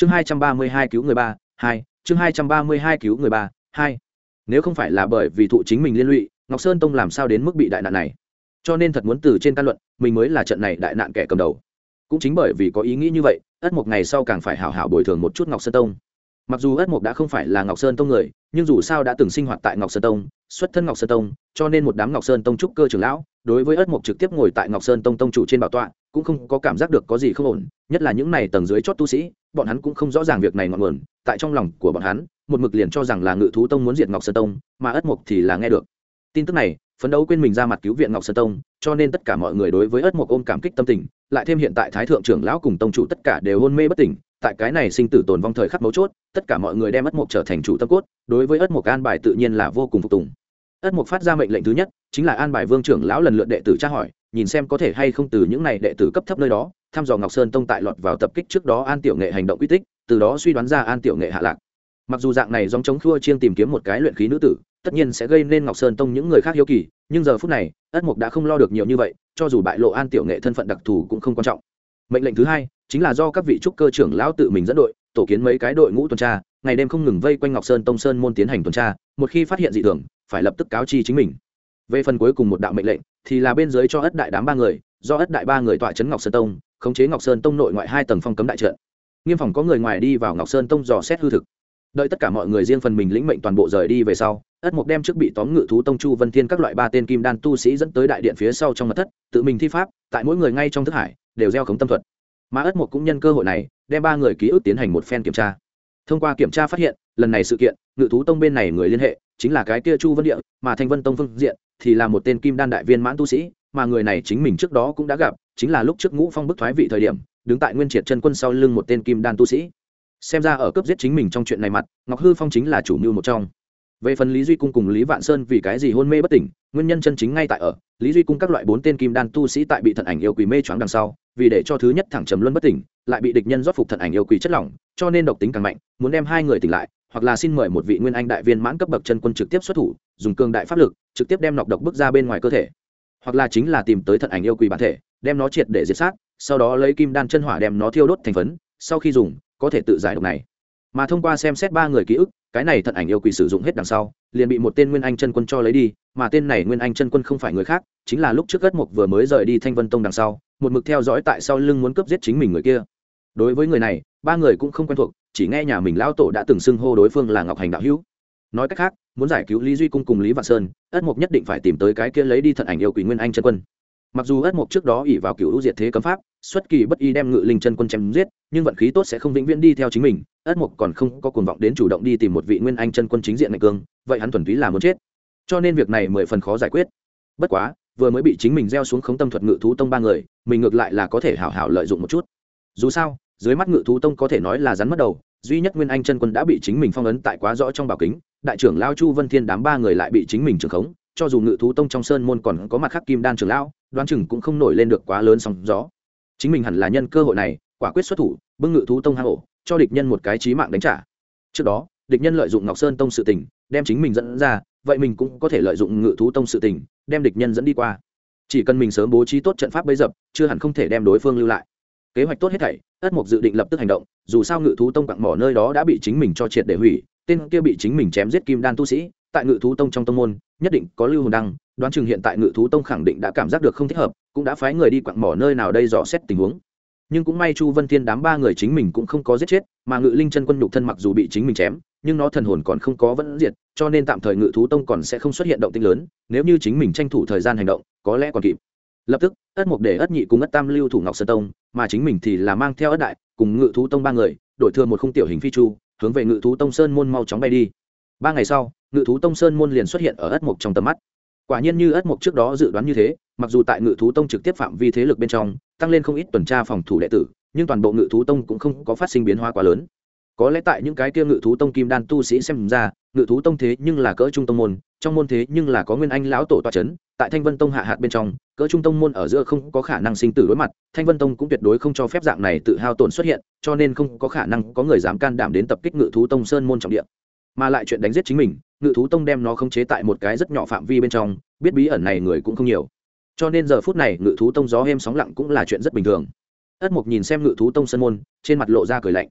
chương hai trăm ba mươi hai cứu người ba, hai, chương hai trăm ba mươi hai cứu người ba, hai. Nếu không phải là bởi vì thụ chính mình liên lụy, ngọc sơn tông làm sao đến mức bị đại nạn này? Cho nên thật muốn từ trên căn luận, mình mới là trận này đại nạn kẻ cầm đầu. Cũng chính bởi vì có ý nghĩ như vậy, ất mục ngày sau càng phải hảo hảo bồi thường một chút ngọc sơn tông. Mặc dù ất mục đã không phải là ngọc sơn tông người, nhưng dù sao đã từng sinh hoạt tại ngọc sơn tông, xuất thân ngọc sơn tông, cho nên một đám ngọc sơn tông trúc cơ trưởng lão, đối với ất mục trực tiếp ngồi tại ngọc sơn tông tông chủ trên bảo tọa, cũng không có cảm giác được có gì không ổn, nhất là những này tầng dưới chót tu sĩ bọn hắn cũng không rõ ràng việc này ngọn nguồn, tại trong lòng của bọn hắn, một mực liền cho rằng là ngự thú tông muốn diệt ngọc sơn tông, mà ất mục thì là nghe được. Tin tức này, phấn đấu quên mình ra mặt cứu viện ngọc sơn tông, cho nên tất cả mọi người đối với ất mục ôm cảm kích tâm tình, lại thêm hiện tại thái thượng trưởng lão cùng tông chủ tất cả đều hôn mê bất tỉnh, tại cái này sinh tử tồn vong thời khắc mấu chốt, tất cả mọi người đem ất mục trở thành chủ tâm cốt, đối với ất mục an bài tự nhiên là vô cùng phục tùng. Ất mục phát ra mệnh lệnh thứ nhất, chính là an bài vương trưởng lão lần lượt đệ tử tra hỏi, nhìn xem có thể hay không từ những này đệ tử cấp thấp nơi đó thăm dò ngọc sơn tông tại lọt vào tập kích trước đó an tiểu nghệ hành động quy tích, từ đó suy đoán ra an tiểu nghệ hạ lạc. Mặc dù dạng này dòng chống khua chiêng tìm kiếm một cái luyện khí nữ tử, tất nhiên sẽ gây nên ngọc sơn tông những người khác hiếu kỳ, nhưng giờ phút này, ất mục đã không lo được nhiều như vậy, cho dù bại lộ an tiểu nghệ thân phận đặc thù cũng không quan trọng. Mệnh lệnh thứ hai chính là do các vị trúc cơ trưởng lão tự mình dẫn đội, tổ kiến mấy cái đội ngũ tuần tra, ngày đêm không ngừng vây quanh ngọc sơn tông sơn môn tiến hành tuần tra, một khi phát hiện dị thường, phải lập tức cáo chi chính mình. Về phần cuối cùng một đạo mệnh lệnh thì là bên dưới cho ất đại đám ba người, do ất đại ba người tọa chấn ngọc sơn tông khống chế ngọc sơn tông nội ngoại hai tầng phong cấm đại trận. Nghiêm phòng có người ngoài đi vào ngọc sơn tông dò xét hư thực. Đợi tất cả mọi người riêng phần mình lĩnh mệnh toàn bộ rời đi về sau, ất mục đem trước bị tóm ngự thú tông chu vân thiên các loại ba tên kim đan tu sĩ dẫn tới đại điện phía sau trong mặt thất, tự mình thi pháp, tại mỗi người ngay trong thức hải, đều gieo khống tâm thuật. Mà ất mục cũng nhân cơ hội này, đem ba người ký ức tiến hành một phen kiểm tra. Thông qua kiểm tra phát hiện, lần này sự kiện, ngự thú tông bên này người liên hệ, chính là cái kia chu vân địa, mà thanh vân tông phương diện, thì là một tên kim đan đại viên mãn tu sĩ mà người này chính mình trước đó cũng đã gặp, chính là lúc trước ngũ phong bức thoái vị thời điểm, đứng tại nguyên triệt chân quân sau lưng một tên kim đan tu sĩ. Xem ra ở cấp giết chính mình trong chuyện này mặt, ngọc hư phong chính là chủ mưu một trong. Về phần lý duy cung cùng lý vạn sơn vì cái gì hôn mê bất tỉnh, nguyên nhân chân chính ngay tại ở, lý duy cung các loại bốn tên kim đan tu sĩ tại bị thận ảnh yêu quỷ mê choáng đằng sau, vì để cho thứ nhất thẳng trầm luân bất tỉnh, lại bị địch nhân rót phục thận ảnh yêu quỷ chất lỏng, cho nên độc tính càng mạnh, muốn đem hai người tỉnh lại, hoặc là xin mời một vị nguyên anh đại viên mãn cấp bậc chân quân trực tiếp xuất thủ, dùng cường đại pháp lực, trực tiếp đem nọc độc bước ra bên ngoài cơ thể hoặc là chính là tìm tới thận ảnh yêu quỷ bản thể, đem nó triệt để diệt sát, sau đó lấy kim đan chân hỏa đem nó thiêu đốt thành phấn, sau khi dùng, có thể tự giải độc này. Mà thông qua xem xét ba người ký ức, cái này thận ảnh yêu quỷ sử dụng hết đằng sau, liền bị một tên nguyên anh chân quân cho lấy đi, mà tên này nguyên anh chân quân không phải người khác, chính là lúc trước ất mục vừa mới rời đi thanh vân tông đằng sau, một mực theo dõi tại sau lưng muốn cướp giết chính mình người kia. Đối với người này, ba người cũng không quen thuộc, chỉ nghe nhà mình lão tổ đã từng xưng hô đối phương là ngọc hành đạo hữu. Nói cách khác muốn giải cứu lý duy cung cùng lý vạn sơn, ất mục nhất định phải tìm tới cái kia lấy đi thận ảnh yêu quỷ nguyên anh chân quân. Mặc dù ất mục trước đó ỉ vào cựu hữu diệt thế cấm pháp, xuất kỳ bất y đem ngự linh chân quân chém giết, nhưng vận khí tốt sẽ không vĩnh viễn đi theo chính mình, ất mục còn không có cuồn vọng đến chủ động đi tìm một vị nguyên anh chân quân chính diện mạnh cương, vậy hắn thuần túy là muốn chết. Cho nên việc này mười phần khó giải quyết. Bất quá, vừa mới bị chính mình gieo xuống khống tâm thuật ngự thú tông ba người, mình ngược lại là có thể hảo hảo lợi dụng một chút. Dù sao, dưới mắt ngự thú tông có thể nói là rắn mất đầu, duy nhất nguyên anh chân quân đã bị chính mình phong ấn tại quá rõ trong bảo kính đại trưởng lao chu vân thiên đám ba người lại bị chính mình trưởng khống, cho dù ngự thú tông trong sơn môn còn có mặt khắc kim đan trưởng lão, đoán chừng cũng không nổi lên được quá lớn sóng gió. Chính mình hẳn là nhân cơ hội này, quả quyết xuất thủ, bưng ngự thú tông hang ổ, cho địch nhân một cái trí mạng đánh trả. Trước đó, địch nhân lợi dụng ngọc sơn tông sự tình, đem chính mình dẫn ra, vậy mình cũng có thể lợi dụng ngự thú tông sự tình, đem địch nhân dẫn đi qua. Chỉ cần mình sớm bố trí tốt trận pháp bấy dập chưa hẳn không thể đem đối phương lưu lại. Kế hoạch tốt hết thảy, ất mục dự định lập tức hành động, dù sao ngự thú tông quặng mỏ nơi đó đã bị chính mình cho triệt để hủy tên kia bị chính mình chém giết kim đan tu sĩ, tại ngự thú tông trong tông môn, nhất định có lưu hồn đăng, đoán chừng hiện tại ngự thú tông khẳng định đã cảm giác được không thích hợp, cũng đã phái người đi quặng mỏ nơi nào đây dò xét tình huống. Nhưng cũng may chu vân thiên đám ba người chính mình cũng không có giết chết, mà ngự linh chân quân nhục thân mặc dù bị chính mình chém, nhưng nó thần hồn còn không có vẫn diệt, cho nên tạm thời ngự thú tông còn sẽ không xuất hiện động tinh lớn, nếu như chính mình tranh thủ thời gian hành động, có lẽ còn kịp. Lập tức, ất mục để, ất nhị cùng ất tam lưu thủ ngọc sơn tông, mà chính mình thì là mang theo ất đại cùng ngự thú tông ba người, đổi thừa một khung tiểu hình phi chu hướng về ngự thú tông sơn môn mau chóng bay đi. Ba ngày sau, ngự thú tông sơn môn liền xuất hiện ở ất mục trong tầm mắt. Quả nhiên như ất mục trước đó dự đoán như thế, mặc dù tại ngự thú tông trực tiếp phạm vi thế lực bên trong, tăng lên không ít tuần tra phòng thủ đệ tử, nhưng toàn bộ ngự thú tông cũng không có phát sinh biến hóa quá lớn. Có lẽ tại những cái kia ngự thú tông kim đan tu sĩ xem ra, ngự thú tông thế nhưng là cỡ trung tông môn, trong môn thế nhưng là có nguyên anh lão tổ toa c h ấ n tại thanh vân tông hạ hạt bên trong, cỡ trung tông môn ở giữa không có khả năng sinh tử đối mặt, thanh vân tông cũng tuyệt đối không cho phép dạng này tự hao tổn xuất hiện, cho nên không có khả năng có người dám can đảm đến tập kích ngự thú tông sơn môn trọng địa. Mà lại chuyện đánh giết chính mình, ngự thú tông đem nó khống chế tại một cái rất nhỏ phạm vi bên trong, biết bí ẩn này người cũng không nhiều. Cho nên giờ phút này ngự thú tông gió êm sóng lặng cũng là chuyện rất bình thường. Ất mục nhìn xem ngự thú tông sơn môn, trên mặt lộ ra cười lạnh.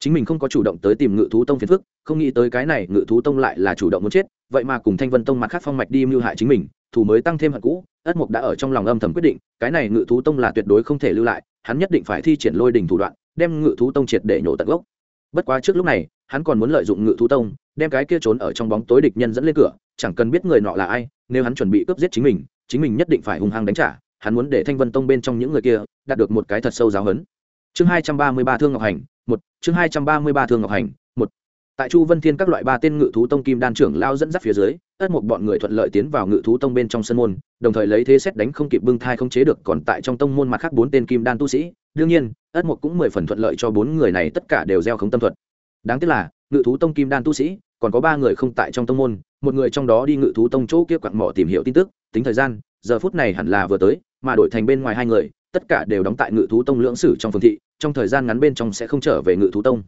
Chính mình không có chủ động tới tìm ngự thú tông phiền phức, không nghĩ tới cái này ngự thú tông lại là chủ động muốn chết, vậy mà cùng thanh vân tông mặt khác phong mạch đi mưu hại chính mình thủ mới tăng thêm hận cũ, ất mục đã ở trong lòng âm thầm quyết định, cái này ngự thú tông là tuyệt đối không thể lưu lại, hắn nhất định phải thi triển lôi đình thủ đoạn, đem ngự thú tông triệt để nhổ tận gốc. Bất quá trước lúc này, hắn còn muốn lợi dụng ngự thú tông, đem cái kia trốn ở trong bóng tối địch nhân dẫn lên cửa, chẳng cần biết người nọ là ai, nếu hắn chuẩn bị cướp giết chính mình chính mình nhất định phải hung hăng đánh trả, hắn muốn để thanh vân tông bên trong những người kia đạt được một cái thật sâu giáo hấn chương hai trăm ba mươi ba thương ngọc hành, một, chương hai trăm ba mươi ba thương ngọc hành tại chu vân thiên các loại ba tên ngự thú tông kim đan trưởng lao dẫn dắt phía dưới, ất một bọn người thuận lợi tiến vào ngự thú tông bên trong sân môn, đồng thời lấy thế xét đánh không kịp bưng thai không chế được còn tại trong tông môn mặt khác bốn tên kim đan tu sĩ. Đương nhiên, ất một cũng mười phần thuận lợi cho bốn người này tất cả đều gieo không tâm thuật. Đáng tiếc là, ngự thú tông kim đan tu sĩ, còn có ba người không tại trong tông môn, một người trong đó đi ngự thú tông chỗ kia quặn mỏ tìm hiểu tin tức, tính thời gian, giờ phút này hẳn là vừa tới, mà đổi thành bên ngoài hai người, tất cả đều đóng tại ngự thú tông lưỡng sử trong phương thị, trong thời gian ngắn bên trong sẽ không trở về ngự thú tông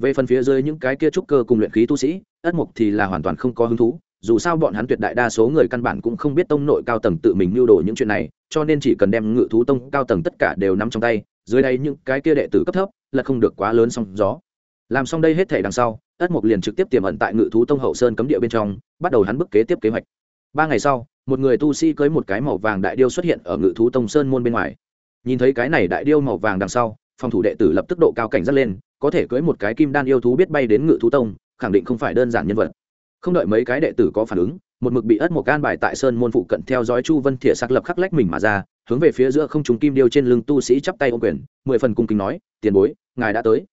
về phần phía dưới những cái kia trúc cơ cùng luyện khí tu sĩ, ất mục thì là hoàn toàn không có hứng thú, dù sao bọn hắn tuyệt đại đa số người căn bản cũng không biết tông nội cao tầng tự mình mưu đồ những chuyện này, cho nên chỉ cần đem ngự thú tông cao tầng tất cả đều nắm trong tay, dưới đây những cái kia đệ tử cấp thấp, là không được quá lớn song gió. Làm xong đây hết thể đằng sau, ất mục liền trực tiếp tiềm ẩn tại ngự thú tông hậu sơn cấm địa bên trong, bắt đầu hắn bước kế tiếp kế hoạch. Ba ngày sau, một người tu sĩ cưới một cái màu vàng đại điêu xuất hiện ở ngự thú tông sơn môn bên ngoài. Nhìn thấy cái này đại điêu màu vàng đằng sau phòng thủ đệ tử lập tức độ cao cảnh giác lên, có thể cưới một cái kim đan yêu thú biết bay đến ngự thú tông, khẳng định không phải đơn giản nhân vật. Không đợi mấy cái đệ tử có phản ứng, một mực bị ất một can bài tại sơn môn phụ cận theo dõi chu vân thiện sắc lập khắc lách mình mà ra, hướng về phía giữa không trung kim điêu trên lưng tu sĩ chắp tay ô quyền, mười phần cung kính nói, tiền bối, ngài đã tới.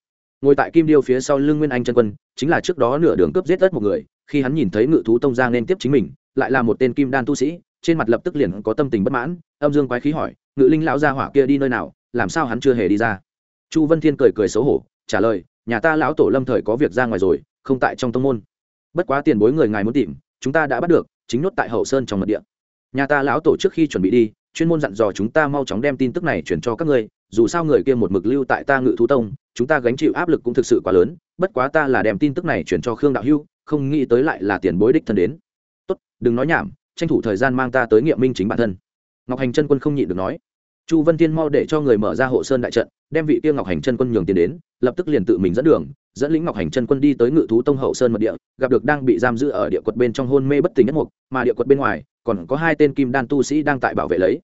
Ngồi tại kim điêu phía sau lưng nguyên anh chân quân, chính là trước đó nửa đường cướp giết ất một người, khi hắn nhìn thấy ngự thú tông ra nên tiếp chính mình, lại là một tên kim đan tu sĩ, trên mặt lập tức liền có tâm tình bất mãn, âm dương quái khí hỏi, ngự linh lão gia hỏa kia đi nơi nào, làm sao hắn chưa hề đi ra? Chu vân thiên cười cười xấu hổ, trả lời, nhà ta lão tổ lâm thời có việc ra ngoài rồi, không tại trong tông môn. Bất quá tiền bối người ngài muốn tìm, chúng ta đã bắt được, chính nốt tại hậu sơn trong mật địa. Nhà ta lão tổ trước khi chuẩn bị đi, chuyên môn dặn dò chúng ta mau chóng đem tin tức này chuyển cho các ngươi, dù sao người kia một mực lưu tại ta ngự thú tông, chúng ta gánh chịu áp lực cũng thực sự quá lớn, bất quá ta là đem tin tức này chuyển cho khương đạo hưu, không nghĩ tới lại là tiền bối đích thân đến. Tốt, đừng nói nhảm, tranh thủ thời gian mang ta tới nghiệm minh chính bản thân. Ngọc hành chân quân không nhịn được nói chu vân tiên mau để cho người mở ra hộ sơn đại trận, đem vị tiêu ngọc hành chân quân nhường tiền đến, lập tức liền tự mình dẫn đường, dẫn lĩnh ngọc hành chân quân đi tới ngự thú tông hậu sơn mật địa, gặp được đang bị giam giữ ở địa quật bên trong hôn mê bất tỉnh nhất mục, mà địa quật bên ngoài còn có hai tên kim đan tu sĩ đang tại bảo vệ lấy.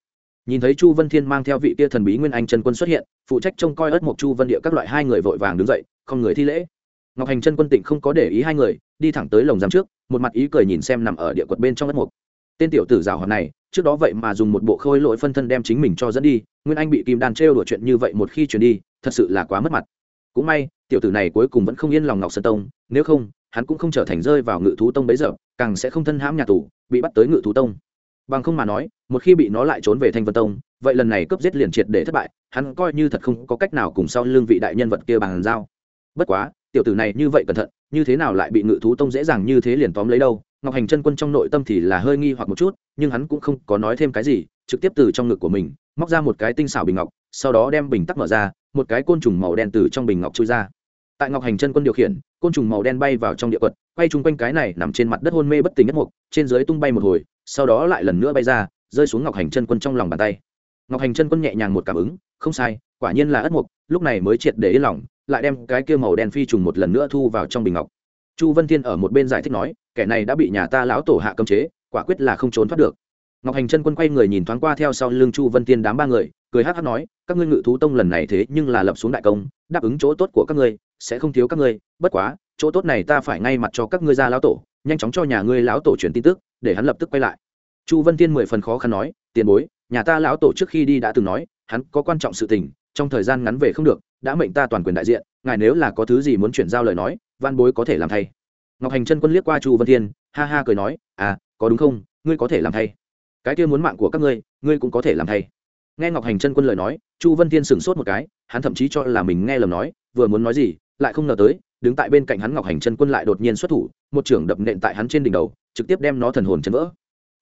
Nhìn thấy chu vân thiên mang theo vị kia thần bí nguyên anh chân quân xuất hiện, phụ trách trông coi ớt mộc chu vân địa các loại hai người vội vàng đứng dậy, không người thi lễ. Ngọc hành chân quân tịnh không có để ý hai người, đi thẳng tới lồng giam trước, một mặt ý cười nhìn xem nằm ở địa quật bên trong ớt mộc tên tiểu tử rào hoạt này, trước đó vậy mà dùng một bộ khôi lỗi phân thân đem chính mình cho dẫn đi, nguyên anh bị kim đan trêu đùa chuyện như vậy một khi chuyển đi, thật sự là quá mất mặt. Cũng may, tiểu tử này cuối cùng vẫn không yên lòng ngọc sơn tông, nếu không, hắn cũng không trở thành rơi vào ngự thú tông bấy giờ, càng sẽ không thân hãm nhà tù, bị bắt tới ngự thú tông. Bằng không mà nói, một khi bị nó lại trốn về thanh vân tông, vậy lần này cướp giết liền triệt để thất bại, hắn coi như thật không có cách nào cùng sau lương vị đại nhân vật kia bằng giao. Bất quá, tiểu tử này như vậy cẩn thận, như thế nào lại bị ngự thú tông dễ dàng như thế liền tóm lấy đâu ngọc hành chân quân trong nội tâm thì là hơi nghi hoặc một chút, nhưng hắn cũng không có nói thêm cái gì, trực tiếp từ trong ngực của mình, móc ra một cái tinh xảo bình ngọc, sau đó đem bình tắc mở ra, một cái côn trùng màu đen từ trong bình ngọc chui ra. Tại ngọc hành chân quân điều khiển, côn trùng màu đen bay vào trong địa quật, quay chung quanh cái này nằm trên mặt đất hôn mê bất tỉnh nhất mục, trên dưới tung bay một hồi, sau đó lại lần nữa bay ra, rơi xuống ngọc hành chân quân trong lòng bàn tay. Ngọc hành chân quân nhẹ nhàng một cảm ứng, không sai, quả nhiên là ất mục, lúc này mới triệt để yên lòng, lại đem cái kia màu đen phi trùng một lần nữa thu vào trong bình ngọc. Chu vân thiên ở một bên giải thích nói kẻ này đã bị nhà ta lão tổ hạ cấm chế, quả quyết là không trốn thoát được. Ngọc hành chân quân quay người nhìn thoáng qua theo sau lưng chu vân tiên đám ba người, cười hắc hắc nói, các ngươi ngự thú tông lần này thế nhưng là lập xuống đại công, đáp ứng chỗ tốt của các ngươi, sẽ không thiếu các ngươi, bất quá, chỗ tốt này ta phải ngay mặt cho các ngươi ra lão tổ, nhanh chóng cho nhà ngươi lão tổ truyền tin tức, để hắn lập tức quay lại. Chu vân tiên mười phần khó khăn nói, tiền bối, nhà ta lão tổ trước khi đi đã từng nói, hắn có quan trọng sự tình, trong thời gian ngắn về không được, đã mệnh ta toàn quyền đại diện, ngài nếu là có thứ gì muốn chuyển giao lời nói, văn bối có thể làm thay ngọc hành chân quân liếc qua chu vân thiên, ha ha cười nói à có đúng không? Ngươi có thể làm thay. Cái kia muốn mạng của các ngươi ngươi cũng có thể làm thay. Nghe ngọc hành chân quân lời nói, chu vân thiên sửng sốt một cái, hắn thậm chí cho là mình nghe lầm nói, vừa muốn nói gì, lại không ngờ tới, đứng tại bên cạnh hắn ngọc hành chân quân lại đột nhiên xuất thủ, một trưởng đập nện tại hắn trên đỉnh đầu, trực tiếp đem nó thần hồn chấn vỡ.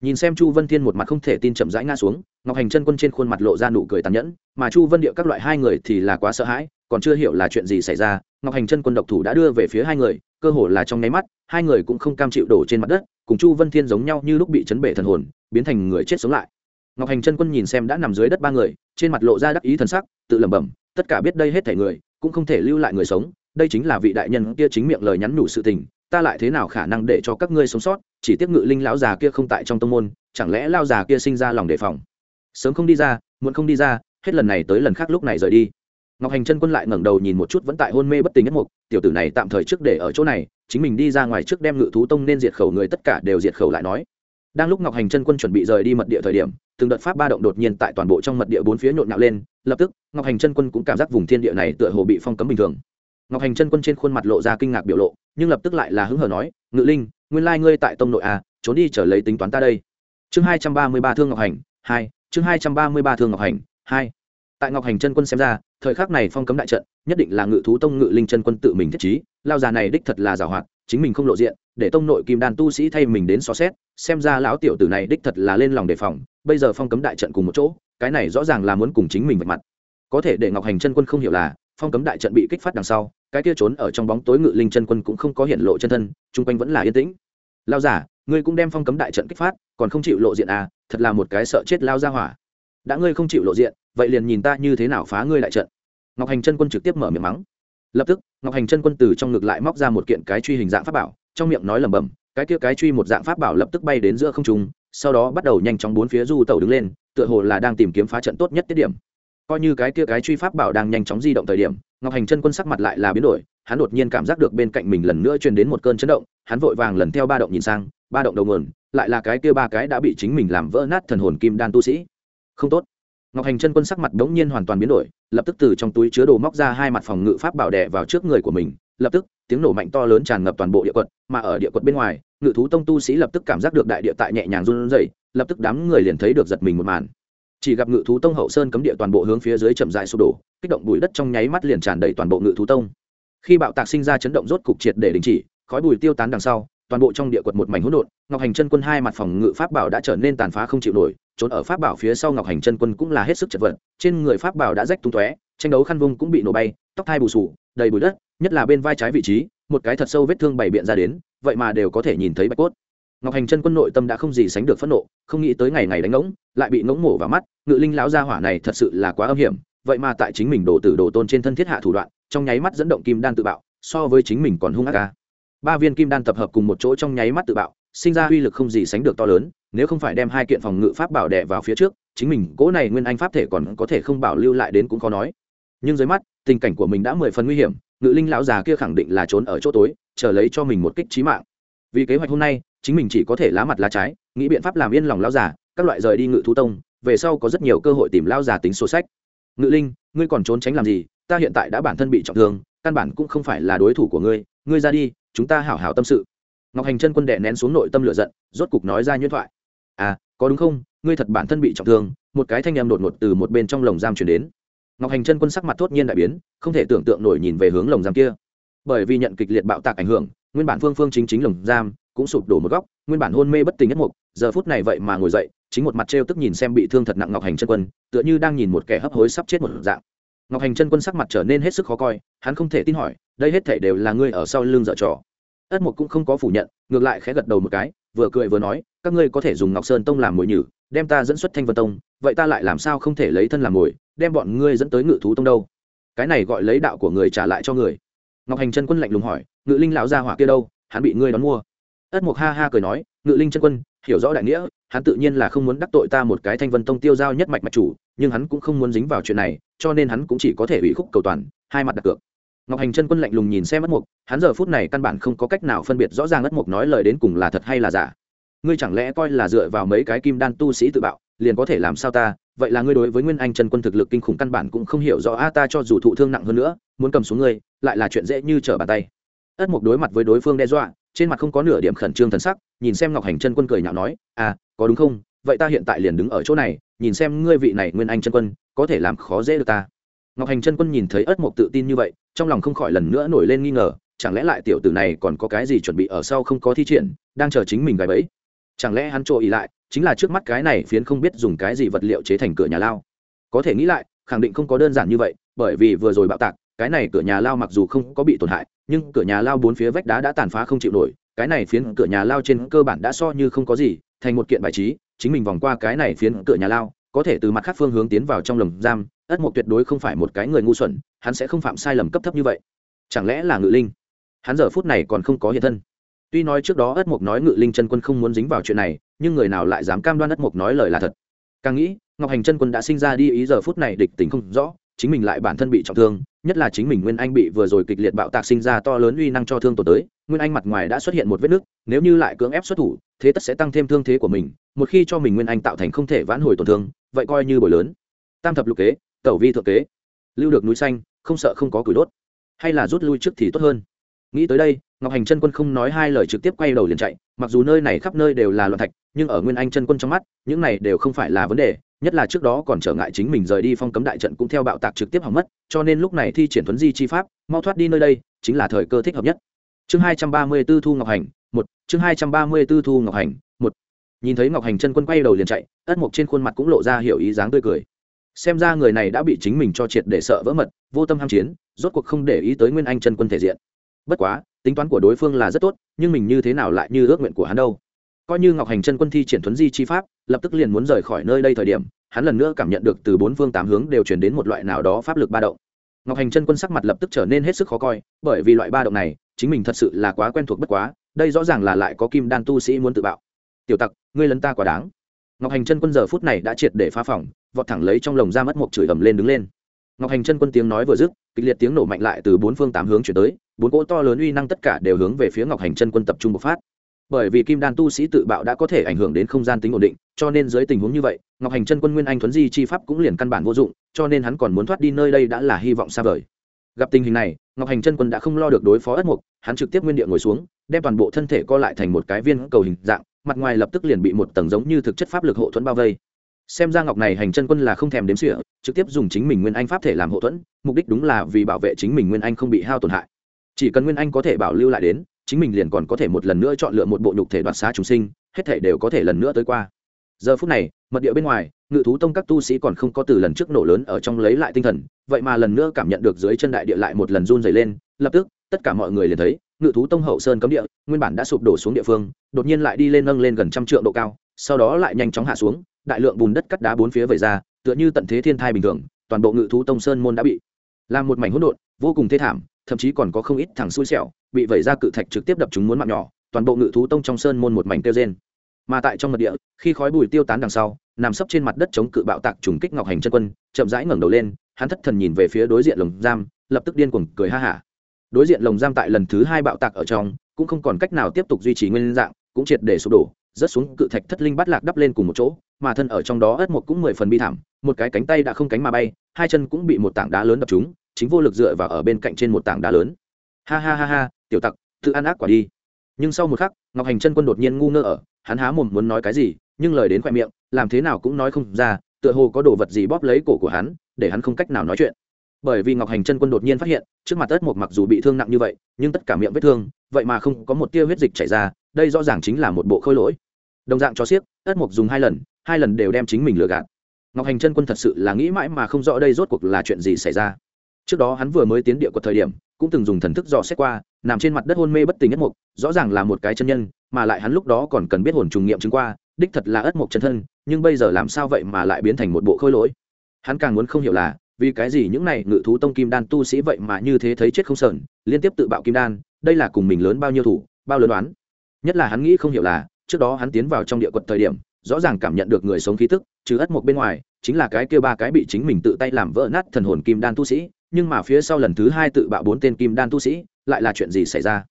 Nhìn xem chu vân thiên một mặt không thể tin chậm rãi ngã xuống, ngọc hành chân quân trên khuôn mặt lộ ra nụ cười tàn nhẫn, mà chu vân địa các loại hai người thì là quá sợ hãi còn chưa hiểu là chuyện gì xảy ra, ngọc hành chân quân độc thủ đã đưa về phía hai người, cơ hồ là trong nháy mắt, hai người cũng không cam chịu đổ trên mặt đất, cùng chu vân thiên giống nhau như lúc bị chấn bể thần hồn, biến thành người chết sống lại. Ngọc hành chân quân nhìn xem đã nằm dưới đất ba người, trên mặt lộ ra đắc ý thần sắc, tự lẩm bẩm, tất cả biết đây hết thể người, cũng không thể lưu lại người sống, đây chính là vị đại nhân kia chính miệng lời nhắn nhủ sự tình, ta lại thế nào khả năng để cho các ngươi sống sót, chỉ tiếc ngự linh lão già kia không tại trong tông môn, chẳng lẽ lao già kia sinh ra lòng đề phòng? Sớm không đi ra, muộn không đi ra, hết lần này tới lần khác lúc này rời đi ngọc hành chân quân lại ngẩng đầu nhìn một chút vẫn tại hôn mê bất tỉnh nhất mục, tiểu tử này tạm thời trước để ở chỗ này, chính mình đi ra ngoài trước đem ngự thú tông nên diệt khẩu người tất cả đều diệt khẩu lại nói. Đang lúc ngọc hành chân quân chuẩn bị rời đi mật địa thời điểm, từng đợt pháp ba động đột nhiên tại toàn bộ trong mật địa bốn phía nhộn nhạo lên, lập tức, ngọc hành chân quân cũng cảm giác vùng thiên địa này tựa hồ bị phong cấm bình thường. Ngọc hành chân quân trên khuôn mặt lộ ra kinh ngạc biểu lộ, nhưng lập tức lại là hứng hờ nói, ngự linh, nguyên lai ngươi tại tông nội à trốn đi trở lấy tính toán ta đây. Chương hai trăm ba mươi ba thương ngọc hành, hai, chương hai trăm ba mươi ba thương ngọc hành, hai tại ngọc hành chân quân xem ra, thời khắc này phong cấm đại trận, nhất định là ngự thú tông ngự linh chân quân tự mình thiết trí, lao già này đích thật là giảo hoạt, chính mình không lộ diện, để tông nội kim đan tu sĩ thay mình đến xó xét, xem ra lão tiểu tử này đích thật là lên lòng đề phòng, bây giờ phong cấm đại trận cùng một chỗ, cái này rõ ràng là muốn cùng chính mình vạch mặt. Có thể để ngọc hành chân quân không hiểu là, phong cấm đại trận bị kích phát đằng sau, cái kia trốn ở trong bóng tối ngự linh chân quân cũng không có hiện lộ chân thân, chung quanh vẫn là yên tĩnh. Lao giả ngươi cũng đem phong cấm đại trận kích phát, còn không chịu lộ diện à thật là một cái sợ chết lao ra hỏa. Đã ngươi không chịu lộ diện vậy liền nhìn ta như thế nào phá ngươi lại trận. Ngọc hành chân quân trực tiếp mở miệng mắng. Lập tức, ngọc hành chân quân từ trong ngực lại móc ra một kiện cái truy hình dạng pháp bảo, trong miệng nói lẩm bẩm, cái kia cái truy một dạng pháp bảo lập tức bay đến giữa không trung, sau đó bắt đầu nhanh chóng bốn phía du tàu đứng lên, tựa hồ là đang tìm kiếm phá trận tốt nhất tiết điểm. Coi như cái kia cái truy pháp bảo đang nhanh chóng di động thời điểm, ngọc hành chân quân sắc mặt lại là biến đổi, hắn đột nhiên cảm giác được bên cạnh mình lần nữa truyền đến một cơn chấn động, hắn vội vàng lần theo ba động nhìn sang, ba động đầu nguồn, lại là cái kia ba cái đã bị chính mình làm vỡ nát thần hồn kim đan tu sĩ. Không tốt ngọc hành chân quân sắc mặt đống nhiên hoàn toàn biến đổi, lập tức từ trong túi chứa đồ móc ra hai mặt phòng ngự pháp bảo đè vào trước người của mình, lập tức, tiếng nổ mạnh to lớn tràn ngập toàn bộ địa quật, mà ở địa quật bên ngoài, ngự thú tông tu sĩ lập tức cảm giác được đại địa tại nhẹ nhàng run rẩy, lập tức đám người liền thấy được giật mình một màn. Chỉ gặp ngự thú tông hậu sơn cấm địa toàn bộ hướng phía dưới chậm rãi sụp đổ, kích động bụi đất trong nháy mắt liền tràn đầy toàn bộ ngự thú tông. Khi bạo tạc sinh ra chấn động rốt cục triệt để đình chỉ, khói bụi tiêu tán đằng sau toàn bộ trong địa quật một mảnh hỗn độn, ngọc hành chân quân hai mặt phòng ngự pháp bảo đã trở nên tàn phá không chịu nổi, trốn ở pháp bảo phía sau ngọc hành chân quân cũng là hết sức chật vật, trên người pháp bảo đã rách tung tóe, tranh đấu khăn vung cũng bị nổ bay, tóc thai bù sù, đầy bụi đất, nhất là bên vai trái vị trí, một cái thật sâu vết thương bày biện ra đến, vậy mà đều có thể nhìn thấy bạch cốt. Ngọc hành chân quân nội tâm đã không gì sánh được phẫn nộ, không nghĩ tới ngày ngày đánh ngỗng, lại bị ngỗng mổ vào mắt, ngự linh lão gia hỏa này thật sự là quá âm hiểm, vậy mà tại chính mình đổ tử đồ tôn trên thân thiết hạ thủ đoạn, trong nháy mắt dẫn động kim đan tự bạo, so với chính mình còn hung ác ca ba viên kim đan tập hợp cùng một chỗ trong nháy mắt tự bạo, sinh ra uy lực không gì sánh được to lớn, nếu không phải đem hai kiện phòng ngự pháp bảo đè vào phía trước, chính mình cỗ này nguyên anh pháp thể còn có thể không bảo lưu lại đến cũng khó nói. Nhưng dưới mắt, tình cảnh của mình đã mười phần nguy hiểm, ngự linh lão già kia khẳng định là trốn ở chỗ tối, chờ lấy cho mình một kích trí mạng. Vì kế hoạch hôm nay, chính mình chỉ có thể lá mặt lá trái, nghĩ biện pháp làm yên lòng lão già, các loại rời đi ngự thú tông, về sau có rất nhiều cơ hội tìm lão già tính sổ sách. Ngự linh, ngươi còn trốn tránh làm gì? Ta hiện tại đã bản thân bị trọng thương, căn bản cũng không phải là đối thủ của ngươi ngươi ra đi chúng ta hảo hảo tâm sự. Ngọc hành chân quân đệ nén xuống nội tâm lửa giận, rốt cục nói ra nhuyễn thoại. À có đúng không? Ngươi thật bản thân bị trọng thương, một cái thanh em đột ngột từ một bên trong lồng giam chuyển đến. Ngọc hành chân quân sắc mặt thốt nhiên đại biến, không thể tưởng tượng nổi nhìn về hướng lồng giam kia. Bởi vì nhận kịch liệt bạo tạc ảnh hưởng, nguyên bản phương phương chính chính lồng giam cũng sụp đổ một góc, nguyên bản hôn mê bất tỉnh nhất mục, giờ phút này vậy mà ngồi dậy, chính một mặt trêu tức nhìn xem bị thương thật nặng ngọc hành chân quân, tựa như đang nhìn một kẻ hấp hối sắp chết một dạng. Ngọc hành chân quân sắc mặt trở nên hết sức khó coi, hắn không thể tin hỏi đây hết thể đều là ngươi ở sau lưng dở trò. Ất mục cũng không có phủ nhận, ngược lại khẽ gật đầu một cái, vừa cười vừa nói, các ngươi có thể dùng ngọc sơn tông làm mồi nhử, đem ta dẫn xuất thanh vân tông, vậy ta lại làm sao không thể lấy thân làm mồi, đem bọn ngươi dẫn tới ngự thú tông đâu? Cái này gọi lấy đạo của người trả lại cho người. Ngọc hành chân quân lạnh lùng hỏi, ngự linh lão gia hỏa kia đâu? Hắn bị ngươi đón mua. Ất mục ha ha cười nói, ngự linh chân quân, hiểu rõ đại nghĩa, hắn tự nhiên là không muốn đắc tội ta một cái thanh vân tông tiêu giao nhất mạch mạch chủ, nhưng hắn cũng không muốn dính vào chuyện này, cho nên hắn cũng chỉ có thể ủy khúc cầu toàn, hai mặt đặt cược ngọc hành chân quân lạnh lùng nhìn xem ất mục, hắn giờ phút này căn bản không có cách nào phân biệt rõ ràng ất mục nói lời đến cùng là thật hay là giả. Ngươi chẳng lẽ coi là dựa vào mấy cái kim đan tu sĩ tự bạo, liền có thể làm sao ta? Vậy là ngươi đối với nguyên anh chân quân thực lực kinh khủng căn bản cũng không hiểu rõ, a, ta cho dù thụ thương nặng hơn nữa, muốn cầm xuống ngươi, lại là chuyện dễ như trở bàn tay. Ất mục đối mặt với đối phương đe dọa, trên mặt không có nửa điểm khẩn trương thần sắc, nhìn xem ngọc hành chân quân cười nhạo nói à có đúng không? Vậy ta hiện tại liền đứng ở chỗ này, nhìn xem ngươi vị này nguyên anh chân quân, có thể làm khó dễ được ta ngọc hành chân quân nhìn thấy ất mộc tự tin như vậy, trong lòng không khỏi lần nữa nổi lên nghi ngờ, chẳng lẽ lại tiểu tử này còn có cái gì chuẩn bị ở sau không có thi triển, đang chờ chính mình gài bẫy? Chẳng lẽ hắn trộn ý lại, chính là trước mắt cái này phiến không biết dùng cái gì vật liệu chế thành cửa nhà lao? Có thể nghĩ lại, khẳng định không có đơn giản như vậy, bởi vì vừa rồi bạo tạc, cái này cửa nhà lao mặc dù không có bị tổn hại, nhưng cửa nhà lao bốn phía vách đá đã tàn phá không chịu nổi, cái này phiến cửa nhà lao trên cơ bản đã so như không có gì, thành một kiện bài trí, chính mình vòng qua cái này phiến cửa nhà lao, có thể từ mặt khác phương hướng tiến vào trong lồng giam ất mục tuyệt đối không phải một cái người ngu xuẩn, hắn sẽ không phạm sai lầm cấp thấp như vậy. Chẳng lẽ là ngự linh? Hắn giờ phút này còn không có hiện thân. Tuy nói trước đó ất mục nói ngự linh chân quân không muốn dính vào chuyện này, nhưng người nào lại dám cam đoan ất mục nói lời là thật? Càng nghĩ, ngọc hành chân quân đã sinh ra đi ý giờ phút này địch tình không rõ, chính mình lại bản thân bị trọng thương, nhất là chính mình nguyên anh bị vừa rồi kịch liệt bạo tạc sinh ra to lớn uy năng cho thương tổn tới, nguyên anh mặt ngoài đã xuất hiện một vết nứt, nếu như lại cưỡng ép xuất thủ, thế tất sẽ tăng thêm thương thế của mình, một khi cho mình nguyên anh tạo thành không thể vãn hồi tổn thương, vậy coi như bồi lớn. Tam thập lục kế tẩu vi thượng kế. Lưu được núi xanh, không sợ không có củi đốt. Hay là rút lui trước thì tốt hơn. Nghĩ tới đây, ngọc hành chân quân không nói hai lời trực tiếp quay đầu liền chạy, mặc dù nơi này khắp nơi đều là loạn thạch, nhưng ở nguyên anh chân quân trong mắt, những này đều không phải là vấn đề, nhất là trước đó còn trở ngại chính mình rời đi phong cấm đại trận cũng theo bạo tạc trực tiếp hỏng mất, cho nên lúc này thi triển thuấn di chi pháp, mau thoát đi nơi đây, chính là thời cơ thích hợp nhất. Chương hai trăm ba mươi b ố thu ngọc hành, một, chương hai trăm ba mươi b ố thu ngọc hành, một. Nhìn thấy ngọc hành chân quân quay đầu liền chạy, ất mộc trên khuôn mặt cũng lộ ra hiểu ý dáng tươi cười xem ra người này đã bị chính mình cho triệt để sợ vỡ mật, vô tâm ham chiến, rốt cuộc không để ý tới nguyên anh chân quân thể diện. Bất quá, tính toán của đối phương là rất tốt, nhưng mình như thế nào lại như ước nguyện của hắn đâu? Coi như ngọc hành chân quân thi triển thuấn di chi pháp, lập tức liền muốn rời khỏi nơi đây thời điểm, hắn lần nữa cảm nhận được từ bốn phương tám hướng đều chuyển đến một loại nào đó pháp lực ba động. Ngọc hành chân quân sắc mặt lập tức trở nên hết sức khó coi, bởi vì loại ba động này, chính mình thật sự là quá quen thuộc bất quá, đây rõ ràng là lại có kim đan tu sĩ muốn tự bạo. Tiểu tặc, ngươi lấn ta quá đáng ngọc hành chân quân giờ phút này đã triệt để phá phòng, vọt thẳng lấy trong lồng ra mất một chửi ầm lên đứng lên. Ngọc hành chân quân tiếng nói vừa dứt, kịch liệt tiếng nổ mạnh lại từ bốn phương tám hướng chuyển tới, bốn cỗ to lớn uy năng tất cả đều hướng về phía ngọc hành chân quân tập trung bộc phát. Bởi vì kim đan tu sĩ tự bạo đã có thể ảnh hưởng đến không gian tính ổn định, cho nên dưới tình huống như vậy, ngọc hành chân quân nguyên anh thuấn di chi pháp cũng liền căn bản vô dụng, cho nên hắn còn muốn thoát đi nơi đây đã là hy vọng xa vời. Gặp tình hình này, ngọc hành chân quân đã không lo được đối phó ất mục hắn trực tiếp nguyên địa ngồi xuống, đem toàn bộ thân thể co lại thành một cái viên cầu hình dạng mặt ngoài lập tức liền bị một tầng giống như thực chất pháp lực hộ thuẫn bao vây. Xem ra ngọc này hành chân quân là không thèm đếm xỉa, trực tiếp dùng chính mình nguyên anh pháp thể làm hộ thuẫn, mục đích đúng là vì bảo vệ chính mình nguyên anh không bị hao tổn hại. Chỉ cần nguyên anh có thể bảo lưu lại đến, chính mình liền còn có thể một lần nữa chọn lựa một bộ nhục thể đoạt xá chúng sinh, hết thể đều có thể lần nữa tới qua. Giờ phút này, mật địa bên ngoài, ngự thú tông các tu sĩ còn không có từ lần trước nổ lớn ở trong lấy lại tinh thần, vậy mà lần nữa cảm nhận được dưới chân đại địa lại một lần run dày lên, lập tức, tất cả mọi người liền thấy ngự thú tông hậu sơn cấm địa, nguyên bản đã sụp đổ xuống địa phương, đột nhiên lại đi lên nâng lên gần trăm triệu độ cao, sau đó lại nhanh chóng hạ xuống, đại lượng bùn đất cắt đá bốn phía vẩy ra, tựa như tận thế thiên thai bình thường, toàn bộ ngự thú tông sơn môn đã bị làm một mảnh hỗn độn, vô cùng thê thảm, thậm chí còn có không ít thằng xui xẻo bị vẩy ra cự thạch trực tiếp đập chúng muốn mạng nhỏ, toàn bộ ngự thú tông trong sơn môn một mảnh tiêu rên. Mà tại trong mật địa, khi khói bùi tiêu tán đằng sau, nằm sấp trên mặt đất chống cự bạo tạc trùng kích ngọc hành chân quân, chậm rãi ngẩng đầu lên, hắn thất thần nhìn về phía đối diện lồng giam, lập tức điên cuồng cười ha hả đối diện lồng giam tại lần thứ hai bạo tạc ở trong cũng không còn cách nào tiếp tục duy trì nguyên dạng cũng triệt để sụp đổ rớt xuống cự thạch thất linh bắt lạc đắp lên cùng một chỗ mà thân ở trong đó ất một cũng mười phần bi thảm một cái cánh tay đã không cánh mà bay hai chân cũng bị một tảng đá lớn đập chúng, chính vô lực dựa vào ở bên cạnh trên một tảng đá lớn. Ha ha ha ha tiểu tặc tự ăn ác quả đi. Nhưng sau một khắc ngọc hành chân quân đột nhiên ngu ngơ ở hắn há mồm muốn nói cái gì nhưng lời đến khoe miệng làm thế nào cũng nói không ra tựa hồ có đồ vật gì bóp lấy cổ của hắn để hắn không cách nào nói chuyện bởi vì ngọc hành chân quân đột nhiên phát hiện, trước mặt ất một mặc dù bị thương nặng như vậy, nhưng tất cả miệng vết thương, vậy mà không có một tia huyết dịch chảy ra, đây rõ ràng chính là một bộ khôi lỗi. Đồng dạng cho xiếc ất mộc dùng hai lần hai lần đều đem chính mình lừa gạt. Ngọc hành chân quân thật sự là nghĩ mãi mà không rõ đây rốt cuộc là chuyện gì xảy ra. Trước đó hắn vừa mới tiến địa của thời điểm, cũng từng dùng thần thức dò xét qua, nằm trên mặt đất hôn mê bất tỉnh ất mục rõ ràng là một cái chân nhân, mà lại hắn lúc đó còn cần biết hồn trùng nghiệm chứng qua, đích thật là ất mục chân thân, nhưng bây giờ làm sao vậy mà lại biến thành một bộ khôi lỗi? Hắn càng muốn không hiểu là vì cái gì những này ngự thú tông kim đan tu sĩ vậy mà như thế thấy chết không sờn, liên tiếp tự bạo kim đan, đây là cùng mình lớn bao nhiêu thủ, bao lớn đoán nhất là hắn nghĩ không hiểu là, trước đó hắn tiến vào trong địa quật thời điểm, rõ ràng cảm nhận được người sống khí tức chứ ất một bên ngoài, chính là cái kia ba cái bị chính mình tự tay làm vỡ nát thần hồn kim đan tu sĩ, nhưng mà phía sau lần thứ hai tự bạo bốn tên kim đan tu sĩ, lại là chuyện gì xảy ra?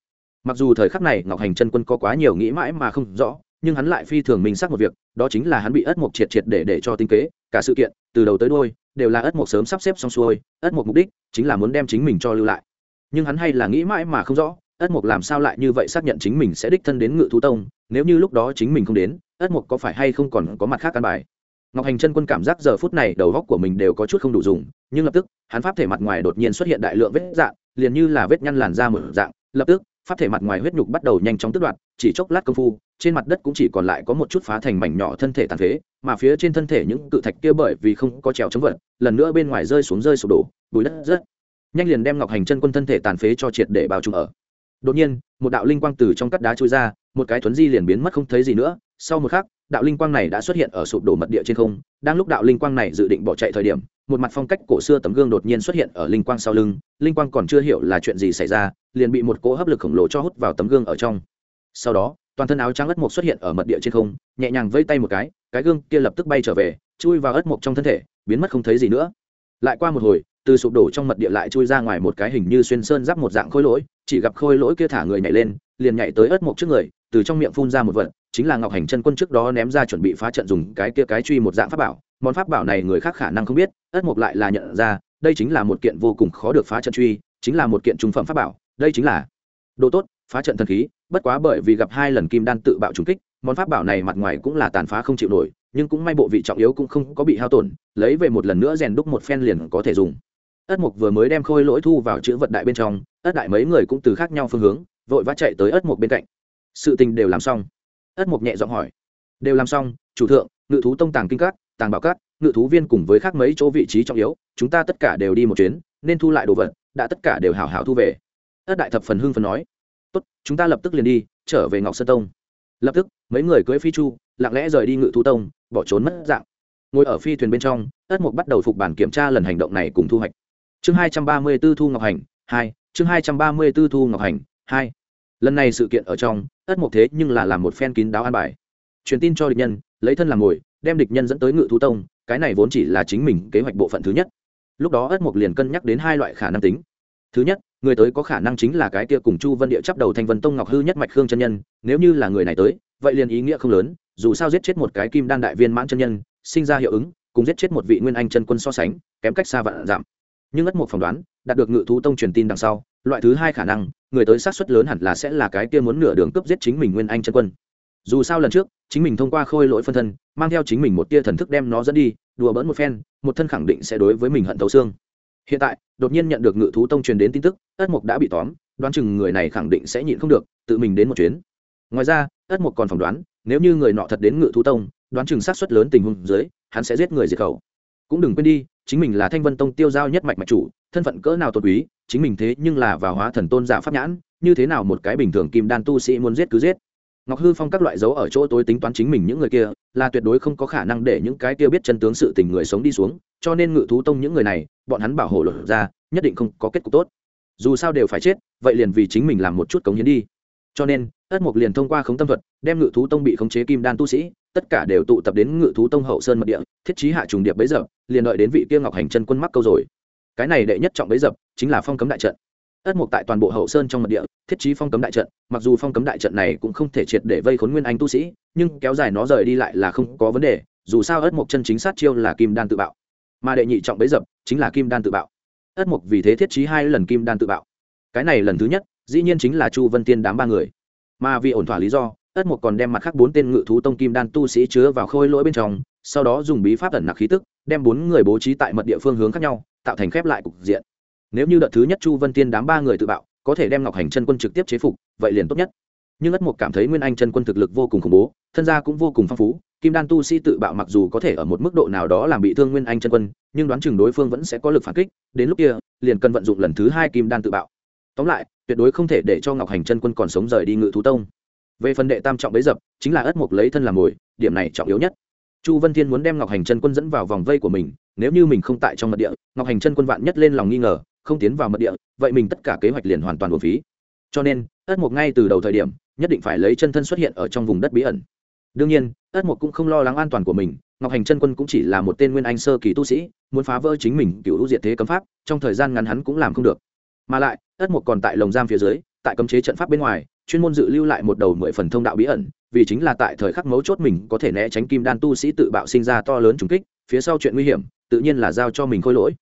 Mặc dù thời khắc này ngọc hành chân quân có quá nhiều nghĩ mãi mà không rõ, nhưng hắn lại phi thường mình xác một việc, đó chính là hắn bị ất mộc triệt triệt để để cho tinh kế, cả sự kiện, từ đầu tới đôi đều là ất mộc sớm sắp xếp xong xuôi, ất mộc mục đích chính là muốn đem chính mình cho lưu lại. Nhưng hắn hay là nghĩ mãi mà không rõ, ất mộc làm sao lại như vậy xác nhận chính mình sẽ đích thân đến ngự thú tông, nếu như lúc đó chính mình không đến, ất mộc có phải hay không còn có mặt khác căn bài? Ngọc hành chân quân cảm giác giờ phút này đầu góc của mình đều có chút không đủ dùng, nhưng lập tức, hắn pháp thể mặt ngoài đột nhiên xuất hiện đại lượng vết dạng, liền như là vết nhăn làn da mở dạng, lập tức, pháp thể mặt ngoài huyết nhục bắt đầu nhanh chóng tức đoạt, chỉ chốc lát công phu trên mặt đất cũng chỉ còn lại có một chút phá thành mảnh nhỏ thân thể tàn phế, mà phía trên thân thể những cự thạch kia bởi vì không có trèo chống vật, lần nữa bên ngoài rơi xuống rơi sụp đổ bùi đất rất nhanh liền đem ngọc hành chân quân thân thể tàn phế cho triệt để bao trùm ở. Đột nhiên, một đạo linh quang từ trong cắt đá trôi ra, một cái thuấn di liền biến mất không thấy gì nữa. Sau một khắc, đạo linh quang này đã xuất hiện ở sụp đổ mật địa trên không. Đang lúc đạo linh quang này dự định bỏ chạy thời điểm, một mặt phong cách cổ xưa tấm gương đột nhiên xuất hiện ở linh quang sau lưng. Linh quang còn chưa hiểu là chuyện gì xảy ra, liền bị một cỗ hấp lực khổng lồ cho hút vào tấm gương ở trong. Sau đó toàn thân áo trắng ất mộc xuất hiện ở mật địa trên không, nhẹ nhàng vây tay một cái cái gương kia lập tức bay trở về, chui vào ất mộc trong thân thể, biến mất không thấy gì nữa. Lại qua một hồi, từ sụp đổ trong mật địa lại chui ra ngoài một cái hình như xuyên sơn giáp một dạng khôi lỗi, chỉ gặp khôi lỗi kia thả người nhảy lên, liền nhảy tới ớt mộc trước người, từ trong miệng phun ra một vật, chính là ngọc hành chân quân trước đó ném ra chuẩn bị phá trận dùng cái kia cái truy một dạng pháp bảo. Món pháp bảo này người khác khả năng không biết ớt mộc lại là nhận ra, đây chính là một kiện vô cùng khó được phá trận truy, chính là một kiện trung phẩm pháp bảo, đây chính là đồ tốt, phá trận thần khí bất quá bởi vì gặp hai lần kim đan tự bạo trùng kích, món pháp bảo này mặt ngoài cũng là tàn phá không chịu nổi, nhưng cũng may bộ vị trọng yếu cũng không có bị hao tổn, lấy về một lần nữa rèn đúc một phen liền có thể dùng. Ất mục vừa mới đem khôi lỗi thu vào chữ vật đại bên trong, ất đại mấy người cũng từ khác nhau phương hướng, vội vã chạy tới ất mục bên cạnh. Sự tình đều làm xong. Ất mục nhẹ giọng hỏi. Đều làm xong, chủ thượng, ngự thú tông tàng kinh các, tàng bảo các, ngự thú viên cùng với khác mấy chỗ vị trí trọng yếu, chúng ta tất cả đều đi một chuyến, nên thu lại đồ vật, đã tất cả đều hảo hảo thu về. Ất đại thập phần hưng phần nói tốt, chúng ta lập tức liền đi, trở về ngọc sơn tông. Lập tức, mấy người cưỡi phi chu, lặng lẽ rời đi ngự thú tông, bỏ trốn mất dạng. Ngồi ở phi thuyền bên trong, ất mục bắt đầu phục bản kiểm tra lần hành động này cùng thu hoạch. Chương hai trăm ba mươi b ố thu ngọc hành, hai, chương hai trăm ba mươi b ố thu ngọc hành, hai. Lần này sự kiện ở trong, ất mục thế nhưng là làm một phen kín đáo an bài. Truyền tin cho địch nhân, lấy thân làm ngồi đem địch nhân dẫn tới ngự thú tông, cái này vốn chỉ là chính mình kế hoạch bộ phận thứ nhất. Lúc đó ất mục liền cân nhắc đến hai loại khả năng tính. Thứ nhất người tới có khả năng chính là cái kia cùng chu vân địa chấp đầu thanh vân tông ngọc hư nhất mạch khương chân nhân, nếu như là người này tới, vậy liền ý nghĩa không lớn, dù sao giết chết một cái kim đan đại viên mãn chân nhân, sinh ra hiệu ứng, cùng giết chết một vị nguyên anh chân quân so sánh, kém cách xa vạn giảm. Nhưng ất một phỏng đoán, đạt được ngự thú tông truyền tin đằng sau, loại thứ hai khả năng, người tới sát xuất lớn hẳn là sẽ là cái kia muốn nửa đường cướp giết chính mình nguyên anh chân quân. Dù sao lần trước, chính mình thông qua khôi lỗi phân thân, mang theo chính mình một tia thần thức đem nó dẫn đi, đùa bỡn một phen, một thân khẳng định sẽ đối với mình hận thấu xương hiện tại, đột nhiên nhận được ngự thú tông truyền đến tin tức, ất mục đã bị tóm, đoán chừng người này khẳng định sẽ nhịn không được, tự mình đến một chuyến. Ngoài ra, ất mục còn phỏng đoán, nếu như người nọ thật đến ngự thú tông, đoán chừng sát xuất lớn tình huống dưới, hắn sẽ giết người diệt khẩu. Cũng đừng quên đi, chính mình là thanh vân tông tiêu giao nhất mạch mạch chủ, thân phận cỡ nào tột quý, chính mình thế nhưng là vào hóa thần tôn giả pháp nhãn, như thế nào một cái bình thường kim đan tu sĩ muốn giết cứ giết ngọc hư phong các loại dấu ở chỗ tối tính toán chính mình những người kia, là tuyệt đối không có khả năng để những cái kia biết chân tướng sự tình người sống đi xuống, cho nên ngự thú tông những người này, bọn hắn bảo hộ lộ ra, nhất định không có kết cục tốt. Dù sao đều phải chết, vậy liền vì chính mình làm một chút cống hiến đi. Cho nên, ất mục liền thông qua khống tâm thuật, đem ngự thú tông bị khống chế kim đan tu sĩ, tất cả đều tụ tập đến ngự thú tông hậu sơn mật địa, thiết trí hạ trùng điệp bấy giờ, liền đợi đến vị kia ngọc hành chân quân mắc câu rồi. Cái này đệ nhất trọng bấy dập chính là phong cấm đại trận ất mục tại toàn bộ hậu sơn trong mật địa, thiết trí phong cấm đại trận, mặc dù phong cấm đại trận này cũng không thể triệt để vây khốn nguyên anh tu sĩ, nhưng kéo dài nó rời đi lại là không có vấn đề, dù sao ất mục chân chính sát chiêu là kim đan tự bạo. Mà đệ nhị trọng bấy dập chính là kim đan tự bạo. Ất mục vì thế thiết trí hai lần kim đan tự bạo. Cái này lần thứ nhất, dĩ nhiên chính là chu vân tiên đám ba người. Mà vì ổn thỏa lý do, ất mục còn đem mặt khác bốn tên ngự thú tông kim đan tu sĩ chứa vào khôi lỗi bên trong, sau đó dùng bí pháp ẩn nặc khí tức, đem bốn người bố trí tại mật địa phương hướng khác nhau, tạo thành khép lại cục diện nếu như đợt thứ nhất chu vân tiên đám ba người tự bạo, có thể đem ngọc hành chân quân trực tiếp chế phục, vậy liền tốt nhất. Nhưng ất mục cảm thấy nguyên anh chân quân thực lực vô cùng khủng bố, thân gia cũng vô cùng phong phú, kim đan tu sĩ tự bạo mặc dù có thể ở một mức độ nào đó làm bị thương nguyên anh chân quân, nhưng đoán chừng đối phương vẫn sẽ có lực phản kích, đến lúc kia, liền cần vận dụng lần thứ hai kim đan tự bạo. Tóm lại, tuyệt đối không thể để cho ngọc hành chân quân còn sống rời đi ngự thú tông. Về phần đệ tam trọng bấy dập, chính là ất mục lấy thân làm mồi, điểm này trọng yếu nhất. Chu vân thiên muốn đem ngọc hành chân quân dẫn vào vòng vây của mình, nếu như mình không tại trong mật địa, ngọc hành chân quân vạn nhất lên lòng nghi ngờ không tiến vào mật địa, vậy mình tất cả kế hoạch liền hoàn toàn buồn phí. Cho nên, ất mục ngay từ đầu thời điểm, nhất định phải lấy chân thân xuất hiện ở trong vùng đất bí ẩn. Đương nhiên, ất mục cũng không lo lắng an toàn của mình, ngọc hành chân quân cũng chỉ là một tên nguyên anh sơ kỳ tu sĩ, muốn phá vỡ chính mình cựu diệt thế cấm pháp, trong thời gian ngắn hắn cũng làm không được. Mà lại, ất mục còn tại lồng giam phía dưới, tại cấm chế trận pháp bên ngoài, chuyên môn dự lưu lại một đầu mười phần thông đạo bí ẩn, vì chính là tại thời khắc mấu chốt mình có thể né tránh kim đan tu sĩ tự bạo sinh ra to lớn trùng kích, phía sau chuyện nguy hiểm, tự nhiên là giao cho mình khôi lỗi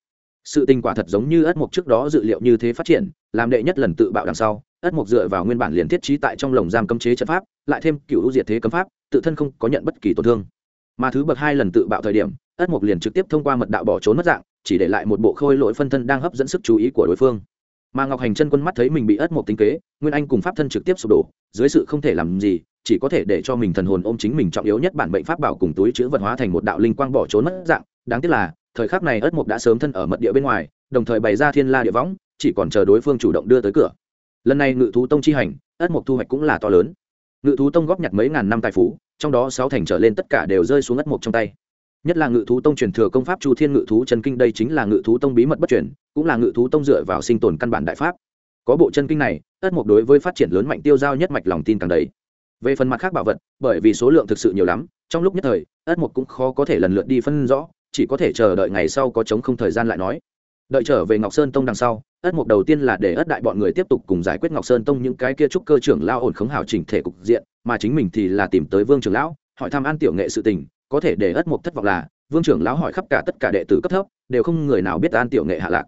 sự tình quả thật giống như ất mục trước đó dự liệu như thế phát triển, làm đệ nhất lần tự bạo đằng sau, ất mục dựa vào nguyên bản liền thiết trí tại trong lồng giam cấm chế trận pháp, lại thêm cựu diệt thế cấm pháp, tự thân không có nhận bất kỳ tổn thương. Mà thứ bậc hai lần tự bạo thời điểm, ất mục liền trực tiếp thông qua mật đạo bỏ trốn mất dạng, chỉ để lại một bộ khôi lỗi phân thân đang hấp dẫn sức chú ý của đối phương. Mà ngọc hành chân quân mắt thấy mình bị ất mục tính kế, nguyên anh cùng pháp thân trực tiếp sụp đổ, dưới sự không thể làm gì, chỉ có thể để cho mình thần hồn ôm chính mình trọng yếu nhất bản bệnh pháp bảo cùng túi chữ vật hóa thành một đạo linh quang bỏ trốn mất dạng, đáng tiếc là thời khắc này ất mục đã sớm thân ở mật địa bên ngoài, đồng thời bày ra thiên la địa võng, chỉ còn chờ đối phương chủ động đưa tới cửa. Lần này ngự thú tông chi hành ất mục thu hoạch cũng là to lớn. Ngự thú tông góp nhặt mấy ngàn năm tài phú, trong đó sáu thành trở lên tất cả đều rơi xuống ất mục trong tay. Nhất là ngự thú tông truyền thừa công pháp chu thiên ngự thú chân kinh, đây chính là ngự thú tông bí mật bất truyền, cũng là ngự thú tông dựa vào sinh tồn căn bản đại pháp. Có bộ chân kinh này ất mục đối với phát triển lớn mạnh tiêu giao nhất mạch lòng tin càng đấy về phần mặt khác bảo vật, bởi vì số lượng thực sự nhiều lắm, trong lúc nhất thời ất mục cũng khó có thể lần lượt đi phân rõ chỉ có thể chờ đợi ngày sau có chống không thời gian lại nói. Đợi trở về ngọc sơn tông đằng sau, ất mục đầu tiên là để ất đại bọn người tiếp tục cùng giải quyết ngọc sơn tông những cái kia trúc cơ trưởng lao ổn khống hào chỉnh thể cục diện, mà chính mình thì là tìm tới vương trưởng lão, hỏi thăm an tiểu nghệ sự tình, có thể để ất mục thất vọng là, vương trưởng lão hỏi khắp cả tất cả đệ tử cấp thấp, đều không người nào biết an tiểu nghệ hạ lạc.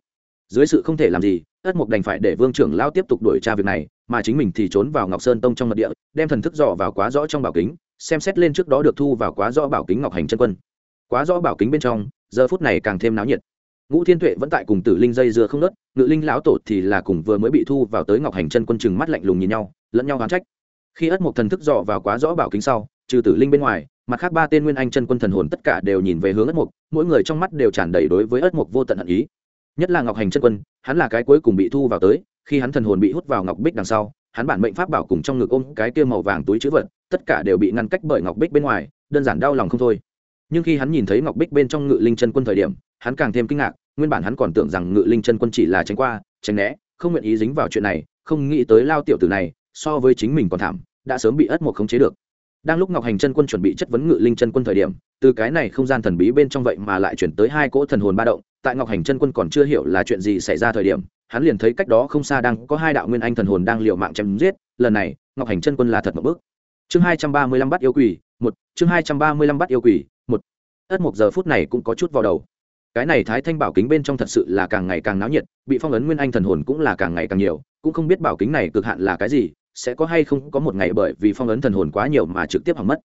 Dưới sự không thể làm gì, ất mục đành phải để vương trưởng lão tiếp tục đuổi tra việc này, mà chính mình thì trốn vào ngọc sơn tông trong mật địa, đem thần thức dò vào quá rõ trong bảo kính, xem xét lên trước đó được thu vào quá rõ bảo kính ngọc hành chân quân quá rõ bảo kính bên trong, giờ phút này càng thêm náo nhiệt. Ngũ thiên tuệ vẫn tại cùng tử linh dây dưa không nớt ngự linh lão tổ thì là cùng vừa mới bị thu vào tới ngọc hành chân quân chừng mắt lạnh lùng nhìn nhau, lẫn nhau oán trách. Khi ất một thần thức dò vào quá rõ bảo kính sau, trừ tử linh bên ngoài, mặt khác ba tên nguyên anh chân quân thần hồn tất cả đều nhìn về hướng ất mục mỗi người trong mắt đều tràn đầy đối với ất mục vô tận hận ý. Nhất là ngọc hành chân quân, hắn là cái cuối cùng bị thu vào tới, khi hắn thần hồn bị hút vào ngọc bích đằng sau, hắn bản mệnh pháp bảo cùng trong ngực ôm cái kia màu vàng túi chữ vật, tất cả đều bị ngăn cách bởi ngọc bích bên ngoài, đơn giản đau lòng không thôi nhưng khi hắn nhìn thấy ngọc bích bên trong ngự linh chân quân thời điểm, hắn càng thêm kinh ngạc, nguyên bản hắn còn tưởng rằng ngự linh chân quân chỉ là tránh qua, tránh né, không nguyện ý dính vào chuyện này, không nghĩ tới lao tiểu tử này, so với chính mình còn thảm, đã sớm bị ất một khống chế được. Đang lúc ngọc hành chân quân chuẩn bị chất vấn ngự linh chân quân thời điểm, từ cái này không gian thần bí bên trong vậy mà lại chuyển tới hai cỗ thần hồn ba động, tại ngọc hành chân quân còn chưa hiểu là chuyện gì xảy ra thời điểm, hắn liền thấy cách đó không xa đang có hai đạo nguyên anh thần hồn đang liều mạng chém giết, lần này, ngọc hành chân quân là thật một bước. Chương hai trăm ba mươi lăm bắt yêu quỷ, một, chương hai trăm ba mươi lăm bắt yêu quỷ ất một giờ phút này cũng có chút vào đầu. Cái này thái thanh bảo kính bên trong thật sự là càng ngày càng náo nhiệt, bị phong ấn nguyên anh thần hồn cũng là càng ngày càng nhiều, cũng không biết bảo kính này cực hạn là cái gì, sẽ có hay không có một ngày bởi vì phong ấn thần hồn quá nhiều mà trực tiếp hỏng mất.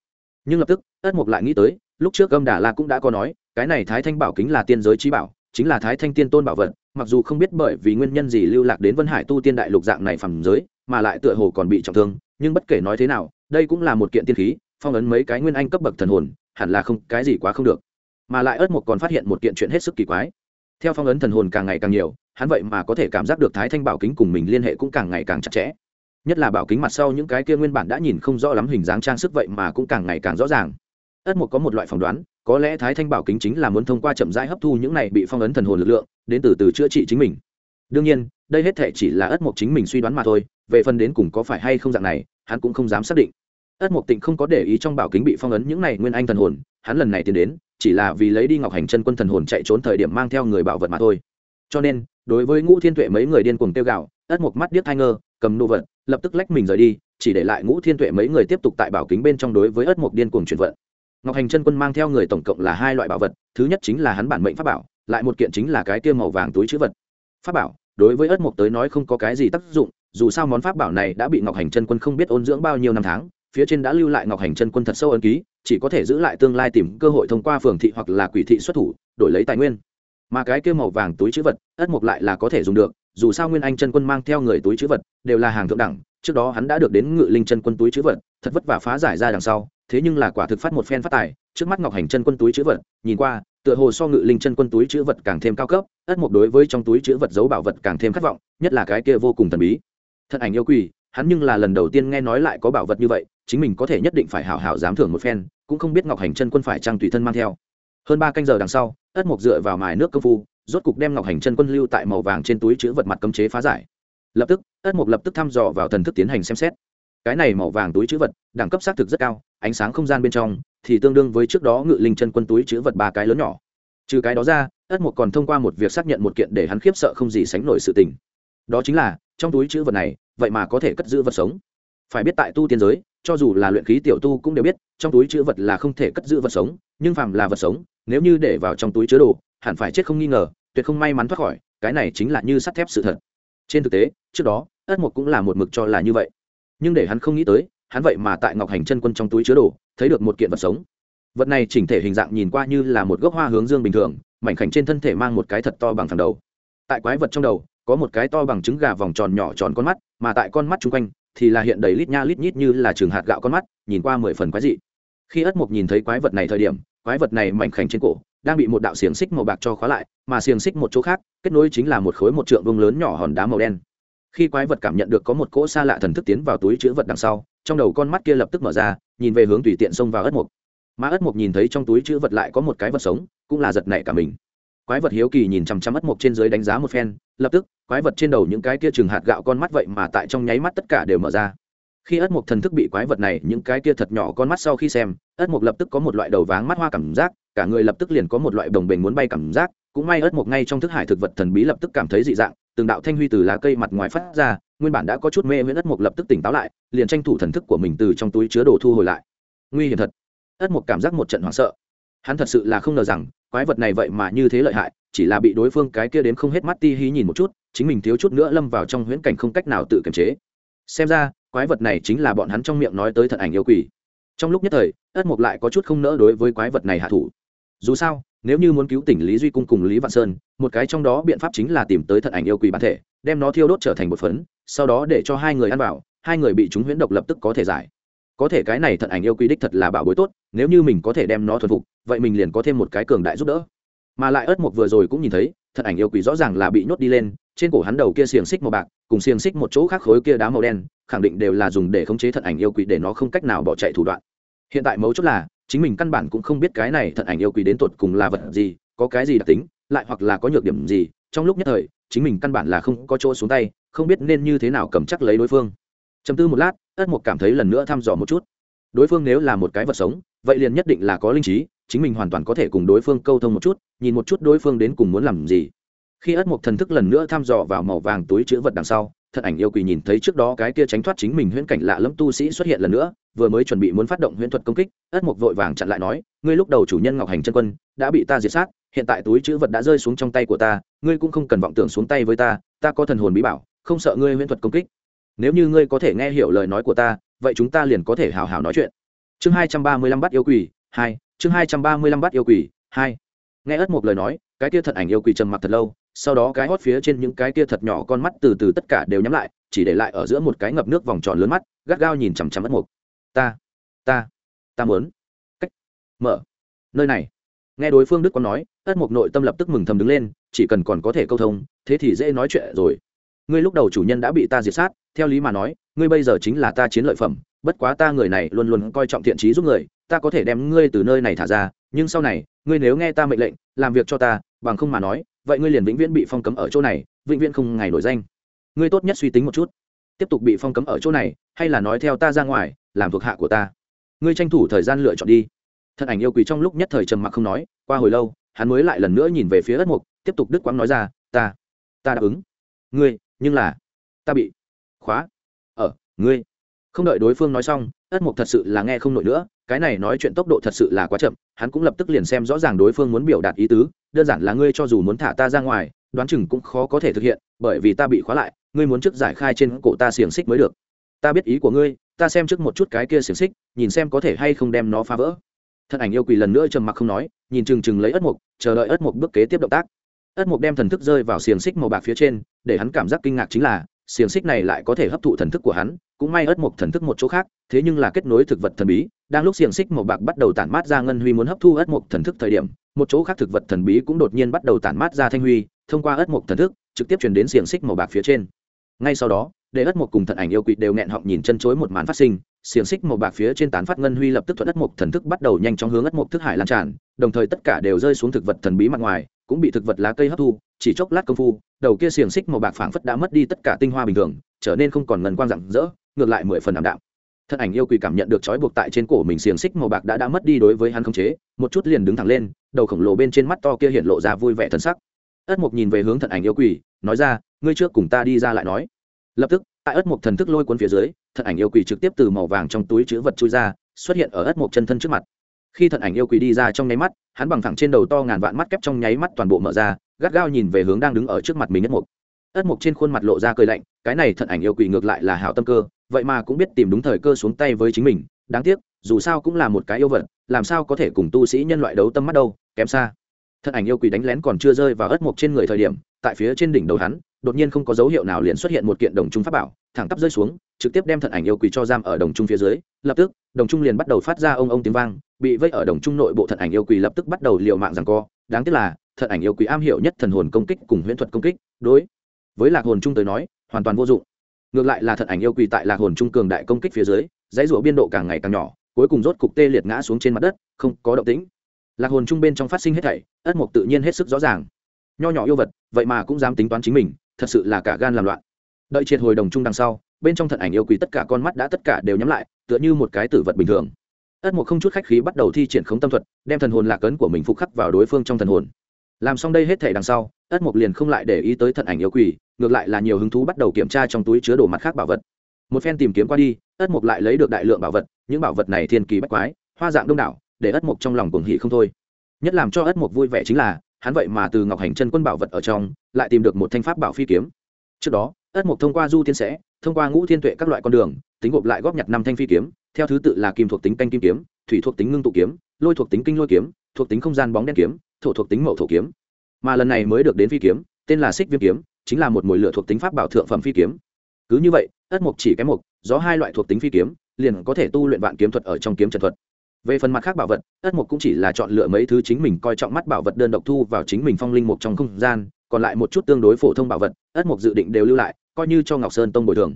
Nhưng lập tức, ất mục lại nghĩ tới, lúc trước âm đà la cũng đã có nói, cái này thái thanh bảo kính là tiên giới trí bảo, chính là thái thanh tiên tôn bảo vật, mặc dù không biết bởi vì nguyên nhân gì lưu lạc đến vân hải tu tiên đại lục dạng này phẳng giới, mà lại tựa hồ còn bị trọng thương, nhưng bất kể nói thế nào, đây cũng là một kiện tiên khí, phong ấn mấy cái nguyên anh cấp bậc thần hồn hẳn là không, cái gì quá không được. Mà lại ớt một còn phát hiện một kiện chuyện hết sức kỳ quái. Theo phong ấn thần hồn càng ngày càng nhiều, hắn vậy mà có thể cảm giác được thái thanh bảo kính cùng mình liên hệ cũng càng ngày càng chặt chẽ. Nhất là bảo kính mặt sau những cái kia nguyên bản đã nhìn không rõ lắm hình dáng trang sức vậy mà cũng càng ngày càng rõ ràng. Ất mục có một loại phỏng đoán, có lẽ thái thanh bảo kính chính là muốn thông qua chậm rãi hấp thu những này bị phong ấn thần hồn lực lượng, đến từ từ chữa trị chính mình. Đương nhiên, đây hết thể chỉ là ất mục chính mình suy đoán mà thôi, về phần đến cùng có phải hay không dạng này, hắn cũng không dám xác định ất mộc tịnh không có để ý trong bảo kính bị phong ấn những này nguyên anh thần hồn, hắn lần này tiến đến, chỉ là vì lấy đi ngọc hành chân quân thần hồn chạy trốn thời điểm mang theo người bảo vật mà thôi. Cho nên, đối với ngũ thiên tuệ mấy người điên cuồng tiêu gạo ất mộc mắt điếc thai ngơ, cầm nô vật, lập tức lách mình rời đi, chỉ để lại ngũ thiên tuệ mấy người tiếp tục tại bảo kính bên trong đối với ất mộc điên cuồng chuyển vận. Ngọc hành chân quân mang theo người tổng cộng là hai loại bảo vật, thứ nhất chính là hắn bản mệnh pháp bảo, lại một kiện chính là cái tiêu màu vàng túi chữ vật. Pháp bảo, đối với ất mộc tới nói không có cái gì tác dụng, dù sao món pháp bảo này đã bị ngọc hành chân quân không biết ôn dưỡng bao nhiêu năm tháng phía trên đã lưu lại ngọc hành chân quân thật sâu ấn ký, chỉ có thể giữ lại tương lai tìm cơ hội thông qua phường thị hoặc là quỷ thị xuất thủ, đổi lấy tài nguyên. Mà cái kia màu vàng túi chữ vật, ất mộc lại là có thể dùng được, dù sao nguyên anh chân quân mang theo người túi chữ vật, đều là hàng thượng đẳng, trước đó hắn đã được đến ngự linh chân quân túi chữ vật, thật vất vả phá giải ra đằng sau, thế nhưng là quả thực phát một phen phát tài, trước mắt ngọc hành chân quân túi chữ vật, nhìn qua, tựa hồ so ngự linh chân quân túi chữ vật càng thêm cao cấp, ất mộc đối với trong túi chữ vật giấu bảo vật càng thêm khát vọng, nhất là cái kia vô cùng thần bí. Thân ảnh yêu quỷ hắn nhưng là lần đầu tiên nghe nói lại có bảo vật như vậy, chính mình có thể nhất định phải hảo hảo dám thưởng một phen, cũng không biết ngọc hành chân quân phải trang tùy thân mang theo. Hơn ba canh giờ đằng sau ất mộc dựa vào mài nước công phu, rốt cục đem ngọc hành chân quân lưu tại màu vàng trên túi chữ vật mặt cấm chế phá giải. Lập tức ất mộc lập tức thăm dò vào thần thức tiến hành xem xét. Cái này màu vàng túi chữ vật, đẳng cấp xác thực rất cao, ánh sáng không gian bên trong thì tương đương với trước đó ngự linh chân quân túi chữ vật ba cái lớn nhỏ. Trừ cái đó ra ất mộc còn thông qua một việc xác nhận một kiện để hắn khiếp sợ không gì sánh nổi sự tình. Đó chính là, trong túi chữ vật này vậy mà có thể cất giữ vật sống. Phải biết tại tu tiên giới, cho dù là luyện khí tiểu tu cũng đều biết, trong túi chữ vật là không thể cất giữ vật sống, nhưng phàm là vật sống, nếu như để vào trong túi chứa đồ, hẳn phải chết không nghi ngờ, tuyệt không may mắn thoát khỏi, cái này chính là như sắt thép sự thật. Trên thực tế, trước đó, ất mục cũng là một mực cho là như vậy. Nhưng để hắn không nghĩ tới, hắn vậy mà tại ngọc hành chân quân trong túi chứa đồ, thấy được một kiện vật sống. Vật này chỉnh thể hình dạng nhìn qua như là một gốc hoa hướng dương bình thường, mảnh khảnh trên thân thể mang một cái thật to bằng thẳng đầu. Tại quái vật trong đầu có một cái to bằng trứng gà vòng tròn nhỏ tròn con mắt, mà tại con mắt chung quanh thì là hiện đầy lít nha lít nhít như là trường hạt gạo con mắt, nhìn qua mười phần quái dị. Khi ất mục nhìn thấy quái vật này thời điểm, quái vật này mảnh khảnh trên cổ, đang bị một đạo xiềng xích màu bạc cho khóa lại, mà xiềng xích một chỗ khác, kết nối chính là một khối một trượng vương lớn nhỏ hòn đá màu đen. Khi quái vật cảm nhận được có một cỗ xa lạ thần thức tiến vào túi chữ vật đằng sau, trong đầu con mắt kia lập tức mở ra, nhìn về hướng tùy tiện xông vào ất mục mà ất mục nhìn thấy trong túi chữ vật lại có một cái vật sống, cũng là giật nảy cả mình quái vật hiếu kỳ nhìn chằm chằm ất mộc trên dưới đánh giá một phen, lập tức, quái vật trên đầu những cái kia chừng hạt gạo con mắt vậy mà tại trong nháy mắt tất cả đều mở ra. Khi ất mộc thần thức bị quái vật này, những cái kia thật nhỏ con mắt sau khi xem, ất mộc lập tức có một loại đầu váng mắt hoa cảm giác, cả người lập tức liền có một loại đồng bình muốn bay cảm giác, cũng may ất mộc ngay trong thức hải thực vật thần bí lập tức cảm thấy dị dạng, từng đạo thanh huy từ lá cây mặt ngoài phát ra, nguyên bản đã có chút mê miễn ất mộc lập tức tỉnh táo lại, liền tranh thủ thần thức của mình từ trong túi chứa đồ thu hồi lại. Nguy hiểm thật. Ất mộc cảm giác một trận hoảng sợ hắn thật sự là không ngờ rằng, quái vật này vậy mà như thế lợi hại, chỉ là bị đối phương cái kia đến không hết mắt ti hí nhìn một chút, chính mình thiếu chút nữa lâm vào trong huyễn cảnh không cách nào tự kiềm chế. Xem ra, quái vật này chính là bọn hắn trong miệng nói tới thật ảnh yêu quỷ. Trong lúc nhất thời, ất mục lại có chút không nỡ đối với quái vật này hạ thủ. Dù sao, nếu như muốn cứu tỉnh lý duy cung cùng lý vạn sơn, một cái trong đó biện pháp chính là tìm tới thật ảnh yêu quỷ bản thể, đem nó thiêu đốt trở thành một phấn, sau đó để cho hai người ăn vào, hai người bị chúng huyễn độc lập tức có thể giải có thể cái này thận ảnh yêu quý đích thật là bảo bối tốt, nếu như mình có thể đem nó thuần phục, vậy mình liền có thêm một cái cường đại giúp đỡ. Mà lại ớt mộc vừa rồi cũng nhìn thấy, thận ảnh yêu quỷ rõ ràng là bị nhốt đi lên, trên cổ hắn đầu kia xiềng xích màu bạc, cùng xiềng xích một chỗ khác khối kia đá màu đen, khẳng định đều là dùng để khống chế thận ảnh yêu quỷ để nó không cách nào bỏ chạy thủ đoạn. Hiện tại mấu chốt là, chính mình căn bản cũng không biết cái này thận ảnh yêu quỷ đến tột cùng là vật gì, có cái gì đặc tính, lại hoặc là có nhược điểm gì, trong lúc nhất thời, chính mình căn bản là không có chỗ xuống tay, không biết nên như thế nào cầm chắc lấy đối phương. Chầm tư một lát, ất mục cảm thấy lần nữa thăm dò một chút. Đối phương nếu là một cái vật sống, vậy liền nhất định là có linh trí, chính mình hoàn toàn có thể cùng đối phương câu thông một chút, nhìn một chút đối phương đến cùng muốn làm gì. Khi ất mục thần thức lần nữa thăm dò vào màu vàng túi chữ vật đằng sau, thật ảnh yêu quỳ nhìn thấy trước đó cái kia tránh thoát chính mình huyễn cảnh lạ lẫm tu sĩ xuất hiện lần nữa, vừa mới chuẩn bị muốn phát động huyễn thuật công kích, ất mục vội vàng chặn lại nói, ngươi lúc đầu chủ nhân ngọc hành chân quân, đã bị ta diệt sát, hiện tại túi chữ vật đã rơi xuống trong tay của ta, ngươi cũng không cần vọng tưởng xuống tay với ta ta có thần hồn bí bảo, không sợ ngươi huyễn thuật công kích nếu như ngươi có thể nghe hiểu lời nói của ta, vậy chúng ta liền có thể hào hào nói chuyện. Chương hai trăm ba mươi lăm bắt yêu quỷ, hai, chương hai trăm ba mươi lăm bắt yêu quỷ, hai. Nghe ất một lời nói, cái kia thật ảnh yêu quỷ trầm mặc thật lâu, sau đó cái hót phía trên những cái kia thật nhỏ con mắt từ từ tất cả đều nhắm lại, chỉ để lại ở giữa một cái ngập nước vòng tròn lớn mắt, gắt gao nhìn chằm chằm ất mục ta ta ta muốn. Cách, mở. Nơi này. Nghe đối phương đức có nói, ất mục nội tâm lập tức mừng thầm đứng lên, chỉ cần còn có thể câu thông, thế thì dễ nói chuyện rồi. Ngươi lúc đầu chủ nhân đã bị ta diệt sát theo lý mà nói, ngươi bây giờ chính là ta chiến lợi phẩm, bất quá ta người này luôn luôn coi trọng thiện trí giúp người, ta có thể đem ngươi từ nơi này thả ra, nhưng sau này, ngươi nếu nghe ta mệnh lệnh, làm việc cho ta, bằng không mà nói, vậy ngươi liền vĩnh viễn bị phong cấm ở chỗ này, vĩnh viễn không ngày nổi danh. Ngươi tốt nhất suy tính một chút. Tiếp tục bị phong cấm ở chỗ này, hay là nói theo ta ra ngoài, làm thuộc hạ của ta. Ngươi tranh thủ thời gian lựa chọn đi. Thân ảnh yêu quý trong lúc nhất thời trầm mặc không nói, qua hồi lâu, hắn mới lại lần nữa nhìn về phía ất mục, tiếp tục đứt quãng nói ra, ta ta đáp ứng. Ngươi, nhưng là, ta bị khóa. Ở ngươi. Không đợi đối phương nói xong, ất mục thật sự là nghe không nổi nữa, cái này nói chuyện tốc độ thật sự là quá chậm, hắn cũng lập tức liền xem rõ ràng đối phương muốn biểu đạt ý tứ, đơn giản là ngươi cho dù muốn thả ta ra ngoài, đoán chừng cũng khó có thể thực hiện, bởi vì ta bị khóa lại, ngươi muốn trước giải khai trên cổ ta xiềng xích mới được. Ta biết ý của ngươi, ta xem trước một chút cái kia xiềng xích, nhìn xem có thể hay không đem nó phá vỡ. Thân ảnh yêu quỳ lần nữa trầm mặc không nói, nhìn chừng chừng lấy ất mục chờ đợi ất mục bước kế tiếp động tác. Ất mục đem thần thức rơi vào xiềng xích màu bạc phía trên, để hắn cảm giác kinh ngạc chính là xiềng xích này lại có thể hấp thụ thần thức của hắn, cũng may ớt một thần thức một chỗ khác, thế nhưng là kết nối thực vật thần bí. Đang lúc xiềng xích màu bạc bắt đầu tản mát ra ngân huy muốn hấp thu ớt một thần thức thời điểm, một chỗ khác thực vật thần bí cũng đột nhiên bắt đầu tản mát ra thanh huy, thông qua ớt một thần thức, trực tiếp truyền đến xiềng xích màu bạc phía trên. Ngay sau đó, để ớt một cùng thần ảnh yêu quỷ đều nghẹn họng nhìn chân chối một màn phát sinh, xiềng xích màu bạc phía trên tán phát ngân huy lập tức thuận ất mục thần thức bắt đầu nhanh chóng hướng ất mục thức hải lan tràn, đồng thời tất cả đều rơi xuống thực vật thần bí mặt ngoài cũng bị thực vật lá cây hấp thu, chỉ chốc lát công phu, đầu kia xiềng xích màu bạc phảng phất đã mất đi tất cả tinh hoa bình thường, trở nên không còn ngần quang rạng rỡ, ngược lại mười phần ảm đạm. Thân ảnh yêu quỷ cảm nhận được trói buộc tại trên cổ mình xiềng xích màu bạc đã đã mất đi đối với hắn không chế, một chút liền đứng thẳng lên, đầu khổng lồ bên trên mắt to kia hiện lộ ra vui vẻ thân sắc. Ất mục nhìn về hướng thần ảnh yêu quỷ, nói ra, ngươi trước cùng ta đi ra lại nói. Lập tức, tại ất mục thần thức lôi cuốn phía dưới thần ảnh yêu quỷ trực tiếp từ màu vàng trong túi chữ vật chui ra, xuất hiện ở ất mục chân thân trước mặt khi thần ảnh yêu quỷ đi ra trong nháy mắt, hắn bằng thẳng trên đầu to ngàn vạn mắt kép trong nháy mắt toàn bộ mở ra, gắt gao nhìn về hướng đang đứng ở trước mặt mình ất mục ất mục trên khuôn mặt lộ ra cười lạnh, cái này thần ảnh yêu quỷ ngược lại là hảo tâm cơ, vậy mà cũng biết tìm đúng thời cơ xuống tay với chính mình, đáng tiếc, dù sao cũng là một cái yêu vật, làm sao có thể cùng tu sĩ nhân loại đấu tâm mắt đâu, kém xa. Thần ảnh yêu quỷ đánh lén còn chưa rơi vào ất mục trên người thời điểm, tại phía trên đỉnh đầu hắn, đột nhiên không có dấu hiệu nào liền xuất hiện một kiện đồng trung pháp bảo, thẳng tắp rơi xuống, trực tiếp đem thần ảnh yêu quỷ cho giam ở đồng trung phía dưới, lập tức, đồng trung liền bắt đầu phát ra ông ông tiếng vang bị vây ở đồng trung nội bộ thần ảnh yêu quỷ lập tức bắt đầu liều mạng rằng co. Đáng tiếc là thần ảnh yêu quỷ am hiểu nhất thần hồn công kích cùng huyễn thuật công kích, đối với lạc hồn trung tới nói, hoàn toàn vô dụng. Ngược lại là thần ảnh yêu quỷ tại lạc hồn trung cường đại công kích phía dưới, dãy rủa biên độ càng ngày càng nhỏ, cuối cùng rốt cục tê liệt ngã xuống trên mặt đất, không có động tĩnh. Lạc hồn trung bên trong phát sinh hết thảy, ất mộc tự nhiên hết sức rõ ràng. Nho nhỏ yêu vật, vậy mà cũng dám tính toán chính mình, thật sự là cả gan làm loạn. Đợi triệt hồi đồng trung đằng sau, bên trong thận ảnh yêu quỷ tất cả con mắt đã tất cả đều nhắm lại, tựa như một cái tử vật bình thường ất Mục không chút khách khí bắt đầu thi triển khống tâm thuật, đem thần hồn lạc ấn của mình phục khắc vào đối phương trong thần hồn. Làm xong đây hết thể đằng sau, ất Mục liền không lại để ý tới thận ảnh yêu quỷ, ngược lại là nhiều hứng thú bắt đầu kiểm tra trong túi chứa đồ mặt khác bảo vật. Một phen tìm kiếm qua đi, ất Mục lại lấy được đại lượng bảo vật, những bảo vật này thiên kỳ bách quái, hoa dạng đông đảo, để ất Mục trong lòng cuồng hỉ không thôi. Nhất làm cho ất Mục vui vẻ chính là, hắn vậy mà từ ngọc hành chân quân bảo vật ở trong, lại tìm được một thanh pháp bảo phi kiếm. Trước đó, ất Mục thông qua du tiên sẽ, thông qua ngũ thiên tuệ các loại con đường, tính gộp lại góp nhặt năm thanh phi kiếm theo thứ tự là kim thuộc tính canh kim kiếm, thủy thuộc tính ngưng tụ kiếm, lôi thuộc tính kinh lôi kiếm, thuộc tính không gian bóng đen kiếm, thổ thuộc tính mậu thổ kiếm. Mà lần này mới được đến phi kiếm, tên là xích viêm kiếm, chính là một mồi lửa thuộc tính pháp bảo thượng phẩm phi kiếm. Cứ như vậy, ất mộc chỉ cái mộc do hai loại thuộc tính phi kiếm, liền có thể tu luyện vạn kiếm thuật ở trong kiếm trần thuật. Về phần mặt khác bảo vật, ất mộc cũng chỉ là chọn lựa mấy thứ chính mình coi trọng mắt bảo vật đơn độc thu vào chính mình phong linh mục trong không gian, còn lại một chút tương đối phổ thông bảo vật, ất mộc dự định đều lưu lại, coi như cho ngọc sơn tông bồi thường.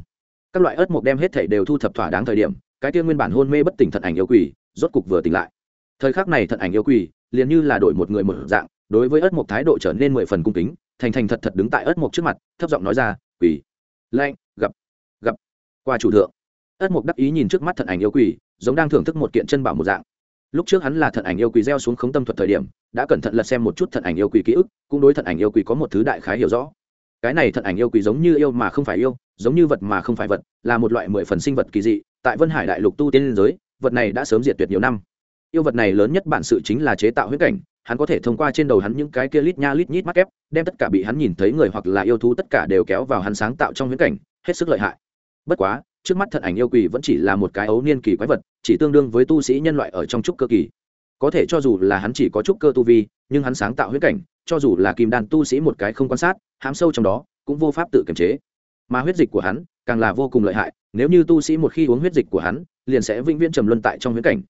Các loại ất mộc đem hết thảy đều thu thập thỏa đáng thời điểm cái kia nguyên bản hôn mê bất tỉnh thận ảnh yêu quỷ, rốt cục vừa tỉnh lại. Thời khắc này thận ảnh yêu quỷ, liền như là đổi một người một dạng, đối với ớt mộc thái độ trở nên mười phần cung kính, thành thành thật thật đứng tại ớt mộc trước mặt, thấp giọng nói ra, quỷ, lạnh, gặp gặp, qua chủ thượng. Ớt mộc đắc ý nhìn trước mắt thận ảnh yêu quỷ, giống đang thưởng thức một kiện chân bảo một dạng. Lúc trước hắn là thận ảnh yêu quỷ gieo xuống khống tâm thuật thời điểm, đã cẩn thận lật xem một chút thận ảnh yêu quỷ ký ức, cũng đối thận ảnh yêu quỷ có một thứ đại khái hiểu rõ. Cái này thận ảnh yêu quỷ giống như yêu mà không phải yêu, giống như vật mà không phải vật, là một loại mười phần sinh vật kỳ dị tại vân hải đại lục tu tiên liên giới, vật này đã sớm diệt tuyệt nhiều năm. Yêu vật này lớn nhất bản sự chính là chế tạo huyết cảnh, hắn có thể thông qua trên đầu hắn những cái kia lít nha lít nhít mắc ép đem tất cả bị hắn nhìn thấy người hoặc là yêu thú tất cả đều kéo vào hắn sáng tạo trong huyết cảnh, hết sức lợi hại. Bất quá, trước mắt thận ảnh yêu quỷ vẫn chỉ là một cái ấu niên kỳ quái vật, chỉ tương đương với tu sĩ nhân loại ở trong trúc cơ kỳ. Có thể cho dù là hắn chỉ có trúc cơ tu vi, nhưng hắn sáng tạo huyết cảnh, cho dù là kim đàn tu sĩ một cái không quan sát hám sâu trong đó, cũng vô pháp tự kiềm chế. Mà huyết dịch của hắn càng là vô cùng lợi hại, nếu như tu sĩ một khi uống huyết dịch của hắn, liền sẽ vĩnh viễn trầm luân tại trong huyễn cảnh.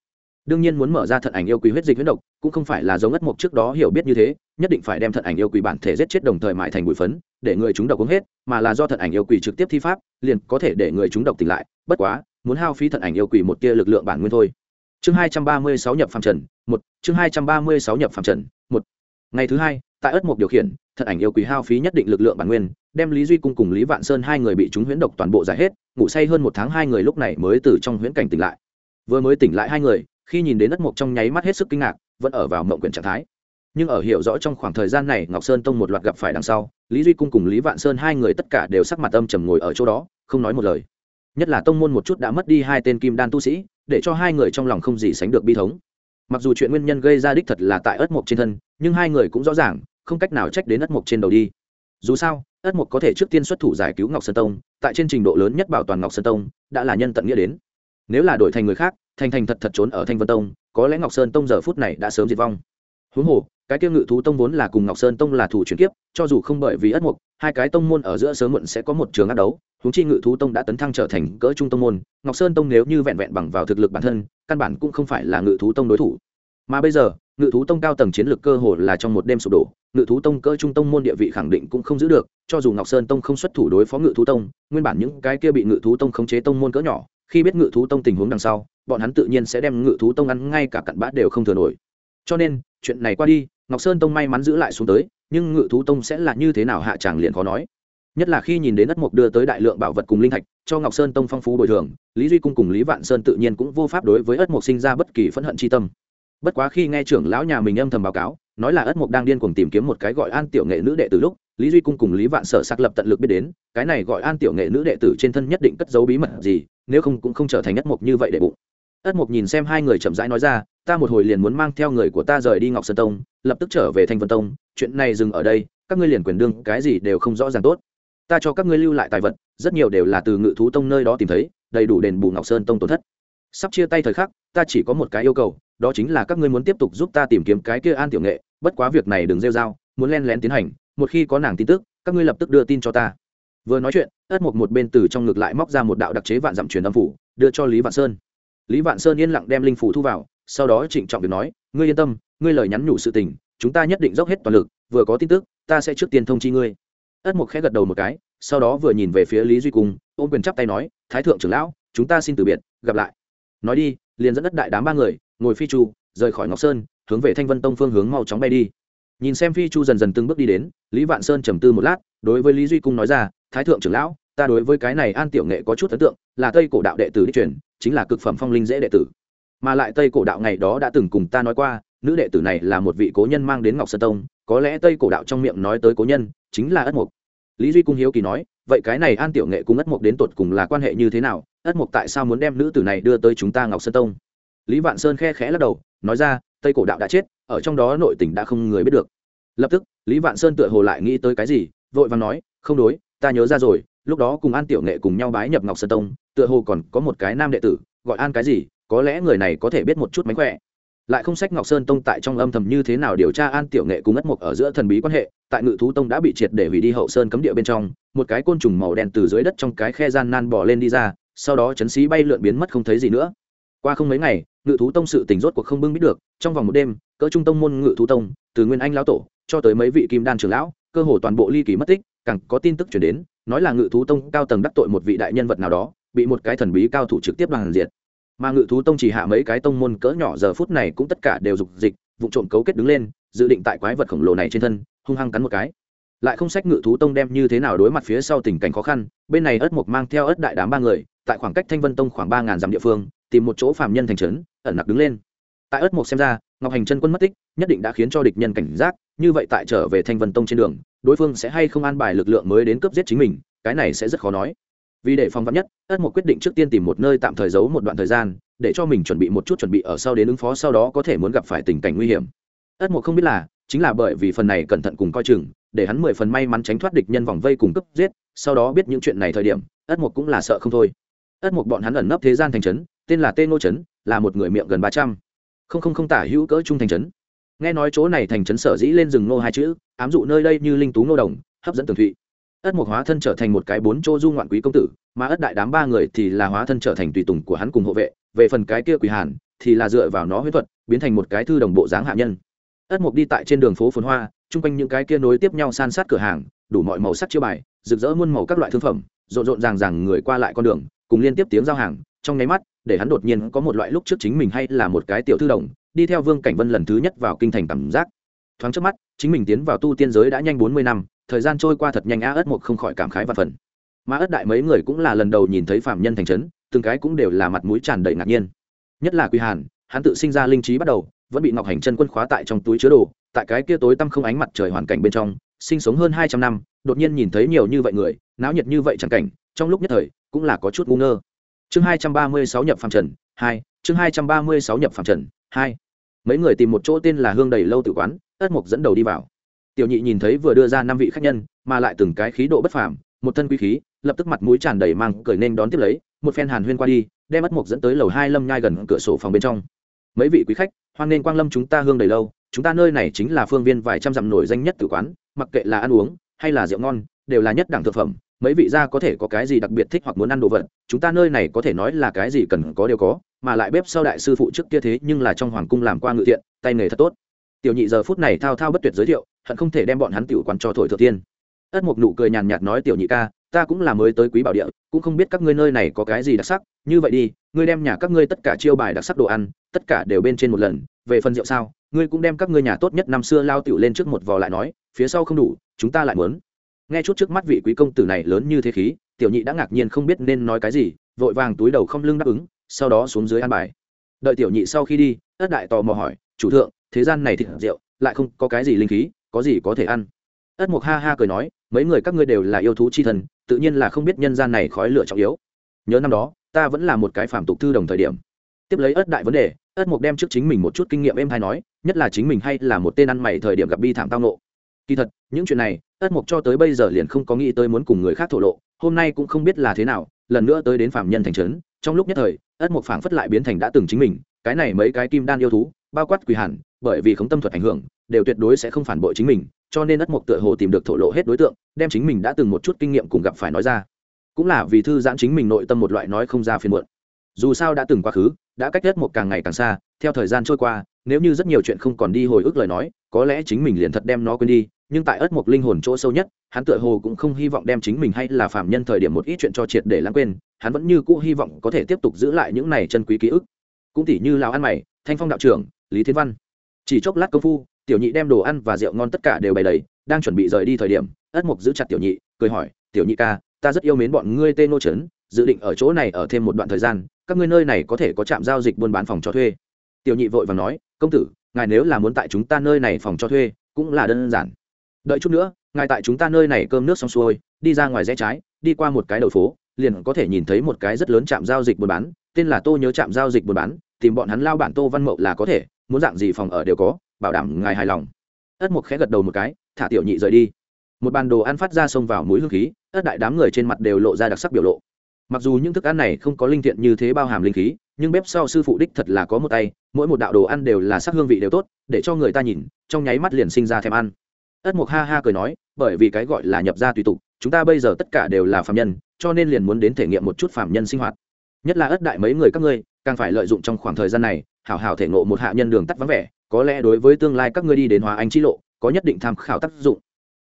Đương nhiên muốn mở ra thận ảnh yêu quỷ huyết dịch huyết độc, cũng không phải là giống ất mục trước đó hiểu biết như thế, nhất định phải đem thận ảnh yêu quỷ bản thể giết chết đồng thời mại thành bụi phấn, để người chúng độc uống hết, mà là do thận ảnh yêu quỷ trực tiếp thi pháp, liền có thể để người chúng độc tỉnh lại, bất quá, muốn hao phí thận ảnh yêu quỷ một tia lực lượng bản nguyên thôi. Chương hai trăm ba mươi sáu nhập phạm trần, một, chương hai trăm ba mươi sáu nhập phạm trần, một. Ngày thứ hai, tại ất mục điều khiển thật ảnh yêu quý hao phí nhất định lực lượng bản nguyên, đem lý duy cung cùng lý vạn sơn hai người bị chúng huyễn độc toàn bộ giải hết, ngủ say hơn một tháng hai người lúc này mới từ trong huyễn cảnh tỉnh lại. Vừa mới tỉnh lại hai người, khi nhìn đến đất mộc trong nháy mắt hết sức kinh ngạc, vẫn ở vào mộng quyển trạng thái. Nhưng ở hiểu rõ trong khoảng thời gian này ngọc sơn tông một loạt gặp phải đằng sau, lý duy cung cùng lý vạn sơn hai người tất cả đều sắc mặt âm trầm ngồi ở chỗ đó, không nói một lời. Nhất là tông môn một chút đã mất đi hai tên kim đan tu sĩ, để cho hai người trong lòng không gì sánh được bi thống. Mặc dù chuyện nguyên nhân gây ra đích thật là tại ất mộc trên thân, nhưng hai người cũng rõ ràng không cách nào trách đến ất mộc trên đầu đi. Dù sao, ất mộc có thể trước tiên xuất thủ giải cứu ngọc sơn tông, tại trên trình độ lớn nhất bảo toàn ngọc sơn tông, đã là nhân tận nghĩa đến. Nếu là đổi thành người khác, thành thành thật thật trốn ở thanh vân tông, có lẽ ngọc sơn tông giờ phút này đã sớm diệt vong. Huống hồ, cái kia ngự thú tông vốn là cùng ngọc sơn tông là thủ chuyển kiếp, cho dù không bởi vì ất mục hai cái tông môn ở giữa sớm muộn sẽ có một trường ác đấu, huống chi ngự thú tông đã tấn thăng trở thành cỡ trung tông môn, ngọc sơn tông nếu như vẹn vẹn bằng vào thực lực bản thân, căn bản cũng không phải là ngự thú tông đối thủ. Mà bây giờ, ngự thú tông cao tầng chiến lược cơ hồ là trong một đêm sụp đổ ngự thú tông cỡ trung tông môn địa vị khẳng định cũng không giữ được, cho dù ngọc sơn tông không xuất thủ đối phó ngự thú tông, nguyên bản những cái kia bị ngự thú tông khống chế tông môn cỡ nhỏ, khi biết ngự thú tông tình huống đằng sau, bọn hắn tự nhiên sẽ đem ngự thú tông ăn ngay cả cặn bã đều không thừa nổi. Cho nên, chuyện này qua đi, ngọc sơn tông may mắn giữ lại xuống tới, nhưng ngự thú tông sẽ là như thế nào hạ tràng liền khó nói. Nhất là khi nhìn đến đất mục đưa tới đại lượng bảo vật cùng linh thạch, cho ngọc sơn tông phong phú bồi thường, lý duy cung cùng lý vạn sơn tự nhiên cũng vô pháp đối với ất mục sinh ra bất kỳ phẫn hận c tâm. Bất quá khi nghe trưởng lão nhà mình âm thầm báo cáo nói là ất mục đang điên cuồng tìm kiếm một cái gọi an tiểu nghệ nữ đệ từ lúc, lý duy cung cùng lý vạn sở xác lập tận lực biết đến, cái này gọi an tiểu nghệ nữ đệ tử trên thân nhất định cất giấu bí mật gì, nếu không cũng không trở thành ất mục như vậy để bụng. Ất mục nhìn xem hai người chậm rãi nói ra, ta một hồi liền muốn mang theo người của ta rời đi ngọc sơn tông, lập tức trở về thanh vân tông, chuyện này dừng ở đây, các ngươi liền quyền đương, cái gì đều không rõ ràng tốt. Ta cho các ngươi lưu lại tài vật, rất nhiều đều là từ ngự thú tông nơi đó tìm thấy, đầy đủ đền bù ngọc sơn tông tổn thất. Sắp chia tay thời khắc, ta chỉ có một cái yêu cầu, đó chính là các ngươi muốn tiếp tục giúp ta tìm kiếm cái kia an tiểu nghệ bất quá việc này đừng rêu dao muốn len lén tiến hành, một khi có nàng tin tức, các ngươi lập tức đưa tin cho ta. Vừa nói chuyện, ất mục một bên từ trong ngực lại móc ra một đạo đặc chế vạn dặm truyền âm phủ, đưa cho lý vạn sơn. Lý vạn sơn yên lặng đem linh phủ thu vào, sau đó trịnh trọng việc nói, ngươi yên tâm, ngươi lời nhắn nhủ sự tình, chúng ta nhất định dốc hết toàn lực, vừa có tin tức, ta sẽ trước tiên thông chi ngươi. Ất mục khẽ gật đầu một cái, sau đó vừa nhìn về phía lý duy cung, ôm quyền chắp tay nói, thái thượng trưởng lão, chúng ta xin từ biệt, gặp lại. Nói đi, liền dẫn đất đại đám ba người, ngồi phi chu, rời khỏi ngọc sơn hướng về thanh vân tông phương hướng mau chóng bay đi. Nhìn xem phi chu dần dần từng bước đi đến, lý vạn sơn trầm tư một lát, đối với lý duy cung nói ra, thái thượng trưởng lão, ta đối với cái này an tiểu nghệ có chút ấn tượng, là tây cổ đạo đệ tử đi truyền, chính là cực phẩm phong linh dễ đệ tử. Mà lại tây cổ đạo ngày đó đã từng cùng ta nói qua, nữ đệ tử này là một vị cố nhân mang đến ngọc sơn tông, có lẽ tây cổ đạo trong miệng nói tới cố nhân, chính là ất mục lý duy cung hiếu kỳ nói, vậy cái này an tiểu nghệ cùng ất mục đến tột cùng là quan hệ như thế nào? Ất mục tại sao muốn đem nữ tử này đưa tới chúng ta ngọc sơn tông? Lý vạn sơn khe khẽ lắc đầu, nói ra tây cổ đạo đã chết, ở trong đó nội tỉnh đã không người biết được. Lập tức, lý vạn sơn tựa hồ lại nghĩ tới cái gì, vội vàng nói, không đối, ta nhớ ra rồi, lúc đó cùng an tiểu nghệ cùng nhau bái nhập ngọc sơn tông, tựa hồ còn có một cái nam đệ tử, gọi an cái gì, có lẽ người này có thể biết một chút mánh khỏe. Lại không sách ngọc sơn tông tại trong âm thầm như thế nào điều tra an tiểu nghệ cùng ất mục ở giữa thần bí quan hệ, tại ngự thú tông đã bị triệt để hủy đi hậu sơn cấm địa bên trong, một cái côn trùng màu đen từ dưới đất trong cái khe gian nan bỏ lên đi ra, sau đó chấn xí bay lượn biến mất không thấy gì nữa. Qua không mấy ngày ngự thú tông sự tình rốt cuộc không bưng biết được, trong vòng một đêm, cỡ trung tông môn ngự thú tông, từ nguyên anh lão tổ, cho tới mấy vị kim đan trưởng lão, cơ hồ toàn bộ ly kỳ mất tích, càng có tin tức chuyển đến, nói là ngự thú tông cao tầng đắc tội một vị đại nhân vật nào đó, bị một cái thần bí cao thủ trực tiếp bằng diệt. Mà ngự thú tông chỉ hạ mấy cái tông môn cỡ nhỏ giờ phút này cũng tất cả đều dục dịch, vụ trộm cấu kết đứng lên, dự định tại quái vật khổng lồ này trên thân, hung hăng cắn một cái. Lại không sách ngự thú tông đem như thế nào đối mặt phía sau tình cảnh khó khăn, bên này ớt mộc mang theo ớt đại đám ba người tại khoảng cách thanh vân tông khoảng ba ngàn dặm địa phương, tìm một chỗ phạm nhân thành trấn, ẩn nặc đứng lên. Tại ớt mộc xem ra, ngọc hành chân quân mất tích, nhất định đã khiến cho địch nhân cảnh giác, như vậy tại trở về thanh vân tông trên đường, đối phương sẽ hay không an bài lực lượng mới đến cướp giết chính mình, cái này sẽ rất khó nói. Vì để phòng vắn nhất, ất một quyết định trước tiên tìm một nơi tạm thời giấu một đoạn thời gian, để cho mình chuẩn bị một chút chuẩn bị ở sau đến ứng phó sau đó có thể muốn gặp phải tình cảnh nguy hiểm. Ất một không biết là, chính là bởi vì phần này cẩn thận cùng coi chừng, để hắn mười phần may mắn tránh thoát địch nhân vòng vây cùng cấp giết, sau đó biết những chuyện này thời điểm, ất một cũng là sợ không thôi ất một bọn hắn ẩn nấp thế gian thành trấn, tên là tên ngô trấn, là một người miệng gần ba trăm. Không không không tả hữu cỡ trung thành trấn. Nghe nói chỗ này thành trấn sở dĩ lên rừng nô hai chữ, ám dụ nơi đây như linh tú nô đồng, hấp dẫn tường thụy. Ất mục hóa thân trở thành một cái bốn chỗ du ngoạn quý công tử, mà ất đại đám ba người thì là hóa thân trở thành tùy tùng của hắn cùng hộ vệ, về phần cái kia quỳ hàn, thì là dựa vào nó huyết thuật, biến thành một cái thư đồng bộ dáng hạ nhân. Ất mục đi tại trên đường phố phồn hoa, chung quanh những cái kia nối tiếp nhau san sát cửa hàng, đủ mọi màu sắc chiêu bài, rực rỡ muôn màu các loại thương phẩm, rộn rộn ràng ràng người qua lại con đường cùng liên tiếp tiếng giao hàng, trong nháy mắt, để hắn đột nhiên có một loại lúc trước chính mình hay là một cái tiểu thư đồng, đi theo vương cảnh vân lần thứ nhất vào kinh thành cảm giác. Thoáng trước mắt, chính mình tiến vào tu tiên giới đã nhanh bốn mươi năm, thời gian trôi qua thật nhanh a ớt một không khỏi cảm khái và phần. Mà ớt đại mấy người cũng là lần đầu nhìn thấy phạm nhân thành trấn, từng cái cũng đều là mặt mũi tràn đầy ngạc nhiên. Nhất là quy hàn, hắn tự sinh ra linh trí bắt đầu, vẫn bị ngọc hành chân quân khóa tại trong túi chứa đồ, tại cái kia tối tăm không ánh mặt trời hoàn cảnh bên trong, sinh sống hơn hai trăm năm, đột nhiên nhìn thấy nhiều như vậy người, náo nhiệt như vậy chẳng cảnh, trong lúc nhất thời cũng là có chút ngu ngơ. Chương hai trăm ba mươi sáu nhập phạm trần, hai, chương hai trăm ba mươi sáu nhập phạm trần, hai. Mấy người tìm một chỗ tên là hương đầy lâu tử quán, ất mục dẫn đầu đi vào. Tiểu nhị nhìn thấy vừa đưa ra năm vị khách nhân, mà lại từng cái khí độ bất phàm, một thân quý khí, lập tức mặt mũi tràn đầy mang cởi nên đón tiếp lấy, một phen hàn huyên qua đi, đem ất mục dẫn tới lầu hai lâm nhai gần cửa sổ phòng bên trong. Mấy vị quý khách, hoan nên quang lâm chúng ta hương đầy lâu, chúng ta nơi này chính là phương viên vài trăm dặm nổi danh nhất tử quán, mặc kệ là ăn uống, hay là rượu ngon, đều là nhất đẳng thực phẩm mấy vị gia có thể có cái gì đặc biệt thích hoặc muốn ăn đồ vật, chúng ta nơi này có thể nói là cái gì cần có đều có, mà lại bếp sau đại sư phụ trước kia thế nhưng là trong hoàng cung làm qua ngự thiện, tay nghề thật tốt. Tiểu nhị giờ phút này thao thao bất tuyệt giới thiệu, hận không thể đem bọn hắn tiểu quán cho thổi thừa tiên. Ất mục nụ cười nhàn nhạt nói, tiểu nhị ca, ta cũng là mới tới quý bảo địa, cũng không biết các ngươi nơi này có cái gì đặc sắc, như vậy đi, ngươi đem nhà các ngươi tất cả chiêu bài đặc sắc đồ ăn, tất cả đều bên trên một lần, về phần rượu sao, ngươi cũng đem các ngươi nhà tốt nhất năm xưa lao tiểu lên trước một vò lại nói, phía sau không đủ, chúng ta lại muốn nghe chút trước mắt vị quý công tử này lớn như thế khí, tiểu nhị đã ngạc nhiên không biết nên nói cái gì, vội vàng túi đầu không lưng đáp ứng, sau đó xuống dưới ăn bài. Đợi tiểu nhị sau khi đi ất đại tò mò hỏi, chủ thượng, thế gian này thịt rượu, lại không có cái gì linh khí, có gì có thể ăn? Ất mục ha ha cười nói, mấy người các ngươi đều là yêu thú chi thần, tự nhiên là không biết nhân gian này khói lửa trọng yếu. Nhớ năm đó, ta vẫn là một cái phạm tục thư đồng thời điểm. Tiếp lấy ất đại vấn đề ất mục đem trước chính mình một chút kinh nghiệm em hay nói, nhất là chính mình hay là một tên ăn mày thời điểm gặp bi thảm tao nộ kỳ thật, những chuyện này ất mục cho tới bây giờ liền không có nghĩ tới muốn cùng người khác thổ lộ, hôm nay cũng không biết là thế nào, lần nữa tới đến phạm nhân thành trấn, trong lúc nhất thời, ất mục phảng phất lại biến thành đã từng chính mình, cái này mấy cái kim đan yêu thú, bao quát quỳ hẳn bởi vì không tâm thuật ảnh hưởng, đều tuyệt đối sẽ không phản bội chính mình, cho nên ất mục tựa hồ tìm được thổ lộ hết đối tượng, đem chính mình đã từng một chút kinh nghiệm cùng gặp phải nói ra. Cũng là vì thư giãn chính mình nội tâm một loại nói không ra phiền muộn. Dù sao đã từng quá khứ, đã cách ất mục càng ngày càng xa, theo thời gian trôi qua, nếu như rất nhiều chuyện không còn đi hồi ức lời nói, có lẽ chính mình liền thật đem nó quên đi nhưng tại ất mục linh hồn chỗ sâu nhất, hắn tựa hồ cũng không hy vọng đem chính mình hay là phạm nhân thời điểm một ít chuyện cho triệt để lãng quên, hắn vẫn như cũ hy vọng có thể tiếp tục giữ lại những này chân quý ký ức. Cũng tỉ như lào ăn mày, thanh phong đạo trưởng, lý thiên văn. Chỉ chốc lát công phu, tiểu nhị đem đồ ăn và rượu ngon tất cả đều bày đầy, đang chuẩn bị rời đi thời điểm ất mục giữ chặt tiểu nhị, cười hỏi, tiểu nhị ca, ta rất yêu mến bọn ngươi tên nô trấn, dự định ở chỗ này ở thêm một đoạn thời gian, các ngươi nơi này có thể có trạm giao dịch buôn bán phòng cho thuê. Tiểu nhị vội và nói, công tử, ngài nếu là muốn tại chúng ta nơi này phòng cho thuê, cũng là đơn giản đợi chút nữa, ngài tại chúng ta nơi này cơm nước xong xuôi, đi ra ngoài rẽ trái, đi qua một cái đầu phố, liền có thể nhìn thấy một cái rất lớn trạm giao dịch buôn bán, tên là tô nhớ trạm giao dịch buôn bán, tìm bọn hắn lao bản tô văn mậu là có thể, muốn dạng gì phòng ở đều có, bảo đảm ngài hài lòng. Ất mục khẽ gật đầu một cái, thả tiểu nhị rời đi. Một bàn đồ ăn phát ra xông vào mũi hương khí, ất đại đám người trên mặt đều lộ ra đặc sắc biểu lộ. Mặc dù những thức ăn này không có linh thiện như thế bao hàm linh khí, nhưng bếp sau sư phụ đích thật là có một tay, mỗi một đạo đồ ăn đều là sắc hương vị đều tốt, để cho người ta nhìn, trong nháy mắt liền sinh ra thèm ăn ất mục ha ha cười nói, bởi vì cái gọi là nhập gia tùy tục, chúng ta bây giờ tất cả đều là phạm nhân, cho nên liền muốn đến thể nghiệm một chút phạm nhân sinh hoạt. Nhất là ất đại mấy người các ngươi, càng phải lợi dụng trong khoảng thời gian này, hảo hảo thể ngộ một hạ nhân đường tắt vắng vẻ, có lẽ đối với tương lai các ngươi đi đến hóa anh chi lộ, có nhất định tham khảo tác dụng.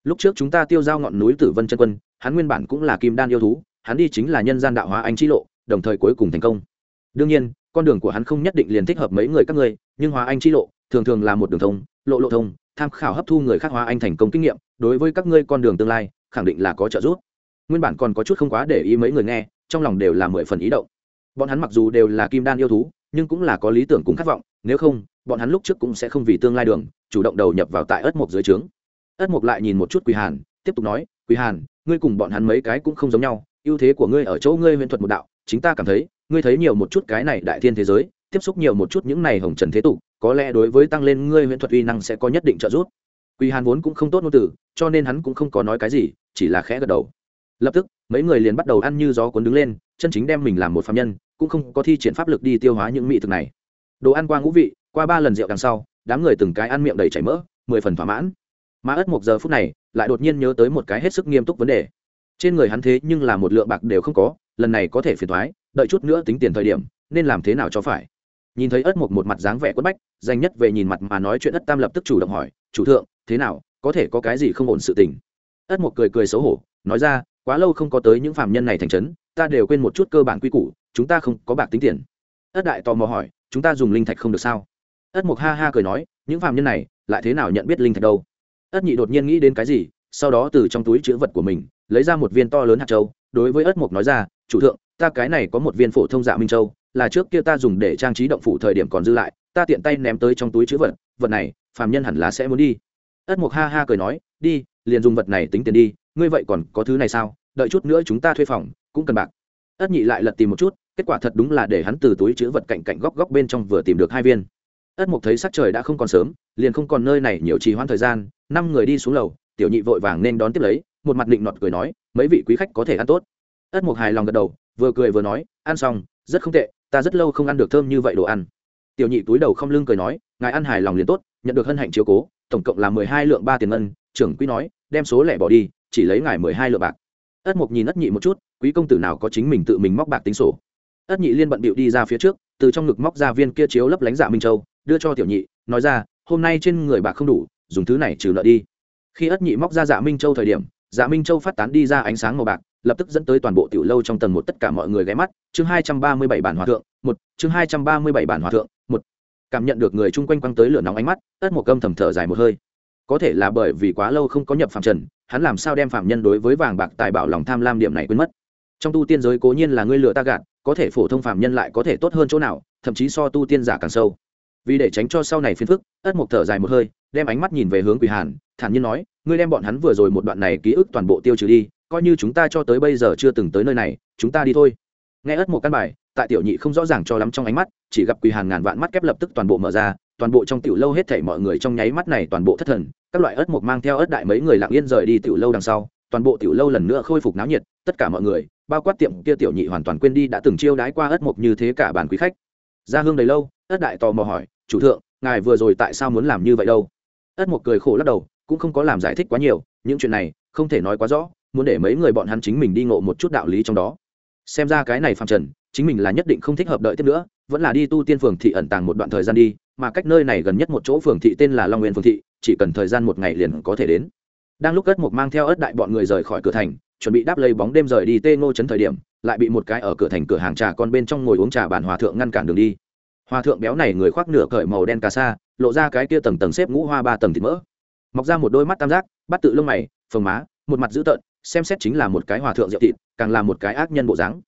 Lúc trước chúng ta tiêu giao ngọn núi tử vân chân quân, hắn nguyên bản cũng là kim đan yêu thú, hắn đi chính là nhân gian đạo hóa anh chi lộ, đồng thời cuối cùng thành công. Đương nhiên, con đường của hắn không nhất định liền thích hợp mấy người các ngươi, nhưng hóa anh chi lộ, thường thường là một đường thông, lộ lộ thông tham khảo hấp thu người khác hóa anh thành công kinh nghiệm, đối với các ngươi con đường tương lai, khẳng định là có trợ giúp. Nguyên bản còn có chút không quá để ý mấy người nghe, trong lòng đều là mười phần ý động. Bọn hắn mặc dù đều là kim đan yêu thú, nhưng cũng là có lý tưởng cùng khát vọng, nếu không, bọn hắn lúc trước cũng sẽ không vì tương lai đường, chủ động đầu nhập vào tại ất mộc dưới trướng. Ất mộc lại nhìn một chút quỳ hàn, tiếp tục nói, quỳ hàn, ngươi cùng bọn hắn mấy cái cũng không giống nhau, ưu thế của ngươi ở chỗ ngươi huyền thuật một đạo, chính ta cảm thấy, ngươi thấy nhiều một chút cái này đại thiên thế giới, tiếp xúc nhiều một chút những này hồng trần thế tục có lẽ đối với tăng lên ngươi huyễn thuật uy năng sẽ có nhất định trợ giúp. Quỳ hàn vốn cũng không tốt ngôn từ, cho nên hắn cũng không có nói cái gì, chỉ là khẽ gật đầu. Lập tức, mấy người liền bắt đầu ăn như gió cuốn đứng lên, chân chính đem mình làm một phạm nhân, cũng không có thi triển pháp lực đi tiêu hóa những mỹ thực này. Đồ ăn qua ngũ vị, qua ba lần rượu đằng sau, đám người từng cái ăn miệng đầy chảy mỡ, mười phần thỏa mãn. Mà ất một giờ phút này, lại đột nhiên nhớ tới một cái hết sức nghiêm túc vấn đề. Trên người hắn thế nhưng là một lượng bạc đều không có, lần này có thể phiền thoái, đợi chút nữa tính tiền thời điểm, nên làm thế nào cho phải? Nhìn thấy ất một một mặt dáng vẻ quất bách danh nhất về nhìn mặt mà nói chuyện ất tam lập tức chủ động hỏi, chủ thượng, thế nào, có thể có cái gì không ổn sự tình? Ất một cười cười xấu hổ, nói ra, quá lâu không có tới những phạm nhân này thành trấn, ta đều quên một chút cơ bản quy củ, chúng ta không có bạc tính tiền. Ất đại tò mò hỏi, chúng ta dùng linh thạch không được sao? Ất mục ha ha cười nói, những phạm nhân này, lại thế nào nhận biết linh thạch đâu? Ất nhị đột nhiên nghĩ đến cái gì, sau đó từ trong túi chữ vật của mình, lấy ra một viên to lớn hạt châu, đối với ất mục nói ra, chủ thượng, ta cái này có một viên phổ thông dạ minh châu là trước kia ta dùng để trang trí động phủ thời điểm còn dư lại, ta tiện tay ném tới trong túi chữ vật vật này, phàm nhân hẳn là sẽ muốn đi. Ất mục ha ha cười nói, đi, liền dùng vật này tính tiền đi, ngươi vậy còn có thứ này sao? Đợi chút nữa chúng ta thuê phòng, cũng cần bạc. Ất nhị lại lật tìm một chút, kết quả thật đúng là để hắn từ túi chữ vật cạnh cạnh góc góc bên trong vừa tìm được hai viên. Ất mục thấy sắc trời đã không còn sớm, liền không còn nơi này nhiều trì hoãn thời gian, năm người đi xuống lầu, tiểu nhị vội vàng nên đón tiếp lấy, một mặt định nọt cười nói, mấy vị quý khách có thể ăn tốt. Ất mục hài lòng gật đầu, vừa cười vừa nói, ăn xong, rất không tệ ta rất lâu không ăn được thơm như vậy đồ ăn. Tiểu nhị túi đầu không lưng cười nói, ngài ăn hài lòng liền tốt, nhận được hân hạnh chiếu cố, tổng cộng là mười hai lượng ba tiền ngân, trưởng quý nói, đem số lẻ bỏ đi, chỉ lấy ngài mười hai lượng bạc. Ất mục nhìn ất nhị một chút, quý công tử nào có chính mình tự mình móc bạc tính sổ. Ất nhị liên bận bịu đi ra phía trước, từ trong ngực móc ra viên kia chiếu lấp lánh dạ minh châu, đưa cho tiểu nhị, nói ra, hôm nay trên người bạc không đủ, dùng thứ này trừ nợ đi. Khi ất nhị móc ra dạ minh châu thời điểm dạ minh châu phát tán đi ra ánh sáng màu bạc lập tức dẫn tới toàn bộ tiểu lâu trong tầng một tất cả mọi người ghé mắt. Chương hai trăm ba mươi bảy bản hòa thượng, một, chương hai trăm ba mươi bảy bản hòa thượng, một. Cảm nhận được người chung quanh quăng tới lửa nóng ánh mắt, tất một cơm thầm thở dài một hơi. Có thể là bởi vì quá lâu không có nhập phạm trần, hắn làm sao đem phạm nhân đối với vàng bạc tài bảo lòng tham lam điểm này quên mất. Trong tu tiên giới cố nhiên là ngươi lựa ta gạt, có thể phổ thông phạm nhân lại có thể tốt hơn chỗ nào, thậm chí so tu tiên giả càng sâu. Vì để tránh cho sau này phiền phức ất mục thở dài một hơi, đem ánh mắt nhìn về hướng quỳ hàn, thản nhiên nói, ngươi đem bọn hắn vừa rồi một đoạn này ký ức toàn bộ tiêu trừ đi coi như chúng ta cho tới bây giờ chưa từng tới nơi này, chúng ta đi thôi. Nghe ất một căn bài, tại tiểu nhị không rõ ràng cho lắm trong ánh mắt, chỉ gặp quỳ hàng ngàn vạn mắt kép lập tức toàn bộ mở ra, toàn bộ trong tiểu lâu hết thảy mọi người trong nháy mắt này toàn bộ thất thần, các loại ớt một mang theo ớt đại mấy người lặng yên rời đi tiểu lâu đằng sau, toàn bộ tiểu lâu lần nữa khôi phục náo nhiệt, tất cả mọi người, bao quát tiệm kia tiểu nhị hoàn toàn quên đi đã từng chiêu đái qua ớt một như thế cả bàn quý khách. Ra hương đầy lâu, ớt đại tò mò hỏi, chủ thượng, ngài vừa rồi tại sao muốn làm như vậy đâu? Ớt một cười khổ lắc đầu, cũng không có làm giải thích quá nhiều, những chuyện này không thể nói quá rõ muốn để mấy người bọn hắn chính mình đi ngộ một chút đạo lý trong đó. Xem ra cái này phạm trần, chính mình là nhất định không thích hợp đợi tiếp nữa, vẫn là đi tu tiên phường thị ẩn tàng một đoạn thời gian đi, mà cách nơi này gần nhất một chỗ phường thị tên là long nguyên phường thị, chỉ cần thời gian một ngày liền có thể đến. Đang lúc ất mục mang theo ất đại bọn người rời khỏi cửa thành, chuẩn bị đáp lấy bóng đêm rời đi tê ngô chấn thời điểm, lại bị một cái ở cửa thành cửa hàng trà con bên trong ngồi uống trà bàn hòa thượng ngăn cản đường đi. Hòa thượng béo này người khoác nửa cởi màu đen cà sa, lộ ra cái kia tầng tầng xếp ngũ hoa ba tầng thịt mỡ. Mọc ra một đôi mắt tam giác, bắt tự lông mày, phồng má, một mặt dữ tợn xem xét chính là một cái hòa thượng diệu thịt, càng là một cái ác nhân bộ dáng.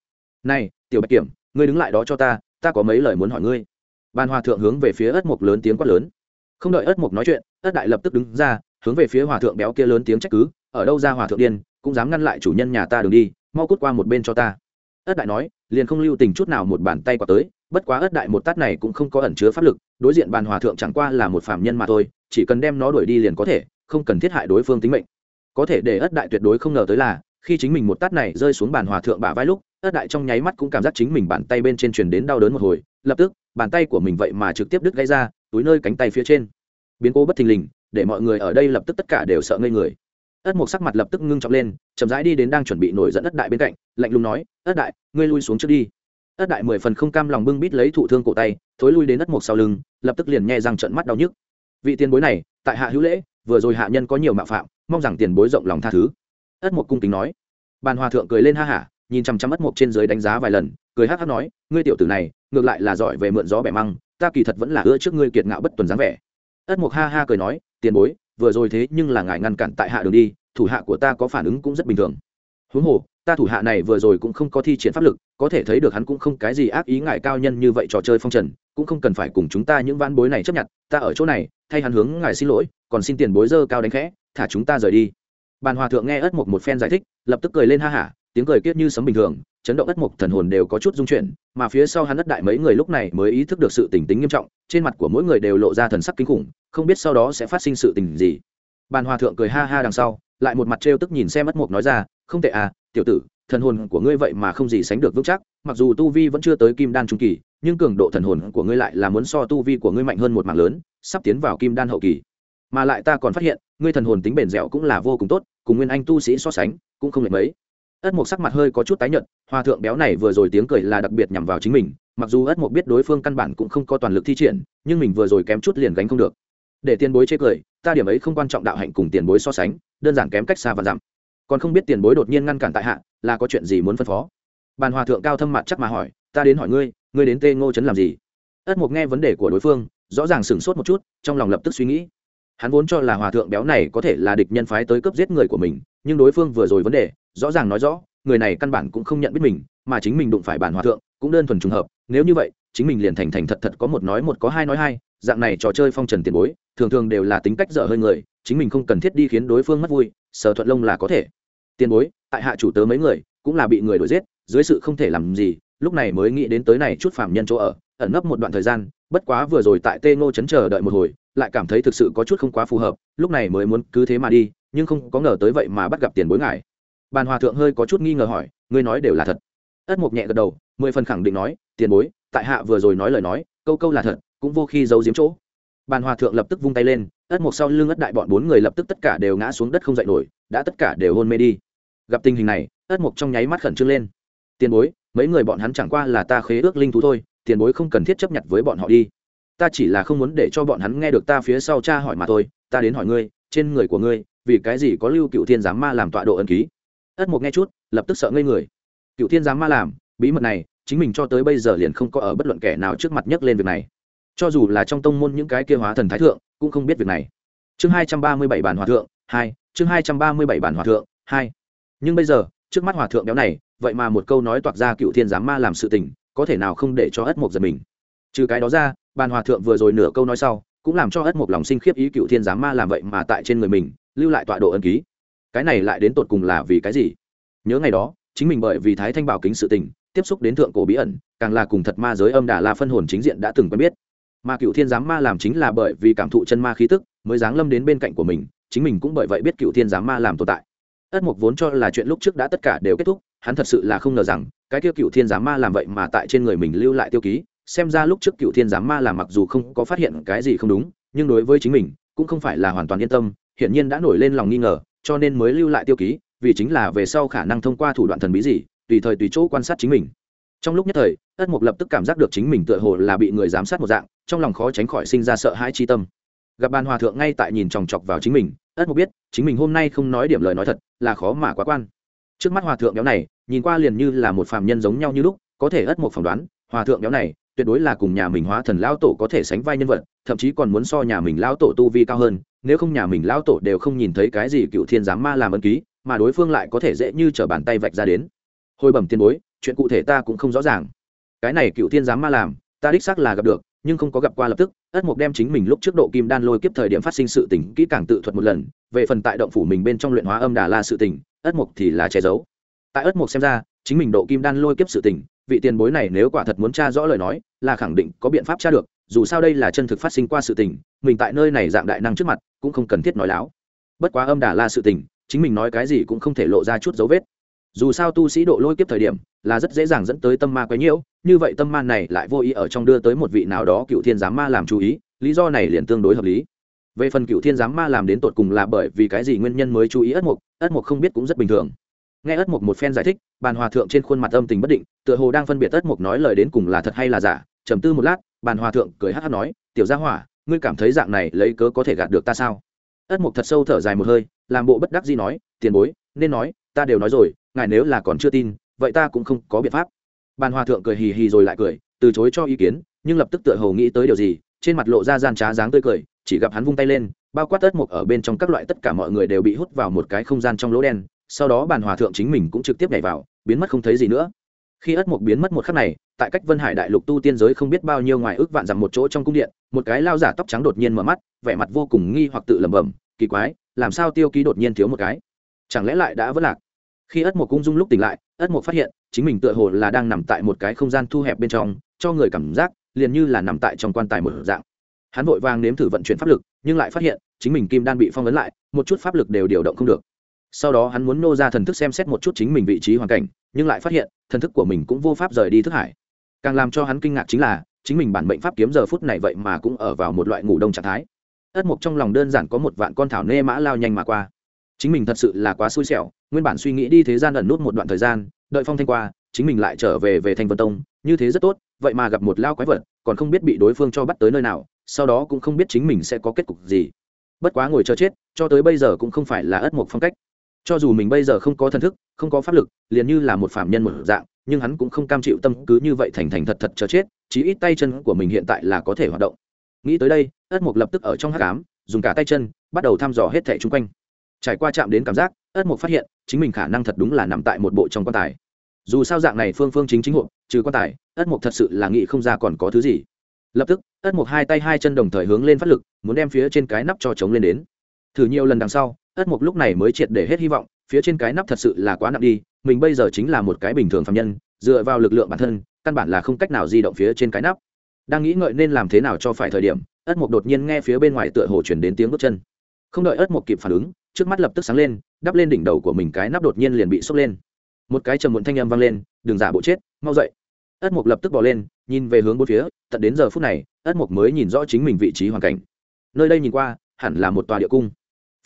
Này, tiểu bạch kiểm, ngươi đứng lại đó cho ta ta có mấy lời muốn hỏi ngươi. Ban hòa thượng hướng về phía ất mục lớn tiếng quát lớn. Không đợi ất mục nói chuyện, ất đại lập tức đứng ra, hướng về phía hòa thượng béo kia lớn tiếng trách cứ, ở đâu ra hòa thượng điên, cũng dám ngăn lại chủ nhân nhà ta đường đi, mau cút qua một bên cho ta. Ất đại nói, liền không lưu tình chút nào một bàn tay quả tới, bất quá ất đại một tát này cũng không có ẩn chứa pháp lực, đối diện bàn hòa thượng chẳng qua là một phạm nhân mà thôi, chỉ cần đem nó đuổi đi liền có thể, không cần thiết hại đối phương tính mệnh có thể để ất đại tuyệt đối không ngờ tới là, khi chính mình một tát này rơi xuống bàn hòa thượng bả vai lúc, ất đại trong nháy mắt cũng cảm giác chính mình bàn tay bên trên truyền đến đau đớn một hồi, lập tức, bàn tay của mình vậy mà trực tiếp đứt gãy ra, túi nơi cánh tay phía trên. Biến cố bất thình lình, để mọi người ở đây lập tức tất cả đều sợ ngây người. Ất mục sắc mặt lập tức ngưng trọng lên, chậm rãi đi đến đang chuẩn bị nổi dẫn ất đại bên cạnh, lạnh lùng nói, ất đại, ngươi lui xuống trước đi. Ất đại mười phần không cam lòng bưng bít lấy thụ thương cổ tay, thối lui đến ất mục sau lưng, lập tức liền nghe răng trận mắt đau nhức. Vị tiền bối này, tại hạ hữu lễ vừa rồi hạ nhân có nhiều mạo phạm, mong rằng tiền bối rộng lòng tha thứ. Ất mục cung kính nói. Bàn hòa thượng cười lên ha hả, nhìn chăm chăm ất mục trên dưới đánh giá vài lần, cười hắc hắc nói, ngươi tiểu tử này, ngược lại là giỏi về mượn gió bẻ măng, ta kỳ thật vẫn là ưa trước ngươi kiệt ngạo bất tuần dáng vẻ. Ất mục ha ha cười nói, tiền bối, vừa rồi thế nhưng là ngài ngăn cản tại hạ đường đi, thủ hạ của ta có phản ứng cũng rất bình thường. Huống hồ, ta thủ hạ này vừa rồi cũng không có thi triển pháp lực, có thể thấy được hắn cũng không cái gì ác ý ngài cao nhân như vậy trò chơi phong trần, cũng không cần phải cùng chúng ta những vãn bối này chấp nhận, ta ở chỗ này, thay hắn hướng ngài xin lỗi còn xin tiền bối dơ cao đánh khẽ, thả chúng ta rời đi. Bàn hòa thượng nghe ất mục một phen giải thích, lập tức cười lên ha hả, tiếng cười kiết như sấm bình thường, chấn động ất mục thần hồn đều có chút dung chuyển, mà phía sau hắn ất đại mấy người lúc này mới ý thức được sự tình tính nghiêm trọng, trên mặt của mỗi người đều lộ ra thần sắc kinh khủng, không biết sau đó sẽ phát sinh sự tình gì. Bàn hòa thượng cười ha ha đằng sau, lại một mặt trêu tức nhìn xem ất mục nói ra, không tệ à tiểu tử, thần hồn của ngươi vậy mà không gì sánh được vững chắc, mặc dù tu vi vẫn chưa tới kim đan trung kỳ, nhưng cường độ thần hồn của ngươi lại là muốn so tu vi của ngươi mạnh hơn một mảng lớn, sắp tiến vào kim đan hậu kỳ mà lại ta còn phát hiện, ngươi thần hồn tính bền dẻo cũng là vô cùng tốt, cùng nguyên anh tu sĩ so sánh, cũng không lệch mấy. Ất mục sắc mặt hơi có chút tái nhợt, hòa thượng béo này vừa rồi tiếng cười là đặc biệt nhằm vào chính mình, mặc dù ất mục biết đối phương căn bản cũng không có toàn lực thi triển, nhưng mình vừa rồi kém chút liền gánh không được. Để tiền bối chê cười, ta điểm ấy không quan trọng đạo hạnh cùng tiền bối so sánh, đơn giản kém cách xa và giảm. Còn không biết tiền bối đột nhiên ngăn cản tại hạ, là có chuyện gì muốn phân phó? Bàn hòa thượng cao thâm mặt chắc mà hỏi, ta đến hỏi ngươi ngươi đến tê ngô trấn làm gì? Ất mục nghe vấn đề của đối phương, rõ ràng sửng sốt một chút, trong lòng lập tức suy nghĩ hắn vốn cho là hòa thượng béo này có thể là địch nhân phái tới cướp giết người của mình, nhưng đối phương vừa rồi vấn đề, rõ ràng nói rõ, người này căn bản cũng không nhận biết mình, mà chính mình đụng phải bản hòa thượng, cũng đơn thuần trùng hợp. Nếu như vậy, chính mình liền thành thành thật thật có một nói một có hai nói hai, dạng này trò chơi phong trần tiền bối, thường thường đều là tính cách dở hơi người, chính mình không cần thiết đi khiến đối phương mất vui sờ thuận lông là có thể. Tiền bối, tại hạ chủ tớ mấy người, cũng là bị người đuổi giết, dưới sự không thể làm gì, lúc này mới nghĩ đến tới này chút phạm nhân chỗ ở, ẩn nấp một đoạn thời gian, bất quá vừa rồi tại tê ngô chấn chờ đợi một hồi lại cảm thấy thực sự có chút không quá phù hợp, lúc này mới muốn cứ thế mà đi, nhưng không có ngờ tới vậy mà bắt gặp tiền bối ngài. Bàn hòa thượng hơi có chút nghi ngờ hỏi, ngươi nói đều là thật? Ất mục nhẹ gật đầu, mười phần khẳng định nói, tiền bối, tại hạ vừa rồi nói lời nói, câu câu là thật, cũng vô khi giấu giếm chỗ. Bàn hòa thượng lập tức vung tay lên, ất mục sau lưng ất đại bọn bốn người lập tức tất cả đều ngã xuống đất không dậy nổi, đã tất cả đều hôn mê đi. Gặp tình hình này, ất mục trong nháy mắt khẩn trương lên. Tiền bối, mấy người bọn hắn chẳng qua là ta khế ước linh thú thôi, tiền bối không cần thiết chấp nhận với bọn họ đi ta chỉ là không muốn để cho bọn hắn nghe được ta phía sau cha hỏi mà thôi, ta đến hỏi ngươi, trên người của ngươi, vì cái gì có lưu cựu thiên giám ma làm tọa độ ân ký? Ất mục nghe chút, lập tức sợ ngây người. Cựu thiên giám ma làm, bí mật này, chính mình cho tới bây giờ liền không có ở bất luận kẻ nào trước mặt nhắc lên việc này. Cho dù là trong tông môn những cái kia hóa thần thái thượng, cũng không biết việc này. Chương hai trăm ba mươi bảy bản hòa thượng, hai, chương hai trăm ba mươi bảy bản hòa thượng, hai. Nhưng bây giờ, trước mắt hòa thượng béo này, vậy mà một câu nói toạc ra cựu thiên giám ma làm sự tình, có thể nào không để cho ất mộc giật mình? Trừ cái đó ra bàn hòa thượng vừa rồi nửa câu nói sau, cũng làm cho ất mộc lòng sinh khiếp ý cựu thiên giám ma làm vậy mà tại trên người mình, lưu lại tọa độ ân ký. Cái này lại đến tột cùng là vì cái gì? Nhớ ngày đó, chính mình bởi vì thái thanh bảo kính sự tình, tiếp xúc đến thượng cổ bí ẩn, càng là cùng thật ma giới âm đà la phân hồn chính diện đã từng quen biết. Mà cựu thiên giám ma làm chính là bởi vì cảm thụ chân ma khí tức, mới giáng lâm đến bên cạnh của mình, chính mình cũng bởi vậy biết cựu thiên giám ma làm tồn tại. Ất mục vốn cho là chuyện lúc trước đã tất cả đều kết thúc, hắn thật sự là không ngờ rằng, cái kia cựu thiên giám ma làm vậy mà tại trên người mình lưu lại tiêu ký xem ra lúc trước cựu thiên giám ma làm mặc dù không có phát hiện cái gì không đúng, nhưng đối với chính mình, cũng không phải là hoàn toàn yên tâm, hiển nhiên đã nổi lên lòng nghi ngờ, cho nên mới lưu lại tiêu ký, vì chính là về sau khả năng thông qua thủ đoạn thần bí gì, tùy thời tùy chỗ quan sát chính mình. Trong lúc nhất thời, ất mục lập tức cảm giác được chính mình tựa hồ là bị người giám sát một dạng, trong lòng khó tránh khỏi sinh ra sợ hãi chi tâm. Gặp ban hòa thượng ngay tại nhìn chòng chọc vào chính mình, ất mục biết, chính mình hôm nay không nói điểm lời nói thật, là khó mà quá quan. Trước mắt hòa thượng béo này, nhìn qua liền như là một phàm nhân giống nhau như lúc, có thể ất mục phỏng đoán, hòa thượng béo này tuyệt đối là cùng nhà mình hóa thần lão tổ có thể sánh vai nhân vật, thậm chí còn muốn so nhà mình lão tổ tu vi cao hơn, nếu không nhà mình lão tổ đều không nhìn thấy cái gì cựu thiên giám ma làm ân ký, mà đối phương lại có thể dễ như t r ở bàn tay vạch ra đến. Hồi bẩm tiền bối, chuyện cụ thể ta cũng không rõ ràng. Cái này cựu thiên giám ma làm, ta đích xác là gặp được, nhưng không có gặp qua lập tức, ất mục đem chính mình lúc trước độ kim đan lôi kiếp thời điểm phát sinh sự tình kỹ càng tự thuật một lần, về phần tại động phủ mình bên trong luyện hóa âm đà la sự tình, ất mục thì là che giấu. Tại ất mục xem ra, chính mình độ kim đan lôi kiếp sự tình vị tiền bối này nếu quả thật muốn tra rõ lời nói, là khẳng định có biện pháp tra được, dù sao đây là chân thực phát sinh qua sự tình, mình tại nơi này dạng đại năng trước mặt, cũng không cần thiết nói láo. Bất quá âm đà la sự tình, chính mình nói cái gì cũng không thể lộ ra chút dấu vết. Dù sao tu sĩ độ lôi kiếp thời điểm, là rất dễ dàng dẫn tới tâm ma quấy nhiễu, như vậy tâm ma này lại vô ý ở trong đưa tới một vị nào đó cựu thiên giám ma làm chú ý, lý do này liền tương đối hợp lý. Về phần cựu thiên giám ma làm đến tột cùng là bởi vì cái gì nguyên nhân mới chú ý ất mục ất mục không biết cũng rất bình thường nghe ất mục một phen giải thích, bàn hòa thượng trên khuôn mặt âm tình bất định, tựa hồ đang phân biệt ất mục nói lời đến cùng là thật hay là giả. Trầm tư một lát, bàn hòa thượng cười hát hát nói, tiểu gia hỏa, ngươi cảm thấy dạng này lấy cớ có thể gạt được ta sao? Ất mục thật sâu thở dài một hơi, làm bộ bất đắc dĩ nói, tiền bối, nên nói, ta đều nói rồi, ngài nếu là còn chưa tin, vậy ta cũng không có biện pháp. Bàn hòa thượng cười hì hì rồi lại cười, từ chối cho ý kiến, nhưng lập tức tựa hồ nghĩ tới điều gì, trên mặt lộ ra gian trá dáng tươi cười, chỉ gặp hắn vung tay lên, bao quát ất mục ở bên trong các loại tất cả mọi người đều bị hút vào một cái không gian trong lỗ đen sau đó bản hòa thượng chính mình cũng trực tiếp nhảy vào, biến mất không thấy gì nữa. Khi ất mục biến mất một khắc này, tại cách vân hải đại lục tu tiên giới không biết bao nhiêu ngoài ước vạn dặm một chỗ trong cung điện, một cái lao giả tóc trắng đột nhiên mở mắt, vẻ mặt vô cùng nghi hoặc tự lẩm bẩm, kỳ quái, làm sao tiêu ký đột nhiên thiếu một cái? Chẳng lẽ lại đã vất lạc? Khi ất mục cung dung lúc tỉnh lại, ất mục phát hiện, chính mình tựa hồ là đang nằm tại một cái không gian thu hẹp bên trong, cho người cảm giác, liền như là nằm tại trong quan tài một dạng. Hắn vội vàng nếm thử vận chuyển pháp lực, nhưng lại phát hiện, chính mình kim đan bị phong ấn lại, một chút pháp lực đều điều động không được sau đó hắn muốn nô ra thần thức xem xét một chút chính mình vị trí hoàn cảnh, nhưng lại phát hiện, thần thức của mình cũng vô pháp rời đi thức hải. Càng làm cho hắn kinh ngạc chính là, chính mình bản mệnh pháp kiếm giờ phút này vậy mà cũng ở vào một loại ngủ đông trạng thái. Ất mục trong lòng đơn giản có một vạn con thảo nê mã lao nhanh mà qua. Chính mình thật sự là quá xui xẻo, nguyên bản suy nghĩ đi thế gian ẩn nút một đoạn thời gian, đợi phong thanh qua, chính mình lại trở về về thanh vân tông, như thế rất tốt, vậy mà gặp một lao quái vật, còn không biết bị đối phương cho bắt tới nơi nào, sau đó cũng không biết chính mình sẽ có kết cục gì. Bất quá ngồi chờ chết, cho tới bây giờ cũng không phải là ất mục phong cách cho dù mình bây giờ không có thần thức, không có pháp lực, liền như là một phạm nhân một dạng, nhưng hắn cũng không cam chịu tâm cứ như vậy thành thành thật thật chờ chết, chí ít tay chân của mình hiện tại là có thể hoạt động. Nghĩ tới đây, ất mục lập tức ở trong hát cám dùng cả tay chân, bắt đầu thăm dò hết thẻ chung quanh. Trải qua chạm đến cảm giác, ất mục phát hiện, chính mình khả năng thật đúng là nằm tại một bộ trong quan tài. Dù sao dạng này phương phương chính chính hộ, trừ quan tài, ất mục thật sự là nghĩ không ra còn có thứ gì. Lập tức, ất mục hai tay hai chân đồng thời hướng lên phát lực, muốn đem phía trên cái nắp cho chống lên đến. Thử nhiều lần đằng sau ất mục lúc này mới triệt để hết hy vọng, phía trên cái nắp thật sự là quá nặng đi, mình bây giờ chính là một cái bình thường phạm nhân, dựa vào lực lượng bản thân, căn bản là không cách nào di động phía trên cái nắp. Đang nghĩ ngợi nên làm thế nào cho phải thời điểm, ất mục đột nhiên nghe phía bên ngoài tựa hồ chuyển đến tiếng bước chân. Không đợi ất mục kịp phản ứng, trước mắt lập tức sáng lên, đắp lên đỉnh đầu của mình cái nắp đột nhiên liền bị sốc lên. Một cái trầm muộn thanh âm vang lên, đừng giả bộ chết, mau dậy. Ất mục lập tức bỏ lên, nhìn về hướng bốn phía, tận đến giờ phút này, ất mục mới nhìn rõ chính mình vị trí hoàn cảnh. Nơi đây nhìn qua, hẳn là một tòa địa cung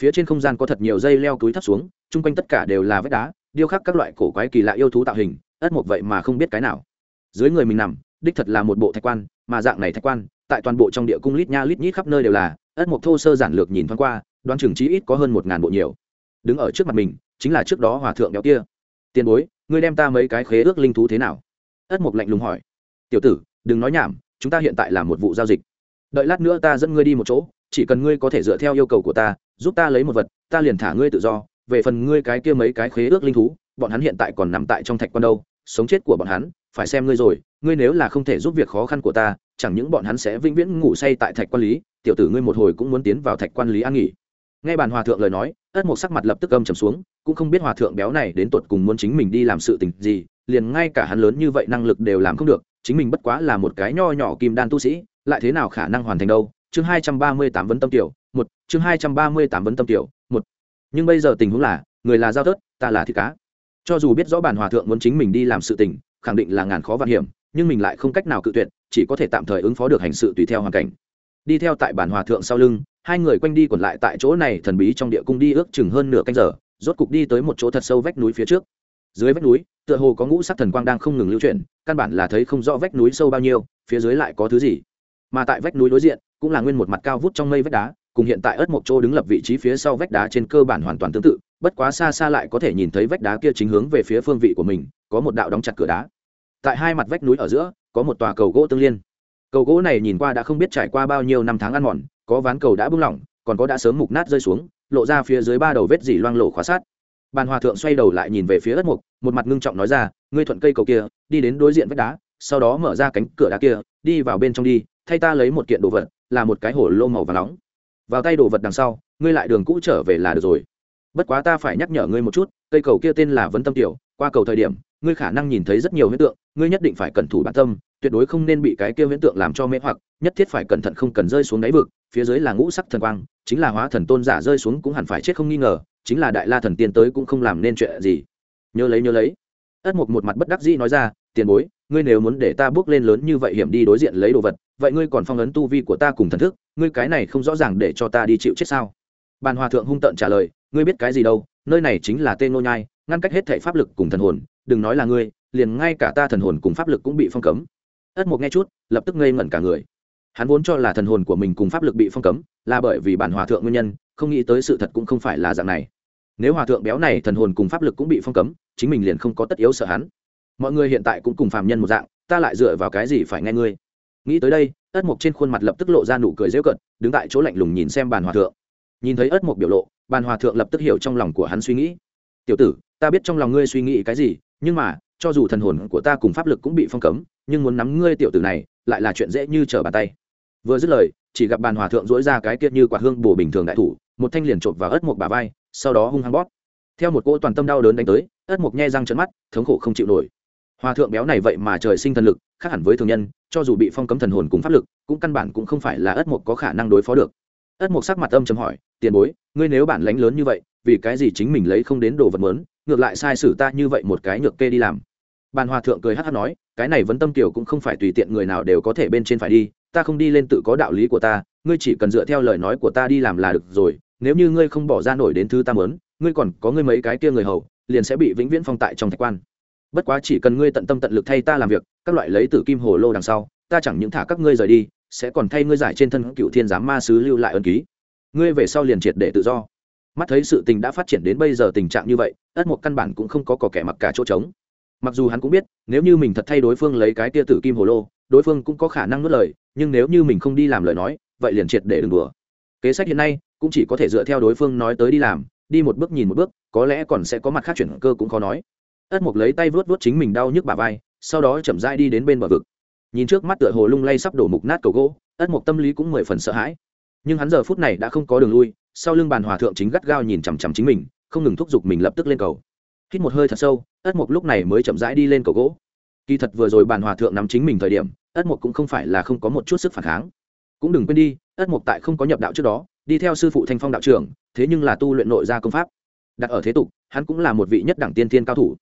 phía trên không gian có thật nhiều dây leo túi thấp xuống, chung quanh tất cả đều là vách đá, điêu khắc các loại cổ quái kỳ lạ yêu thú tạo hình, ất một vậy mà không biết cái nào. Dưới người mình nằm, đích thật là một bộ thạch quan, mà dạng này thạch quan, tại toàn bộ trong địa cung lít nha lít nhít khắp nơi đều là, ất một thô sơ giản lược nhìn thoáng qua, đoán chừng chí ít có hơn một ngàn bộ nhiều. Đứng ở trước mặt mình, chính là trước đó hòa thượng béo kia. Tiền bối, ngươi đem ta mấy cái khế ước linh thú thế nào? ất mục lạnh lùng hỏi. Tiểu tử, đừng nói nhảm, chúng ta hiện tại là một vụ giao dịch. Đợi lát nữa ta dẫn ngươi đi một chỗ, chỉ cần ngươi có thể dựa theo yêu cầu của ta giúp ta lấy một vật, ta liền thả ngươi tự do, về phần ngươi cái kia mấy cái khế ước linh thú, bọn hắn hiện tại còn nằm tại trong thạch quan đâu, sống chết của bọn hắn, phải xem ngươi rồi, ngươi nếu là không thể giúp việc khó khăn của ta, chẳng những bọn hắn sẽ vĩnh viễn ngủ say tại thạch quan lý, tiểu tử ngươi một hồi cũng muốn tiến vào thạch quan lý an nghỉ. Nghe bàn hòa thượng lời nói, ất một sắc mặt lập tức âm trầm xuống, cũng không biết hòa thượng béo này đến tột cùng muốn chính mình đi làm sự tình gì, liền ngay cả hắn lớn như vậy năng lực đều làm không được, chính mình bất quá là một cái nho nhỏ kim đan tu sĩ, lại thế nào khả năng hoàn thành đâu chương hai trăm ba mươi tám vấn tâm tiểu, một, chương hai trăm ba mươi tám vấn tâm tiểu, một. Nhưng bây giờ tình huống là, người là giao tớt ta là thịt cá. Cho dù biết rõ bản hòa thượng muốn chính mình đi làm sự tình, khẳng định là ngàn khó vạn hiểm, nhưng mình lại không cách nào cự tuyệt, chỉ có thể tạm thời ứng phó được hành sự tùy theo hoàn cảnh. Đi theo tại bản hòa thượng sau lưng, hai người quanh đi còn lại tại chỗ này thần bí trong địa cung đi ước chừng hơn nửa canh giờ, rốt cục đi tới một chỗ thật sâu vách núi phía trước. Dưới vách núi, tựa hồ có ngũ sắc thần quang đang không ngừng lưu chuyển, căn bản là thấy không rõ vách núi sâu bao nhiêu, phía dưới lại có thứ gì. Mà tại vách núi đối diện cũng là nguyên một mặt cao vút trong mây vách đá, cùng hiện tại ớt mộc châu đứng lập vị trí phía sau vách đá trên cơ bản hoàn toàn tương tự, bất quá xa xa lại có thể nhìn thấy vách đá kia chính hướng về phía phương vị của mình, có một đạo đóng chặt cửa đá. Tại hai mặt vách núi ở giữa, có một tòa cầu gỗ tương liên. Cầu gỗ này nhìn qua đã không biết trải qua bao nhiêu năm tháng ăn mòn, có ván cầu đã bung lỏng, còn có đã sớm mục nát rơi xuống, lộ ra phía dưới ba đầu vết dỉ loang lổ khóa sát. Bàn hòa thượng xoay đầu lại nhìn về phía ất mục, một mặt ngưng trọng nói ra, ngươi thuận cây cầu kia, đi đến đối diện vách đá, sau đó mở ra cánh cửa đá kia, đi vào bên trong đi, thay ta lấy một kiện đồ vật là một cái hổ lô màu và nóng. Vào tay đồ vật đằng sau, ngươi lại đường cũ trở về là được rồi. Bất quá ta phải nhắc nhở ngươi một chút, cây cầu kia tên là vấn tâm tiểu, qua cầu thời điểm, ngươi khả năng nhìn thấy rất nhiều hiện tượng, ngươi nhất định phải cẩn thủ bản tâm, tuyệt đối không nên bị cái kia hiện tượng làm cho mê hoặc, nhất thiết phải cẩn thận không cần rơi xuống đáy vực, phía dưới là ngũ sắc thần quang, chính là hóa thần tôn giả rơi xuống cũng hẳn phải chết không nghi ngờ, chính là đại la thần tiên tới cũng không làm nên chuyện gì. Nhớ lấy nhớ lấy. Ất mục một mặt bất đắc dĩ nói ra, tiền bối, ngươi nếu muốn để ta bước lên lớn như vậy hiểm đi đối diện lấy đồ vật vậy ngươi còn phong ấn tu vi của ta cùng thần thức, ngươi cái này không rõ ràng để cho ta đi chịu chết sao? Bàn hòa thượng hung tợn trả lời, ngươi biết cái gì đâu, nơi này chính là tên nô nhai, ngăn cách hết thảy pháp lực cùng thần hồn, đừng nói là ngươi, liền ngay cả ta thần hồn cùng pháp lực cũng bị phong cấm. Ất mục nghe chút, lập tức ngây ngẩn cả người. Hắn vốn cho là thần hồn của mình cùng pháp lực bị phong cấm, là bởi vì bản hòa thượng nguyên nhân, không nghĩ tới sự thật cũng không phải là dạng này. Nếu hòa thượng béo này thần hồn cùng pháp lực cũng bị phong cấm, chính mình liền không có tất yếu sợ hắn. Mọi người hiện tại cũng cùng phàm nhân một dạng, ta lại dựa vào cái gì phải nghe ngươi? Nghĩ tới đây, ất mục trên khuôn mặt lập tức lộ ra nụ cười rêu cận đứng tại chỗ lạnh lùng nhìn xem bàn hòa thượng. Nhìn thấy ất mục biểu lộ, bàn hòa thượng lập tức hiểu trong lòng của hắn suy nghĩ. Tiểu tử, ta biết trong lòng ngươi suy nghĩ cái gì, nhưng mà, cho dù thần hồn của ta cùng pháp lực cũng bị phong cấm, nhưng muốn nắm ngươi tiểu tử này, lại là chuyện dễ như trở bàn tay. Vừa dứt lời, chỉ gặp bàn hòa thượng dỗi ra cái kiệt như quả hương bổ bình thường đại thủ, một thanh liền chộp vào ất mộc bà vai, sau đó hung hăng bóp. Theo một cỗ toàn tâm đau đớn đánh tới, ất mộc nhe răng trận mắt, thống khổ không chịu nổi hòa thượng béo này vậy mà trời sinh thần lực, khác hẳn với thường nhân, cho dù bị phong cấm thần hồn cùng pháp lực, cũng căn bản cũng không phải là ất mục có khả năng đối phó được. Ất mục sắc mặt âm chấm hỏi, tiền bối, ngươi nếu bản lánh lớn như vậy, vì cái gì chính mình lấy không đến đồ vật mớn ngược lại sai sử ta như vậy một cái nhược kê đi làm? Bàn hòa thượng cười hát hát nói, cái này vấn tâm tiểu cũng không phải tùy tiện người nào đều có thể bên trên phải đi, ta không đi lên tự có đạo lý của ta, ngươi chỉ cần dựa theo lời nói của ta đi làm là được rồi, nếu như ngươi không bỏ ra nổi đến thứ ta mớn ngươi còn có ngươi mấy cái kia người hầu, liền sẽ bị vĩnh viễn phong tại trong thạch quan bất quá chỉ cần ngươi tận tâm tận lực thay ta làm việc, các loại lấy tử kim hồ lô đằng sau, ta chẳng những thả các ngươi rời đi, sẽ còn thay ngươi giải trên thân cựu thiên giám ma sứ lưu lại ân ký. Ngươi về sau liền triệt để tự do. Mắt thấy sự tình đã phát triển đến bây giờ tình trạng như vậy, ất một căn bản cũng không có cỏ kẻ mặc cả chỗ trống. Mặc dù hắn cũng biết, nếu như mình thật thay đối phương lấy cái tia tử kim hồ lô, đối phương cũng có khả năng nuốt lời, nhưng nếu như mình không đi làm lời nói, vậy liền triệt để đừng đùa. Kế sách hiện nay, cũng chỉ có thể dựa theo đối phương nói tới đi làm, đi một bước nhìn một bước, có lẽ còn sẽ có mặt khác chuyển cơ cũng khó nói ất mục lấy tay vớt vớt chính mình đau nhức bà vai, sau đó chậm rãi đi đến bên bờ vực. Nhìn trước mắt tựa hồ lung lay sắp đổ mục nát cầu gỗ, ất mục tâm lý cũng mười phần sợ hãi. Nhưng hắn giờ phút này đã không có đường lui, sau lưng bàn hòa thượng chính gắt gao nhìn chằm chằm chính mình, không ngừng thúc giục mình lập tức lên cầu. Hít một hơi thật sâu, ất mục lúc này mới chậm rãi đi lên cầu gỗ. Kỳ thật vừa rồi bàn hòa thượng nắm chính mình thời điểm, ất mục cũng không phải là không có một chút sức phản kháng. Cũng đừng quên đi, ất mục tại không có nhập đạo trước đó, đi theo sư phụ thanh phong đạo trưởng, thế nhưng là tu luyện nội gia công pháp. Đặt ở thế tục, hắn cũng là một vị nhất đẳng tiên thiên cao thủ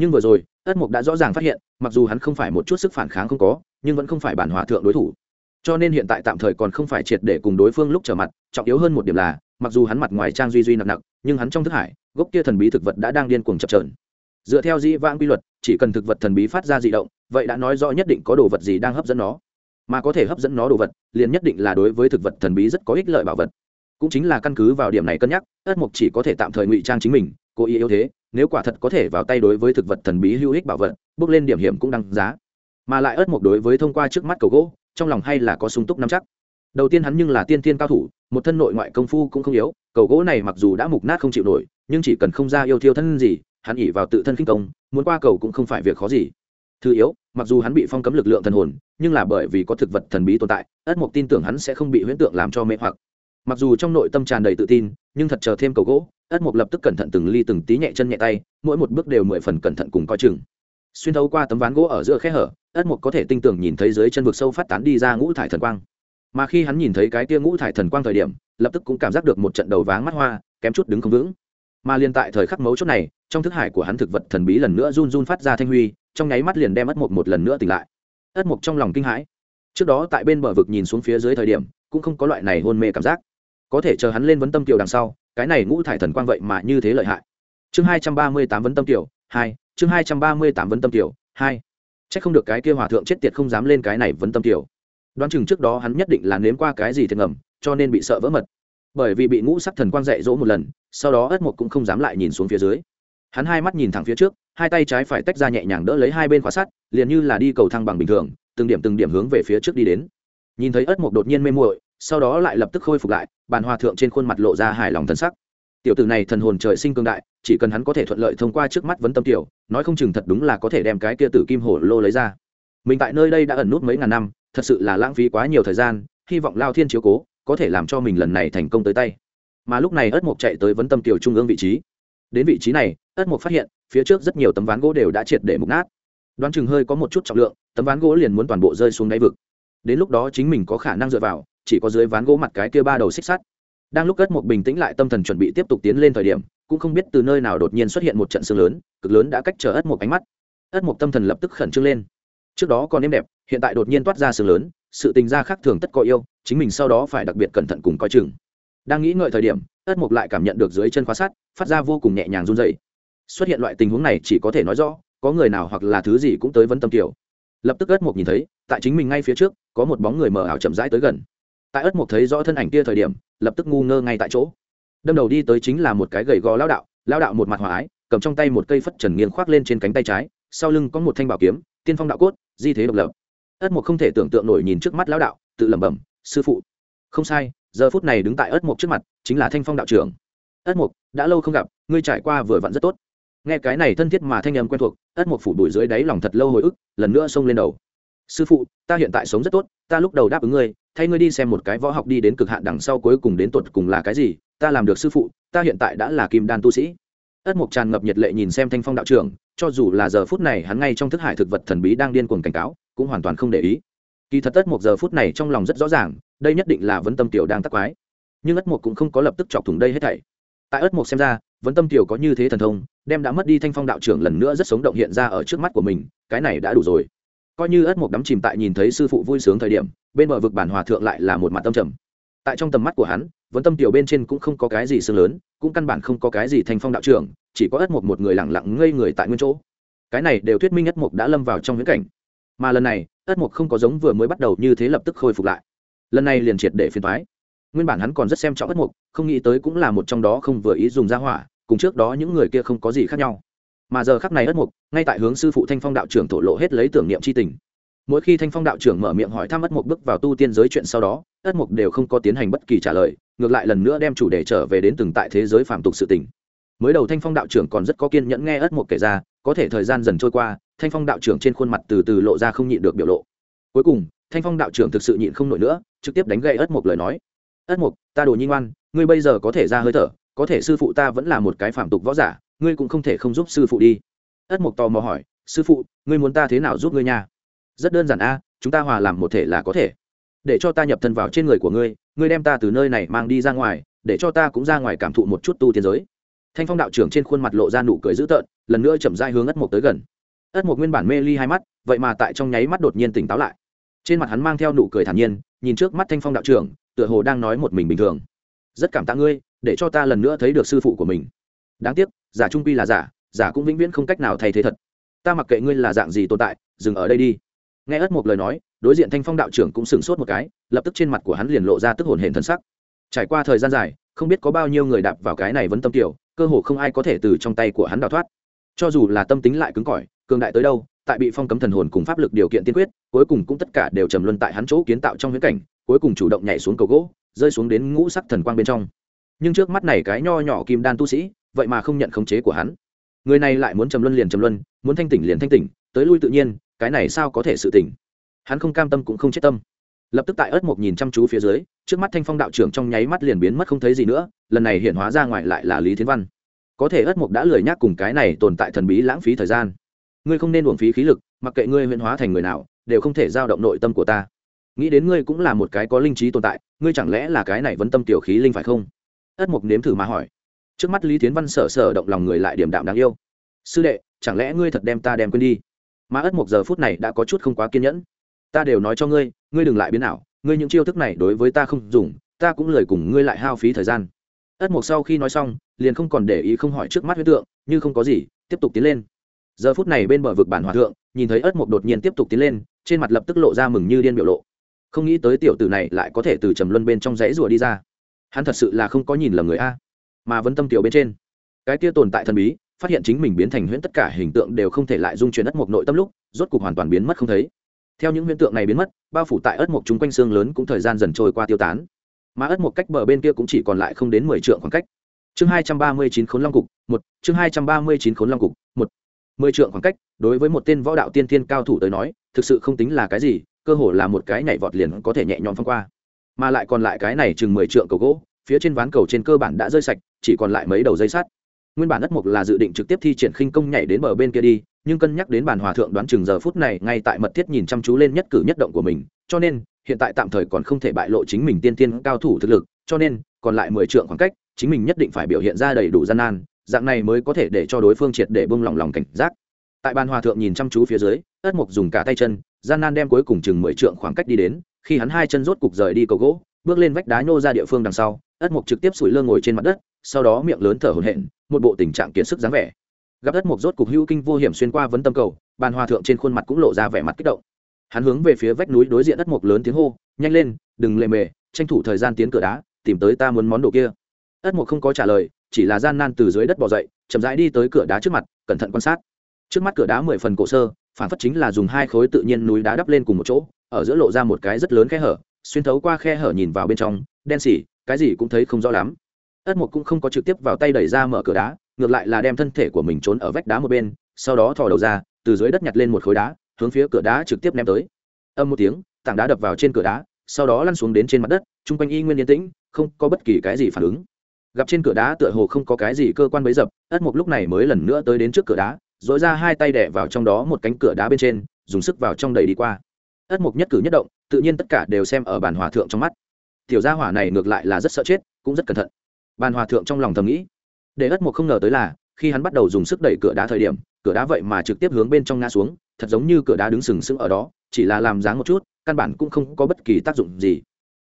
nhưng vừa rồi, ất mục đã rõ ràng phát hiện, mặc dù hắn không phải một chút sức phản kháng không có, nhưng vẫn không phải bản hòa thượng đối thủ. Cho nên hiện tại tạm thời còn không phải triệt để cùng đối phương lúc trở mặt, trọng yếu hơn một điểm là, mặc dù hắn mặt ngoài trang duy duy nặng nặng, nhưng hắn trong thức hải, gốc kia thần bí thực vật đã đang điên cuồng chập trờn dựa theo dĩ vãng quy luật, chỉ cần thực vật thần bí phát ra dị động, vậy đã nói rõ nhất định có đồ vật gì đang hấp dẫn nó. Mà có thể hấp dẫn nó đồ vật, liền nhất định là đối với thực vật thần bí rất có ích lợi bảo vật. Cũng chính là căn cứ vào điểm này cân nhắc, ất mục chỉ có thể tạm thời ngụy trang chính mình, cố ý yếu thế nếu quả thật có thể vào tay đối với thực vật thần bí hữu ích bảo vật, bước lên điểm hiểm cũng đăng giá. Mà lại ớt mộc đối với thông qua trước mắt cầu gỗ, trong lòng hay là có sung túc nắm chắc. Đầu tiên hắn nhưng là tiên tiên cao thủ, một thân nội ngoại công phu cũng không yếu, cầu gỗ này mặc dù đã mục nát không chịu nổi, nhưng chỉ cần không ra yêu thiêu thân gì, hắn ỉ vào tự thân kinh công, muốn qua cầu cũng không phải việc khó gì. Thứ yếu, mặc dù hắn bị phong cấm lực lượng thần hồn, nhưng là bởi vì có thực vật thần bí tồn tại ất mục tin tưởng hắn sẽ không bị huyễn tượng làm cho mê hoặc mặc dù trong nội tâm tràn đầy tự tin, nhưng thật chờ thêm cầu gỗ, ất mục lập tức cẩn thận từng ly từng tí nhẹ chân nhẹ tay, mỗi một bước đều mười phần cẩn thận cùng coi chừng. Xuyên thấu qua tấm ván gỗ ở giữa khe hở, ất mục có thể tinh tưởng nhìn thấy dưới chân vực sâu phát tán đi ra ngũ thải thần quang. Mà khi hắn nhìn thấy cái tia ngũ thải thần quang thời điểm, lập tức cũng cảm giác được một trận đầu váng mắt hoa, kém chút đứng không vững. Mà liền tại thời khắc mấu chốt này, trong thức hải của hắn thực vật thần bí lần nữa run run phát ra thanh huy, trong nháy mắt liền đem ất mục một lần nữa tỉnh lại. Ất mục trong lòng kinh hãi. Trước đó tại bên bờ vực nhìn xuống phía dưới thời điểm, cũng không có loại này hôn mê cảm giác có thể chờ hắn lên vấn tâm kiều đằng sau, cái này ngũ thải thần quang vậy mà như thế lợi hại. Chương hai trăm ba mươi tám vấn tâm kiều hai, chương hai trăm ba mươi tám vấn tâm kiều hai. C h ắ c không được cái kia hòa thượng chết tiệt không dám lên cái này vấn tâm kiều đoán chừng trước đó hắn nhất định là nếm qua cái gì thiệt ngầm, cho nên bị sợ vỡ mật. Bởi vì bị ngũ sắc thần quang dạy dỗ một lần, sau đó ất mục cũng không dám lại nhìn xuống phía dưới. Hắn hai mắt nhìn thẳng phía trước, hai tay trái phải tách ra nhẹ nhàng đỡ lấy hai bên khóa sắt, liền như là đi cầu thang bằng bình thường, từng điểm từng điểm hướng về phía trước đi đến. Nhìn thấy ất mộc đột nhiên mê muội sau đó lại lập tức khôi phục lại, bàn hòa thượng trên khuôn mặt lộ ra hài lòng thân sắc. Tiểu tử này thần hồn trời sinh cương đại, chỉ cần hắn có thể thuận lợi thông qua trước mắt vấn tâm tiểu, nói không chừng thật đúng là có thể đem cái kia tử kim hổ lô lấy ra. Mình tại nơi đây đã ẩn nút mấy ngàn năm, thật sự là lãng phí quá nhiều thời gian, hy vọng lao thiên chiếu cố, có thể làm cho mình lần này thành công tới tay. Mà lúc này ất mộc chạy tới vấn tâm tiểu trung ương vị trí. Đến vị trí này, ất mộc phát hiện, phía trước rất nhiều tấm ván gỗ đều đã triệt để mục nát. Đoán chừng hơi có một chút trọng lượng, tấm ván gỗ liền muốn toàn bộ rơi xuống đáy vực. Đến lúc đó chính mình có khả năng dựa vào chỉ có dưới ván gỗ mặt cái kia ba đầu xích sắt. Đang lúc cất một bình tĩnh lại tâm thần chuẩn bị tiếp tục tiến lên thời điểm, cũng không biết từ nơi nào đột nhiên xuất hiện một trận sương lớn, cực lớn đã cách trở ất một ánh mắt. Ất một tâm thần lập tức khẩn trương lên. Trước đó còn êm đẹp, hiện tại đột nhiên toát ra sương lớn, sự tình gia khác thường tất có yêu, chính mình sau đó phải đặc biệt cẩn thận cùng coi chừng. Đang nghĩ ngợi thời điểm, ất mục lại cảm nhận được dưới chân khóa sắt, phát ra vô cùng nhẹ nhàng run dày xuất hiện loại tình huống này chỉ có thể nói rõ, có người nào hoặc là thứ gì cũng tới vấn tâm kiểu lập tức ất mục nhìn thấy, tại chính mình ngay phía trước, có một bóng người mờ ảo chậm rãi tới gần tại ất mục thấy rõ thân ảnh kia thời điểm, lập tức ngu ngơ ngay tại chỗ. Đâm đầu đi tới chính là một cái gầy gò lao đạo lao đạo một mặt hòa ái, cầm trong tay một cây phất trần nghiêng khoác lên trên cánh tay trái, sau lưng có một thanh bảo kiếm, tiên phong đạo cốt, di thế độc lập. Ất mục không thể tưởng tượng nổi nhìn trước mắt lao đạo, tự lẩm bẩm, sư phụ. Không sai, giờ phút này đứng tại ất mục trước mặt, chính là thanh phong đạo trưởng. Ất mục, đã lâu không gặp, ngươi trải qua vừa vặn rất tốt. Nghe cái này thân thiết mà thanh âm quen thuộc, ất mục phủ đuổi dưới đáy lòng thật lâu hồi ức, lần nữa xông lên đầu. Sư phụ, ta hiện tại sống rất tốt, ta lúc đầu đáp ứng ngươi thay ngươi đi xem một cái võ học đi đến cực hạn đằng sau cuối cùng đến tột cùng là cái gì, ta làm được sư phụ, ta hiện tại đã là kim đan tu sĩ. Ất mục tràn ngập nhiệt lệ nhìn xem thanh phong đạo trưởng, cho dù là giờ phút này hắn ngay trong thức hải thực vật thần bí đang điên cuồng cảnh cáo, cũng hoàn toàn không để ý. Kỳ thật ất mục giờ phút này trong lòng rất rõ ràng, đây nhất định là vấn tâm tiểu đang tắc quái. Nhưng ất mục cũng không có lập tức chọc thủng đây hết thảy. Tại ất mục xem ra vấn tâm tiểu có như thế thần thông, đem đã mất đi thanh phong đạo trưởng lần nữa rất sống động hiện ra ở trước mắt của mình, cái này đã đủ rồi. Coi như ất mục đắm chìm tại nhìn thấy sư phụ vui sướng thời điểm bên bờ vực bản hòa thượng lại là một mặt tâm trầm. Tại trong tầm mắt của hắn vấn tâm tiểu bên trên cũng không có cái gì xương lớn, cũng căn bản không có cái gì thanh phong đạo trưởng, chỉ có ất mộc một người lẳng lặng ngây người tại nguyên chỗ. Cái này đều thuyết minh ất mộc đã lâm vào trong viễn cảnh. Mà lần này, ất mộc không có giống vừa mới bắt đầu như thế lập tức khôi phục lại. Lần này liền triệt để phiền thoái nguyên bản hắn còn rất xem trọng ất mộc, không nghĩ tới cũng là một trong đó không vừa ý dùng ra hỏa, cùng trước đó những người kia không có gì khác nhau. Mà giờ khắc này ất mục ngay tại hướng sư phụ thanh phong đạo trưởng thổ lộ hết lấy tưởng niệm c h i tình mỗi khi thanh phong đạo trưởng mở miệng hỏi thăm ất mục bước vào tu tiên giới chuyện sau đó ất mục đều không có tiến hành bất kỳ trả lời ngược lại lần nữa đem chủ đề trở về đến từng tại thế giới phạm tục sự tình. Mới đầu thanh phong đạo trưởng còn rất có kiên nhẫn nghe ất mục kể ra có thể thời gian dần trôi qua thanh phong đạo trưởng trên khuôn mặt từ từ lộ ra không nhịn được biểu lộ. Cuối cùng thanh phong đạo trưởng thực sự nhịn không nổi nữa trực tiếp đánh gậy ất mục lời nói. Ất mục, ta đồ nhi ngoan ngươi bây giờ có thể ra hơi thở có thể sư phụ ta vẫn là một cái phạm tục võ giả ngươi cũng không thể không giúp sư phụ đi. Ất mục tò mò hỏi sư phụ ngươi muốn ta thế nào giúp ngươi nha? Rất đơn giản a, chúng ta hòa làm một thể là có thể. Để cho ta nhập thân vào trên người của ngươi ngươi đem ta từ nơi này mang đi ra ngoài, để cho ta cũng ra ngoài cảm thụ một chút tu tiên giới. Thanh phong đạo trưởng trên khuôn mặt lộ ra nụ cười dữ tợn, lần nữa chậm dai hướng ất mộc tới gần. Ất mộc nguyên bản mê ly hai mắt, vậy mà tại trong nháy mắt đột nhiên tỉnh táo lại. Trên mặt hắn mang theo nụ cười thản nhiên, nhìn trước mắt thanh phong đạo trưởng, tựa hồ đang nói một mình bình thường. Rất cảm tạ ngươi, để cho ta lần nữa thấy được sư phụ của mình. Đáng tiếc, giả trung quy là giả giả cũng vĩnh viễn không cách nào thay thế thật. Ta mặc kệ ngươi là dạng gì tồn tại, dừng ở đây đi nghe ất một lời nói, đối diện thanh phong đạo trưởng cũng sửng sốt một cái, lập tức trên mặt của hắn liền lộ ra tức hồn hển thân sắc. Trải qua thời gian dài, không biết có bao nhiêu người đạp vào cái này vẫn tâm tiểu, cơ hồ không ai có thể từ trong tay của hắn đào thoát. Cho dù là tâm tính lại cứng cỏi, cường đại tới đâu, tại bị phong cấm thần hồn cùng pháp lực điều kiện tiên quyết, cuối cùng cũng tất cả đều trầm luân tại hắn chỗ kiến tạo trong huyễn cảnh, cuối cùng chủ động nhảy xuống cầu gỗ, rơi xuống đến ngũ sắc thần quang bên trong. Nhưng trước mắt này cái nho nhỏ kim đan tu sĩ, vậy mà không nhận khống chế của hắn. Người này lại muốn trầm luân liền trầm luân, muốn thanh tỉnh liền thanh tỉnh, tới lui tự nhiên cái này sao có thể sự tình? Hắn không cam tâm cũng không chết tâm. Lập tức tại ớt một nhìn chăm chú phía dưới, trước mắt thanh phong đạo trưởng trong nháy mắt liền biến mất không thấy gì nữa, lần này hiện hóa ra ngoài lại là lý thiến văn. Có thể ớt một đã lười nhác cùng cái này tồn tại thần bí lãng phí thời gian. Ngươi không nên uổng phí khí lực, mặc kệ ngươi huyện hóa thành người nào, đều không thể giao động nội tâm của ta. Nghĩ đến ngươi cũng là một cái có linh trí tồn tại, ngươi chẳng lẽ là cái này vẫn tâm tiểu khí linh phải không? Ất mục nếm thử mà hỏi. Trước mắt lý tiến văn sở sở động lòng người lại điểm đạm đáng yêu. Sư đệ, chẳng lẽ ngươi thật đem ta đem quên đi? Mà ất một giờ phút này đã có chút không quá kiên nhẫn. Ta đều nói cho ngươi ngươi đừng lại biến nào ngươi những chiêu thức này đối với ta không dùng, ta cũng lời cùng ngươi lại hao phí thời gian. Ất một sau khi nói xong, liền không còn để ý không hỏi trước mắt huyết tượng, như không có gì, tiếp tục tiến lên. Giờ phút này bên bờ vực bản hòa thượng, nhìn thấy ất một đột nhiên tiếp tục tiến lên, trên mặt lập tức lộ ra mừng như điên biểu lộ. Không nghĩ tới tiểu tử này lại có thể từ trầm luân bên trong dãy rùa đi ra. Hắn thật sự là không có nhìn lầm người a. Mà vẫn tâm tiểu bên trên. Cái kia tồn tại thần bí phát hiện chính mình biến thành huyễn tất cả hình tượng đều không thể lại dung chuyển đất một nội tâm lúc, rốt cục hoàn toàn biến mất không thấy. Theo những huyễn tượng này biến mất, bao phủ tại ớt mộc chúng quanh xương lớn cũng thời gian dần trôi qua tiêu tán. Mà ớt mộc cách bờ bên kia cũng chỉ còn lại không đến mười trượng khoảng cách. Chương hai trăm ba mươi chín khốn long cục, một, chương hai trăm ba mươi chín khốn long cục, một. Mười trượng khoảng cách, đối với một tên võ đạo tiên thiên cao thủ tới nói, thực sự không tính là cái gì, cơ hồ là một cái nhảy vọt liền có thể nhẹ nhõm phong qua. Mà lại còn lại cái này chừng mười trượng cầu gỗ, phía trên ván cầu trên cơ bản đã rơi sạch, chỉ còn lại mấy đầu dây sắt nguyên bản đất mục là dự định trực tiếp thi triển khinh công nhảy đến bờ bên kia đi, nhưng cân nhắc đến bản hòa thượng đoán chừng giờ phút này ngay tại mật thiết nhìn chăm chú lên nhất cử nhất động của mình, cho nên, hiện tại tạm thời còn không thể bại lộ chính mình tiên tiên cao thủ thực lực, cho nên, còn lại mười trượng khoảng cách, chính mình nhất định phải biểu hiện ra đầy đủ gian nan, dạng này mới có thể để cho đối phương triệt để bông lỏng lòng cảnh giác. Tại bàn hòa thượng nhìn chăm chú phía dưới, ất mục dùng cả tay chân, gian nan đem cuối cùng chừng mười trượng khoảng cách đi đến, khi hắn hai chân rốt cục rời đi cầu gỗ, bước lên vách đá nhô ra địa phương đằng sau, ất mục trực tiếp sủi lơ ngồi trên mặt đất, sau đó miệng lớn thở hổn hển một bộ tình trạng kiệt sức dáng vẻ. Gặp đất mục rốt cục hữu kinh vô hiểm xuyên qua vấn tâm cầu, bàn hòa thượng trên khuôn mặt cũng lộ ra vẻ mặt kích động. Hắn hướng về phía vách núi đối diện đất mục lớn tiếng hô, nhanh lên, đừng lề mề, tranh thủ thời gian tiến cửa đá, tìm tới ta muốn món đồ kia. Đất mục không có trả lời, chỉ là gian nan từ dưới đất bò dậy, chậm rãi đi tới cửa đá trước mặt, cẩn thận quan sát. Trước mắt cửa đá mười phần cổ sơ, phản phất chính là dùng hai khối tự nhiên núi đá đắp lên cùng một chỗ, ở giữa lộ ra một cái rất lớn khe hở, xuyên thấu qua khe hở nhìn vào bên trong, đen xỉ, cái gì cũng thấy không rõ lắm ất mục cũng không có trực tiếp vào tay đẩy ra mở cửa đá, ngược lại là đem thân thể của mình trốn ở vách đá một bên, sau đó thò đầu ra, từ dưới đất nhặt lên một khối đá, hướng phía cửa đá trực tiếp ném tới. Âm một tiếng, tảng đá đập vào trên cửa đá, sau đó lăn xuống đến trên mặt đất, chung quanh y nguyên yên tĩnh, không có bất kỳ cái gì phản ứng. Gặp trên cửa đá tựa hồ không có cái gì cơ quan bấy dập, ất mục lúc này mới lần nữa tới đến trước cửa đá dội ra hai tay đẻ vào trong đó một cánh cửa đá bên trên, dùng sức vào trong đầy đi qua. Ất mục nhất cử nhất động, tự nhiên tất cả đều xem ở bản hòa thượng trong mắt. Tiểu gia hỏa này ngược lại là rất sợ chết, cũng rất cẩn thận bàn hòa thượng trong lòng thầm nghĩ. Để ất một không ngờ tới là, khi hắn bắt đầu dùng sức đẩy cửa đá thời điểm, cửa đá vậy mà trực tiếp hướng bên trong ngã xuống, thật giống như cửa đá đứng sừng sững ở đó, chỉ là làm dáng một chút, căn bản cũng không có bất kỳ tác dụng gì.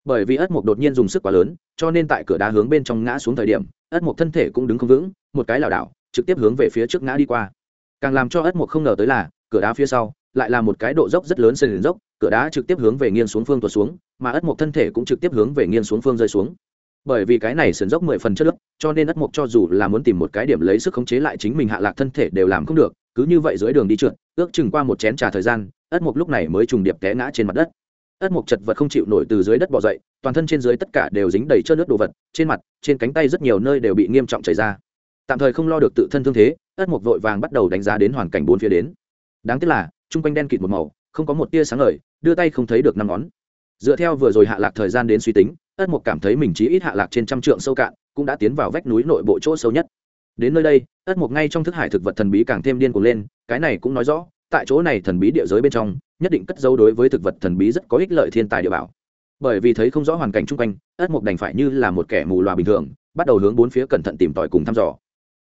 Bởi vì ất một đột nhiên dùng sức quá lớn, cho nên tại cửa đá hướng bên trong ngã xuống thời điểm, ất một thân thể cũng đứng không vững, một cái lảo đảo, trực tiếp hướng về phía trước ngã đi qua. Càng làm cho ất một không ngờ tới là, cửa đá phía sau, lại là một cái độ dốc rất lớn sân dốc, cửa đá trực tiếp hướng về nghiêng xuống phương tuột xuống, mà ất một thân thể cũng trực tiếp hướng về nghiêng xuống phương rơi xuống bởi vì cái này sườn dốc mười phần chất lớp cho nên ất mục cho dù là muốn tìm một cái điểm lấy sức khống chế lại chính mình hạ lạc thân thể đều làm không được, cứ như vậy dưới đường đi trượt, ước chừng qua một chén trà thời gian, ất mục lúc này mới trùng điệp té ngã trên mặt đất. Ất mục chật vật không chịu nổi từ dưới đất bỏ dậy, toàn thân trên dưới tất cả đều dính đầy trơn nước đồ vật, trên mặt, trên cánh tay rất nhiều nơi đều bị nghiêm trọng chảy ra. Tạm thời không lo được tự thân thương thế, ất mục vội vàng bắt đầu đánh giá đến hoàn cảnh bốn phía đến. Đáng tiếc là, chung quanh đen kịt một màu, không có một tia sáng ngời, đưa tay không thấy được năm ngón dựa theo vừa rồi hạ lạc thời gian đến suy tính, ất mục cảm thấy mình chỉ ít hạ lạc trên trăm trượng sâu cạn, cũng đã tiến vào vách núi nội bộ chỗ sâu nhất. Đến nơi đây, ất mục ngay trong thức hải thực vật thần bí càng thêm điên cuồng lên, cái này cũng nói rõ, tại chỗ này thần bí địa giới bên trong, nhất định cất dấu đối với thực vật thần bí rất có ích lợi thiên tài địa bảo. Bởi vì thấy không rõ hoàn cảnh chung quanh, ất mục đành phải như là một kẻ mù loà bình thường, bắt đầu hướng bốn phía cẩn thận tìm tòi cùng thăm dò.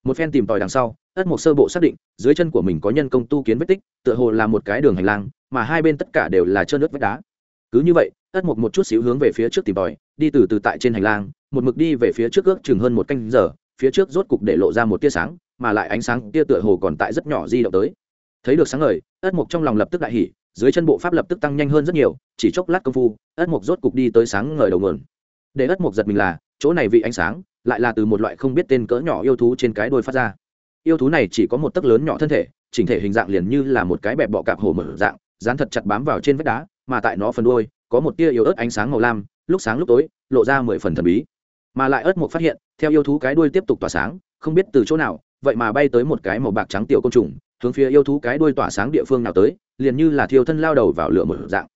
Một phen tìm tòi đằng sau, ất mục sơ bộ xác định, dưới chân của mình có nhân công tu kiến vết tích, tựa hồ là một cái đường hành lang, mà hai bên tất cả đều là trơn nước vách đá. Cứ như vậy ất mục một chút xíu hướng về phía trước tìm tòi, đi từ từ tại trên hành lang, một mực đi về phía trước ước chừng hơn một canh giờ, phía trước rốt cục để lộ ra một tia sáng, mà lại ánh sáng tia tựa hồ còn tại rất nhỏ di động tới. Thấy được sáng ngời, ất mục trong lòng lập tức đại hỉ, dưới chân bộ pháp lập tức tăng nhanh hơn rất nhiều, chỉ chốc lát công phu, ất mục rốt cục đi tới sáng ngời đầu nguồn. Để ất mục giật mình là, chỗ này vị ánh sáng lại là từ một loại không biết tên cỡ nhỏ yêu thú trên cái đuôi phát ra. Yêu thú này chỉ có một tấc lớn nhỏ thân thể, chỉnh thể hình dạng liền như là một cái bẹp bọ cạp hổ mở dạng, dán thật chặt bám vào trên vách đá, mà tại nó phần đuôi có một tia yếu ớt ánh sáng màu lam, lúc sáng lúc tối, lộ ra mười phần thần bí. Mà lại ớt một phát hiện, theo yêu thú cái đuôi tiếp tục tỏa sáng, không biết từ chỗ nào, vậy mà bay tới một cái màu bạc trắng tiểu côn trùng, hướng phía yêu thú cái đuôi tỏa sáng địa phương nào tới, liền như là thiêu thân lao đầu vào lửa một dạng.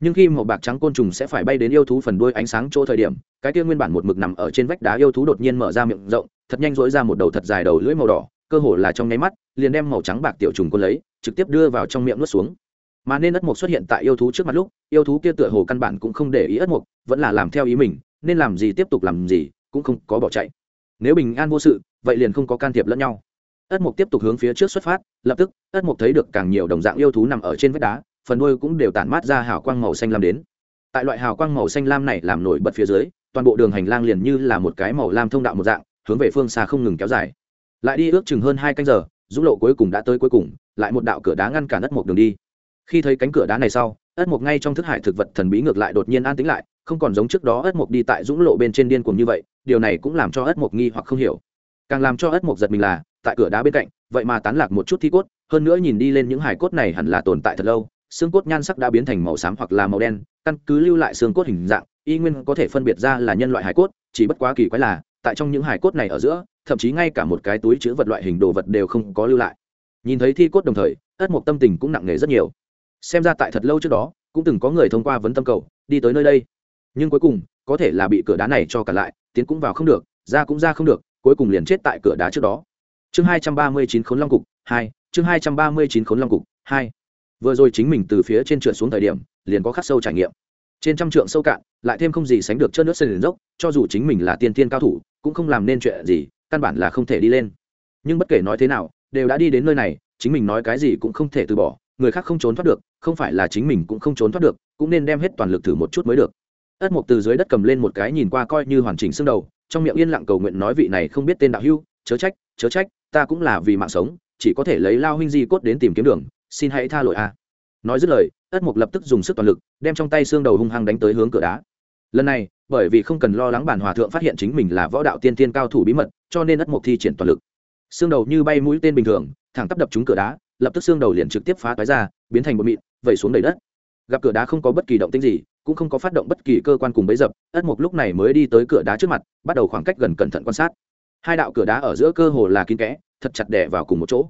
Nhưng khi màu bạc trắng côn trùng sẽ phải bay đến yêu thú phần đuôi ánh sáng chỗ thời điểm, cái kia nguyên bản một mực nằm ở trên vách đá yêu thú đột nhiên mở ra miệng rộng, thật nhanh dỗi ra một đầu thật dài đầu lưỡi màu đỏ, cơ hồ là trong nháy mắt, liền đem màu trắng bạc tiểu trùng côn lấy, trực tiếp đưa vào trong miệng nuốt xuống mà nên ất mục xuất hiện tại yêu thú trước mặt lúc, yêu thú kia tựa hồ căn bản cũng không để ý ất mục vẫn là làm theo ý mình, nên làm gì tiếp tục làm gì, cũng không có bỏ chạy. Nếu bình an vô sự, vậy liền không có can thiệp lẫn nhau. Ất mục tiếp tục hướng phía trước xuất phát, lập tức, ất mục thấy được càng nhiều đồng dạng yêu thú nằm ở trên vách đá, phần đuôi cũng đều tản mát ra hào quang màu xanh lam đến. Tại loại hào quang màu xanh lam này làm nổi bật phía dưới, toàn bộ đường hành lang liền như là một cái màu lam thông đạo một dạng, hướng về phương xa không ngừng kéo dài. Lại đi ước chừng hơn hai canh giờ, dũng lộ cuối cùng đã tới cuối cùng, lại một đạo cửa đá ngăn cản ất mục đường đi khi thấy cánh cửa đá này sau, ất mục ngay trong thức hải thực vật thần bí ngược lại đột nhiên an tĩnh lại, không còn giống trước đó ất mục đi tại dũng lộ bên trên điên cuồng như vậy, điều này cũng làm cho ất mục nghi hoặc không hiểu. Càng làm cho ất mục giật mình là, tại cửa đá bên cạnh, vậy mà tán lạc một chút thi cốt, hơn nữa nhìn đi lên những hải cốt này hẳn là tồn tại thật lâu, xương cốt nhan sắc đã biến thành màu xám hoặc là màu đen, căn cứ lưu lại xương cốt hình dạng, y nguyên có thể phân biệt ra là nhân loại hải cốt, chỉ bất quá kỳ quái là, tại trong những hải cốt này ở giữa, thậm chí ngay cả một cái túi chứa vật loại hình đồ vật đều không có lưu lại. Nhìn thấy thi cốt đồng thời, ất mộc tâm tình cũng nặng nề rất nhiều xem ra tại thật lâu trước đó, cũng từng có người thông qua vấn tâm cầu, đi tới nơi đây. Nhưng cuối cùng, có thể là bị cửa đá này cho cả lại, tiến cũng vào không được, ra cũng ra không được, cuối cùng liền chết tại cửa đá trước đó. Chương hai trăm ba mươi chín khốn long cục hai, chương hai trăm ba mươi chín khốn long cục hai. Vừa rồi chính mình từ phía trên trượt xuống thời điểm, liền có khắc sâu trải nghiệm. Trên trăm trượng sâu cạn, lại thêm không gì sánh được chân nước sân liền dốc, cho dù chính mình là tiên tiên cao thủ, cũng không làm nên chuyện gì, căn bản là không thể đi lên. Nhưng bất kể nói thế nào, đều đã đi đến nơi này, chính mình nói cái gì cũng không thể từ bỏ người khác không trốn thoát được, không phải là chính mình cũng không trốn thoát được, cũng nên đem hết toàn lực thử một chút mới được. Ất mục từ dưới đất cầm lên một cái nhìn qua coi như hoàn chỉnh xương đầu, trong miệng yên lặng cầu nguyện nói vị này không biết tên đạo hưu chớ trách chớ trách, ta cũng là vì mạng sống, chỉ có thể lấy lao huynh di cốt đến tìm kiếm đường, xin hãy tha lỗi a. Nói dứt lời, ất mục lập tức dùng sức toàn lực, đem trong tay xương đầu hung hăng đánh tới hướng cửa đá. Lần này, bởi vì không cần lo lắng bản hòa thượng phát hiện chính mình là võ đạo tiên tiên cao thủ bí mật, cho nên ất mục thi triển toàn lực. Xương đầu như bay mũi tên bình thường, thẳng tắp đập trúng cửa đá lập tức xương đầu liền trực tiếp phá toái ra, biến thành một mịn, vẩy xuống đầy đất. Gặp cửa đá không có bất kỳ động tĩnh gì, cũng không có phát động bất kỳ cơ quan cùng bấy dập, ất mục lúc này mới đi tới cửa đá trước mặt, bắt đầu khoảng cách gần cẩn thận quan sát. Hai đạo cửa đá ở giữa cơ hồ là kín kẽ, thật chặt đẻ vào cùng một chỗ.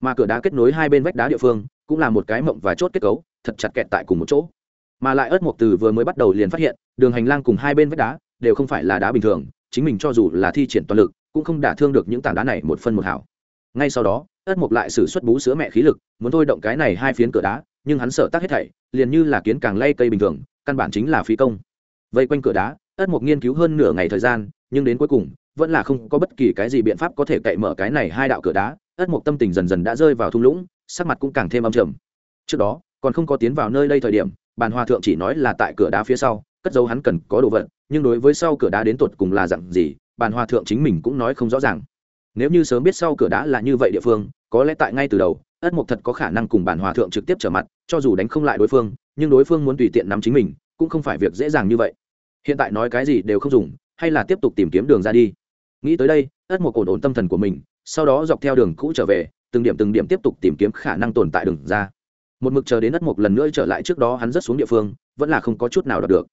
Mà cửa đá kết nối hai bên vách đá địa phương, cũng là một cái mộng và chốt kết cấu, thật chặt kẹt tại cùng một chỗ. Mà lại ớt mộc từ vừa mới bắt đầu liền phát hiện, đường hành lang cùng hai bên vách đá đều không phải là đá bình thường, chính mình cho dù là thi triển toàn lực, cũng không đả thương được những tảng đá này một phân một hảo ngay sau đó, ất mục lại xử suất bú sữa mẹ khí lực, muốn thôi động cái này hai phiến cửa đá, nhưng hắn sợ tắc hết thảy, liền như là kiến càng lay cây bình thường, căn bản chính là phí công. Vây quanh cửa đá, ất mục nghiên cứu hơn nửa ngày thời gian, nhưng đến cuối cùng, vẫn là không có bất kỳ cái gì biện pháp có thể cậy mở cái này hai đạo cửa đá. Ất mục tâm tình dần dần đã rơi vào thung lũng, sắc mặt cũng càng thêm âm trầm. Trước đó, còn không có tiến vào nơi đây thời điểm, bàn hòa thượng chỉ nói là tại cửa đá phía sau, cất dấu hắn cần có đồ vật, nhưng đối với sau cửa đá đến tột cùng là dặn gì, bàn hòa thượng chính mình cũng nói không rõ ràng nếu như sớm biết sau cửa đá là như vậy địa phương, có lẽ tại ngay từ đầu, ất mộc thật có khả năng cùng bản hòa thượng trực tiếp trở mặt, cho dù đánh không lại đối phương, nhưng đối phương muốn tùy tiện nắm chính mình, cũng không phải việc dễ dàng như vậy. Hiện tại nói cái gì đều không dùng, hay là tiếp tục tìm kiếm đường ra đi. Nghĩ tới đây, ất mộc ổn ổn tâm thần của mình, sau đó dọc theo đường cũ trở về, từng điểm từng điểm tiếp tục tìm kiếm khả năng tồn tại đường ra. Một mực chờ đến ất mộc lần nữa trở lại trước đó hắn rất xuống địa phương, vẫn là không có chút nào đọc được.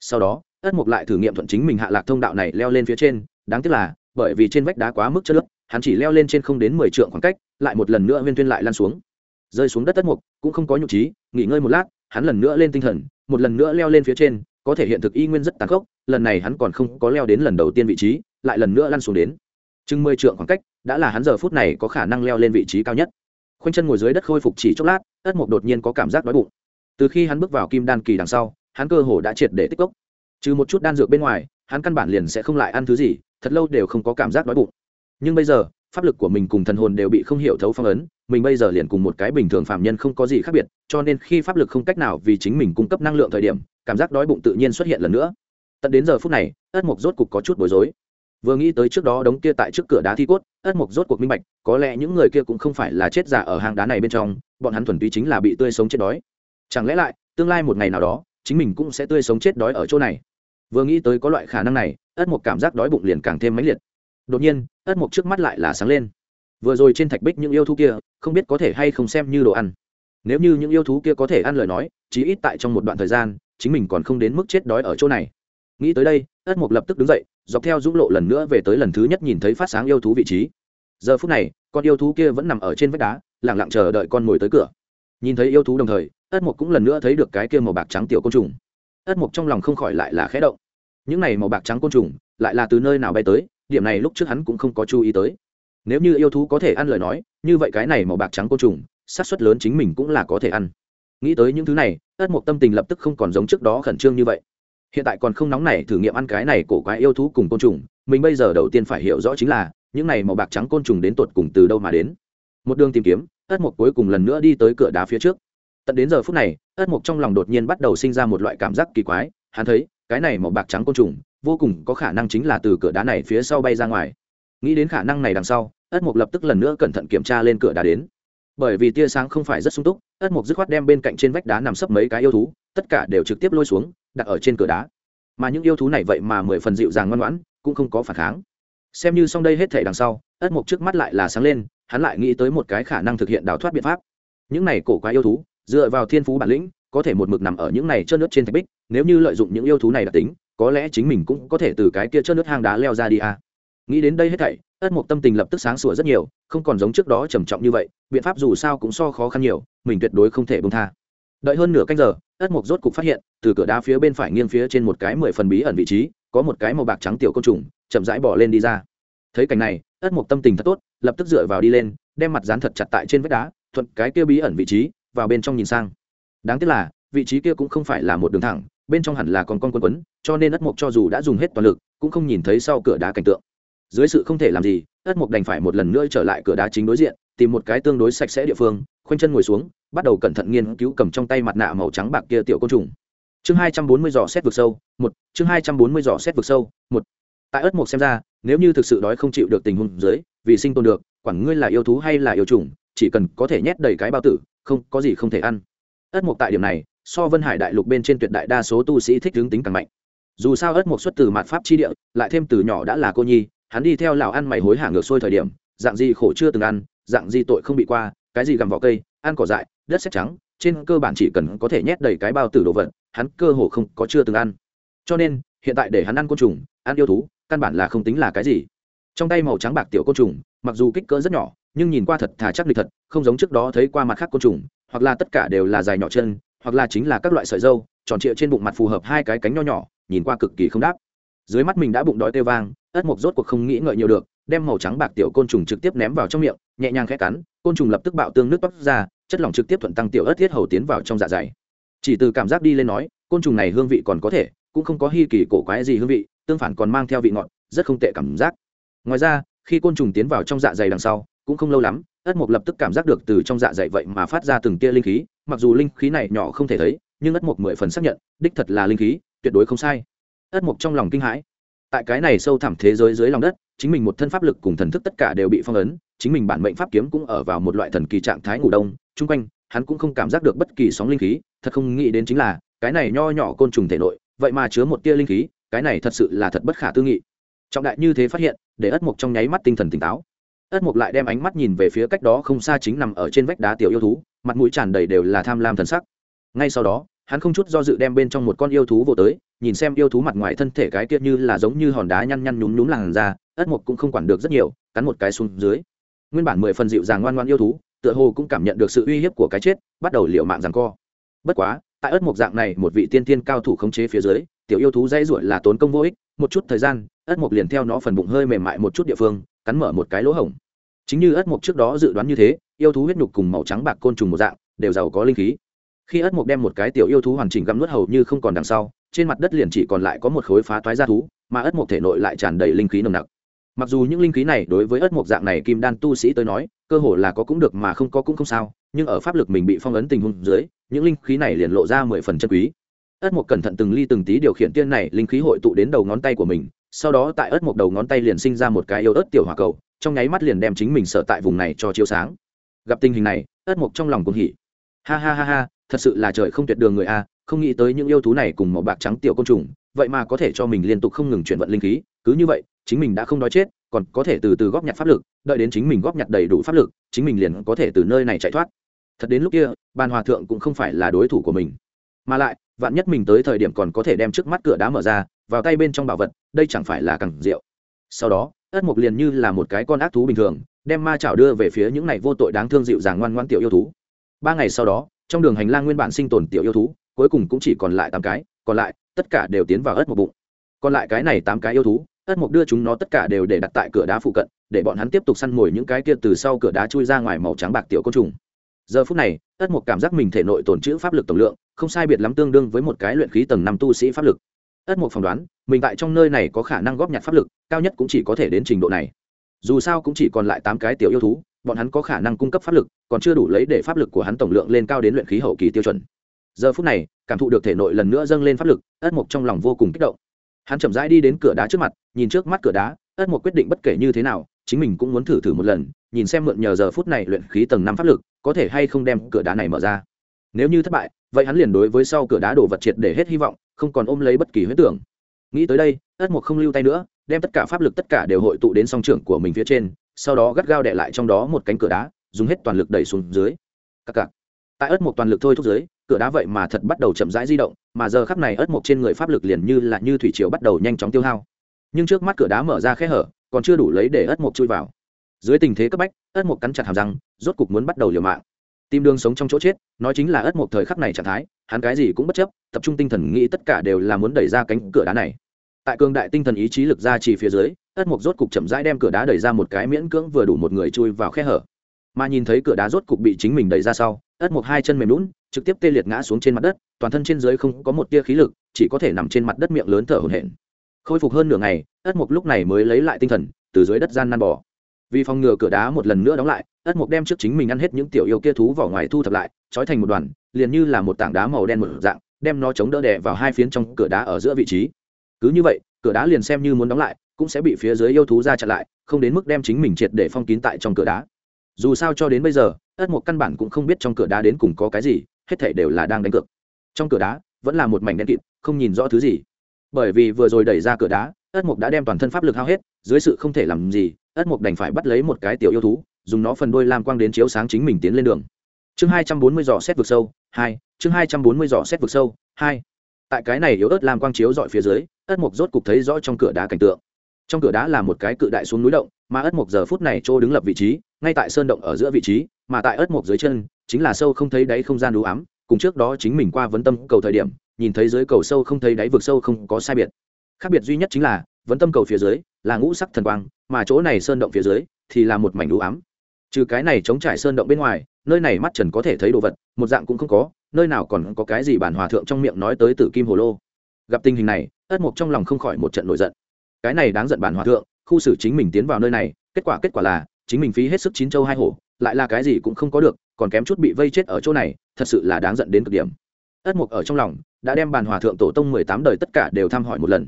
Sau đó, ất mộc lại thử nghiệm thuận chính mình hạ lạc thông đạo này leo lên phía trên, đáng tiếc là bởi vì trên vách đá quá mức chất lớp, hắn chỉ leo lên trên không đến mười trượng khoảng cách, lại một lần nữa huyên thuyên lại lan xuống. Rơi xuống đất ất mộc cũng không có nhục trí, nghỉ ngơi một lát, hắn lần nữa lên tinh thần, một lần nữa leo lên phía trên, có thể hiện thực y nguyên rất tàn khốc, lần này hắn còn không có leo đến lần đầu tiên vị trí, lại lần nữa lăn xuống đến. Chừng mười trượng khoảng cách, đã là hắn giờ phút này có khả năng leo lên vị trí cao nhất. Khoanh chân ngồi dưới đất khôi phục chỉ chốc lát ất mộc đột nhiên có cảm giác đói bụng. Từ khi hắn bước vào kim đan kỳ đằng sau, hắn cơ hồ đã triệt để tích cốc. Trừ một chút đan dược bên ngoài, hắn căn bản liền sẽ không lại ăn thứ gì thật lâu đều không có cảm giác đói bụng. Nhưng bây giờ, pháp lực của mình cùng thần hồn đều bị không hiểu thấu phong ấn, mình bây giờ liền cùng một cái bình thường phạm nhân không có gì khác biệt, cho nên khi pháp lực không cách nào vì chính mình cung cấp năng lượng thời điểm, cảm giác đói bụng tự nhiên xuất hiện lần nữa. Tận đến giờ phút này, ất mộc rốt cục có chút bối rối. Vừa nghĩ tới trước đó đống kia tại trước cửa đá thi cốt, ất mộc rốt cuộc minh bạch, có lẽ những người kia cũng không phải là chết giả ở hang đá này bên trong, bọn hắn thuần túy chính là bị tươi sống chết đói. Chẳng lẽ lại, tương lai một ngày nào đó, chính mình cũng sẽ tươi sống chết đói ở chỗ này? Vừa nghĩ tới có loại khả năng này ất mục cảm giác đói bụng liền càng thêm mãnh liệt. Đột nhiên, ất mục trước mắt lại là sáng lên. Vừa rồi trên thạch bích những yêu thú kia, không biết có thể hay không xem như đồ ăn. Nếu như những yêu thú kia có thể ăn lời nói, chí ít tại trong một đoạn thời gian, chính mình còn không đến mức chết đói ở chỗ này. Nghĩ tới đây, ất mục lập tức đứng dậy, dọc theo dũng lộ lần nữa về tới lần thứ nhất nhìn thấy phát sáng yêu thú vị trí. Giờ phút này, con yêu thú kia vẫn nằm ở trên vách đá lẳng lặng chờ đợi con mồi tới cửa. Nhìn thấy yêu thú đồng thời, ất mục cũng lần nữa thấy được cái kia màu bạc trắng tiểu côn trùng. Ất mục trong lòng không khỏi lại là khẽ động những này màu bạc trắng côn trùng lại là từ nơi nào bay tới, điểm này lúc trước hắn cũng không có chú ý tới. Nếu như yêu thú có thể ăn lời nói, như vậy cái này màu bạc trắng côn trùng, xác suất lớn chính mình cũng là có thể ăn. Nghĩ tới những thứ này, ất mộc tâm tình lập tức không còn giống trước đó khẩn trương như vậy. Hiện tại còn không nóng này thử nghiệm ăn cái này cổ quái yêu thú cùng côn trùng, mình bây giờ đầu tiên phải hiểu rõ chính là, những này màu bạc trắng côn trùng đến tột cùng từ đâu mà đến. Một đường tìm kiếm, ất mộc cuối cùng lần nữa đi tới cửa đá phía trước. Tận đến giờ phút này, ất mộc trong lòng đột nhiên bắt đầu sinh ra một loại cảm giác kỳ quái. Hắn thấy cái này màu bạc trắng côn trùng vô cùng có khả năng chính là từ cửa đá này phía sau bay ra ngoài. Nghĩ đến khả năng này đằng sau, ất mục lập tức lần nữa cẩn thận kiểm tra lên cửa đá đến. Bởi vì tia sáng không phải rất sung túc, ất mục dứt khoát đem bên cạnh trên vách đá nằm sấp mấy cái yêu thú, tất cả đều trực tiếp lôi xuống, đặt ở trên cửa đá. Mà những yêu thú này vậy mà mười phần dịu dàng ngoan ngoãn, cũng không có phản kháng. Xem như xong đây hết thể đằng sau, ất mục trước mắt lại là sáng lên, hắn lại nghĩ tới một cái khả năng thực hiện đào thoát biện pháp. Những này cổ quá yêu thú, dựa vào thiên phú bản lĩnh có thể một mực nằm ở những này trơn nước trên thạch bích, nếu như lợi dụng những yêu thú này đặc tính, có lẽ chính mình cũng có thể từ cái kia trơn nước hang đá leo ra đi à. nghĩ đến đây hết thảy, ất mộc tâm tình lập tức sáng sủa rất nhiều, không còn giống trước đó trầm trọng như vậy, biện pháp dù sao cũng so khó khăn nhiều, mình tuyệt đối không thể bông tha. Đợi hơn nửa canh giờ, ất mộc rốt cục phát hiện, từ cửa đá phía bên phải nghiêng phía trên một cái mười phần bí ẩn vị trí, có một cái màu bạc trắng tiểu côn trùng, chậm rãi bỏ lên đi ra. Thấy cảnh này, ất mộc tâm tình thật tốt, lập tức dựa vào đi lên, đem mặt dán thật chặt tại trên vách đá, thuận cái kia bí ẩn vị trí, vào bên trong nhìn sang đáng tiếc là, vị trí kia cũng không phải là một đường thẳng, bên trong hẳn là còn con quân quấn, cho nên ất mộc cho dù đã dùng hết toàn lực, cũng không nhìn thấy sau cửa đá cảnh tượng. Dưới sự không thể làm gì, ất mộc đành phải một lần nữa trở lại cửa đá chính đối diện, tìm một cái tương đối sạch sẽ địa phương, khoanh chân ngồi xuống, bắt đầu cẩn thận nghiên cứu cầm trong tay mặt nạ màu trắng bạc kia tiểu côn trùng. Chương hai trăm bốn mươi giỏ xét vực sâu, một, chương hai trăm bốn mươi giỏ xét vực sâu, một. Tại ất mộc xem ra, nếu như thực sự đói không chịu được tình huống dưới, vì sinh tồn được, quản ngươi là yêu thú hay là yêu trùng, chỉ cần có thể nhét đầy cái bao tử, không, có gì không thể ăn ất mục tại điểm này, so vân hải đại lục bên trên tuyệt đại đa số tu sĩ thích hướng tính càng mạnh. Dù sao ất mục xuất từ mạt pháp chi địa, lại thêm từ nhỏ đã là cô nhi, hắn đi theo lão ăn mày hối hả ngược xuôi thời điểm, dạng gì khổ chưa từng ăn, dạng gì tội không bị qua, cái gì gặm vỏ cây, ăn cỏ dại, đất sét trắng, trên cơ bản chỉ cần có thể nhét đầy cái bao tử đồ vật, hắn cơ hồ không có chưa từng ăn. Cho nên, hiện tại để hắn ăn côn trùng, ăn yêu thú, căn bản là không tính là cái gì. Trong tay màu trắng bạc tiểu côn trùng, mặc dù kích cỡ rất nhỏ, nhưng nhìn qua thật thà chắc lịch thật, không giống trước đó thấy qua mặt khác côn trùng hoặc là tất cả đều là dài nhỏ chân, hoặc là chính là các loại sợi dâu, tròn trịa trên bụng mặt phù hợp hai cái cánh nho nhỏ, nhìn qua cực kỳ không đáp. Dưới mắt mình đã bụng đói tê vang, ất mộc rốt cuộc không nghĩ ngợi nhiều được, đem màu trắng bạc tiểu côn trùng trực tiếp ném vào trong miệng, nhẹ nhàng khẽ cắn, côn trùng lập tức bạo tương nước toát ra, chất lỏng trực tiếp thuận tăng tiểu ớt thiết hầu tiến vào trong dạ dày. Chỉ từ cảm giác đi lên nói, côn trùng này hương vị còn có thể, cũng không có hy kỳ cổ quái gì hương vị, tương phản còn mang theo vị ngọt, rất không tệ cảm giác. Ngoài ra, khi côn trùng tiến vào trong dạ dày đằng sau cũng không lâu lắm, ất mộc lập tức cảm giác được từ trong dạ dày vậy mà phát ra từng tia linh khí, mặc dù linh khí này nhỏ không thể thấy, nhưng ất mộc mười phần xác nhận, đích thật là linh khí, tuyệt đối không sai. Ất mộc trong lòng kinh hãi. Tại cái này sâu thẳm thế giới dưới lòng đất, chính mình một thân pháp lực cùng thần thức tất cả đều bị phong ấn, chính mình bản mệnh pháp kiếm cũng ở vào một loại thần kỳ trạng thái ngủ đông, chung quanh, hắn cũng không cảm giác được bất kỳ sóng linh khí, thật không nghĩ đến chính là, cái này nho nhỏ côn trùng thể nội, vậy mà chứa một tia linh khí, cái này thật sự là thật bất khả tư nghị. Trọng đại như thế phát hiện, để ất mộc trong nháy mắt tinh thần tỉnh táo ất Mục lại đem ánh mắt nhìn về phía cách đó không xa chính nằm ở trên vách đá tiểu yêu thú, mặt mũi tràn đầy đều là tham lam thần sắc. Ngay sau đó, hắn không chút do dự đem bên trong một con yêu thú vô tới, nhìn xem yêu thú mặt ngoài thân thể cái kia như là giống như hòn đá nhăn nhăn nhúm nhúm làn ra ất Mục cũng không quản được rất nhiều, cắn một cái xuống dưới. Nguyên bản mười phần dịu dàng ngoan ngoan yêu thú, tựa hồ cũng cảm nhận được sự uy hiếp của cái chết, bắt đầu liệu mạng rằng co. Bất quá, tại ất Mục dạng này một vị tiên tiên cao thủ khống chế phía dưới, tiểu yêu thú dãy ruột là tốn công vô ích, một chút thời gian, ất Mục liền theo nó phần bụng hơi mềm mại một chút địa phương cắn mở một cái lỗ hổng. Chính như ất mục trước đó dự đoán như thế, yêu thú huyết nhục cùng màu trắng bạc côn trùng một dạng, đều giàu có linh khí. Khi ất mục đem một cái tiểu yêu thú hoàn chỉnh găm nuốt hầu như không còn đằng sau, trên mặt đất liền chỉ còn lại có một khối phá toái da thú, mà ất mục thể nội lại tràn đầy linh khí nồng nặc. Mặc dù những linh khí này đối với ất mục dạng này kim đan tu sĩ tới nói, cơ hồ là có cũng được mà không có cũng không sao, nhưng ở pháp lực mình bị phong ấn tình huống dưới, những linh khí này liền lộ ra mười phần chân quý. Ất mục cẩn thận từng ly từng tí điều khiển tiên này linh khí hội tụ đến đầu ngón tay của mình sau đó tại ớt một đầu ngón tay liền sinh ra một cái yêu ớt tiểu hỏa cầu, trong nháy mắt liền đem chính mình sợ tại vùng này cho chiếu sáng. Gặp tình hình này, ớt mộc trong lòng cũng hỉ. Ha ha ha ha, thật sự là trời không tuyệt đường người a, không nghĩ tới những yêu thú này cùng màu bạc trắng tiểu côn trùng, vậy mà có thể cho mình liên tục không ngừng chuyển vận linh khí, cứ như vậy, chính mình đã không đói chết, còn có thể từ từ góp nhặt pháp lực, đợi đến chính mình góp nhặt đầy đủ pháp lực, chính mình liền có thể từ nơi này chạy thoát. Thật đến lúc kia ban hòa thượng cũng không phải là đối thủ của mình. Mà lại, vạn nhất mình tới thời điểm còn có thể đem trước mắt cửa đá mở ra vào tay bên trong bảo vật, đây chẳng phải là càng rượu. Sau đó, ất mục liền như là một cái con ác thú bình thường, đem ma chảo đưa về phía những này vô tội đáng thương dịu dàng ngoan ngoan tiểu yêu thú. Ba ngày sau đó, trong đường hành lang nguyên bản sinh tồn tiểu yêu thú, cuối cùng cũng chỉ còn lại tám cái, còn lại, tất cả đều tiến vào ất một bụng. Còn lại cái này tám cái yêu thú, ất mục đưa chúng nó tất cả đều để đặt tại cửa đá phụ cận, để bọn hắn tiếp tục săn mồi những cái kia từ sau cửa đá chui ra ngoài màu trắng bạc tiểu côn trùng. Giờ phút này, ất mục cảm giác mình thể nội tồn trữ pháp lực tổng lượng, không sai biệt lắm tương đương với một cái luyện khí tầng năm tu sĩ pháp lực ất mục phỏng đoán, mình tại trong nơi này có khả năng góp nhặt pháp lực, cao nhất cũng chỉ có thể đến trình độ này. Dù sao cũng chỉ còn lại tám cái tiểu yêu thú, bọn hắn có khả năng cung cấp pháp lực, còn chưa đủ lấy để pháp lực của hắn tổng lượng lên cao đến luyện khí hậu kỳ tiêu chuẩn. Giờ phút này, cảm thụ được thể nội lần nữa dâng lên pháp lực, ất mục trong lòng vô cùng kích động. Hắn chậm rãi đi đến cửa đá trước mặt, nhìn trước mắt cửa đá, ất mục quyết định bất kể như thế nào, chính mình cũng muốn thử thử một lần, nhìn xem mượn nhờ giờ phút này luyện khí tầng năm pháp lực, có thể hay không đem cửa đá này mở ra. Nếu như thất bại vậy hắn liền đối với sau cửa đá đổ vật triệt để hết hy vọng không còn ôm lấy bất kỳ huyết tưởng. Nghĩ tới đây ất mục không lưu tay nữa đem tất cả pháp lực tất cả đều hội tụ đến song trưởng của mình phía trên sau đó gắt gao đệ lại trong đó một cánh cửa đá dùng hết toàn lực đẩy xuống dưới. Cặc cặc. Tại ất mục toàn lực thôi thúc dưới, cửa đá vậy mà thật bắt đầu chậm rãi di động mà giờ khắp này ất mục trên người pháp lực liền như là như thủy triều bắt đầu nhanh chóng tiêu hao. Nhưng trước mắt cửa đá mở ra khe hở còn chưa đủ lấy để ất mục chui vào. Dưới tình thế cấp bách ất mục cắn chặt hàm răng rốt cục muốn bắt đầu liều mạng tìm đường sống trong chỗ chết, nói chính là ất một thời khắc này trạng thái, hắn cái gì cũng bất chấp, tập trung tinh thần nghĩ tất cả đều là muốn đẩy ra cánh cửa đá này. Tại cường đại tinh thần ý chí lực ra chỉ phía dưới, ất một rốt cục chậm rãi đem cửa đá đẩy ra một cái miễn cưỡng vừa đủ một người chui vào khe hở. Mà nhìn thấy cửa đá rốt cục bị chính mình đẩy ra sau, ất một hai chân mềm lún trực tiếp tê liệt ngã xuống trên mặt đất, toàn thân trên dưới không có một tia khí lực, chỉ có thể nằm trên mặt đất miệng lớn thở hổn hển. Khôi phục hơn nửa ngày, ất một lúc này mới lấy lại tinh thần, từ dưới đất gian nan bỏ vì phòng ngừa cửa đá một lần nữa đóng lại, ất mộc đem trước chính mình ăn hết những tiểu yêu kia thú vỏ ngoài thu thập lại, trói thành một đoàn, liền như là một tảng đá màu đen một dạng, đem nó chống đỡ đè vào hai phiến trong cửa đá ở giữa vị trí. Cứ như vậy, cửa đá liền xem như muốn đóng lại, cũng sẽ bị phía dưới yêu thú ra chặn lại, không đến mức đem chính mình triệt để phong kín tại trong cửa đá. Dù sao cho đến bây giờ, ất mộc căn bản cũng không biết trong cửa đá đến cùng có cái gì, hết thể đều là đang đánh cược. Trong cửa đá, vẫn là một mảnh đen kịt, không nhìn rõ thứ gì. Bởi vì vừa rồi đẩy ra cửa đá ất Mục đã đem toàn thân pháp lực hao hết, dưới sự không thể làm gì, ất Mục đành phải bắt lấy một cái tiểu yêu thú, dùng nó phần đôi lam quang đến chiếu sáng chính mình tiến lên đường. Chương hai trăm bốn mươi dò xét vực sâu, hai, chương hai trăm bốn mươi dò xét vực sâu, hai. Tại cái này yếu ớt lam quang chiếu dọi phía dưới, ất Mục rốt cục thấy rõ trong cửa đá cảnh tượng. Trong cửa đá là một cái cự đại xuống núi động, mà ất Mục giờ phút này chỗ đứng lập vị trí, ngay tại sơn động ở giữa vị trí, mà tại ất Mục dưới chân, chính là sâu không thấy đáy không gian đủ ám, cùng trước đó chính mình qua vấn tâm cầu thời điểm, nhìn thấy dưới cầu sâu không thấy đáy vực sâu không có sai biệt khác biệt duy nhất chính là vấn tâm cầu phía dưới, là ngũ sắc thần quang, mà chỗ này sơn động phía dưới, thì là một mảnh đũ ám. Trừ cái này chống trải sơn động bên ngoài, nơi này mắt trần có thể thấy đồ vật, một dạng cũng không có, nơi nào còn có cái gì bản hòa thượng trong miệng nói tới tử kim hồ lô. Gặp tình hình này, ất mục trong lòng không khỏi một trận nổi giận. Cái này đáng giận bản hòa thượng, khu xử chính mình tiến vào nơi này, kết quả kết quả là, chính mình phí hết sức chín châu hai hổ, lại là cái gì cũng không có được, còn kém chút bị vây chết ở chỗ này, thật sự là đáng giận đến cực điểm. Ất mục ở trong lòng, đã đem bản hòa thượng tổ tông mười tám đời tất cả đều thăm hỏi một lần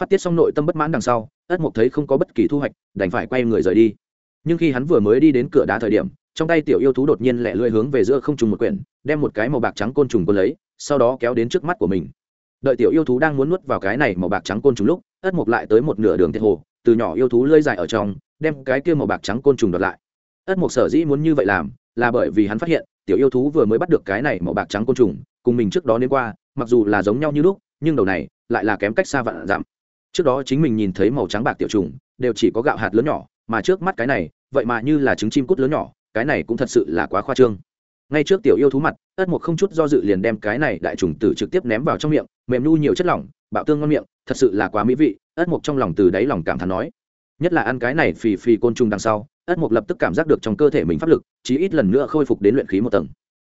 phát tiết xong nội tâm bất mãn đằng sau, ất mục thấy không có bất kỳ thu hoạch, đành phải quay người rời đi. Nhưng khi hắn vừa mới đi đến cửa đá thời điểm, trong tay tiểu yêu thú đột nhiên lẹ lưỡi hướng về giữa không trùng một quyển, đem một cái màu bạc trắng côn trùng quân lấy, sau đó kéo đến trước mắt của mình. Đợi tiểu yêu thú đang muốn nuốt vào cái này màu bạc trắng côn trùng lúc, ất mục lại tới một nửa đường thiệt hồ, từ nhỏ yêu thú lơi dài ở trong, đem cái kia màu bạc trắng côn trùng đoạt lại. Ất mục sở dĩ muốn như vậy làm, là bởi vì hắn phát hiện, tiểu yêu thú vừa mới bắt được cái này màu bạc trắng côn trùng, cùng mình trước đó đến qua, mặc dù là giống nhau như lúc, nhưng đầu này lại là kém cách xa vạn giảm trước đó chính mình nhìn thấy màu trắng bạc tiểu trùng, đều chỉ có gạo hạt lớn nhỏ, mà trước mắt cái này, vậy mà như là trứng chim cút lớn nhỏ, cái này cũng thật sự là quá khoa trương. Ngay trước tiểu yêu thú mặt, ất mục không chút do dự liền đem cái này đại trùng tử trực tiếp ném vào trong miệng, mềm nu nhiều chất lỏng, bạo tương ngon miệng, thật sự là quá mỹ vị, ất mục trong lòng từ đáy lòng cảm thán nói. Nhất là ăn cái này phì phì côn trùng đằng sau, ất mục lập tức cảm giác được trong cơ thể mình pháp lực, chí ít lần nữa khôi phục đến luyện khí một tầng.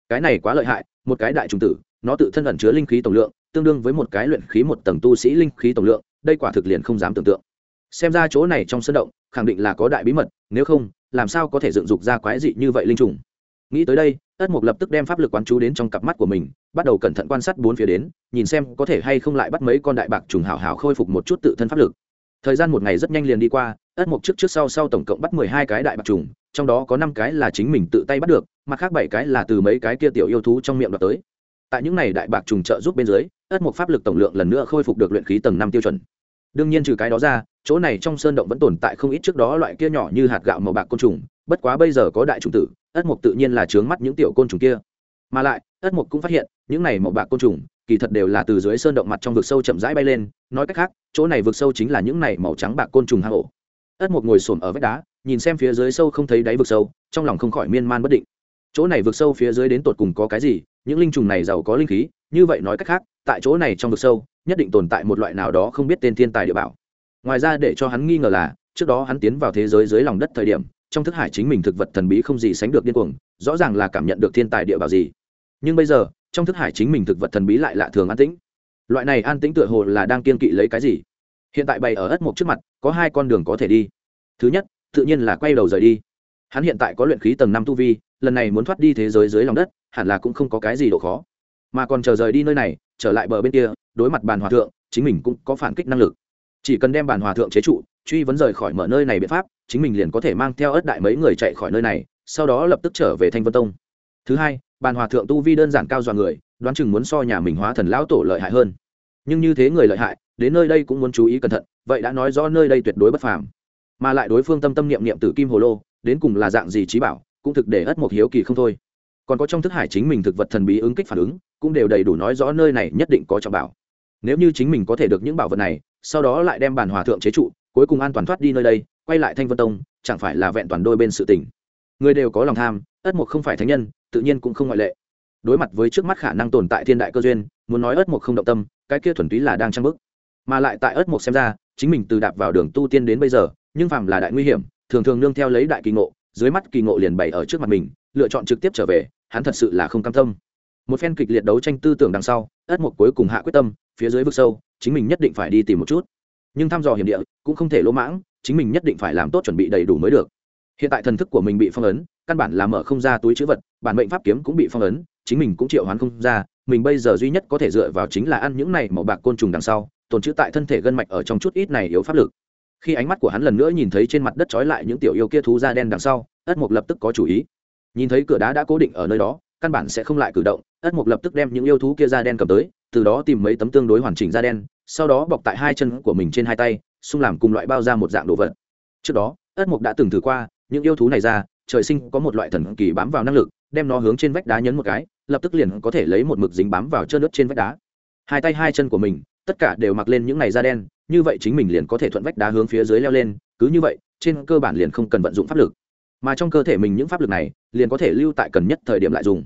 Cái này quá lợi hại, một cái đại trùng tử, nó tự thân ẩn chứa linh khí tổng lượng, tương đương với một cái luyện khí một tầng tu sĩ linh khí tổng lượng đây quả thực liền không dám tưởng tượng. Xem ra chỗ này trong sân động, khẳng định là có đại bí mật, nếu không, làm sao có thể dựng dục ra quái dị như vậy linh trùng? Nghĩ tới đây ất mục lập tức đem pháp lực quán chú đến trong cặp mắt của mình, bắt đầu cẩn thận quan sát bốn phía đến, nhìn xem có thể hay không lại bắt mấy con đại bạc trùng hào hào khôi phục một chút tự thân pháp lực. Thời gian một ngày rất nhanh liền đi qua ất mục trước trước sau sau tổng cộng bắt mười hai cái đại bạc trùng, trong đó có năm cái là chính mình tự tay bắt được, mặt khác bảy cái là từ mấy cái kia tiểu yêu thú trong miệng đoạt tới. Tại những này đại bạc trùng trợ giúp bên dưới ất mục pháp lực tổng lượng lần nữa khôi phục được luyện khí tầng năm tiêu chuẩn. Đương nhiên trừ cái đó ra, chỗ này trong sơn động vẫn tồn tại không ít trước đó loại kia nhỏ như hạt gạo màu bạc côn trùng, bất quá bây giờ có đại trùng tử ất mục tự nhiên là trướng mắt những tiểu côn trùng kia. Mà lại ất mục cũng phát hiện, những này màu bạc côn trùng, kỳ thật đều là từ dưới sơn động mặt trong vực sâu chậm rãi bay lên, nói cách khác, chỗ này vực sâu chính là những này màu trắng bạc côn trùng hang ổ. Ất mục ngồi xổm ở vách đá, nhìn xem phía dưới sâu không thấy đáy vực sâu, trong lòng không khỏi miên man bất định. Chỗ này vực sâu phía dưới đến tột cùng có cái gì những linh trùng này giàu có linh khí, như vậy nói cách khác, tại chỗ này trong vực sâu, nhất định tồn tại một loại nào đó không biết tên thiên tài địa bảo. Ngoài ra để cho hắn nghi ngờ là, trước đó hắn tiến vào thế giới dưới lòng đất thời điểm, trong thức hải chính mình thực vật thần bí không gì sánh được điên cuồng, rõ ràng là cảm nhận được thiên tài địa bảo gì. Nhưng bây giờ, trong thức hải chính mình thực vật thần bí lại lạ thường an tĩnh. Loại này an tĩnh tựa hồ là đang kiên kỵ lấy cái gì? Hiện tại bày ở ất mộc trước mặt, có hai con đường có thể đi. Thứ nhất, tự nhiên là quay đầu rời đi. Hắn hiện tại có luyện khí tầng năm tu vi, lần này muốn thoát đi thế giới dưới lòng đất hẳn là cũng không có cái gì độ khó. Mà còn chờ rời đi nơi này, trở lại bờ bên kia, đối mặt bàn hòa thượng, chính mình cũng có phản kích năng lực. Chỉ cần đem bàn hòa thượng chế trụ, truy vấn rời khỏi mở nơi này biện pháp, chính mình liền có thể mang theo ớt đại mấy người chạy khỏi nơi này, sau đó lập tức trở về thanh vân tông. Thứ hai, bàn hòa thượng tu vi đơn giản cao dọa người, đoán chừng muốn so nhà mình hóa thần lão tổ lợi hại hơn. Nhưng như thế người lợi hại, đến nơi đây cũng muốn chú ý cẩn thận, vậy đã nói rõ nơi đây tuyệt đối bất phàm. Mà lại đối phương tâm tâm niệm niệm từ kim hồ lô, đến cùng là dạng gì trí bảo, cũng thực để ất một hiếu kỳ không thôi còn có trong thức hải chính mình thực vật thần bí ứng kích phản ứng, cũng đều đầy đủ nói rõ nơi này nhất định có trọng bảo. Nếu như chính mình có thể được những bảo vật này, sau đó lại đem bản hòa thượng chế trụ, cuối cùng an toàn thoát đi nơi đây, quay lại thanh vân tông, chẳng phải là vẹn toàn đôi bên sự tình. Người đều có lòng tham, ất mục không phải thánh nhân, tự nhiên cũng không ngoại lệ. Đối mặt với trước mắt khả năng tồn tại thiên đại cơ duyên, muốn nói ất mục không động tâm, cái kia thuần túy là đang trang bức mà lại tại ất mục xem ra, chính mình từ đạp vào đường tu tiên đến bây giờ, nhưng phàm là đại nguy hiểm, thường thường nương theo lấy đại kỳ ngộ, dưới mắt kỳ ngộ liền bày ở trước mặt mình, lựa chọn trực tiếp trở về hắn thật sự là không cam tâm. Một phen kịch liệt đấu tranh tư tưởng đằng sau, ất mục cuối cùng hạ quyết tâm, phía dưới vực sâu, chính mình nhất định phải đi tìm một chút. Nhưng thăm dò hiểm địa, cũng không thể lỗ mãng, chính mình nhất định phải làm tốt chuẩn bị đầy đủ mới được. Hiện tại thần thức của mình bị phong ấn, căn bản là mở không ra túi chữ vật, bản mệnh pháp kiếm cũng bị phong ấn, chính mình cũng triệu hoán không ra, mình bây giờ duy nhất có thể dựa vào chính là ăn những này màu bạc côn trùng đằng sau, tồn chữ tại thân thể gân mạch ở trong chút ít này yếu pháp lực. Khi ánh mắt của hắn lần nữa nhìn thấy trên mặt đất trói lại những tiểu yêu kia thú da đen đằng sau, ất mục lập tức có chủ ý nhìn thấy cửa đá đã cố định ở nơi đó, căn bản sẽ không lại cử động, ất mục lập tức đem những yêu thú kia da đen cầm tới, từ đó tìm mấy tấm tương đối hoàn chỉnh da đen, sau đó bọc tại hai chân của mình trên hai tay, xung làm cùng loại bao ra một dạng đồ vật. Trước đó, ất mục đã từng thử qua, những yêu thú này ra, trời sinh có một loại thần kỳ bám vào năng lực, đem nó hướng trên vách đá nhấn một cái, lập tức liền có thể lấy một mực dính bám vào trơn nước trên vách đá. Hai tay hai chân của mình, tất cả đều mặc lên những này da đen, như vậy chính mình liền có thể thuận vách đá hướng phía dưới leo lên, cứ như vậy, trên cơ bản liền không cần vận dụng pháp lực mà trong cơ thể mình những pháp lực này liền có thể lưu tại cần nhất thời điểm lại dùng.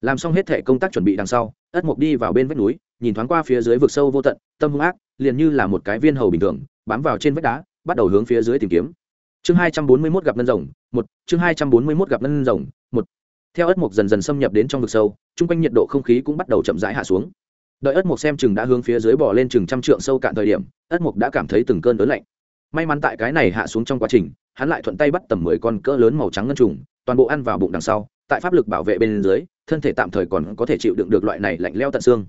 Làm xong hết thể công tác chuẩn bị đằng sau, ất mục đi vào bên vách núi, nhìn thoáng qua phía dưới vực sâu vô tận, tâm hung ác, liền như là một cái viên hầu bình thường, bám vào trên vách đá, bắt đầu hướng phía dưới tìm kiếm. Chương hai trăm bốn mươi mốt gặp ngân rồng, một, chương hai trăm bốn mươi mốt gặp ngân rồng, một. Theo ất mục dần dần xâm nhập đến trong vực sâu, chung quanh nhiệt độ không khí cũng bắt đầu chậm rãi hạ xuống. Đợi ất mục xem chừng đã hướng phía dưới bỏ lên chừng trăm trượng sâu cạn thời điểm, ất mục đã cảm thấy từng cơn đớn lạnh may mắn tại cái này hạ xuống trong quá trình, hắn lại thuận tay bắt tầm mười con cỡ lớn màu trắng ngân trùng, toàn bộ ăn vào bụng đằng sau, tại pháp lực bảo vệ bên dưới, thân thể tạm thời còn có thể chịu đựng được loại này lạnh leo tận xương.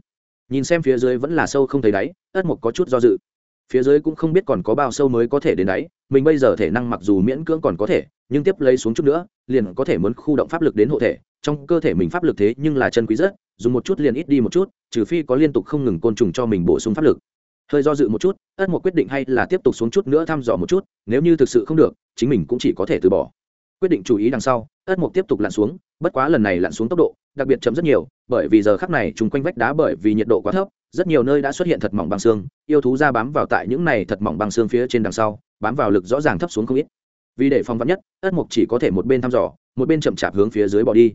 Nhìn xem phía dưới vẫn là sâu không thấy đáy, ất mục có chút do dự. Phía dưới cũng không biết còn có bao sâu mới có thể đến đáy, mình bây giờ thể năng mặc dù miễn cưỡng còn có thể, nhưng tiếp lấy xuống chút nữa, liền có thể muốn khu động pháp lực đến hộ thể. Trong cơ thể mình pháp lực thế nhưng là chân quý rất, dùng một chút liền ít đi một chút, trừ phi có liên tục không ngừng côn trùng cho mình bổ sung pháp lực hơi do dự một chút, ất một quyết định hay là tiếp tục xuống chút nữa thăm dò một chút, nếu như thực sự không được, chính mình cũng chỉ có thể từ bỏ. Quyết định chú ý đằng sau, ất mục tiếp tục lặn xuống, bất quá lần này lặn xuống tốc độ, đặc biệt chậm rất nhiều, bởi vì giờ khắc này chung quanh vách đá bởi vì nhiệt độ quá thấp, rất nhiều nơi đã xuất hiện thật mỏng băng xương, yêu thú ra bám vào tại những này thật mỏng băng xương phía trên đằng sau, bám vào lực rõ ràng thấp xuống không ít. Vì để phòng vắn nhất, ất mục chỉ có thể một bên thăm dò, một bên chậm chạp hướng phía dưới bỏ đi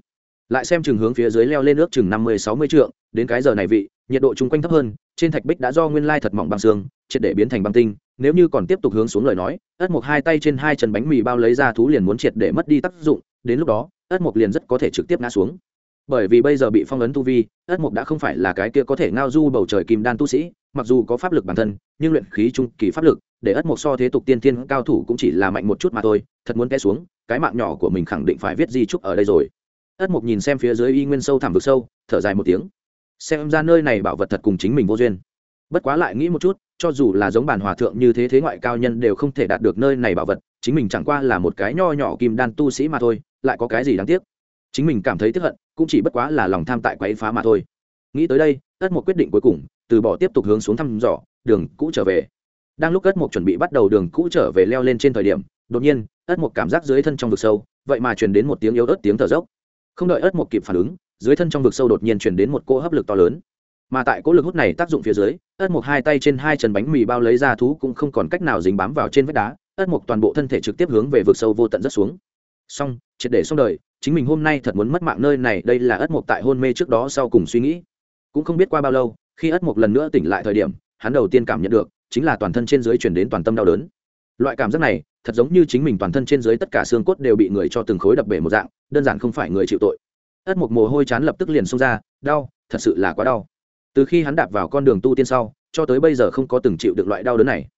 lại xem chừng hướng phía dưới leo lên nước chừng năm mươi, sáu mươi trượng, đến cái giờ này vị, nhiệt độ chung quanh thấp hơn, trên thạch bích đã do nguyên lai thật mỏng băng xương, triệt để biến thành băng tinh, nếu như còn tiếp tục hướng xuống lời nói, ất mục hai tay trên hai chân bánh mì bao lấy ra thú liền muốn triệt để mất đi tác dụng, đến lúc đó, ất mục liền rất có thể trực tiếp ngã xuống. Bởi vì bây giờ bị phong ấn tu vi, ất mục đã không phải là cái kia có thể ngao du bầu trời kim đan tu sĩ, mặc dù có pháp lực bản thân, nhưng luyện khí trung kỳ pháp lực, để ất mục so thế tục tiên tiên cao thủ cũng chỉ là mạnh một chút mà thôi, thật muốn té xuống, cái mạng nhỏ của mình khẳng định phải viết di trúc ở đây rồi ất mục nhìn xem phía dưới y nguyên sâu thẳm vực sâu, thở dài một tiếng. Xem ra nơi này bảo vật thật cùng chính mình vô duyên. Bất quá lại nghĩ một chút, cho dù là giống bản hòa thượng như thế thế ngoại cao nhân đều không thể đạt được nơi này bảo vật, chính mình chẳng qua là một cái nho nhỏ kim đan tu sĩ mà thôi, lại có cái gì đáng tiếc? Chính mình cảm thấy tiếc hận, cũng chỉ bất quá là lòng tham tại quấy phá mà thôi. Nghĩ tới đây, ất một quyết định cuối cùng, từ bỏ tiếp tục hướng xuống thăm dò, đường cũ trở về. Đang lúc ất một chuẩn bị bắt đầu đường cũ trở về leo lên trên thời điểm, đột nhiên, ất một cảm giác dưới thân trong vực sâu, vậy mà truyền đến một tiếng yếu ớt tiếng thở dốc không đợi ớt một kịp phản ứng, dưới thân trong vực sâu đột nhiên truyền đến một cỗ hấp lực to lớn. Mà tại cỗ lực hút này tác dụng phía dưới, ớt một hai tay trên hai chân bánh mì bao lấy ra thú cũng không còn cách nào dính bám vào trên vách đá, ớt một toàn bộ thân thể trực tiếp hướng về vực sâu vô tận rất xuống. Xong, triệt để xong đời, chính mình hôm nay thật muốn mất mạng nơi này, đây là ất một tại hôn mê trước đó sau cùng suy nghĩ. Cũng không biết qua bao lâu, khi ất một lần nữa tỉnh lại thời điểm, hắn đầu tiên cảm nhận được, chính là toàn thân trên dưới chuyển đến toàn tâm đau đớn. Loại cảm giác này, thật giống như chính mình toàn thân trên dưới tất cả xương cốt đều bị người cho từng khối đập bể một dạng đơn giản không phải người chịu tội. Ất mục mồ hôi chán lập tức liền xông ra, đau, thật sự là quá đau. Từ khi hắn đạp vào con đường tu tiên sau, cho tới bây giờ không có từng chịu được loại đau đớn này.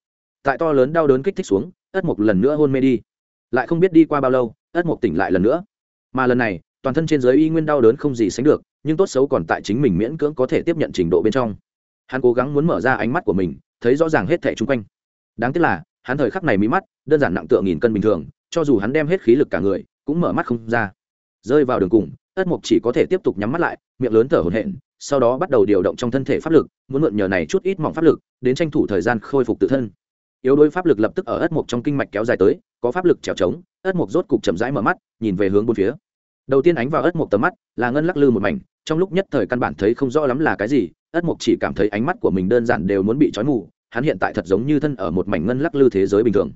Tại to lớn đau đớn kích thích xuống, ất mục lần nữa hôn mê đi. Lại không biết đi qua bao lâu, ất mục tỉnh lại lần nữa. Mà lần này, toàn thân trên giới y nguyên đau đớn không gì sánh được, nhưng tốt xấu còn tại chính mình miễn cưỡng có thể tiếp nhận trình độ bên trong. Hắn cố gắng muốn mở ra ánh mắt của mình, thấy rõ ràng hết thẻ chung quanh. Đáng tiếc là, hắn thời khắc này mí mắt, đơn giản nặng tựa nghìn cân bình thường, cho dù hắn đem hết khí lực cả người, cũng mở mắt không ra rơi vào đường cùng, ất mục chỉ có thể tiếp tục nhắm mắt lại, miệng lớn thở hổn hển, sau đó bắt đầu điều động trong thân thể pháp lực, muốn mượn nhờ này chút ít mỏng pháp lực, đến tranh thủ thời gian khôi phục tự thân. Yếu đuối pháp lực lập tức ở ất mục trong kinh mạch kéo dài tới, có pháp lực trèo trống, ất mục rốt cục chậm rãi mở mắt, nhìn về hướng bốn phía. Đầu tiên ánh vào ất mục tầm mắt, là ngân lắc lư một mảnh, trong lúc nhất thời căn bản thấy không rõ lắm là cái gì, ất mục chỉ cảm thấy ánh mắt của mình đơn giản đều muốn bị trói mù, hắn hiện tại thật giống như thân ở một mảnh ngân lắc lư thế giới bình thường.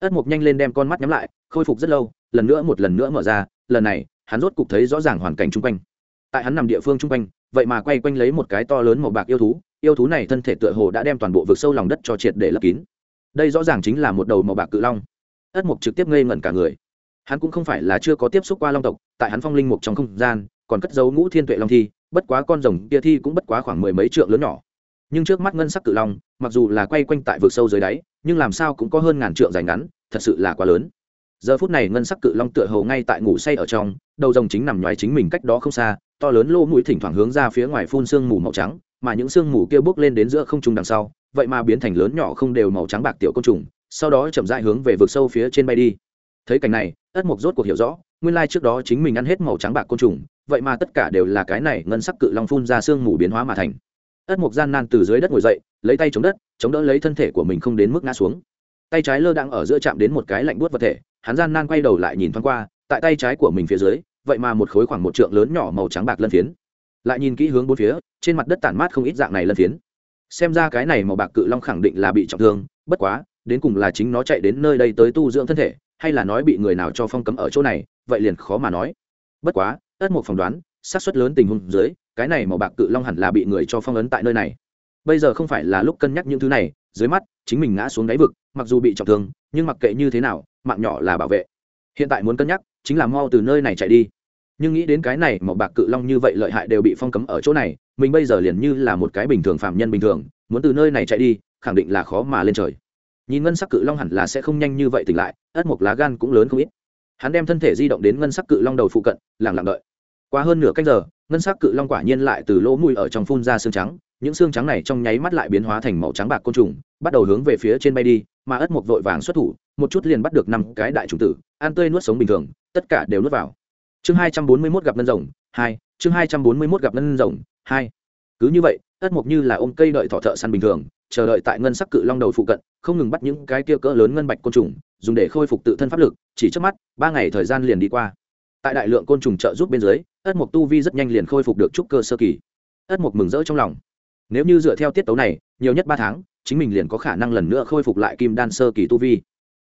Ất mục nhanh lên đem con mắt nhắm lại, khôi phục rất lâu, lần nữa một lần nữa mở ra, lần này hắn rốt cục thấy rõ ràng hoàn cảnh chung quanh. Tại hắn nằm địa phương chung quanh, vậy mà quay quanh lấy một cái to lớn màu bạc yêu thú. Yêu thú này thân thể tựa hồ đã đem toàn bộ vực sâu lòng đất cho triệt để lấp kín. Đây rõ ràng chính là một đầu màu bạc cự long. Ất mộc trực tiếp ngây ngẩn cả người. Hắn cũng không phải là chưa có tiếp xúc qua long tộc, tại hắn phong linh mục trong không gian, còn cất dấu ngũ thiên tuệ long thi, bất quá con rồng kia thi cũng bất quá khoảng mười mấy trượng lớn nhỏ. Nhưng trước mắt ngân sắc cự long, mặc dù là quay quanh tại vực sâu dưới đáy, nhưng làm sao cũng có hơn ngàn trượng dài ngắn, thật sự là quá lớn giờ phút này ngân sắc cự long tựa hồ ngay tại ngủ say ở trong, đầu rồng chính nằm nhoái chính mình cách đó không xa, to lớn lô mũi thỉnh thoảng hướng ra phía ngoài phun sương mù màu trắng, mà những sương mù kia bước lên đến giữa không trung đằng sau, vậy mà biến thành lớn nhỏ không đều màu trắng bạc tiểu côn trùng, sau đó chậm rãi hướng về vực sâu phía trên bay đi. Thấy cảnh này, ất mục rốt cuộc hiểu rõ, nguyên lai trước đó chính mình ăn hết màu trắng bạc côn trùng, vậy mà tất cả đều là cái này ngân sắc cự long phun ra sương mù biến hóa mà thành. Ất mục gian nan từ dưới đất ngồi dậy, lấy tay chống đất, chống đỡ lấy thân thể của mình không đến mức ngã xuống. Tay trái lơ đang ở giữa chạm đến một cái lạnh buốt vật thể hắn gian nan quay đầu lại nhìn thoáng qua, tại tay trái của mình phía dưới, vậy mà một khối khoảng một trượng lớn nhỏ màu trắng bạc lân phiến. Lại nhìn kỹ hướng bốn phía, trên mặt đất tản mát không ít dạng này lân phiến. Xem ra cái này màu bạc cự long khẳng định là bị trọng thương, bất quá, đến cùng là chính nó chạy đến nơi đây tới tu dưỡng thân thể, hay là nói bị người nào cho phong cấm ở chỗ này, vậy liền khó mà nói. Bất quá, ất một phỏng đoán, xác suất lớn tình huống dưới, cái này màu bạc cự long hẳn là bị người cho phong ấn tại nơi này. Bây giờ không phải là lúc cân nhắc những thứ này, dưới mắt, chính mình ngã xuống đáy vực, mặc dù bị trọng thương, nhưng mặc kệ như thế nào mạng nhỏ là bảo vệ. Hiện tại muốn cân nhắc, chính là mau từ nơi này chạy đi. Nhưng nghĩ đến cái này màu bạc cự long như vậy lợi hại đều bị phong cấm ở chỗ này, mình bây giờ liền như là một cái bình thường phạm nhân bình thường, muốn từ nơi này chạy đi, khẳng định là khó mà lên trời. Nhìn ngân sắc cự long hẳn là sẽ không nhanh như vậy tỉnh lại, ất một lá gan cũng lớn không ít. Hắn đem thân thể di động đến ngân sắc cự long đầu phụ cận lẳng lặng đợi. Qua hơn nửa canh giờ, ngân sắc cự long quả nhiên lại từ lỗ mùi ở trong phun ra xương trắng, những xương trắng này trong nháy mắt lại biến hóa thành màu trắng bạc côn trùng, bắt đầu hướng về phía trên bay đi mà ất mộc vội vàng xuất thủ, một chút liền bắt được năm cái đại trùng tử, ăn tươi nuốt sống bình thường, tất cả đều nuốt vào. Chương hai trăm bốn mươi mốt gặp ngân rồng, hai, chương hai trăm bốn mươi mốt gặp ngân rồng, hai. Cứ như vậy, ất mộc như là ôm cây đợi thỏ thợ săn bình thường, chờ đợi tại ngân sắc cự long đầu phụ cận, không ngừng bắt những cái kia cỡ lớn ngân bạch côn trùng, dùng để khôi phục tự thân pháp lực, chỉ trước mắt, ba ngày thời gian liền đi qua. Tại đại lượng côn trùng trợ giúp bên dưới, ất mộc tu vi rất nhanh liền khôi phục được trúc cơ sơ kỳ. Ất mộc mừng rỡ trong lòng. Nếu như dựa theo tiết tấu này, nhiều nhất ba tháng chính mình liền có khả năng lần nữa khôi phục lại kim đan sơ kỳ tu vi.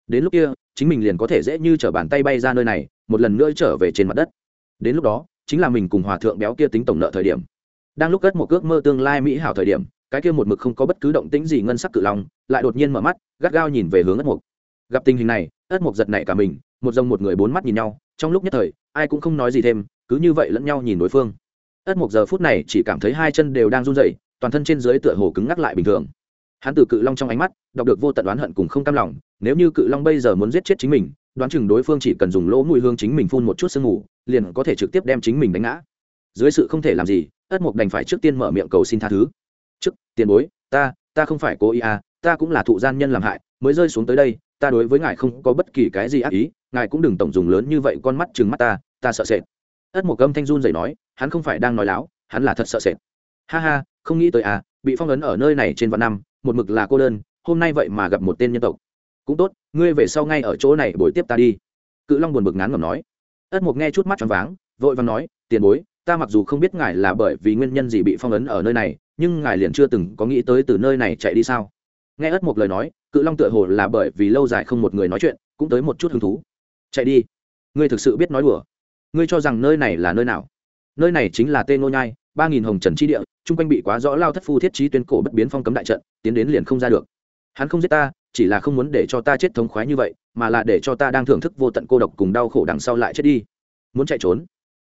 Đến lúc kia, chính mình liền có thể dễ như t r ở bàn tay bay ra nơi này, một lần nữa trở về trên mặt đất. Đến lúc đó, chính là mình cùng hòa thượng béo kia tính tổng nợ thời điểm. Đang lúc cất một ước mơ tương lai mỹ hảo thời điểm, cái kia một mực không có bất cứ động tĩnh gì ngân sắc cự long, lại đột nhiên mở mắt, gắt gao nhìn về hướng ất mục. Gặp tình hình này, ất mục giật nảy cả mình, một dòng một người bốn mắt nhìn nhau, trong lúc nhất thời, ai cũng không nói gì thêm, cứ như vậy lẫn nhau nhìn đối phương. Ất mục giờ phút này chỉ cảm thấy hai chân đều đang run rẩy, toàn thân trên dưới tựa hồ cứng ngắc lại bình thường hắn từ cự long trong ánh mắt đọc được vô tận đoán hận cùng không cam lòng nếu như cự long bây giờ muốn giết chết chính mình đoán chừng đối phương chỉ cần dùng lỗ mùi hương chính mình phun một chút sương ngủ, liền có thể trực tiếp đem chính mình đánh ngã. Dưới sự không thể làm gì ất mục đành phải trước tiên mở miệng cầu xin tha thứ. Trước tiền bối ta ta không phải cố ý à ta cũng là thụ gian nhân làm hại mới rơi xuống tới đây ta đối với ngài không có bất kỳ cái gì ác ý ngài cũng đừng tổng dùng lớn như vậy con mắt chừng mắt ta ta sợ sệt. Ất mục âm thanh run dậy nói hắn không phải đang nói láo hắn là thật sợ sệt. Ha ha không nghĩ tới à bị phong ấn ở nơi này trên vạn năm một mực là cô đơn, hôm nay vậy mà gặp một tên nhân tộc. Cũng tốt, ngươi về sau ngay ở chỗ này bồi tiếp ta đi. Cự long buồn bực ngán ngẩm nói. Ất mục nghe chút mắt choáng váng, vội vàng nói, tiền bối, ta mặc dù không biết ngài là bởi vì nguyên nhân gì bị phong ấn ở nơi này, nhưng ngài liền chưa từng có nghĩ tới từ nơi này chạy đi sao? Nghe ất Mục lời nói, cự long tựa hồ là bởi vì lâu dài không một người nói chuyện, cũng tới một chút hứng thú. Chạy đi. Ngươi thực sự biết nói đùa. Ngươi cho rằng nơi này là nơi nào? Nơi này chính là tên ngô nhai ba nghìn hồng trần chi địa, chung quanh bị quá rõ lao thất phu thiết trí tuyên cổ bất biến phong cấm đại trận, tiến đến liền không ra được. Hắn không giết ta, chỉ là không muốn để cho ta chết thống khoái như vậy, mà là để cho ta đang thưởng thức vô tận cô độc cùng đau khổ đằng sau lại chết đi. Muốn chạy trốn?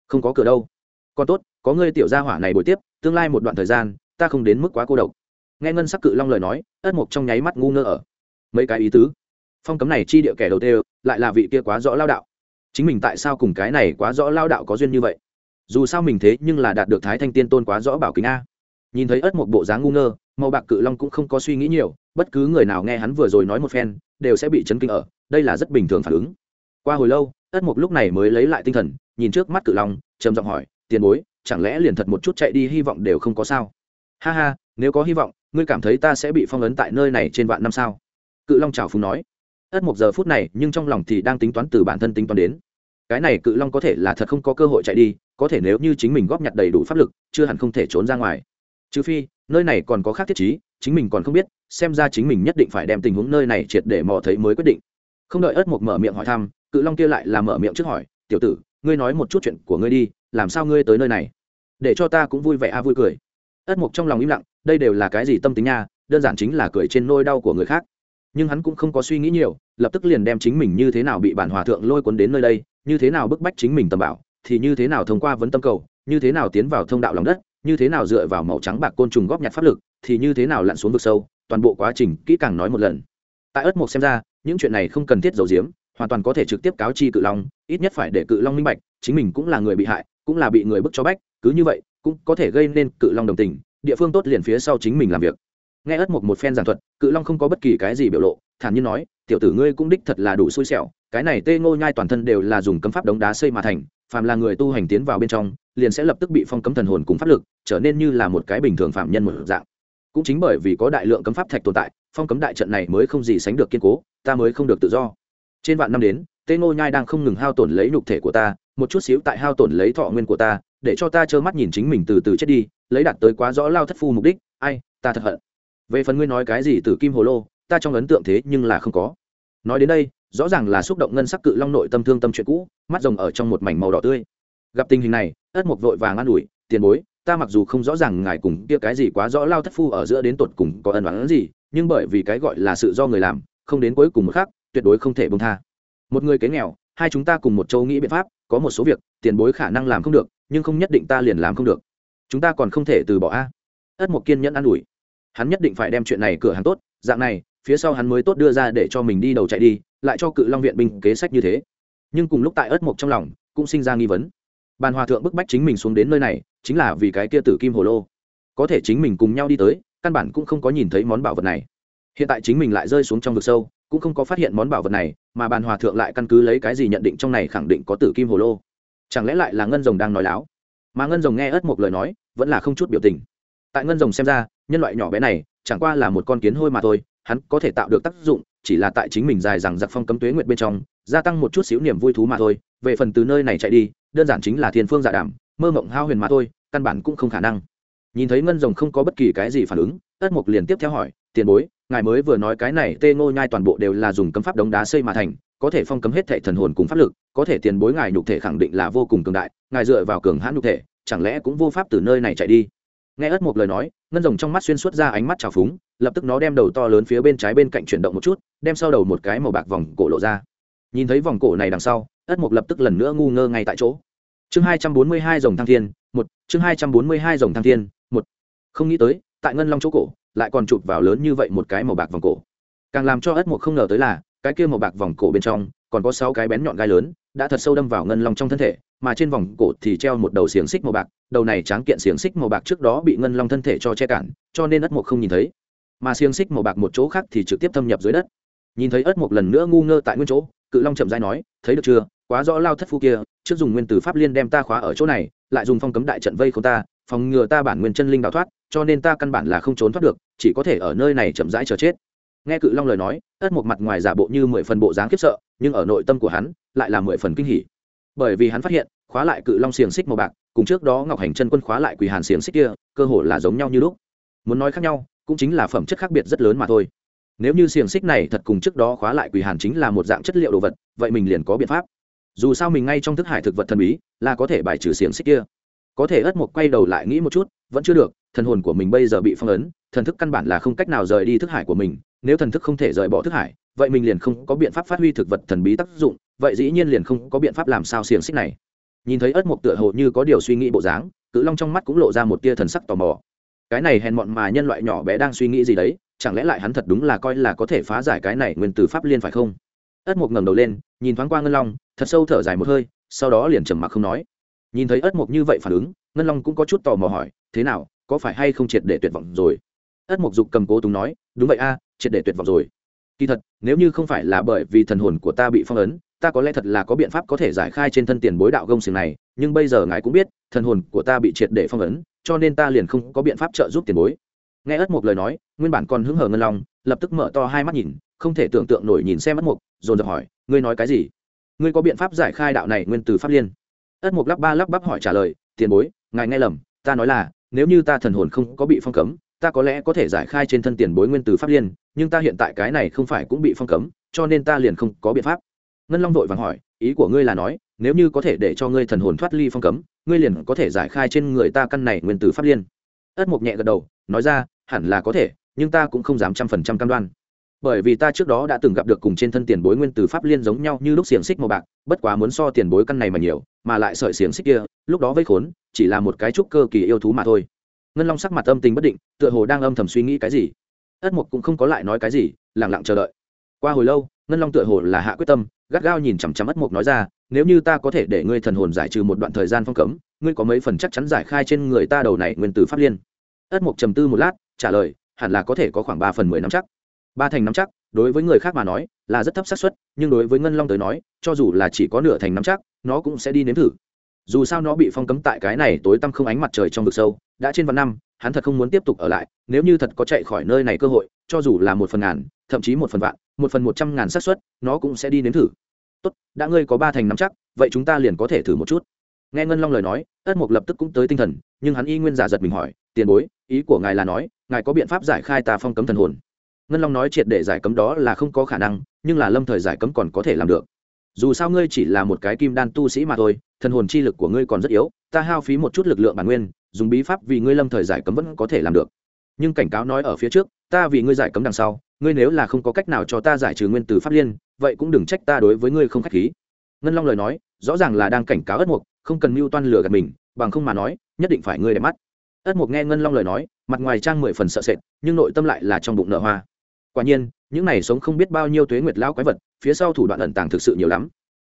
Không có cửa đâu. Còn tốt, có ngươi tiểu gia hỏa này buổi tiếp, tương lai một đoạn thời gian, ta không đến mức quá cô độc. Nghe ngân sắc cự long lời nói, ất mục trong nháy mắt ngu ngơ ở. Mấy cái ý tứ. Phong cấm này chi địa kẻ đầu tiên, lại là vị kia quá rõ lao đạo. Chính mình tại sao cùng cái này quá rõ lao đạo có duyên như vậy? Dù sao mình thế nhưng là đạt được thái thanh tiên tôn quá rõ bảo kính a. Nhìn thấy ất một bộ dáng ngu ngơ, màu bạc cự long cũng không có suy nghĩ nhiều, bất cứ người nào nghe hắn vừa rồi nói một phen, đều sẽ bị chấn kinh ở, đây là rất bình thường phản ứng. Qua hồi lâu, ất mục lúc này mới lấy lại tinh thần, nhìn trước mắt cự long, trầm giọng hỏi, tiền bối, chẳng lẽ liền thật một chút chạy đi hy vọng đều không có sao? Ha ha, nếu có hy vọng, ngươi cảm thấy ta sẽ bị phong ấn tại nơi này trên vạn năm sao? Cự long trào phúng nói. Ất một giờ phút này nhưng trong lòng thì đang tính toán từ bản thân tính toán đến cái này cự long có thể là thật không có cơ hội chạy đi, có thể nếu như chính mình góp nhặt đầy đủ pháp lực, chưa hẳn không thể trốn ra ngoài. Trừ phi, nơi này còn có khác thiết chí chính mình còn không biết, xem ra chính mình nhất định phải đem tình huống nơi này triệt để mò thấy mới quyết định. Không đợi ớt một mở miệng hỏi thăm, cự long kia lại là mở miệng trước hỏi, tiểu tử, ngươi nói một chút chuyện của ngươi đi, làm sao ngươi tới nơi này? Để cho ta cũng vui vẻ a à, vui cười. Ất mục trong lòng im lặng, đây đều là cái gì tâm tính nha, đơn giản chính là cười trên nôi đau của người khác. Nhưng hắn cũng không có suy nghĩ nhiều, lập tức liền đem chính mình như thế nào bị bản hòa thượng lôi cuốn đến nơi đây như thế nào bức bách chính mình tầm bảo, thì như thế nào thông qua vấn tâm cầu, như thế nào tiến vào thông đạo lòng đất, như thế nào dựa vào màu trắng bạc côn trùng góp nhặt pháp lực, thì như thế nào lặn xuống vực sâu, toàn bộ quá trình kỹ càng nói một lần. Tại ất mộc xem ra, những chuyện này không cần thiết giấu giếm, hoàn toàn có thể trực tiếp cáo chi cự long, ít nhất phải để cự long minh bạch, chính mình cũng là người bị hại, cũng là bị người bức cho bách, cứ như vậy, cũng có thể gây nên cự long đồng tình, địa phương tốt liền phía sau chính mình làm việc. Nghe ất một một phen giảng thuật, cự long không có bất kỳ cái gì biểu lộ, thản nhiên nói tiểu tử ngươi cũng đích thật là đủ xui xẻo, cái này tê ngô nhai toàn thân đều là dùng cấm pháp đống đá xây mà thành, phàm là người tu hành tiến vào bên trong, liền sẽ lập tức bị phong cấm thần hồn cùng pháp lực, trở nên như là một cái bình thường phạm nhân một dạng. Cũng chính bởi vì có đại lượng cấm pháp thạch tồn tại, phong cấm đại trận này mới không gì sánh được kiên cố, ta mới không được tự do. Trên vạn năm đến, tê ngô nhai đang không ngừng hao tổn lấy nhục thể của ta, một chút xíu tại hao tổn lấy thọ nguyên của ta, để cho ta trơ mắt nhìn chính mình từ từ chết đi, lấy đạt tới quá rõ lao thất phu mục đích. Ai, ta thật hận. Về phần ngươi nói cái gì từ kim hồ lô ta trong ấn tượng thế nhưng là không có. Nói đến đây, rõ ràng là xúc động ngân sắc cự long nội tâm thương tâm chuyện cũ, mắt rồng ở trong một mảnh màu đỏ tươi. Gặp tình hình này, ất mục vội vàng an ủi, tiền bối, ta mặc dù không rõ ràng ngài cùng kia cái gì quá rõ lao thất phu ở giữa đến tột cùng có ân oán gì, nhưng bởi vì cái gọi là sự do người làm, không đến cuối cùng một khác tuyệt đối không thể bông tha. Một người kế nghèo, hai chúng ta cùng một châu nghĩ biện pháp, có một số việc, tiền bối khả năng làm không được, nhưng không nhất định ta liền làm không được. Chúng ta còn không thể từ bỏ a. Ất một kiên nhẫn an ủi. Hắn nhất định phải đem chuyện này cửa hàng tốt, dạng này phía sau hắn mới tốt đưa ra để cho mình đi đầu chạy đi, lại cho cự long viện binh kế sách như thế. Nhưng cùng lúc tại ất mộc trong lòng, cũng sinh ra nghi vấn. Bàn hòa thượng bức bách chính mình xuống đến nơi này, chính là vì cái kia tử kim hồ lô. Có thể chính mình cùng nhau đi tới, căn bản cũng không có nhìn thấy món bảo vật này. Hiện tại chính mình lại rơi xuống trong vực sâu, cũng không có phát hiện món bảo vật này, mà bàn hòa thượng lại căn cứ lấy cái gì nhận định trong này khẳng định có tử kim hồ lô. Chẳng lẽ lại là ngân rồng đang nói láo? Mà ngân rồng nghe ớt một lời nói, vẫn là không chút biểu tình. Tại ngân rồng xem ra, nhân loại nhỏ bé này, chẳng qua là một con kiến hôi mà thôi hắn có thể tạo được tác dụng, chỉ là tại chính mình dài rằng giặc phong cấm tuế nguyệt bên trong, gia tăng một chút xíu niềm vui thú mà thôi, về phần từ nơi này chạy đi, đơn giản chính là thiên phương giả dạ đảm mơ mộng hao huyền mà thôi, căn bản cũng không khả năng. Nhìn thấy ngân rồng không có bất kỳ cái gì phản ứng tất mục liền tiếp theo hỏi, tiền bối, ngài mới vừa nói cái này tê ngô nhai toàn bộ đều là dùng cấm pháp đống đá xây mà thành, có thể phong cấm hết thể thần hồn cùng pháp lực, có thể tiền bối ngài nhục thể khẳng định là vô cùng cường đại, ngài dựa vào cường hãn nhục thể, chẳng lẽ cũng vô pháp từ nơi này chạy đi? Nghe ất một lời nói, ngân rồng trong mắt xuyên suốt ra ánh mắt trào phúng lập tức nó đem đầu to lớn phía bên trái bên cạnh chuyển động một chút, đem sau đầu một cái màu bạc vòng cổ lộ ra. Nhìn thấy vòng cổ này đằng sau, ất một lập tức lần nữa ngu ngơ ngay tại chỗ. Chương hai trăm bốn mươi hai dòng thăng thiên, một, chương hai trăm bốn mươi hai dòng thăng thiên, một. Không nghĩ tới, tại ngân long chỗ cổ, lại còn chụp vào lớn như vậy một cái màu bạc vòng cổ. Càng làm cho ất mục không ngờ tới là, cái kia màu bạc vòng cổ bên trong, còn có sáu cái bén nhọn gai lớn, đã thật sâu đâm vào ngân long trong thân thể, mà trên vòng cổ thì treo một đầu xiềng xích màu bạc, đầu này tráng kiện xiềng xích màu bạc trước đó bị ngân long thân thể cho che cản, cho nên ất mục không nhìn thấy mà xiềng xích màu bạc một chỗ khác thì trực tiếp thâm nhập dưới đất. Nhìn thấy ớt một lần nữa ngu ngơ tại nguyên chỗ, cự long chậm rãi nói, thấy được chưa? Quá rõ lao thất phu kia, trước dùng nguyên tử pháp liên đem ta khóa ở chỗ này, lại dùng phong cấm đại trận vây không ta, phòng ngừa ta bản nguyên chân linh đào thoát, cho nên ta căn bản là không trốn thoát được, chỉ có thể ở nơi này chậm rãi chờ chết. Nghe cự long lời nói ất một mặt ngoài giả bộ như mười phần bộ dáng khiếp sợ, nhưng ở nội tâm của hắn, lại là mười phần kinh hỉ. Bởi vì hắn phát hiện, khóa lại cự long xiềng xích màu bạc, cùng trước đó ngọc hành chân quân khóa lại quỳ hàn xiềng xích kia, cơ hồ là giống nhau như lúc. Muốn nói khác nhau cũng chính là phẩm chất khác biệt rất lớn mà thôi. Nếu như xiềng xích này thật cùng trước đó khóa lại quỳ hàn chính là một dạng chất liệu đồ vật, vậy mình liền có biện pháp. Dù sao mình ngay trong thức hải thực vật thần bí, là có thể bài trừ xiềng xích kia. Có thể ất mộc quay đầu lại nghĩ một chút, vẫn chưa được, thần hồn của mình bây giờ bị phong ấn, thần thức căn bản là không cách nào rời đi thức hải của mình, nếu thần thức không thể rời bỏ thức hải, vậy mình liền không có biện pháp phát huy thực vật thần bí tác dụng, vậy dĩ nhiên liền không có biện pháp làm sao xiềng xích này. Nhìn thấy ất mộc tựa hồ như có điều suy nghĩ bộ dáng, cự long trong mắt cũng lộ ra một tia thần sắc tò mò cái này hèn mọn mà nhân loại nhỏ bé đang suy nghĩ gì đấy, chẳng lẽ lại hắn thật đúng là coi là có thể phá giải cái này nguyên từ pháp liên phải không? Ất mục ngẩng đầu lên, nhìn thoáng qua ngân long, thật sâu thở dài một hơi, sau đó liền trầm mặc không nói. Nhìn thấy ất mục như vậy phản ứng, ngân long cũng có chút tò mò hỏi, thế nào, có phải hay không triệt để tuyệt vọng rồi? Ất mục dục cầm cố túng nói, đúng vậy a, triệt để tuyệt vọng rồi. Kỳ thật, nếu như không phải là bởi vì thần hồn của ta bị phong ấn, ta có lẽ thật là có biện pháp có thể giải khai trên thân tiền bối đạo gông xiềng này, nhưng bây giờ ngài cũng biết, thần hồn của ta bị triệt để phong ấn cho nên ta liền không có biện pháp trợ giúp tiền bối. Nghe ất mục lời nói nguyên bản còn hứng hở ngân long lập tức mở to hai mắt nhìn không thể tưởng tượng nổi nhìn xem ất mục, dồn dập hỏi ngươi nói cái gì? Ngươi có biện pháp giải khai đạo này nguyên từ pháp liên? Ất mục lắp ba lắp bắp hỏi trả lời tiền bối ngài nghe lầm ta nói là nếu như ta thần hồn không có bị phong cấm ta có lẽ có thể giải khai trên thân tiền bối nguyên từ pháp liên nhưng ta hiện tại cái này không phải cũng bị phong cấm cho nên ta liền không có biện pháp. Ngân long vội vàng hỏi ý của ngươi là nói nếu như có thể để cho ngươi thần hồn thoát ly phong cấm ngươi liền có thể giải khai trên người ta căn này nguyên tử pháp liên. Ất mục nhẹ gật đầu, nói ra, hẳn là có thể, nhưng ta cũng không dám trăm phần trăm cam đoan. Bởi vì ta trước đó đã từng gặp được cùng trên thân tiền bối nguyên tử pháp liên giống nhau như lúc xiềng xích màu bạc, bất quá muốn so tiền bối căn này mà nhiều, mà lại sợi xiềng xích kia, lúc đó vây khốn, chỉ là một cái trúc cơ kỳ yêu thú mà thôi. Ngân long sắc mặt âm tình bất định, tựa hồ đang âm thầm suy nghĩ cái gì. Ất mục cũng không có lại nói cái gì lẳng lặng chờ đợi. Qua hồi lâu ngân long tựa hồ là hạ quyết tâm, gắt gao nhìn chằm chằm ất mục nói ra, nếu như ta có thể để ngươi thần hồn giải trừ một đoạn thời gian phong cấm, ngươi có mấy phần chắc chắn giải khai trên người ta đầu này nguyên tử pháp liên? Ất mục trầm tư một lát, trả lời, hẳn là có thể có khoảng ba phần mười năm chắc. Ba thành năm chắc, đối với người khác mà nói, là rất thấp xác suất, nhưng đối với ngân long tới nói, cho dù là chỉ có nửa thành năm chắc, nó cũng sẽ đi nếm thử. Dù sao nó bị phong cấm tại cái này tối tăm không ánh mặt trời trong vực sâu, đã trên vạn năm hắn thật không muốn tiếp tục ở lại, nếu như thật có chạy khỏi nơi này cơ hội, cho dù là một phần ngàn, thậm chí một phần vạn, một phần một trăm ngàn xác suất, nó cũng sẽ đi nếm thử. Tốt, đã ngươi có ba thành nắm chắc, vậy chúng ta liền có thể thử một chút. Nghe ngân long lời nói ất mục lập tức cũng tới tinh thần, nhưng hắn y nguyên giả giật mình hỏi, tiền bối, ý của ngài là nói, ngài có biện pháp giải khai tà phong cấm thần hồn? Ngân long nói triệt để giải cấm đó là không có khả năng, nhưng là lâm thời giải cấm còn có thể làm được. Dù sao ngươi chỉ là một cái kim đan tu sĩ mà thôi, thần hồn chi lực của ngươi còn rất yếu, ta hao phí một chút lực lượng bản nguyên dùng bí pháp vì ngươi lâm thời giải cấm vẫn có thể làm được. Nhưng cảnh cáo nói ở phía trước, ta vì ngươi giải cấm đằng sau, ngươi nếu là không có cách nào cho ta giải trừ nguyên từ pháp liên, vậy cũng đừng trách ta đối với ngươi không k h á c h khí. Ngân long lời nói, rõ ràng là đang cảnh cáo ất mục không cần mưu toan lừa gạt mình, bằng không mà nói, nhất định phải ngươi đẹp mắt. Ất mục nghe ngân long lời nói, mặt ngoài trang mười phần sợ sệt, nhưng nội tâm lại là trong bụng nợ hoa. Quả nhiên, những này sống không biết bao nhiêu tuế nguyệt lão quái vật, phía sau thủ đoạn ẩn tàng thực sự nhiều lắm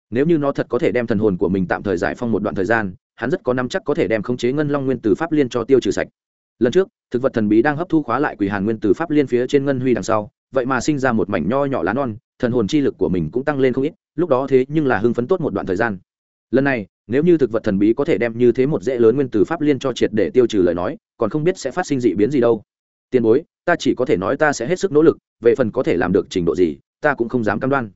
nếu như nó thật có thể đem thần hồn của mình tạm thời giải phong một đoạn thời gian, hắn rất có năm chắc có thể đem khống chế ngân long nguyên từ pháp liên cho tiêu trừ sạch. Lần trước, thực vật thần bí đang hấp thu khóa lại quỷ hàn nguyên từ pháp liên phía trên ngân huy đằng sau, vậy mà sinh ra một mảnh nho nhỏ lá non, thần hồn chi lực của mình cũng tăng lên không ít, lúc đó thế nhưng là hưng phấn tốt một đoạn thời gian. Lần này, nếu như thực vật thần bí có thể đem như thế một dễ lớn nguyên từ pháp liên cho triệt để tiêu trừ lời nói, còn không biết sẽ phát sinh dị biến gì đâu. Tiền bối, ta chỉ có thể nói ta sẽ hết sức nỗ lực, về phần có thể làm được trình độ gì, ta cũng không dám cam đoan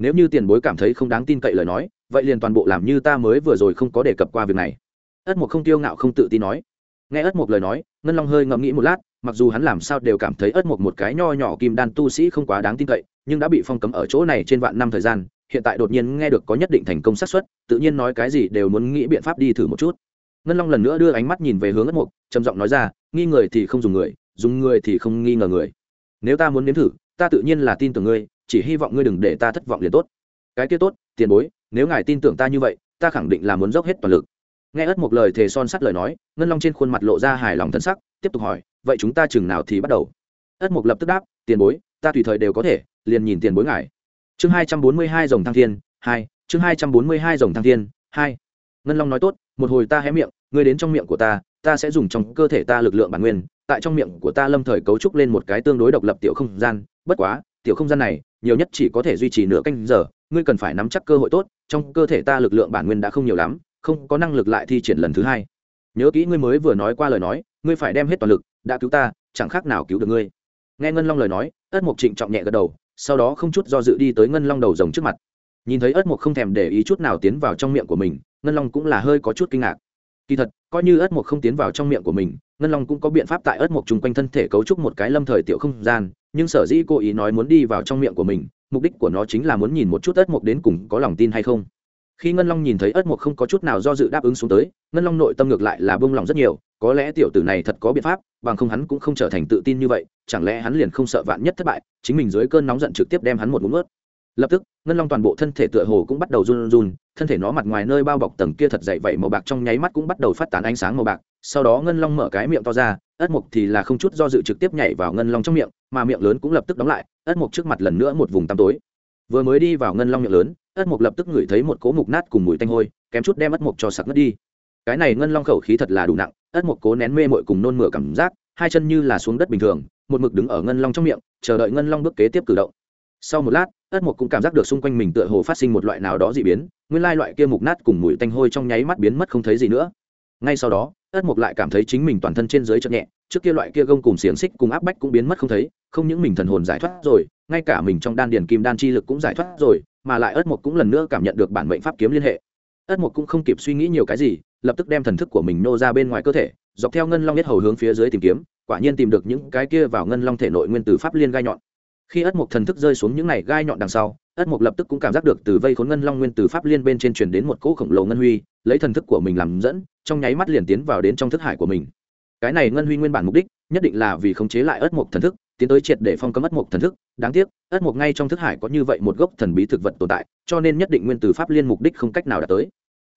nếu như tiền bối cảm thấy không đáng tin cậy lời nói, vậy liền toàn bộ làm như ta mới vừa rồi không có đề cập qua việc này. Ất mục không tiêu ngạo không tự tin nói. Nghe ất mục lời nói, ngân long hơi ngẫm nghĩ một lát, mặc dù hắn làm sao đều cảm thấy ất mục một cái nho nhỏ kim đan tu sĩ không quá đáng tin cậy, nhưng đã bị phong cấm ở chỗ này trên vạn năm thời gian, hiện tại đột nhiên nghe được có nhất định thành công xác suất, tự nhiên nói cái gì đều muốn nghĩ biện pháp đi thử một chút. Ngân long lần nữa đưa ánh mắt nhìn về hướng ất mục trầm giọng nói ra, nghi người thì không dùng người dùng người thì không nghi ngờ người. Nếu ta muốn nếm thử, ta tự nhiên là tin tưởng ngươi chỉ hy vọng ngươi đừng để ta thất vọng liền tốt. Cái kia tốt, tiền bối, nếu ngài tin tưởng ta như vậy, ta khẳng định là muốn dốc hết toàn lực. Nghe ất một lời thề son sắt lời nói, ngân long trên khuôn mặt lộ ra hài lòng thân sắc, tiếp tục hỏi, vậy chúng ta chừng nào thì bắt đầu? Ất mục lập tức đáp, tiền bối, ta tùy thời đều có thể, liền nhìn tiền bối ngài. Chương hai trăm bốn mươi hai dòng thăng thiên, hai, chương hai trăm bốn mươi hai dòng thăng thiên, hai. Ngân long nói tốt, một hồi ta hé miệng, ngươi đến trong miệng của ta ta sẽ dùng trong cơ thể ta lực lượng bản nguyên, tại trong miệng của ta lâm thời cấu trúc lên một cái tương đối độc lập tiểu không gian. Bất quá, tiểu không gian này nhiều nhất chỉ có thể duy trì nửa canh giờ, ngươi cần phải nắm chắc cơ hội tốt, trong cơ thể ta lực lượng bản nguyên đã không nhiều lắm, không có năng lực lại thi triển lần thứ hai. Nhớ kỹ ngươi mới vừa nói qua lời nói, ngươi phải đem hết toàn lực, đã cứu ta, chẳng khác nào cứu được ngươi. Nghe ngân long lời nói, ất mục trịnh trọng nhẹ gật đầu, sau đó không chút do dự đi tới ngân long đầu rồng trước mặt. Nhìn thấy ất mục không thèm để ý chút nào tiến vào trong miệng của mình, ngân long cũng là hơi có chút kinh ngạc. Kỳ thật coi như ớt mộc không tiến vào trong miệng của mình, ngân long cũng có biện pháp tại ớt mộc chung quanh thân thể cấu trúc một cái lâm thời tiểu không gian, nhưng sở dĩ cô ý nói muốn đi vào trong miệng của mình, mục đích của nó chính là muốn nhìn một chút ớt mộc đến cùng có lòng tin hay không. Khi ngân long nhìn thấy ớt mộc không có chút nào do dự đáp ứng xuống tới, ngân long nội tâm ngược lại là bông lòng rất nhiều, có lẽ tiểu tử này thật có biện pháp, bằng không hắn cũng không trở thành tự tin như vậy, chẳng lẽ hắn liền không sợ vạn nhất thất bại, chính mình dưới cơn nóng giận trực tiếp đem hắn một ngụm ướt lập tức, ngân long toàn bộ thân thể tựa hồ cũng bắt đầu run run, thân thể nó mặt ngoài nơi bao bọc tầng kia thật dậy vậy màu bạc trong nháy mắt cũng bắt đầu phát tán ánh sáng màu bạc, sau đó ngân long mở cái miệng to ra, ất mục thì là không chút do dự trực tiếp nhảy vào ngân long trong miệng, mà miệng lớn cũng lập tức đóng lại, ất mục trước mặt lần nữa một vùng tăm tối. Vừa mới đi vào ngân long miệng lớn, ất mục lập tức ngửi thấy một cỗ mục nát cùng mùi tanh hôi, kém chút đem ất mục cho sặc ngất đi. Cái này ngân long khẩu khí thật là đủ nặng, ất mục cố nén mê mội cùng nôn mửa cảm giác, hai chân như là xuống đất bình thường, một mực đứng ở ngân long trong miệng, chờ đợi ngân long bước kế tiếp cử động. Sau một lát ất mục cũng cảm giác được xung quanh mình tựa hồ phát sinh một loại nào đó dị biến, nguyên lai loại kia mục nát cùng mùi tanh hôi trong nháy mắt biến mất không thấy gì nữa. Ngay sau đó ất mục lại cảm thấy chính mình toàn thân trên dưới chậm nhẹ, trước kia loại kia gông cùng xiềng xích cùng áp bách cũng biến mất không thấy, không những mình thần hồn giải thoát rồi, ngay cả mình trong đan điền kim đan chi lực cũng giải thoát rồi, mà lại ất mục cũng lần nữa cảm nhận được bản mệnh pháp kiếm liên hệ. Ất mục cũng không kịp suy nghĩ nhiều cái gì, lập tức đem thần thức của mình nô ra bên ngoài cơ thể, dọc theo ngân long nhất hầu hướng phía dưới tìm kiếm, quả nhiên tìm được những cái kia vào ngân long thể nội nguyên tử pháp liên gai nhọn khi ất mục thần thức rơi xuống những này gai nhọn đằng sau, ất mục lập tức cũng cảm giác được từ vây khốn ngân long nguyên tử pháp liên bên trên truyền đến một cỗ khổng lồ ngân huy, lấy thần thức của mình làm dẫn, trong nháy mắt liền tiến vào đến trong thức hải của mình. Cái này ngân huy nguyên bản mục đích, nhất định là vì khống chế lại ất mục thần thức, tiến tới triệt để phong cấm ất mục thần thức. Đáng tiếc, ất mục ngay trong thức hải có như vậy một gốc thần bí thực vật tồn tại, cho nên nhất định nguyên tử pháp liên mục đích không cách nào đạt tới.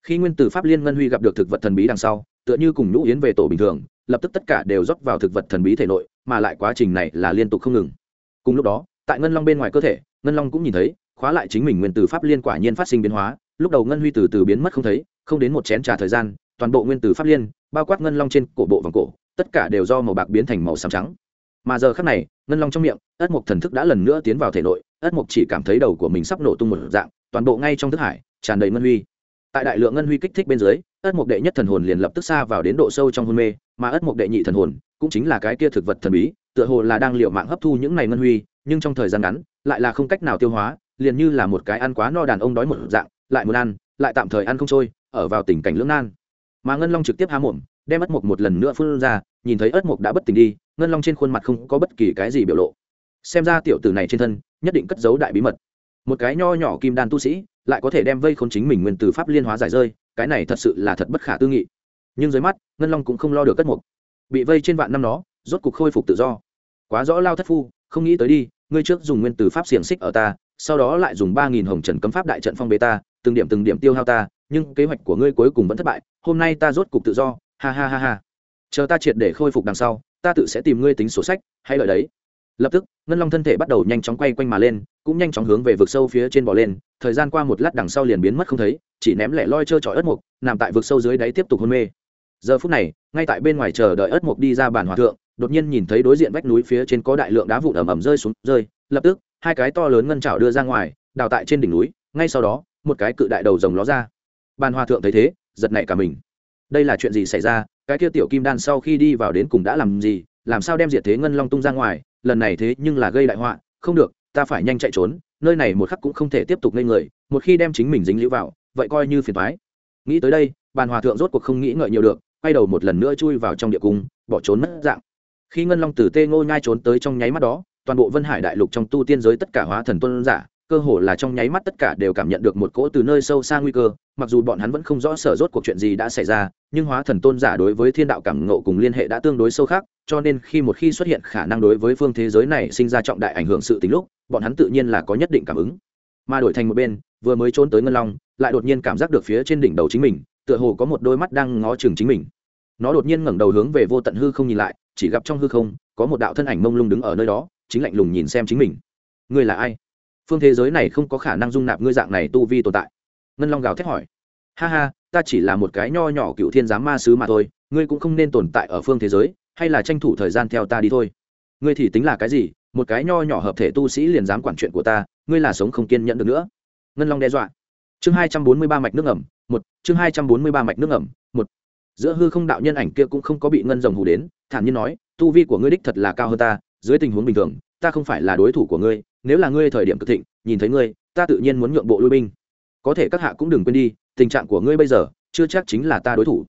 Khi nguyên tử pháp liên ngân huy gặp được thực vật thần bí đằng sau, tựa như cùng nhũ yến về tổ bình thường, lập tức tất cả đều rót vào thực vật thần bí thể nội, mà lại quá trình này là liên tục không ngừng cùng lúc đó, tại ngân long bên ngoài cơ thể, ngân long cũng nhìn thấy, khóa lại chính mình nguyên tử pháp liên quả nhiên phát sinh biến hóa, lúc đầu ngân huy từ từ biến mất không thấy, không đến một chén trà thời gian, toàn bộ nguyên tử pháp liên, bao quát ngân long trên cổ bộ vòng cổ, tất cả đều do màu bạc biến thành màu xám trắng. Mà giờ khắc này, ngân long trong miệng, ất mộc thần thức đã lần nữa tiến vào thể nội, ất mộc chỉ cảm thấy đầu của mình sắp nổ tung một dạng, toàn bộ ngay trong thức hải, tràn đầy ngân huy. Tại đại lượng ngân huy kích thích bên dưới, ất mộc đệ nhất thần hồn liền lập tức xa vào đến độ sâu trong hôn mê mà ất mộc đệ nhị thần hồn cũng chính là cái kia thực vật thần bí, tựa hồ là đang liệu mạng hấp thu những này ngân huy, nhưng trong thời gian ngắn, lại là không cách nào tiêu hóa, liền như là một cái ăn quá no đàn ông đói một dạng, lại muốn ăn, lại tạm thời ăn không trôi, ở vào tình cảnh lưỡng nan. Mà ngân long trực tiếp há mồm, đem ất mộc một lần nữa phun ra, nhìn thấy ất mộc đã bất tỉnh đi, ngân long trên khuôn mặt không có bất kỳ cái gì biểu lộ. Xem ra tiểu tử này trên thân, nhất định cất giấu đại bí mật. Một cái nho nhỏ kim đan tu sĩ, lại có thể đem vây khốn chính mình nguyên từ pháp liên hóa giải rơi, cái này thật sự là thật bất khả tư nghị nhưng dưới mắt, ngân long cũng không lo được cất mục. Bị vây trên vạn năm nó, rốt cục khôi phục tự do. Quá rõ lao thất phu, không nghĩ tới đi, ngươi trước dùng nguyên từ pháp xiềng xích ở ta, sau đó lại dùng ba nghìn hồng trần cấm pháp đại trận phong bê ta, từng điểm từng điểm tiêu hao ta, nhưng kế hoạch của ngươi cuối cùng vẫn thất bại, hôm nay ta rốt cục tự do, ha ha ha ha. Chờ ta triệt để khôi phục đằng sau, ta tự sẽ tìm ngươi tính sổ sách hay lợi đấy. Lập tức, ngân long thân thể bắt đầu nhanh chóng quay quanh mà lên, cũng nhanh chóng hướng về vực sâu phía trên bò lên, thời gian qua một lát đằng sau liền biến mất không thấy, chỉ ném lẻ loi trơ trọi ớt mục, nằm tại vực sâu dưới đáy tiếp tục hôn mê giờ phút này, ngay tại bên ngoài chờ đợi ớt mục đi ra bản hòa thượng, đột nhiên nhìn thấy đối diện vách núi phía trên có đại lượng đá vụn ẩm ẩm rơi xuống, rơi. Lập tức, hai cái to lớn ngân chảo đưa ra ngoài, đào tại trên đỉnh núi, ngay sau đó, một cái cự đại đầu rồng ló ra. Bàn hòa thượng thấy thế, giật nảy cả mình. Đây là chuyện gì xảy ra? Cái kia tiểu kim đan sau khi đi vào đến cùng đã làm gì? Làm sao đem diệt thế ngân long tung ra ngoài? Lần này thế nhưng là gây đại họa. Không được, ta phải nhanh chạy trốn, nơi này một khắc cũng không thể tiếp tục ngây người. Một khi đem chính mình dính lũ vào, vậy coi như phiền thoái nghĩ tới đây, bàn hòa thượng rốt cuộc không nghĩ ngợi nhiều được quay đầu một lần nữa chui vào trong địa cung, bỏ trốn mất dạng. Khi ngân long tử tê ngô nhai trốn tới trong nháy mắt đó, toàn bộ vân hải đại lục trong tu tiên giới tất cả hóa thần tuân giả, cơ hồ là trong nháy mắt tất cả đều cảm nhận được một cỗ từ nơi sâu xa nguy cơ, mặc dù bọn hắn vẫn không rõ sở rốt cuộc chuyện gì đã xảy ra, nhưng hóa thần tôn giả đối với thiên đạo cảm ngộ cùng liên hệ đã tương đối sâu khác, cho nên khi một khi xuất hiện khả năng đối với phương thế giới này sinh ra trọng đại ảnh hưởng sự tình lúc, bọn hắn tự nhiên là có nhất định cảm ứng. Mà đổi thành một bên, vừa mới trốn tới ngân long, lại đột nhiên cảm giác được phía trên đỉnh đầu chính mình tựa hồ có một đôi mắt đang ngó chừng chính mình. Nó đột nhiên ngẩng đầu hướng về vô tận hư không nhìn lại, chỉ gặp trong hư không, có một đạo thân ảnh mông lung đứng ở nơi đó, chính lạnh lùng nhìn xem chính mình. Ngươi là ai? Phương thế giới này không có khả năng dung nạp ngươi dạng này tu vi tồn tại. Ngân long gào thét hỏi. Ha ha, ta chỉ là một cái nho nhỏ cựu thiên giám ma sứ mà thôi, ngươi cũng không nên tồn tại ở phương thế giới, hay là tranh thủ thời gian theo ta đi thôi. Ngươi thì tính là cái gì? Một cái nho nhỏ hợp thể tu sĩ liền dám quản chuyện của ta, ngươi là sống không kiên nhẫn được nữa. Ngân long đe dọa. Chương hai trăm bốn mươi ba mạch nước ẩm một, chương hai trăm bốn mươi ba mạch nước ẩm một. Giữa hư không đạo nhân ảnh kia cũng không có bị ngân rồng hù đến, thản nhiên nói, tu vi của ngươi đích thật là cao hơn ta, dưới tình huống bình thường, ta không phải là đối thủ của ngươi, nếu là ngươi thời điểm cực thịnh, nhìn thấy ngươi, ta tự nhiên muốn nhượng bộ lui binh. Có thể các hạ cũng đừng quên đi, tình trạng của ngươi bây giờ, chưa chắc chính là ta đối thủ.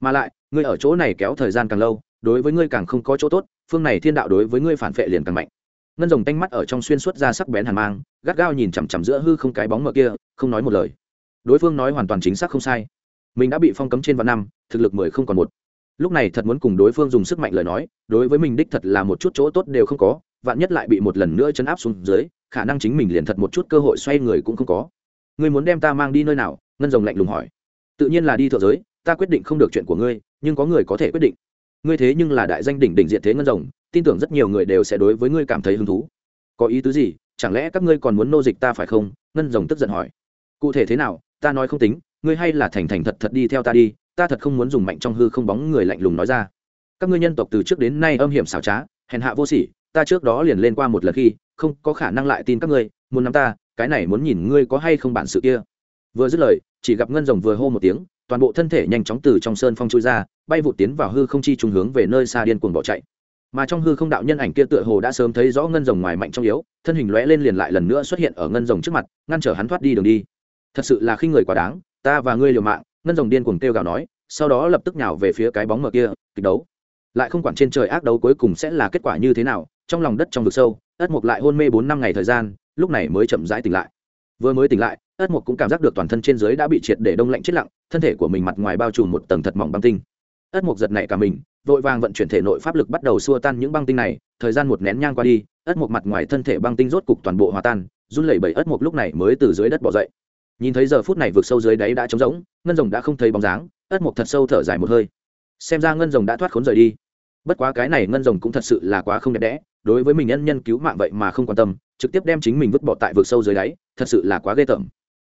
Mà lại, ngươi ở chỗ này kéo thời gian càng lâu, đối với ngươi càng không có chỗ tốt, phương này thiên đạo đối với ngươi phản vệ liền càng mạnh. Ngân rồng tanh mắt ở trong xuyên suốt ra sắc bén hàn mang, gắt gao nhìn chằm chằm giữa hư không cái bóng mờ kia, không nói một lời đối phương nói hoàn toàn chính xác không sai. Mình đã bị phong cấm trên vạn năm, thực lực mười không còn một. Lúc này thật muốn cùng đối phương dùng sức mạnh lời nói, đối với mình đích thật là một chút chỗ tốt đều không có, vạn nhất lại bị một lần nữa chấn áp xuống dưới, khả năng chính mình liền thật một chút cơ hội xoay người cũng không có. Ngươi muốn đem ta mang đi nơi nào? Ngân rồng lạnh lùng hỏi. Tự nhiên là đi thượng giới, ta quyết định không được chuyện của ngươi, nhưng có người có thể quyết định. Ngươi thế nhưng là đại danh đỉnh đỉnh diện thế ngân rồng, tin tưởng rất nhiều người đều sẽ đối với ngươi cảm thấy hứng thú. Có ý tứ gì? Chẳng lẽ các ngươi còn muốn nô dịch ta phải không? Ngân rồng tức giận hỏi. Cụ thể thế nào? Ta nói không tính, ngươi hay là thành thành thật thật đi theo ta đi, ta thật không muốn dùng mạnh trong hư không bóng người lạnh lùng nói ra. Các ngươi nhân tộc từ trước đến nay âm hiểm xảo trá, hèn hạ vô sỉ, ta trước đó liền lên qua một lần khi, không có khả năng lại tin các ngươi, muốn nắm ta, cái này muốn nhìn ngươi có hay không bản sự kia. Vừa dứt lời, chỉ gặp ngân rồng vừa hô một tiếng, toàn bộ thân thể nhanh chóng từ trong sơn phong chui ra, bay vụt tiến vào hư không chi trùng hướng về nơi xa điên cuồng bỏ chạy. Mà trong hư không đạo nhân ảnh kia tựa hồ đã sớm thấy rõ ngân rồng ngoài mạnh trong yếu, thân hình lóe lên liền lại lần nữa xuất hiện ở ngân rồng trước mặt, ngăn trở hắn thoát đi đường đi thật sự là khi người quá đáng, ta và ngươi liều mạng, ngân rồng điên cuồng kêu gào nói, sau đó lập tức nhào về phía cái bóng mờ kia, kịch đấu. Lại không quản trên trời ác đấu cuối cùng sẽ là kết quả như thế nào, trong lòng đất trong vực sâu, ất mục lại hôn mê bốn năm ngày thời gian, lúc này mới chậm rãi tỉnh lại. Vừa mới tỉnh lại, ất mục cũng cảm giác được toàn thân trên dưới đã bị triệt để đông lạnh chết lặng, thân thể của mình mặt ngoài bao trùm một tầng thật mỏng băng tinh. Ất mục giật nảy cả mình, vội vàng vận chuyển thể nội pháp lực bắt đầu xua tan những băng tinh này, thời gian một nén nhang qua đi, ất mục mặt ngoài thân thể băng tinh rốt cục toàn bộ hòa tan, run lẩy bẩy ất mục lúc này mới từ dưới đất bỏ dậy nhìn thấy giờ phút này vượt sâu dưới đáy đã trống rỗng, ngân rồng đã không thấy bóng dáng, ất Mộc thật sâu thở dài một hơi. Xem ra ngân rồng đã thoát khốn rời đi. Bất quá cái này ngân rồng cũng thật sự là quá không đẹp đẽ, đối với mình nhân nhân cứu mạng vậy mà không quan tâm, trực tiếp đem chính mình vứt bỏ tại vực sâu dưới đáy, thật sự là quá ghê tởm.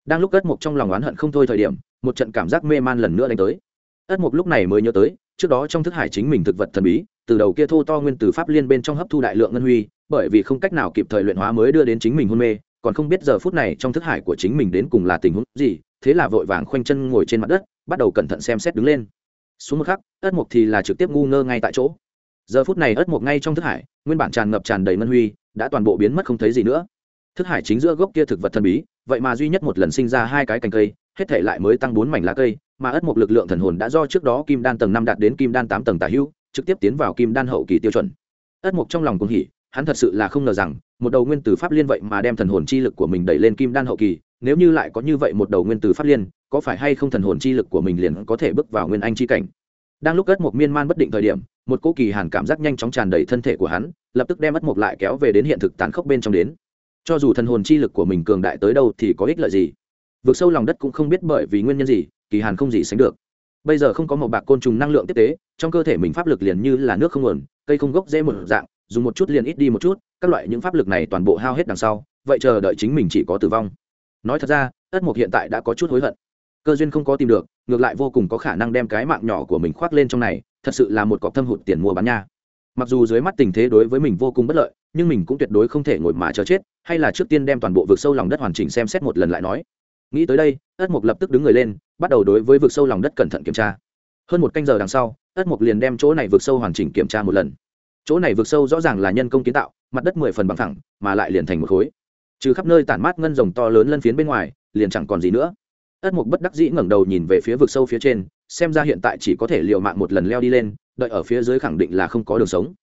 Đang lúc ất Mộc trong lòng oán hận không thôi thời điểm, một trận cảm giác mê man lần nữa đánh tới. Ất Mộc lúc này mới nhớ tới, trước đó trong thức hải chính mình thực vật thần bí, từ đầu kia thô to nguyên từ pháp liên bên trong hấp thu đại lượng ngân huy, bởi vì không cách nào kịp thời luyện hóa mới đưa đến chính mình hôn mê còn không biết giờ phút này trong thức hải của chính mình đến cùng là tình huống gì, thế là vội vàng khoanh chân ngồi trên mặt đất, bắt đầu cẩn thận xem xét đứng lên. Xuống một khắc, ất mục thì là trực tiếp ngu ngơ ngay tại chỗ. Giờ phút này ất mục ngay trong thức hải, nguyên bản tràn ngập tràn đầy ngân huy, đã toàn bộ biến mất không thấy gì nữa. Thức hải chính giữa gốc kia thực vật thần bí, vậy mà duy nhất một lần sinh ra hai cái cành cây, hết thể lại mới tăng bốn mảnh lá cây, mà ất mục lực lượng thần hồn đã do trước đó kim đan tầng năm đạt đến kim đan tám tầng tả hữu, trực tiếp tiến vào kim đan hậu kỳ tiêu chuẩn. Ất mục trong lòng cũng hỉ hắn thật sự là không ngờ rằng, một đầu nguyên tử pháp liên vậy mà đem thần hồn chi lực của mình đẩy lên kim đan hậu kỳ, nếu như lại có như vậy một đầu nguyên tử pháp liên, có phải hay không thần hồn chi lực của mình liền có thể bước vào nguyên anh chi cảnh? Đang lúc ất một miên man bất định thời điểm, một cỗ kỳ hàn cảm giác nhanh chóng tràn đầy thân thể của hắn, lập tức đem ất một lại kéo về đến hiện thực tàn khốc bên trong đến. Cho dù thần hồn chi lực của mình cường đại tới đâu thì có ích lợi gì? Vượt sâu lòng đất cũng không biết bởi vì nguyên nhân gì, kỳ hàn không gì sánh được. Bây giờ không có một bạc côn trùng năng lượng tiếp tế, trong cơ thể mình pháp lực liền như là nước không nguồn, cây không gốc dễ một dạng dùng một chút liền ít đi một chút, các loại những pháp lực này toàn bộ hao hết đằng sau, vậy chờ đợi chính mình chỉ có tử vong. Nói thật ra ất mục hiện tại đã có chút hối hận. Cơ duyên không có tìm được, ngược lại vô cùng có khả năng đem cái mạng nhỏ của mình khoác lên trong này, thật sự là một cọc thâm hụt tiền mua bán nha. Mặc dù dưới mắt tình thế đối với mình vô cùng bất lợi, nhưng mình cũng tuyệt đối không thể ngồi mà chờ chết, hay là trước tiên đem toàn bộ vực sâu lòng đất hoàn chỉnh xem xét một lần lại nói. Nghĩ tới đây ất mục lập tức đứng người lên, bắt đầu đối với vực sâu lòng đất cẩn thận kiểm tra. Hơn một canh giờ đằng sau ất mục liền đem chỗ này vực sâu hoàn chỉnh kiểm tra một lần chỗ này vực sâu rõ ràng là nhân công kiến tạo, mặt đất mười phần bằng thẳng mà lại liền thành một khối. Trừ khắp nơi tản mát ngân rồng to lớn lân phiến bên ngoài, liền chẳng còn gì nữa. Ất mục bất đắc dĩ ngẩng đầu nhìn về phía vực sâu phía trên, xem ra hiện tại chỉ có thể liều mạng một lần leo đi lên, đợi ở phía dưới khẳng định là không có đường sống.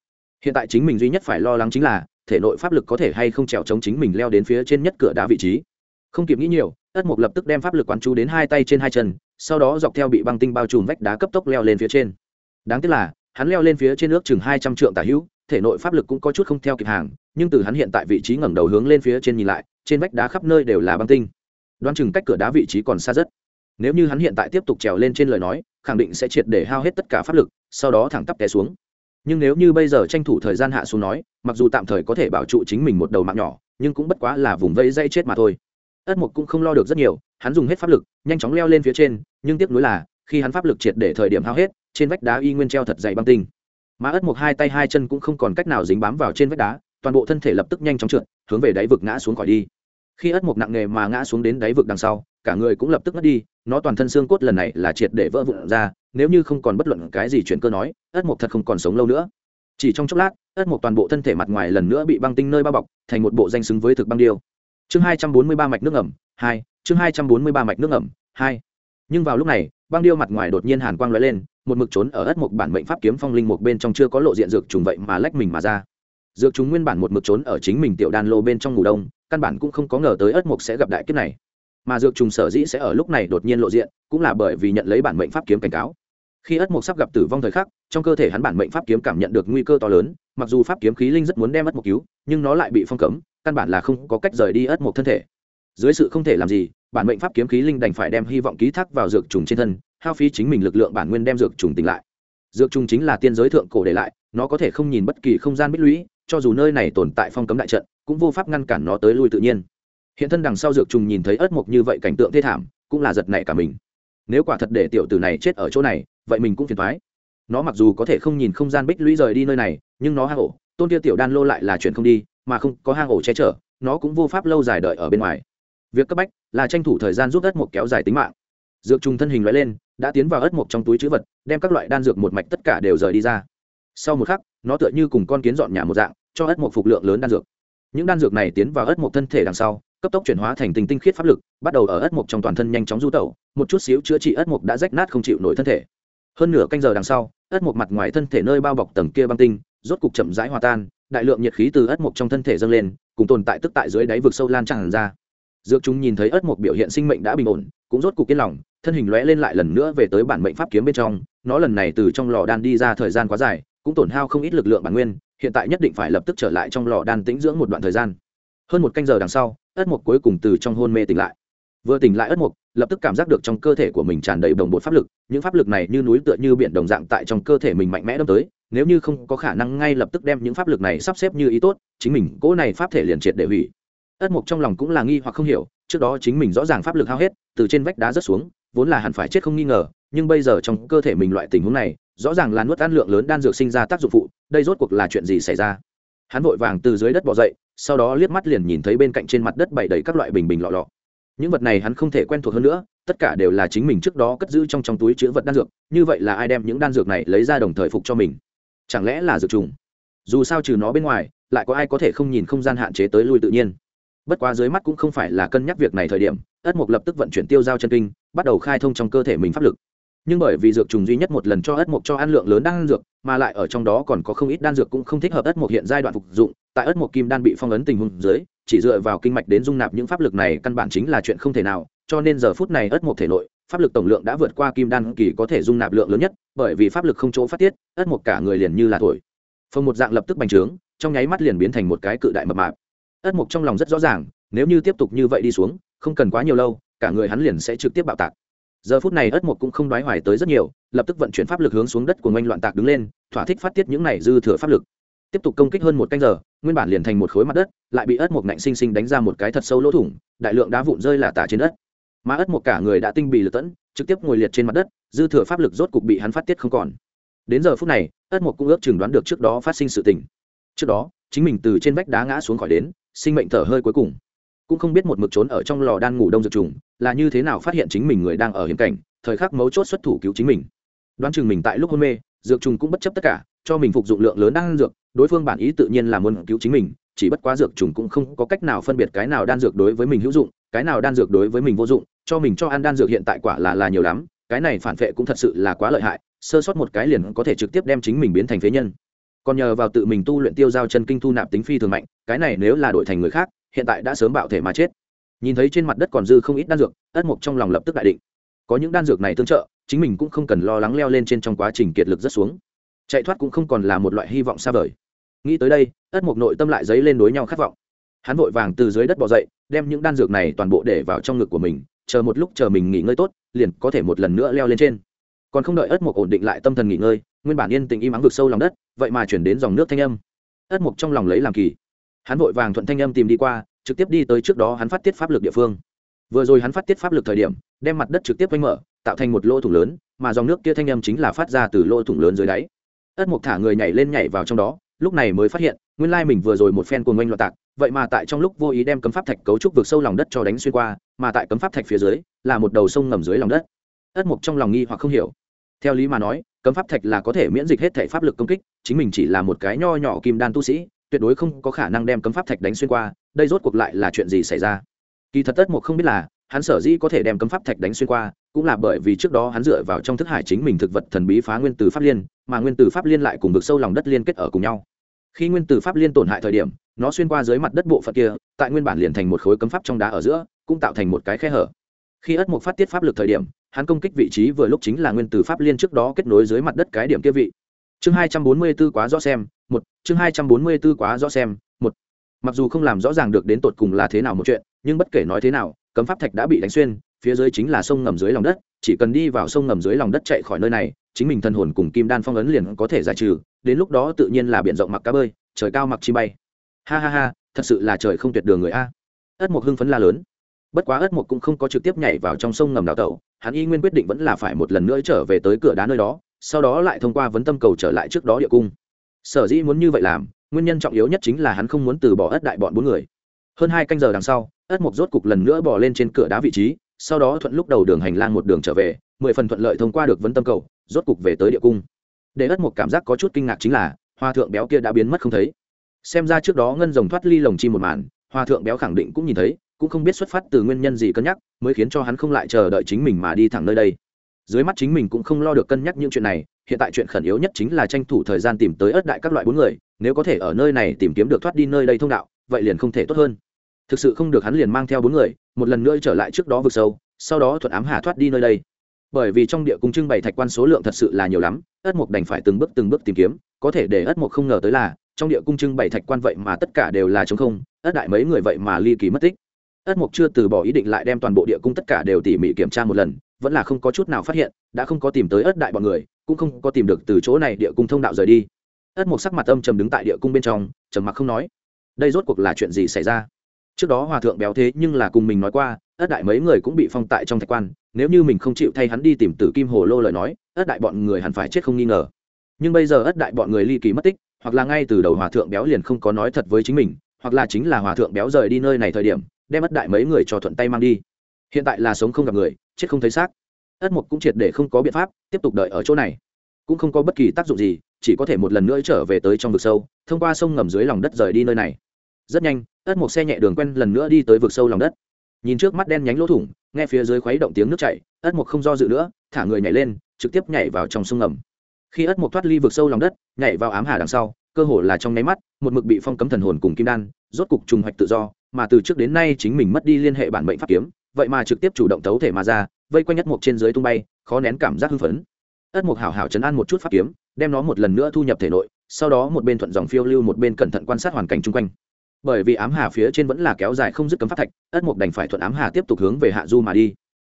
Hiện tại chính mình duy nhất phải lo lắng chính là, thể nội pháp lực có thể hay không trèo chống chính mình leo đến phía trên nhất cửa đá vị trí. Không kịp nghĩ nhiều, ất mục lập tức đem pháp lực quán chú đến hai tay trên hai chân, sau đó dọc theo bị băng tinh bao trùm vách đá cấp tốc leo lên phía trên. Đáng tiếc là hắn leo lên phía trên nước chừng hai trăm trượng tả hữu, thể nội pháp lực cũng có chút không theo kịp hàng, nhưng từ hắn hiện tại vị trí ngẩng đầu hướng lên phía trên nhìn lại, trên vách đá khắp nơi đều là băng tinh. Đoán chừng cách cửa đá vị trí còn xa rất. Nếu như hắn hiện tại tiếp tục trèo lên trên lời nói, khẳng định sẽ triệt để hao hết tất cả pháp lực, sau đó thẳng tắp té xuống. Nhưng nếu như bây giờ tranh thủ thời gian hạ xuống nói, mặc dù tạm thời có thể bảo trụ chính mình một đầu mạng nhỏ, nhưng cũng bất quá là vùng vây dây chết mà thôi. Ất mục cũng không lo được rất nhiều, hắn dùng hết pháp lực, nhanh chóng leo lên phía trên, nhưng tiếc nuối là, khi hắn pháp lực triệt để thời điểm hao hết trên vách đá y nguyên treo thật dày băng tinh. Mà ất mục hai tay hai chân cũng không còn cách nào dính bám vào trên vách đá, toàn bộ thân thể lập tức nhanh chóng trượt, hướng về đáy vực ngã xuống khỏi đi. Khi ất mục nặng nề mà ngã xuống đến đáy vực đằng sau, cả người cũng lập tức ngất đi, nó toàn thân xương cốt lần này là triệt để vỡ vụn ra, nếu như không còn bất luận cái gì chuyển cơ nói ất mục thật không còn sống lâu nữa. Chỉ trong chốc lát ất mục toàn bộ thân thể mặt ngoài lần nữa bị băng tinh nơi bao bọc, thành một bộ danh xứng với thực băng điêu. Chương hai trăm bốn mươi ba mạch nước ẩm hai, chương hai trăm bốn mươi ba mạch nước ẩm hai. Nhưng vào lúc này, băng điêu mặt ngoài đột nhiên hàn quang lóe lên một mực trốn ở ất mục bản mệnh pháp kiếm phong linh mục bên trong chưa có lộ diện dược trùng vậy mà lách mình mà ra. Dược trùng nguyên bản một mực trốn ở chính mình tiểu đan lô bên trong ngủ đông, căn bản cũng không có ngờ tới ất mục sẽ gặp đại kiếp này. Mà dược trùng sở dĩ sẽ ở lúc này đột nhiên lộ diện, cũng là bởi vì nhận lấy bản mệnh pháp kiếm cảnh cáo. Khi ất mục sắp gặp tử vong thời khắc, trong cơ thể hắn bản mệnh pháp kiếm cảm nhận được nguy cơ to lớn, mặc dù pháp kiếm khí linh rất muốn đem ất mục cứu, nhưng nó lại bị phong cấm, căn bản là không có cách rời đi ất mục thân thể. Dưới sự không thể làm gì, bản mệnh pháp kiếm khí linh đành phải đem hy vọng ký thác vào dược trùng trên thân hao phí chính mình lực lượng bản nguyên đem dược trùng tỉnh lại. Dược trùng chính là tiên giới thượng cổ để lại, nó có thể không nhìn bất kỳ không gian bích lũy, cho dù nơi này tồn tại phong cấm đại trận, cũng vô pháp ngăn cản nó tới lui tự nhiên. Hiện thân đằng sau dược trùng nhìn thấy ớt mộc như vậy cảnh tượng thê thảm, cũng là giật nảy cả mình. Nếu quả thật để tiểu tử này chết ở chỗ này, vậy mình cũng phiền thoái nó mặc dù có thể không nhìn không gian bích lũy rời đi nơi này, nhưng nó hang ổ, tôn kia tiểu đan lô lại là chuyện không đi, mà không có hang ổ che chở, nó cũng vô pháp lâu dài đợi ở bên ngoài. Việc cấp bách là tranh thủ thời gian giúp đất một kéo dài tính mạng dược trùng thân hình loại lên, đã tiến vào ớt mộc trong túi chữ vật, đem các loại đan dược một mạch tất cả đều rời đi ra. Sau một khắc, nó tựa như cùng con kiến dọn nhà một dạng, cho ớt mộc phục lượng lớn đan dược. Những đan dược này tiến vào ớt mộc thân thể đằng sau, cấp tốc chuyển hóa thành tinh tinh khiết pháp lực, bắt đầu ở ớt mộc trong toàn thân nhanh chóng du tẩu, một chút xíu chữa trị ớt mộc đã rách nát không chịu nổi thân thể. Hơn nửa canh giờ đằng sau ớt mộc mặt ngoài thân thể nơi bao bọc tầng kia băng tinh, rốt cục chậm rãi hòa tan, đại lượng nhiệt khí từ ớt mộc trong thân thể dâng lên, cùng tồn tại tức tại dưới đáy vực sâu lan tràn ra. Dược chúng nhìn thấy ớt mộc biểu hiện sinh mệnh đã bình ổn, cũng rốt cục yên lòng thân hình lóe lên lại lần nữa về tới bản mệnh pháp kiếm bên trong nó lần này từ trong lò đan đi ra thời gian quá dài cũng tổn hao không ít lực lượng bản nguyên hiện tại nhất định phải lập tức trở lại trong lò đan tĩnh dưỡng một đoạn thời gian. Hơn một canh giờ đằng sau ất mục cuối cùng từ trong hôn mê tỉnh lại. Vừa tỉnh lại ất mục, lập tức cảm giác được trong cơ thể của mình tràn đầy đồng bột pháp lực những pháp lực này như núi tựa như biển đồng dạng tại trong cơ thể mình mạnh mẽ đâm tới nếu như không có khả năng ngay lập tức đem những pháp lực này sắp xếp như ý tốt chính mình cỗ này pháp thể liền triệt để hủy. Ất mục trong lòng cũng là nghi hoặc không hiểu trước đó chính mình rõ ràng pháp lực hao hết từ trên vách đá rớt xuống vốn là hẳn phải chết không nghi ngờ, nhưng bây giờ trong cơ thể mình loại tình huống này, rõ ràng là nuốt ăn lượng lớn đan dược sinh ra tác dụng phụ, đây rốt cuộc là chuyện gì xảy ra? Hắn vội vàng từ dưới đất bỏ dậy, sau đó liếc mắt liền nhìn thấy bên cạnh trên mặt đất bày đầy các loại bình bình lọ lọ. Những vật này hắn không thể quen thuộc hơn nữa, tất cả đều là chính mình trước đó cất giữ trong trong túi chứa vật đan dược, như vậy là ai đem những đan dược này lấy ra đồng thời phục cho mình? Chẳng lẽ là dược trùng? Dù sao trừ nó bên ngoài, lại có ai có thể không nhìn không gian hạn chế tới lui tự nhiên? Bất quá dưới mắt cũng không phải là cân nhắc việc này thời điểm ất mục lập tức vận chuyển tiêu giao chân kinh, bắt đầu khai thông trong cơ thể mình pháp lực. Nhưng bởi vì dược trùng duy nhất một lần cho ất mục cho ăn lượng lớn đan dược, mà lại ở trong đó còn có không ít đan dược cũng không thích hợp ất mục hiện giai đoạn phục dụng, tại ất mục kim đan bị phong ấn tình huống dưới, chỉ dựa vào kinh mạch đến dung nạp những pháp lực này căn bản chính là chuyện không thể nào, cho nên giờ phút này ất mục thể nội, pháp lực tổng lượng đã vượt qua kim đan kỳ có thể dung nạp lượng lớn nhất, bởi vì pháp lực không chỗ phát tiết, ất mục cả người liền như là thổi. Phong một dạng lập tức bành trướng, trong nháy mắt liền biến thành một cái cự đại mập mạp. Ất mục trong lòng rất rõ ràng, nếu như tiếp tục như vậy đi xuống không cần quá nhiều lâu, cả người hắn liền sẽ trực tiếp bạo tạc. Giờ phút này ất mục cũng không đoái hoài tới rất nhiều, lập tức vận chuyển pháp lực hướng xuống đất của ngoanh loạn tạc đứng lên, thỏa thích phát tiết những này dư thừa pháp lực. Tiếp tục công kích hơn một canh giờ, nguyên bản liền thành một khối mặt đất, lại bị ất mục nạnh sinh sinh đánh ra một cái thật sâu lỗ thủng, đại lượng đá vụn rơi là tả trên đất. Mà ất mục cả người đã tinh bị lật tẫn, trực tiếp ngồi liệt trên mặt đất, dư thừa pháp lực rốt cục bị hắn phát tiết không còn. Đến giờ phút này, ất mục cũng ước chừng đoán được trước đó phát sinh sự tình. Trước đó, chính mình từ trên vách đá ngã xuống khỏi đến, sinh mệnh thở hơi cuối cùng cũng không biết một mực trốn ở trong lò đan ngủ đông dược trùng, là như thế nào phát hiện chính mình người đang ở hiểm cảnh, thời khắc mấu chốt xuất thủ cứu chính mình. Đoán chừng mình tại lúc hôn mê, dược trùng cũng bất chấp tất cả, cho mình phục dụng lượng lớn đan dược, đối phương bản ý tự nhiên là muốn cứu chính mình, chỉ bất quá dược trùng cũng không có cách nào phân biệt cái nào đan dược đối với mình hữu dụng, cái nào đan dược đối với mình vô dụng, cho mình cho ăn đan dược hiện tại quả là là nhiều lắm, cái này phản vệ cũng thật sự là quá lợi hại, sơ sót một cái liền có thể trực tiếp đem chính mình biến thành phế nhân. Còn nhờ vào tự mình tu luyện tiêu giao chân kinh thu nạp tính phi thường mạnh, cái này nếu là đổi thành người khác hiện tại đã sớm bạo thể mà chết. Nhìn thấy trên mặt đất còn dư không ít đan dược, ất mục trong lòng lập tức đại định. Có những đan dược này tương trợ, chính mình cũng không cần lo lắng leo lên trên trong quá trình kiệt lực rất xuống. Chạy thoát cũng không còn là một loại hy vọng xa vời. Nghĩ tới đây, ất mục nội tâm lại dấy lên đối nhau khát vọng. Hắn vội vàng từ dưới đất bỏ dậy, đem những đan dược này toàn bộ để vào trong ngực của mình, chờ một lúc chờ mình nghỉ ngơi tốt, liền có thể một lần nữa leo lên trên. Còn không đợi ất mục ổn định lại tâm thần nghỉ ngơi, nguyên bản yên tình im ắng vực sâu lòng đất, vậy mà chuyển đến dòng nước thanh âm. Ất mục trong lòng lấy làm kỳ hắn vội vàng thuận thanh âm tìm đi qua, trực tiếp đi tới trước đó hắn phát tiết pháp lực địa phương. Vừa rồi hắn phát tiết pháp lực thời điểm, đem mặt đất trực tiếp quanh mở, tạo thành một lỗ thủng lớn, mà dòng nước kia thanh âm chính là phát ra từ lỗ thủng lớn dưới đáy. Ất mục thả người nhảy lên nhảy vào trong đó, lúc này mới phát hiện, nguyên lai mình vừa rồi một phen cuồng oanh loạn tạc, vậy mà tại trong lúc vô ý đem cấm pháp thạch cấu trúc vượt sâu lòng đất cho đánh xuyên qua, mà tại cấm pháp thạch phía dưới, là một đầu sông ngầm dưới lòng đất. Ất mục trong lòng nghi hoặc không hiểu. Theo lý mà nói, cấm pháp thạch là có thể miễn dịch hết thể pháp lực công kích, chính mình chỉ là một cái nho nhỏ kim đan tu sĩ tuyệt đối không có khả năng đem cấm pháp thạch đánh xuyên qua, đây rốt cuộc lại là chuyện gì xảy ra? Kỳ thật tất một không biết là, hắn sở dĩ có thể đem cấm pháp thạch đánh xuyên qua, cũng là bởi vì trước đó hắn dựa vào trong thức hải chính mình thực vật thần bí phá nguyên tử pháp liên, mà nguyên tử pháp liên lại cùng vực sâu lòng đất liên kết ở cùng nhau. Khi nguyên tử pháp liên tổn hại thời điểm, nó xuyên qua dưới mặt đất bộ phận kia, tại nguyên bản liền thành một khối cấm pháp trong đá ở giữa, cũng tạo thành một cái khe hở. Khi ất mục phát tiết pháp lực thời điểm, hắn công kích vị trí vừa lúc chính là nguyên tử pháp liên trước đó kết nối dưới mặt đất cái điểm kia vị. Chương hai trăm bốn mươi 244 quá rõ xem một, chương hai trăm bốn mươi 244 quá rõ xem, một. Mặc dù không làm rõ ràng được đến tột cùng là thế nào một chuyện, nhưng bất kể nói thế nào, cấm pháp thạch đã bị đánh xuyên, phía dưới chính là sông ngầm dưới lòng đất, chỉ cần đi vào sông ngầm dưới lòng đất chạy khỏi nơi này, chính mình thân hồn cùng kim đan phong ấn liền có thể giải trừ, đến lúc đó tự nhiên là biển rộng mặc cá bơi, trời cao mặc chi bay. Ha ha ha, thật sự là trời không tuyệt đường người a. Ất mục hưng phấn la lớn. Bất quá ất mục cũng không có trực tiếp nhảy vào trong sông ngầm đào tẩu, hắn y nguyên quyết định vẫn là phải một lần nữa trở về tới cửa đá nơi đó, sau đó lại thông qua vấn tâm cầu trở lại trước đó địa cung sở dĩ muốn như vậy làm, nguyên nhân trọng yếu nhất chính là hắn không muốn từ bỏ ất đại bọn bốn người. Hơn hai canh giờ đằng sau, ất mục rốt cục lần nữa bỏ lên trên cửa đá vị trí, sau đó thuận lúc đầu đường hành lang một đường trở về, mười phần thuận lợi thông qua được vấn tâm cầu, rốt cục về tới địa cung. Để ất mục cảm giác có chút kinh ngạc chính là, hoa thượng béo kia đã biến mất không thấy. Xem ra trước đó ngân rồng thoát ly lồng chim một màn, hoa thượng béo khẳng định cũng nhìn thấy, cũng không biết xuất phát từ nguyên nhân gì cân nhắc, mới khiến cho hắn không lại chờ đợi chính mình mà đi thẳng nơi đây dưới mắt chính mình cũng không lo được cân nhắc những chuyện này, hiện tại chuyện khẩn yếu nhất chính là tranh thủ thời gian tìm tới ớt đại các loại bốn người, nếu có thể ở nơi này tìm kiếm được thoát đi nơi đây thông đạo, vậy liền không thể tốt hơn. Thực sự không được hắn liền mang theo bốn người, một lần nữa trở lại trước đó vực sâu, sau đó thuận ám hà thoát đi nơi đây. Bởi vì trong địa cung trưng bày thạch quan số lượng thật sự là nhiều lắm ất mục đành phải từng bước từng bước tìm kiếm, có thể để ất mục không ngờ tới là, trong địa cung trưng bày thạch quan vậy mà tất cả đều là t không ất đại mấy người vậy mà ly kỳ mất tích. Ất mục chưa từ bỏ ý định lại đem toàn bộ địa cung tất cả đều tỉ mỉ kiểm tra một lần vẫn là không có chút nào phát hiện, đã không có tìm tới ất đại bọn người, cũng không có tìm được từ chỗ này địa cung thông đạo rời đi. Ất một sắc mặt âm trầm đứng tại địa cung bên trong, trầm mặc không nói. Đây rốt cuộc là chuyện gì xảy ra? Trước đó hòa thượng béo thế nhưng là cùng mình nói qua ất đại mấy người cũng bị phong tại trong thạch quan, nếu như mình không chịu thay hắn đi tìm tử kim hồ lô lời nói ất đại bọn người hẳn phải chết không nghi ngờ. Nhưng bây giờ ất đại bọn người ly kỳ mất tích, hoặc là ngay từ đầu hòa thượng béo liền không có nói thật với chính mình, hoặc là chính là hòa thượng béo rời đi nơi này thời điểm, đem ất đại mấy người cho thuận tay mang đi. Hiện tại là sống không gặp người chết không thấy xác. Ất mục cũng triệt để không có biện pháp, tiếp tục đợi ở chỗ này. Cũng không có bất kỳ tác dụng gì, chỉ có thể một lần nữa trở về tới trong vực sâu, thông qua sông ngầm dưới lòng đất rời đi nơi này. Rất nhanh, ất mục xe nhẹ đường quen lần nữa đi tới vực sâu lòng đất. Nhìn trước mắt đen nhánh lỗ thủng, nghe phía dưới khuấy động tiếng nước chảy, ất mục không do dự nữa, thả người nhảy lên, trực tiếp nhảy vào trong sông ngầm. Khi ất mục thoát ly vực sâu lòng đất, nhảy vào ám hà đằng sau, cơ hồ là trong nháy mắt, một mực bị phong cấm thần hồn cùng kim đan, rốt cục trùng hoạch tự do, mà từ trước đến nay chính mình mất đi liên hệ bản mệnh pháp kiếm vậy mà trực tiếp chủ động tấu thể mà ra, vây quanh nhất mục trên dưới tung bay, khó nén cảm giác hưng phấn. Ất mục hảo hảo chấn an một chút pháp kiếm, đem nó một lần nữa thu nhập thể nội, sau đó một bên thuận dòng phiêu lưu một bên cẩn thận quan sát hoàn cảnh chung quanh. Bởi vì ám hà phía trên vẫn là kéo dài không dứt cấm pháp thạch, ất mục đành phải thuận ám hà tiếp tục hướng về hạ du mà đi.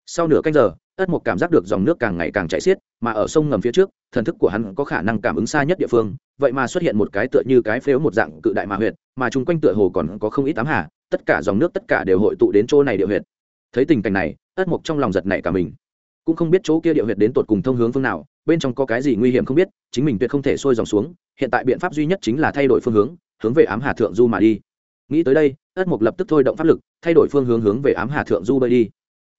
Sau nửa canh giờ, ất mục cảm giác được dòng nước càng ngày càng chảy xiết, mà ở sông ngầm phía trước, thần thức của hắn có khả năng cảm ứng xa nhất địa phương, vậy mà xuất hiện một cái tựa như cái phếu một dạng cự đại mà huyệt, mà chung quanh tựa hồ còn có không ít ám hà, tất cả dòng nước tất cả đều hội tụ đến chỗ này địa huyệt thấy tình cảnh này, ất mục trong lòng giật nảy cả mình. Cũng không biết chỗ kia địa huyệt đến tột cùng thông hướng phương nào, bên trong có cái gì nguy hiểm không biết, chính mình tuyệt không thể sôi dòng xuống, hiện tại biện pháp duy nhất chính là thay đổi phương hướng hướng về ám hà thượng du mà đi. Nghĩ tới đây, ất mục lập tức thôi động pháp lực, thay đổi phương hướng hướng về ám hà thượng du bơi đi.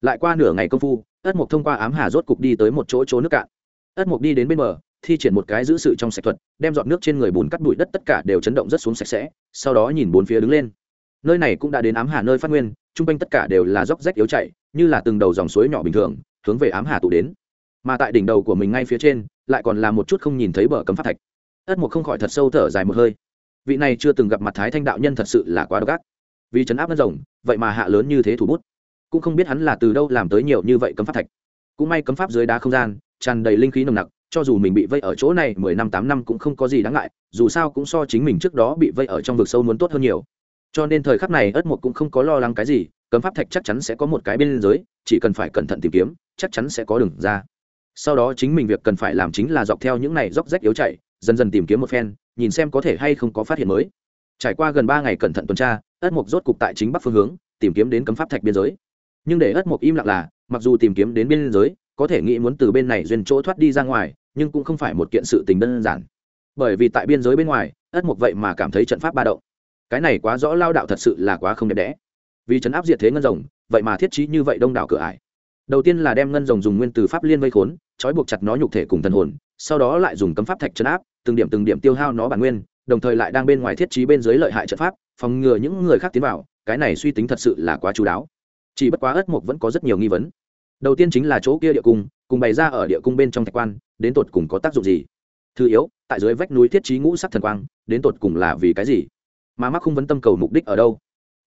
Lại qua nửa ngày công phu, ất mục thông qua ám hà rốt cục đi tới một chỗ chỗ nước cạn. Ất mục đi đến bên bờ, thi triển một cái giữ sự trong sạch thuật, đem dọn nước trên người bùn cắt bụi đất tất cả đều chấn động rất xuống sạch sẽ, sau đó nhìn bốn phía đứng lên. Nơi này cũng đã đến ám hà nơi phát nguyên chung quanh tất cả đều là dốc rách yếu chạy như là từng đầu dòng suối nhỏ bình thường, hướng về ám hà tụ đến. Mà tại đỉnh đầu của mình ngay phía trên, lại còn là một chút không nhìn thấy bờ cấm phát thạch. Ất mục không khỏi thật sâu thở dài một hơi. Vị này chưa từng gặp mặt thái thanh đạo nhân thật sự là quá độc ác. Vì chấn áp đất rồng, vậy mà hạ lớn như thế thủ bút. Cũng không biết hắn là từ đâu làm tới nhiều như vậy cấm pháp thạch. Cũng may cấm pháp dưới đá không gian, tràn đầy linh khí nồng nặc, cho dù mình bị vây ở chỗ này mười năm, tám năm cũng không có gì đáng ngại, dù sao cũng so chính mình trước đó bị vây ở trong vực sâu muốn tốt hơn nhiều cho nên thời khắc này ất mục cũng không có lo lắng cái gì, cấm pháp thạch chắc chắn sẽ có một cái bên giới chỉ cần phải cẩn thận tìm kiếm, chắc chắn sẽ có đường ra. Sau đó chính mình việc cần phải làm chính là dọc theo những này róc rách yếu chạy, dần dần tìm kiếm một phen, nhìn xem có thể hay không có phát hiện mới. Trải qua gần ba ngày cẩn thận tuần tra, ất mục rốt cục tại chính bắc phương hướng, tìm kiếm đến cấm pháp thạch biên giới. Nhưng để ất mục im lặng là, mặc dù tìm kiếm đến biên giới, có thể nghĩ muốn từ bên này duyên chỗ thoát đi ra ngoài, nhưng cũng không phải một kiện sự tình đơn giản. Bởi vì tại biên giới bên ngoài, ất mục vậy mà cảm thấy trận pháp ba động cái này quá rõ lao đạo thật sự là quá không đẹp đẽ. Vì trấn áp diệt thế ngân rồng, vậy mà thiết trí như vậy đông đảo cửa ải. Đầu tiên là đem ngân rồng dùng nguyên từ pháp liên vây khốn, trói buộc chặt nó nhục thể cùng thần hồn, sau đó lại dùng cấm pháp thạch chấn áp, từng điểm từng điểm tiêu hao nó bản nguyên, đồng thời lại đang bên ngoài thiết trí bên dưới lợi hại trận pháp, phòng ngừa những người khác tiến vào, cái này suy tính thật sự là quá chú đáo. Chỉ bất quá ất mục vẫn có rất nhiều nghi vấn. Đầu tiên chính là chỗ kia địa cung, cùng bày ra ở địa cung bên trong thạch quan, đến tột cùng có tác dụng gì? Thứ yếu, tại dưới vách núi thiết trí ngũ sắc thần quang, đến tột cùng là vì cái gì? Mà mắc không vấn tâm cầu mục đích ở đâu.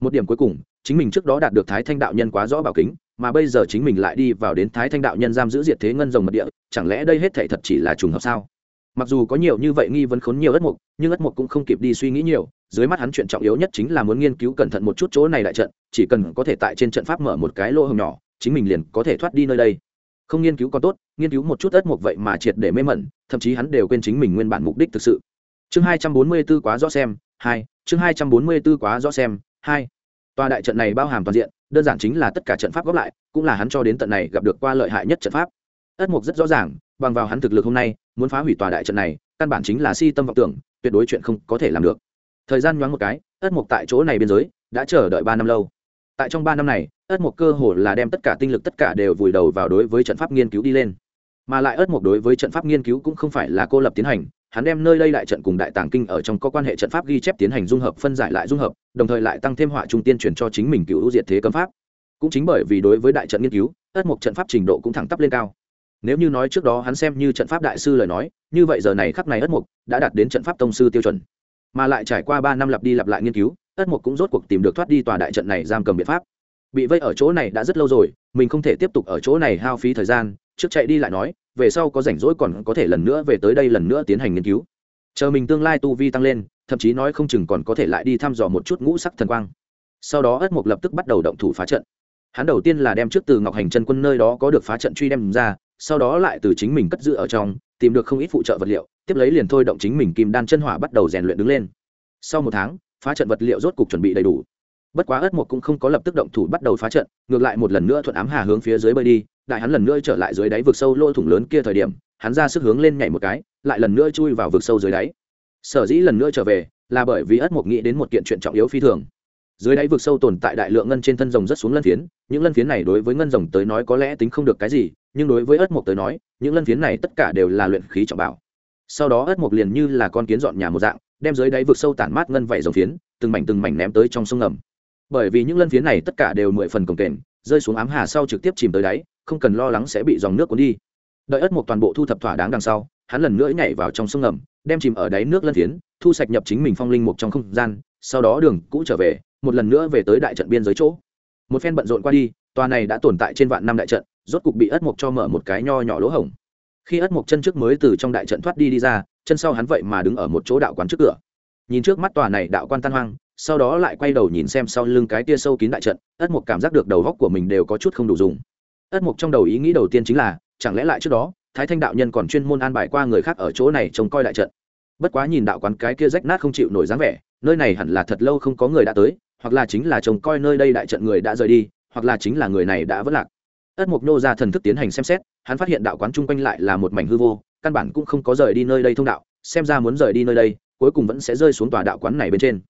Một điểm cuối cùng, chính mình trước đó đạt được thái thanh đạo nhân quá rõ bảo kính, mà bây giờ chính mình lại đi vào đến thái thanh đạo nhân giam giữ diệt thế ngân rồng mật địa, chẳng lẽ đây hết thảy thật chỉ là trùng hợp sao? Mặc dù có nhiều như vậy nghi vấn khốn nhiều ất mục, nhưng ất mục cũng không kịp đi suy nghĩ nhiều, dưới mắt hắn chuyện trọng yếu nhất chính là muốn nghiên cứu cẩn thận một chút chỗ này đại trận, chỉ cần có thể tại trên trận pháp mở một cái lỗ hồng nhỏ, chính mình liền có thể thoát đi nơi đây. Không nghiên cứu còn tốt, nghiên cứu một chút ất mục vậy mà triệt để mê mẩn, thậm chí hắn đều quên chính mình nguyên bản mục đích thực sự. Chương hai trăm bốn mươi 244 quá rõ xem, hai chương hai trăm bốn mươi 244 quá rõ xem, hai. Tòa đại trận này bao hàm toàn diện, đơn giản chính là tất cả trận pháp góp lại, cũng là hắn cho đến tận này gặp được qua lợi hại nhất trận pháp. Ất mục rất rõ ràng, bằng vào hắn thực lực hôm nay, muốn phá hủy tòa đại trận này, căn bản chính là si tâm vọng tưởng, tuyệt đối chuyện không có thể làm được. Thời gian nhoáng một cái, ất mục tại chỗ này biên giới, đã chờ đợi ba năm lâu. Tại trong ba năm này, ất mục cơ hồ là đem tất cả tinh lực tất cả đều vùi đầu vào đối với trận pháp nghiên cứu đi lên. Mà lại ất mục đối với trận pháp nghiên cứu cũng không phải là cô lập tiến hành hắn đem nơi đây đại trận cùng đại tàng kinh ở trong có quan hệ trận pháp ghi chép tiến hành dung hợp, phân giải lại dung hợp, đồng thời lại tăng thêm họa trung tiên truyền cho chính mình cựu diệt thế cấm pháp. Cũng chính bởi vì đối với đại trận nghiên cứu, ất mục trận pháp trình độ cũng thẳng tắp lên cao. Nếu như nói trước đó hắn xem như trận pháp đại sư lời nói, như vậy giờ này khắc này ất mục đã đạt đến trận pháp tông sư tiêu chuẩn. Mà lại trải qua ba năm lặp đi lặp lại nghiên cứu, ất mục cũng rốt cuộc tìm được thoát đi tòa đại trận này giam cầm biện pháp. Bị vây ở chỗ này đã rất lâu rồi, mình không thể tiếp tục ở chỗ này hao phí thời gian trước chạy đi lại nói, về sau có rảnh rỗi còn có thể lần nữa về tới đây lần nữa tiến hành nghiên cứu. Chờ mình tương lai tu vi tăng lên, thậm chí nói không chừng còn có thể lại đi thăm dò một chút ngũ sắc thần quang. Sau đó ất mục lập tức bắt đầu động thủ phá trận. Hắn đầu tiên là đem trước từ ngọc hành chân quân nơi đó có được phá trận truy đem ra, sau đó lại từ chính mình cất giữ ở trong, tìm được không ít phụ trợ vật liệu, tiếp lấy liền thôi động chính mình kim đan chân hỏa bắt đầu rèn luyện đứng lên. Sau một tháng, phá trận vật liệu rốt cục chuẩn bị đầy đủ. Bất quá ất mục cũng không có lập tức động thủ bắt đầu phá trận, ngược lại một lần nữa thuận ám hà hướng phía dưới bơi đi đại hắn lần nữa trở lại dưới đáy vực sâu lỗ thủng lớn kia thời điểm, hắn ra sức hướng lên nhảy một cái, lại lần nữa chui vào vực sâu dưới đáy. Sở dĩ lần nữa trở về, là bởi vì ất mục nghĩ đến một kiện chuyện trọng yếu phi thường. Dưới đáy vực sâu tồn tại đại lượng ngân trên thân rồng rất xuống lân phiến, những lân phiến này đối với ngân rồng tới nói có lẽ tính không được cái gì, nhưng đối với ất mục tới nói, những lân phiến này tất cả đều là luyện khí trọng bảo. Sau đó ất mục liền như là con kiến dọn nhà một dạng, đem dưới đáy vực sâu tản mát ngân vảy rồng phiến, từng mảnh từng mảnh ném tới trong sông ngầm. Bởi vì những lân phiến này tất cả đều mười phần cồng kềnh, rơi xuống ám hà sau trực tiếp chìm tới đáy không cần lo lắng sẽ bị dòng nước cuốn đi. Đợi ất mục toàn bộ thu thập thỏa đáng đằng sau, hắn lần nữa nhảy vào trong sông ngầm, đem chìm ở đáy nước lân thiến thu sạch nhập chính mình phong linh mục trong không gian, sau đó đường cũ trở về, một lần nữa về tới đại trận biên giới chỗ. Một phen bận rộn qua đi, tòa này đã tồn tại trên vạn năm đại trận, rốt cục bị ất mục cho mở một cái nho nhỏ lỗ hổng. Khi ất mục chân trước mới từ trong đại trận thoát đi đi ra, chân sau hắn vậy mà đứng ở một chỗ đạo quán trước cửa. Nhìn trước mắt tòa này đạo quan tan hoang, sau đó lại quay đầu nhìn xem sau lưng cái tia sâu kín đại trận ất mục cảm giác được đầu góc của mình đều có chút không đủ dùng ất mục trong đầu ý nghĩ đầu tiên chính là, chẳng lẽ lại trước đó, thái thanh đạo nhân còn chuyên môn an bài qua người khác ở chỗ này trông coi đại trận. Bất quá nhìn đạo quán cái kia rách nát không chịu nổi dáng vẻ, nơi này hẳn là thật lâu không có người đã tới, hoặc là chính là trông coi nơi đây đại trận người đã rời đi, hoặc là chính là người này đã vất lạc. Ất mục nô ra thần thức tiến hành xem xét, hắn phát hiện đạo quán chung quanh lại là một mảnh hư vô, căn bản cũng không có rời đi nơi đây thông đạo, xem ra muốn rời đi nơi đây, cuối cùng vẫn sẽ rơi xuống tòa đạo quán này bên trên.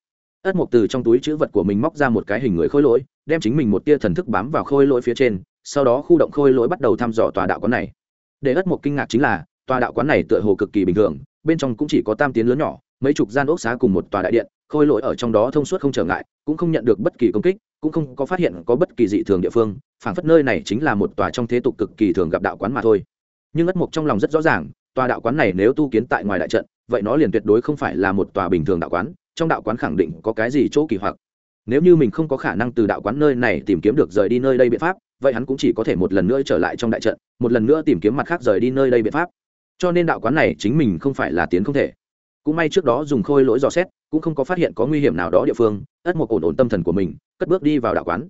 Ất mục từ trong túi chữ vật của mình móc ra một cái hình người khôi lỗi, đem chính mình một tia thần thức bám vào khôi lỗi phía trên sau đó khu động khôi lỗi bắt đầu thăm dò tòa đạo quán này. Để ất mục kinh ngạc chính là, tòa đạo quán này tựa hồ cực kỳ bình thường, bên trong cũng chỉ có tam tiến lớn nhỏ, mấy chục gian ốc xá cùng một tòa đại điện, khôi lỗi ở trong đó thông suốt không trở ngại, cũng không nhận được bất kỳ công kích, cũng không có phát hiện có bất kỳ dị thường địa phương, phảng phất nơi này chính là một tòa trong thế tục cực kỳ thường gặp đạo quán mà thôi. Nhưng ất mục trong lòng rất rõ ràng, tòa đạo quán này nếu tu kiến tại ngoài đại trận, vậy nó liền tuyệt đối không phải là một tòa bình thường đạo quán, trong đạo quán khẳng định có cái gì chỗ kỳ hoặc. Nếu như mình không có khả năng từ đạo quán nơi này tìm kiếm được rời đi nơi đây biện pháp vậy hắn cũng chỉ có thể một lần nữa trở lại trong đại trận, một lần nữa tìm kiếm mặt khác rời đi nơi đây biện pháp. Cho nên đạo quán này chính mình không phải là tiến không thể. Cũng may trước đó dùng khôi lỗi dò xét, cũng không có phát hiện có nguy hiểm nào đó địa phương, ất một ổn ổn tâm thần của mình, cất bước đi vào đạo quán.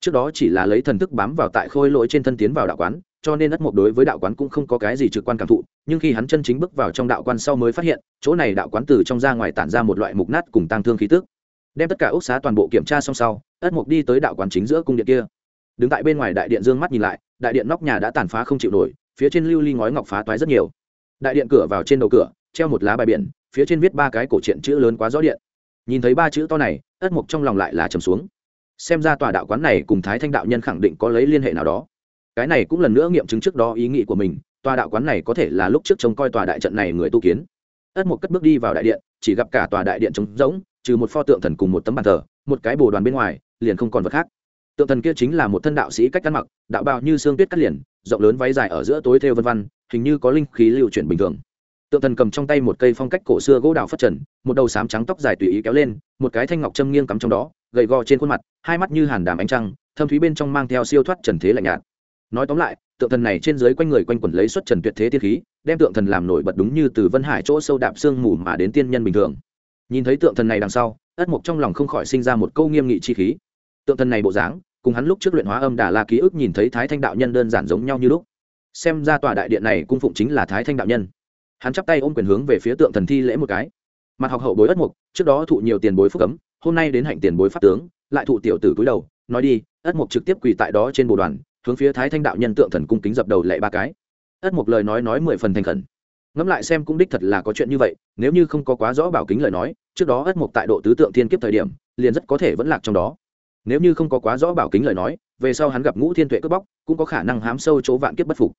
Trước đó chỉ là lấy thần thức bám vào tại khôi lỗi trên thân tiến vào đạo quán, cho nên ất mộc đối với đạo quán cũng không có cái gì trực quan cảm thụ, nhưng khi hắn chân chính bước vào trong đạo quan sau mới phát hiện, chỗ này đạo quán từ trong ra ngoài tản ra một loại mục nát cùng tăng thương khí tức. Đem tất cả ốc xá toàn bộ kiểm tra xong sau, ất mộc đi tới đạo quán chính giữa cung điện kia đứng tại bên ngoài đại điện dương mắt nhìn lại, đại điện nóc nhà đã tàn phá không chịu nổi, phía trên lưu ly ngói ngọc phá toái rất nhiều. Đại điện cửa vào trên đầu cửa, treo một lá bài biển, phía trên viết ba cái cổ truyện chữ lớn quá rõ điện. Nhìn thấy ba chữ to này ất mục trong lòng lại là trầm xuống. Xem ra tòa đạo quán này cùng thái thanh đạo nhân khẳng định có lấy liên hệ nào đó. Cái này cũng lần nữa nghiệm chứng trước đó ý nghĩ của mình, tòa đạo quán này có thể là lúc trước trông coi tòa đại trận này người tu kiến. Ất mục cất bước đi vào đại điện, chỉ gặp cả tòa đại điện trống rỗng, trừ một pho tượng thần cùng một tấm bàn thờ, một cái bồ đoàn bên ngoài, liền không còn vật khác tượng thần kia chính là một thân đạo sĩ cách ăn mặc, đạo bào như xương tuyết cắt liền, rộng lớn váy dài ở giữa tối theo vân văn hình như có linh khí lưu chuyển bình thường. Tượng thần cầm trong tay một cây phong cách cổ xưa gỗ đào phất trần, một đầu sám trắng tóc dài tùy ý kéo lên, một cái thanh ngọc châm nghiêng cắm trong đó, gầy gò trên khuôn mặt, hai mắt như hàn đàm ánh trăng, thâm thúy bên trong mang theo siêu thoát trần thế lạnh nhạt. Nói tóm lại, tượng thần này trên dưới quanh người quanh quẩn lấy xuất trần tuyệt thế tiên khí, đem tượng thần làm nổi bật đúng như từ vân hải chỗ sâu đạp xương mù mà đến tiên nhân bình thường. Nhìn thấy tượng thần này đằng sau, ất mục trong lòng không khỏi sinh ra một câu nghiêm nghị chi khí tượng thần này bộ dáng, cùng hắn lúc trước luyện hóa âm đà la ký ức nhìn thấy thái thanh đạo nhân đơn giản giống nhau như lúc. Xem ra tòa đại điện này cung phụng chính là thái thanh đạo nhân. Hắn chắp tay ôm quyền hướng về phía tượng thần thi lễ một cái. Mặt học hậu bối ất mục, trước đó thụ nhiều tiền bối phúc cấm, hôm nay đến hạnh tiền bối pháp tướng, lại thụ tiểu tử cúi đầu, nói đi, ất mục trực tiếp quỳ tại đó trên bồ đoàn, hướng phía thái thanh đạo nhân tượng thần cung kính dập đầu lệ ba cái. Ất mục lời nói nói mười phần thành khẩn. Ngẫm lại xem cũng đích thật là có chuyện như vậy, nếu như không có quá rõ bảo kính lời nói, trước đó ất mục tại độ tứ tượng thiên kiếp thời điểm, liền rất có thể vẫn lạc trong đó nếu như không có quá rõ bảo kính lời nói, về sau hắn gặp ngũ thiên tuệ cướp bóc, cũng có khả năng hám sâu chỗ vạn kiếp bất phục.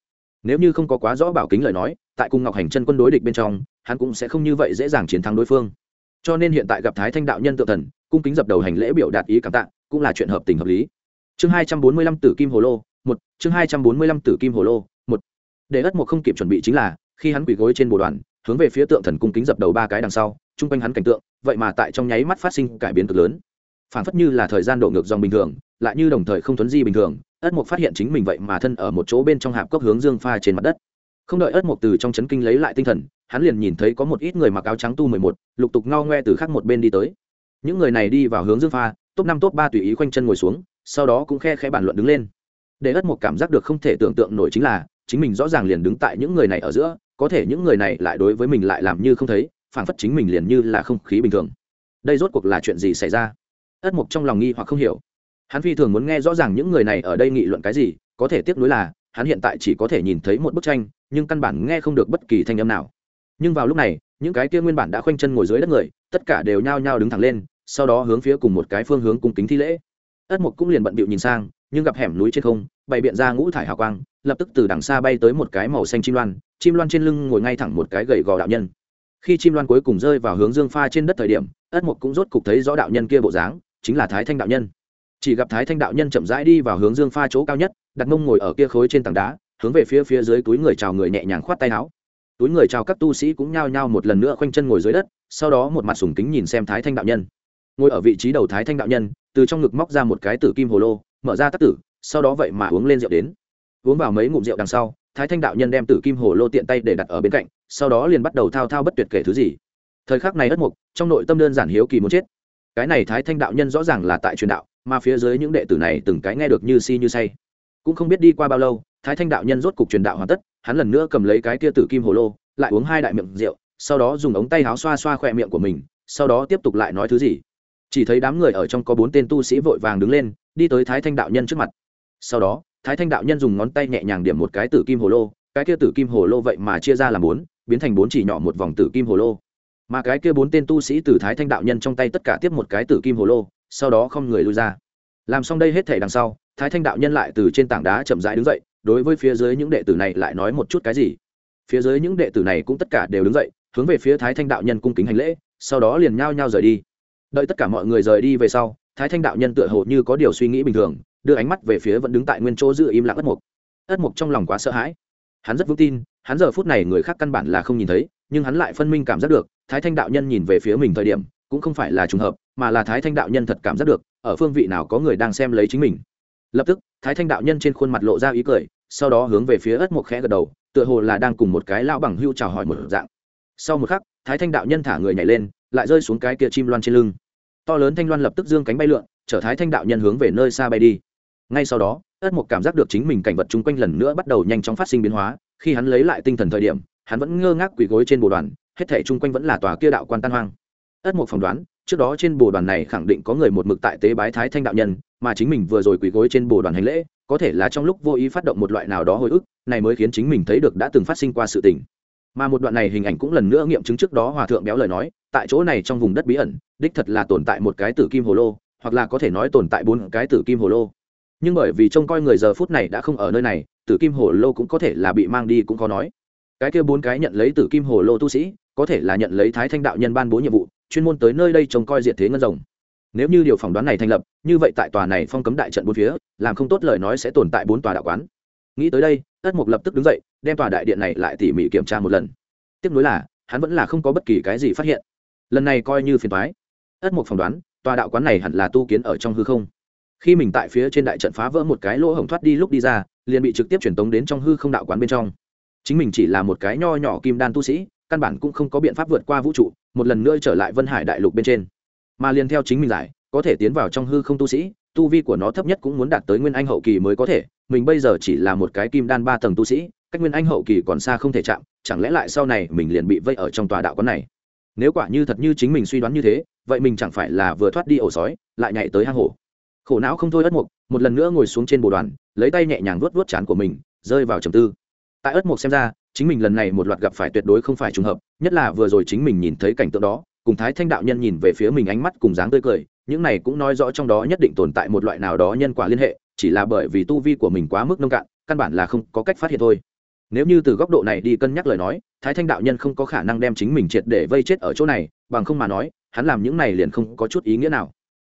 Nếu như không có quá rõ bảo kính lời nói, tại cung ngọc hành chân quân đối địch bên trong, hắn cũng sẽ không như vậy dễ dàng chiến thắng đối phương. Cho nên hiện tại gặp thái thanh đạo nhân tự thần, cung kính dập đầu hành lễ biểu đạt ý cảm tạ, cũng là chuyện hợp tình hợp lý. Chương hai trăm bốn mươi lăm tử kim hồ lô, một, chương hai trăm bốn mươi lăm tử kim hồ lô, một. Để ất mộc không kịp chuẩn bị chính là, khi hắn quỳ gối trên bồ đoàn, hướng về phía tượng thần cung kính dập đầu ba cái đằng sau, chung quanh hắn cảnh tượng, vậy mà tại trong nháy mắt phát sinh cải biến cực lớn phản phất như là thời gian đổ ngược dòng bình thường, lại như đồng thời không thuấn di bình thường, ất Mục phát hiện chính mình vậy mà thân ở một chỗ bên trong hạp cốc hướng dương pha trên mặt đất. Không đợi ất Mục từ trong chấn kinh lấy lại tinh thần, hắn liền nhìn thấy có một ít người mặc áo trắng tu mười một, lục tục ngao ngoe từ khác một bên đi tới. Những người này đi vào hướng dương pha, top năm top ba tùy ý khoanh chân ngồi xuống, sau đó cũng khe khẽ bàn luận đứng lên. Để ất Mục cảm giác được không thể tưởng tượng nổi chính là, chính mình rõ ràng liền đứng tại những người này ở giữa, có thể những người này lại đối với mình lại làm như không thấy, phảng phất chính mình liền như là không khí bình thường. Đây rốt cuộc là chuyện gì xảy ra? Ất mục trong lòng nghi hoặc không hiểu. Hắn phi thường muốn nghe rõ ràng những người này ở đây nghị luận cái gì, có thể tiếc nuối là, hắn hiện tại chỉ có thể nhìn thấy một bức tranh, nhưng căn bản nghe không được bất kỳ thanh âm nào. Nhưng vào lúc này, những cái kia nguyên bản đã khoanh chân ngồi dưới đất người, tất cả đều nhao nhao đứng thẳng lên, sau đó hướng phía cùng một cái phương hướng cung kính thi lễ. Ất mục cũng liền bận bịu nhìn sang, nhưng gặp hẻm núi trên không, bày biện ra ngũ thải hào quang, lập tức từ đằng xa bay tới một cái màu xanh chim loan chim loan trên lưng ngồi ngay thẳng một cái gầy gò đạo nhân. Khi chim loan cuối cùng rơi vào hướng dương pha trên đất thời điểm, ất mục cũng rốt cục thấy rõ đạo nhân kia bộ dáng chính là thái thanh đạo nhân. Chỉ gặp thái thanh đạo nhân chậm rãi đi vào hướng dương pha chỗ cao nhất, đặt mông ngồi ở kia khối trên tảng đá, hướng về phía phía dưới túi người chào người nhẹ nhàng khoát tay áo. Túi người chào các tu sĩ cũng nhao nhao một lần nữa khoanh chân ngồi dưới đất, sau đó một mặt sùng kính nhìn xem thái thanh đạo nhân. Ngồi ở vị trí đầu thái thanh đạo nhân, từ trong ngực móc ra một cái tử kim hồ lô, mở ra tắc tử, sau đó vậy mà uống lên rượu đến. Uống vào mấy ngụm rượu đằng sau, thái thanh đạo nhân đem tử kim hồ lô tiện tay để đặt ở bên cạnh, sau đó liền bắt đầu thao thao bất tuyệt kể thứ gì. Thời khắc này đất mục, trong nội tâm đơn giản hiếu kỳ muốn chết cái này thái thanh đạo nhân rõ ràng là tại truyền đạo, mà phía dưới những đệ tử này từng cái nghe được như si như say. Cũng không biết đi qua bao lâu, thái thanh đạo nhân rốt cục truyền đạo hoàn tất, hắn lần nữa cầm lấy cái kia tử kim hồ lô, lại uống hai đại miệng rượu, sau đó dùng ống tay áo xoa xoa khỏe miệng của mình, sau đó tiếp tục lại nói thứ gì. Chỉ thấy đám người ở trong có bốn tên tu sĩ vội vàng đứng lên, đi tới thái thanh đạo nhân trước mặt. Sau đó, thái thanh đạo nhân dùng ngón tay nhẹ nhàng điểm một cái tử kim hồ lô, cái kia tử kim hồ lô vậy mà chia ra làm bốn, biến thành bốn chỉ nhỏ một vòng tử kim hồ lô mà cái kia bốn tên tu sĩ từ thái thanh đạo nhân trong tay tất cả tiếp một cái tử kim hồ lô, sau đó không người lui ra. Làm xong đây hết thể đằng sau, thái thanh đạo nhân lại từ trên tảng đá chậm rãi đứng dậy, đối với phía dưới những đệ tử này lại nói một chút cái gì. Phía dưới những đệ tử này cũng tất cả đều đứng dậy, hướng về phía thái thanh đạo nhân cung kính hành lễ, sau đó liền nhao nhao rời đi. Đợi tất cả mọi người rời đi về sau, thái thanh đạo nhân tựa hồ như có điều suy nghĩ bình thường, đưa ánh mắt về phía vẫn đứng tại nguyên chỗ giữ im lặng ất mục. Ất mục trong lòng quá sợ hãi. Hắn rất vững tin, hắn giờ phút này người khác căn bản là không nhìn thấy, nhưng hắn lại phân minh cảm giác được thái thanh đạo nhân nhìn về phía mình thời điểm, cũng không phải là trùng hợp, mà là thái thanh đạo nhân thật cảm giác được, ở phương vị nào có người đang xem lấy chính mình. Lập tức, thái thanh đạo nhân trên khuôn mặt lộ ra ý cười, sau đó hướng về phía ất mộc khẽ gật đầu, tựa hồ là đang cùng một cái lão bằng hưu chào hỏi một dạng. Sau một khắc, thái thanh đạo nhân thả người nhảy lên, lại rơi xuống cái kia chim loan trên lưng. To lớn thanh loan lập tức dương cánh bay lượn, chở thái thanh đạo nhân hướng về nơi xa bay đi. Ngay sau đó, ất mộc cảm giác được chính mình cảnh vật chung quanh lần nữa bắt đầu nhanh chóng phát sinh biến hóa, khi hắn lấy lại tinh thần thời điểm, hắn vẫn ngơ ngác quỳ gối trên bồ đoàn hết thể chung quanh vẫn là tòa kia đạo quan tan hoang. Ất một phỏng đoán, trước đó trên bồ đoàn này khẳng định có người một mực tại tế bái thái thanh đạo nhân, mà chính mình vừa rồi quỳ gối trên bồ đoàn hành lễ, có thể là trong lúc vô ý phát động một loại nào đó hồi ức, này mới khiến chính mình thấy được đã từng phát sinh qua sự tình. Mà một đoạn này hình ảnh cũng lần nữa nghiệm chứng trước đó hòa thượng béo lời nói, tại chỗ này trong vùng đất bí ẩn, đích thật là tồn tại một cái tử kim hồ lô, hoặc là có thể nói tồn tại bốn cái tử kim hồ lô. Nhưng bởi vì trông coi người giờ phút này đã không ở nơi này, tử kim hồ lô cũng có thể là bị mang đi cũng có nói cái kia bốn cái nhận lấy từ kim hồ lô tu sĩ, có thể là nhận lấy thái thanh đạo nhân ban bố nhiệm vụ, chuyên môn tới nơi đây trông coi diệt thế ngân rồng. Nếu như điều phỏng đoán này thành lập, như vậy tại tòa này phong cấm đại trận bốn phía, làm không tốt lời nói sẽ tồn tại bốn tòa đạo quán. Nghĩ tới đây, tất mục lập tức đứng dậy, đem tòa đại điện này lại tỉ mỉ kiểm tra một lần. Tiếp nối là, hắn vẫn là không có bất kỳ cái gì phát hiện. Lần này coi như phiền thoái ất mục phỏng đoán, tòa đạo quán này hẳn là tu kiến ở trong hư không. Khi mình tại phía trên đại trận phá vỡ một cái lỗ hổng thoát đi lúc đi ra, liền bị trực tiếp truyền tống đến trong hư không đạo quán bên trong chính mình chỉ là một cái nho nhỏ kim đan tu sĩ, căn bản cũng không có biện pháp vượt qua vũ trụ, một lần nữa trở lại vân hải đại lục bên trên. Mà liền theo chính mình giải, có thể tiến vào trong hư không tu sĩ, tu vi của nó thấp nhất cũng muốn đạt tới nguyên anh hậu kỳ mới có thể. Mình bây giờ chỉ là một cái kim đan ba tầng tu sĩ, cách nguyên anh hậu kỳ còn xa không thể chạm, chẳng lẽ lại sau này mình liền bị vây ở trong tòa đạo quán này? Nếu quả như thật như chính mình suy đoán như thế, vậy mình chẳng phải là vừa thoát đi ổ sói, lại nhảy tới hang hổ. Khổ não không thôi ất mục, một lần nữa ngồi xuống trên bồ đoàn, lấy tay nhẹ nhàng vuốt vuốt chán của mình, rơi vào trầm tư tại ớt mộc xem ra, chính mình lần này một loạt gặp phải tuyệt đối không phải trùng hợp, nhất là vừa rồi chính mình nhìn thấy cảnh tượng đó, cùng thái thanh đạo nhân nhìn về phía mình ánh mắt cùng dáng tươi cười, những này cũng nói rõ trong đó nhất định tồn tại một loại nào đó nhân quả liên hệ, chỉ là bởi vì tu vi của mình quá mức nông cạn, căn bản là không có cách phát hiện thôi. Nếu như từ góc độ này đi cân nhắc lời nói, thái thanh đạo nhân không có khả năng đem chính mình triệt để vây chết ở chỗ này, bằng không mà nói, hắn làm những này liền không có chút ý nghĩa nào.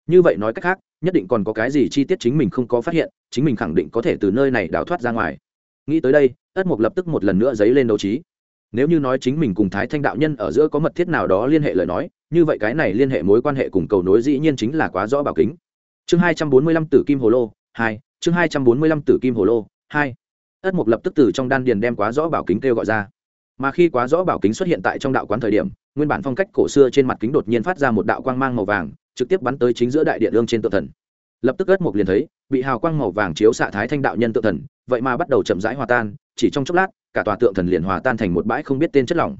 Như vậy nói cách khác, nhất định còn có cái gì chi tiết chính mình không có phát hiện, chính mình khẳng định có thể từ nơi này đào thoát ra ngoài. Nghĩ tới đây ất mục lập tức một lần nữa dấy lên đấu trí. Nếu như nói chính mình cùng thái thanh đạo nhân ở giữa có mật thiết nào đó liên hệ lời nói, như vậy cái này liên hệ mối quan hệ cùng cầu nối dĩ nhiên chính là quá rõ bảo kính. Chương hai trăm bốn mươi lăm tử kim hồ lô, hai, chương hai trăm bốn mươi lăm tử kim hồ lô, hai. Ất mục lập tức từ trong đan điền đem quá rõ bảo kính kêu gọi ra. Mà khi quá rõ bảo kính xuất hiện tại trong đạo quán thời điểm, nguyên bản phong cách cổ xưa trên mặt kính đột nhiên phát ra một đạo quang mang màu vàng, trực tiếp bắn tới chính giữa đại điện ương trên tự thần. Lập tức ất mục liền thấy, bị hào quang màu vàng chiếu xạ thái thanh đạo nhân tự thần, vậy mà bắt đầu chậm rãi hòa tan chỉ trong chốc lát, cả tòa tượng thần liền hòa tan thành một bãi không biết tên chất lỏng.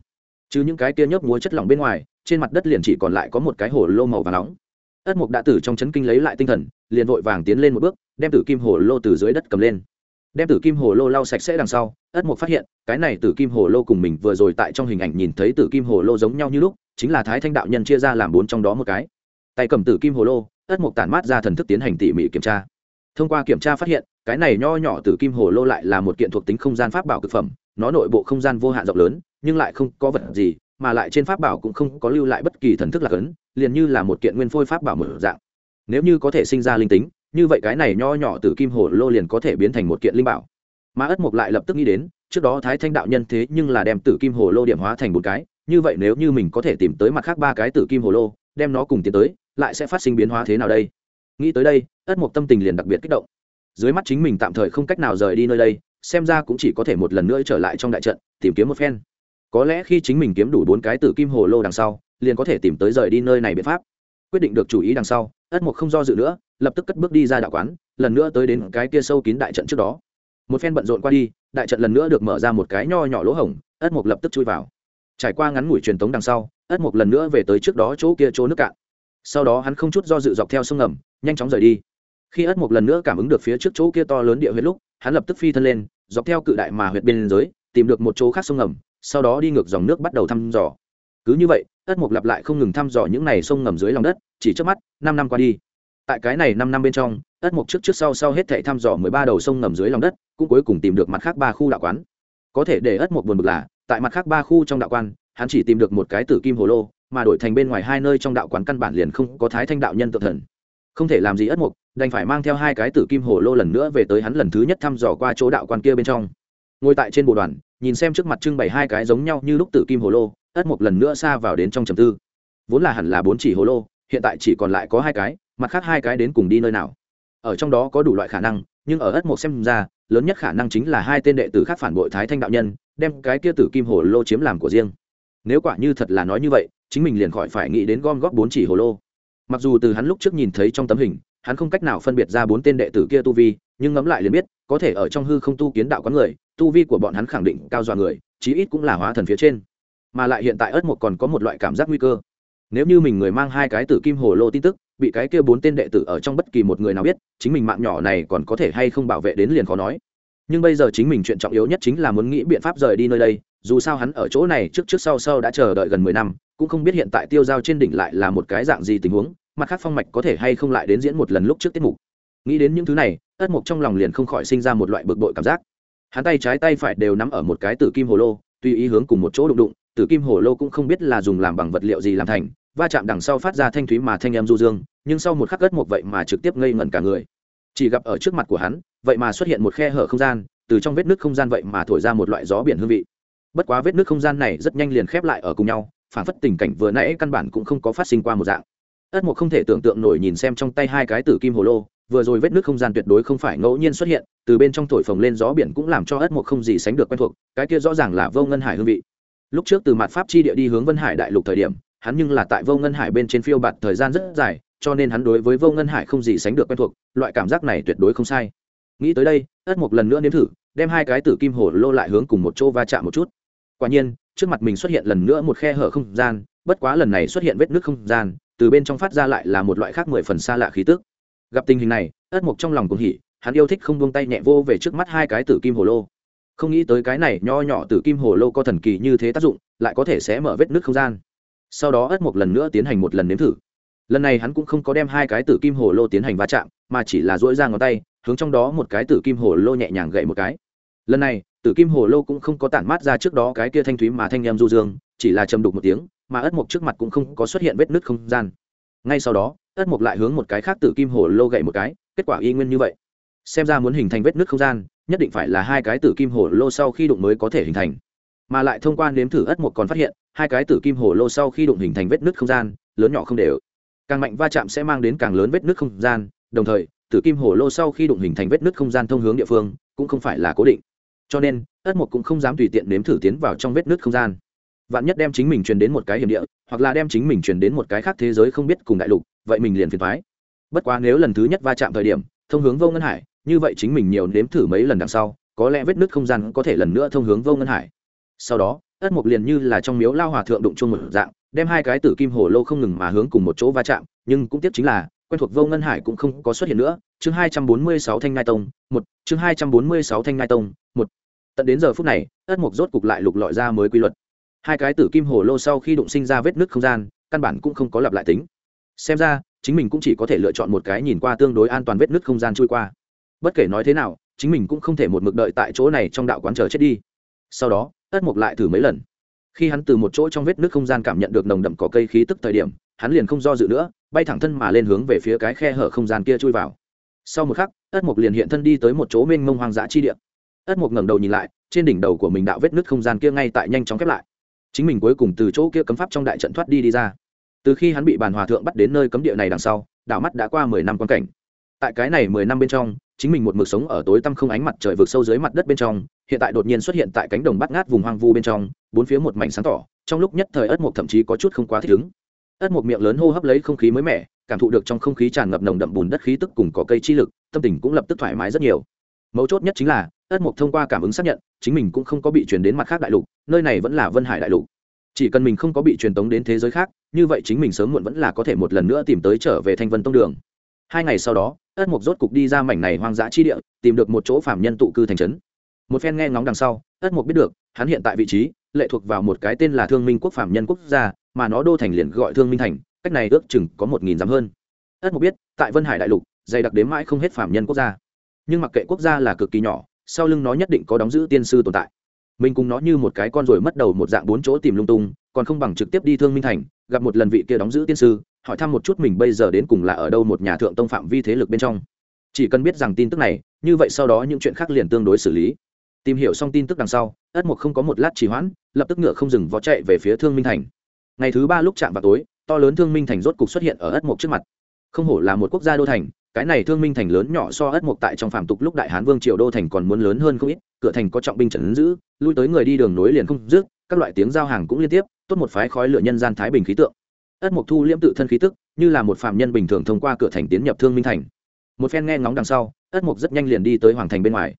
Chứ những cái kia nhớp múa chất lỏng bên ngoài, trên mặt đất liền chỉ còn lại có một cái hồ lô màu và nóng. Ất mục đã tử trong chấn kinh lấy lại tinh thần, liền vội vàng tiến lên một bước, đem tử kim hồ lô từ dưới đất cầm lên. Đem tử kim hồ lô lau sạch sẽ đằng sau, ất mục phát hiện, cái này tử kim hồ lô cùng mình vừa rồi tại trong hình ảnh nhìn thấy tử kim hồ lô giống nhau như lúc, chính là thái thanh đạo nhân chia ra làm bốn trong đó một cái. Tay cầm tử kim hồ lô, ất mục tản mát ra thần thức tiến hành tỉ mỉ kiểm tra thông qua kiểm tra phát hiện, cái này nho nhỏ từ kim hồ lô lại là một kiện thuộc tính không gian pháp bảo cực phẩm, nó nội bộ không gian vô hạn rộng lớn, nhưng lại không có vật gì, mà lại trên pháp bảo cũng không có lưu lại bất kỳ thần thức lạc ấn, liền như là một kiện nguyên phôi pháp bảo mở dạng. Nếu như có thể sinh ra linh tính, như vậy cái này nho nhỏ từ kim hồ lô liền có thể biến thành một kiện linh bảo. Mà ất mục lại lập tức nghĩ đến, trước đó thái thanh đạo nhân thế nhưng là đem tử kim hồ lô điểm hóa thành một cái, như vậy nếu như mình có thể tìm tới mặt khác ba cái tử kim hồ lô, đem nó cùng tiến tới, lại sẽ phát sinh biến hóa thế nào đây? Nghĩ tới đây, ất mộc tâm tình liền đặc biệt kích động. Dưới mắt chính mình tạm thời không cách nào rời đi nơi đây, xem ra cũng chỉ có thể một lần nữa trở lại trong đại trận, tìm kiếm một phen. Có lẽ khi chính mình kiếm đủ bốn cái tử kim hồ lô đằng sau, liền có thể tìm tới rời đi nơi này biện pháp. Quyết định được chủ ý đằng sau, ất mộc không do dự nữa, lập tức cất bước đi ra đạo quán, lần nữa tới đến cái kia sâu kín đại trận trước đó. Một phen bận rộn qua đi, đại trận lần nữa được mở ra một cái nho nhỏ lỗ hổng, ất mộc lập tức chui vào. Trải qua ngắn ngủi truyền tống đằng sau, ất mộc lần nữa về tới trước đó chỗ kia chỗ nước cạn sau đó hắn không chút do dự dọc theo sông ngầm, nhanh chóng rời đi. Khi ất mục lần nữa cảm ứng được phía trước chỗ kia to lớn địa huyệt lúc, hắn lập tức phi thân lên, dọc theo cự đại mà huyệt bên giới, tìm được một chỗ khác sông ngầm, sau đó đi ngược dòng nước bắt đầu thăm dò. Cứ như vậy, ất mục lặp lại không ngừng thăm dò những này sông ngầm dưới lòng đất, chỉ trước mắt, năm năm qua đi. Tại cái này năm năm bên trong, ất mục trước trước sau sau hết thảy thăm dò mười ba đầu sông ngầm dưới lòng đất, cũng cuối cùng tìm được mặt khác ba khu đạo quán. Có thể để ất mục buồn bực là, tại mặt khác ba khu trong đạo quan, hắn chỉ tìm được một cái tử kim hồ lô mà đổi thành bên ngoài hai nơi trong đạo quán căn bản liền không có thái thanh đạo nhân tự thần. Không thể làm gì ất mục, đành phải mang theo hai cái tử kim hồ lô lần nữa về tới hắn lần thứ nhất thăm dò qua chỗ đạo quan kia bên trong. Ngồi tại trên bộ đoàn, nhìn xem trước mặt trưng bày hai cái giống nhau như lúc tử kim hồ lô, ất mục lần nữa xa vào đến trong trầm tư. Vốn là hẳn là bốn chỉ hồ lô, hiện tại chỉ còn lại có hai cái, mặt khác hai cái đến cùng đi nơi nào? Ở trong đó có đủ loại khả năng, nhưng ở ất mục xem ra, lớn nhất khả năng chính là hai tên đệ tử khác phản bội thái thanh đạo nhân, đem cái kia tử kim hồ lô chiếm làm của riêng. Nếu quả như thật là nói như vậy chính mình liền khỏi phải nghĩ đến gom góp bốn chỉ hồ lô. Mặc dù từ hắn lúc trước nhìn thấy trong tấm hình, hắn không cách nào phân biệt ra bốn tên đệ tử kia tu vi, nhưng ngẫm lại liền biết, có thể ở trong hư không tu kiến đạo quán người, tu vi của bọn hắn khẳng định cao dọa người, chí ít cũng là hóa thần phía trên. Mà lại hiện tại ớt một còn có một loại cảm giác nguy cơ. Nếu như mình người mang hai cái tử kim hồ lô tin tức, bị cái kia bốn tên đệ tử ở trong bất kỳ một người nào biết, chính mình mạng nhỏ này còn có thể hay không bảo vệ đến liền khó nói. Nhưng bây giờ chính mình chuyện trọng yếu nhất chính là muốn nghĩ biện pháp rời đi nơi đây dù sao hắn ở chỗ này trước trước sau sau đã chờ đợi gần mười năm, cũng không biết hiện tại tiêu giao trên đỉnh lại là một cái dạng gì tình huống, mặt khác phong mạch có thể hay không lại đến diễn một lần lúc trước tiết mục. Nghĩ đến những thứ này ất mục trong lòng liền không khỏi sinh ra một loại bực bội cảm giác. Hắn tay trái tay phải đều nắm ở một cái tử kim hồ lô, tùy ý hướng cùng một chỗ đụng đụng, tử kim hồ lô cũng không biết là dùng làm bằng vật liệu gì làm thành, va chạm đằng sau phát ra thanh thúy mà thanh em du dương, nhưng sau một khắc ất mục vậy mà trực tiếp ngây ngẩn cả người. Chỉ gặp ở trước mặt của hắn, vậy mà xuất hiện một khe hở không gian, từ trong vết nước không gian vậy mà thổi ra một loại gió biển hương vị bất quá vết nước không gian này rất nhanh liền khép lại ở cùng nhau, phản phất tình cảnh vừa nãy căn bản cũng không có phát sinh qua một dạng. Ất mục không thể tưởng tượng nổi nhìn xem trong tay hai cái tử kim hồ lô, vừa rồi vết nước không gian tuyệt đối không phải ngẫu nhiên xuất hiện, từ bên trong thổi phồng lên gió biển cũng làm cho ất mục không gì sánh được quen thuộc, cái kia rõ ràng là vô ngân hải hương vị. Lúc trước từ mặt pháp chi địa đi hướng vân hải đại lục thời điểm, hắn nhưng là tại vô ngân hải bên trên phiêu bạt thời gian rất dài, cho nên hắn đối với vô ngân hải không gì sánh được quen thuộc, loại cảm giác này tuyệt đối không sai. Nghĩ tới đây, ất mục lần nữa nếm thử, đem hai cái tử kim hồ lô lại hướng cùng một chỗ va chạm một chút quả nhiên, trước mặt mình xuất hiện lần nữa một khe hở không gian, bất quá lần này xuất hiện vết nước không gian, từ bên trong phát ra lại là một loại khác mười phần xa lạ khí tức. Gặp tình hình này, ất mục trong lòng cũng hỉ, hắn yêu thích không buông tay nhẹ vô về trước mắt hai cái tử kim hồ lô. Không nghĩ tới cái này nho nhỏ tử kim hồ lô có thần kỳ như thế tác dụng, lại có thể sẽ mở vết nước không gian. Sau đó ất mục lần nữa tiến hành một lần nếm thử. Lần này hắn cũng không có đem hai cái tử kim hồ lô tiến hành va chạm, mà chỉ là dỗi ra ngón tay, hướng trong đó một cái tử kim hồ lô nhẹ nhàng gậy một cái. Lần này tử kim hồ lô cũng không có tản mát ra trước đó cái kia thanh thúy mà thanh em du dương, chỉ là chầm đục một tiếng, mà ất mộc trước mặt cũng không có xuất hiện vết nứt không gian. Ngay sau đó, ất mộc lại hướng một cái khác tử kim hồ lô gậy một cái, kết quả y nguyên như vậy. Xem ra muốn hình thành vết nứt không gian, nhất định phải là hai cái tử kim hồ lô sau khi đụng mới có thể hình thành. Mà lại thông qua nếm thử ất mộc còn phát hiện, hai cái tử kim hồ lô sau khi đụng hình thành vết nứt không gian, lớn nhỏ không đều. Càng mạnh va chạm sẽ mang đến càng lớn vết nứt không gian, đồng thời, tử kim hồ lô sau khi đụng hình thành vết nứt không gian thông hướng địa phương, cũng không phải là cố định cho nên ất mục cũng không dám tùy tiện nếm thử tiến vào trong vết nứt không gian. Vạn nhất đem chính mình truyền đến một cái hiểm địa, hoặc là đem chính mình truyền đến một cái khác thế giới không biết cùng đại lục, vậy mình liền phiền thoái bất quá nếu lần thứ nhất va chạm thời điểm, thông hướng vô ngân hải, như vậy chính mình nhiều nếm thử mấy lần đằng sau, có lẽ vết nứt không gian có thể lần nữa thông hướng vô ngân hải. Sau đó ất mục liền như là trong miếu lao hòa thượng đụng chung một dạng, đem hai cái tử kim hồ lô không ngừng mà hướng cùng một chỗ va chạm, nhưng cũng tiếp chính là quen thuộc vô ngân hải cũng không có xuất hiện nữa. Chương hai trăm bốn mươi sáu thanh ngai tông, một. Chương hai trăm bốn mươi sáu thanh ngai tông, một. Tận đến giờ phút này, ất mục rốt cục lại lục lọi ra mới quy luật. Hai cái tử kim hồ lô sau khi đụng sinh ra vết nứt không gian, căn bản cũng không có lặp lại tính. Xem ra, chính mình cũng chỉ có thể lựa chọn một cái nhìn qua tương đối an toàn vết nứt không gian trôi qua. Bất kể nói thế nào, chính mình cũng không thể một mực đợi tại chỗ này trong đạo quán chờ chết đi. Sau đó, ất mục lại thử mấy lần. Khi hắn từ một chỗ trong vết nứt không gian cảm nhận được nồng đậm cỏ cây khí tức thời điểm, hắn liền không do dự nữa bay thẳng thân mà lên hướng về phía cái khe hở không gian kia chui vào. Sau một khắc, ất Mục liền hiện thân đi tới một chỗ mênh mông hoang dã chi địa. Ất Mục ngẩng đầu nhìn lại, trên đỉnh đầu của mình đạo vết nứt không gian kia ngay tại nhanh chóng khép lại. Chính mình cuối cùng từ chỗ kia cấm pháp trong đại trận thoát đi đi ra. Từ khi hắn bị bàn hòa thượng bắt đến nơi cấm địa này đằng sau, đạo mắt đã qua mười năm quan cảnh. Tại cái này mười năm bên trong, chính mình một mực sống ở tối tăm không ánh mặt trời vượt sâu dưới mặt đất bên trong, hiện tại đột nhiên xuất hiện tại cánh đồng bắt ngát vùng hoang vu bên trong, bốn phía một mảnh sáng tỏ, trong lúc nhất thời ất Mục thậm chí có chút không quá thích ứng ất một miệng lớn hô hấp lấy không khí mới mẻ, cảm thụ được trong không khí tràn ngập nồng đậm bùn đất khí tức cùng có cây chi lực, tâm tình cũng lập tức thoải mái rất nhiều. Mấu chốt nhất chính là, ất Mục thông qua cảm ứng xác nhận, chính mình cũng không có bị truyền đến mặt khác đại lục, nơi này vẫn là vân hải đại lục. Chỉ cần mình không có bị truyền tống đến thế giới khác, như vậy chính mình sớm muộn vẫn là có thể một lần nữa tìm tới trở về thanh vân tông đường. Hai ngày sau đó, ất Mục rốt cục đi ra mảnh này hoang dã chi địa, tìm được một chỗ phạm nhân tụ cư thành trấn. Một phen nghe ngóng đằng sau, ất Mục biết được, hắn hiện tại vị trí, lệ thuộc vào một cái tên là thương minh quốc phạm nhân quốc gia mà nó đô thành liền gọi thương minh thành, cách này ước chừng có một nghìn dặm hơn. Ất mộc biết, tại vân hải đại lục, dày đặc đếm mãi không hết phạm nhân quốc gia. Nhưng mặc kệ quốc gia là cực kỳ nhỏ, sau lưng nó nhất định có đóng giữ tiên sư tồn tại. Mình cùng nó như một cái con rồi mất đầu một dạng bốn chỗ tìm lung tung, còn không bằng trực tiếp đi thương minh thành, gặp một lần vị kia đóng giữ tiên sư, hỏi thăm một chút mình bây giờ đến cùng là ở đâu một nhà thượng tông phạm vi thế lực bên trong. Chỉ cần biết rằng tin tức này, như vậy sau đó những chuyện khác liền tương đối xử lý. Tìm hiểu xong tin tức đằng sau, ất mục không có một lát trì hoãn, lập tức ngựa không dừng vó chạy về phía thương minh thành ngày thứ ba lúc chạm vào tối, to lớn thương minh thành rốt cục xuất hiện ở ất mục trước mặt. Không hổ là một quốc gia đô thành, cái này thương minh thành lớn nhỏ so ất mục tại trong phạm tục lúc đại hán vương triều đô thành còn muốn lớn hơn không ít, cửa thành có trọng binh trần giữ, lui tới người đi đường nối liền không dứt, các loại tiếng giao hàng cũng liên tiếp, tốt một phái khói lửa nhân gian thái bình khí tượng. Ất mục thu liễm tự thân khí tức, như là một phạm nhân bình thường thông qua cửa thành tiến nhập thương minh thành. Một phen nghe ngóng đằng sau, ất mục rất nhanh liền đi tới hoàng thành bên ngoài.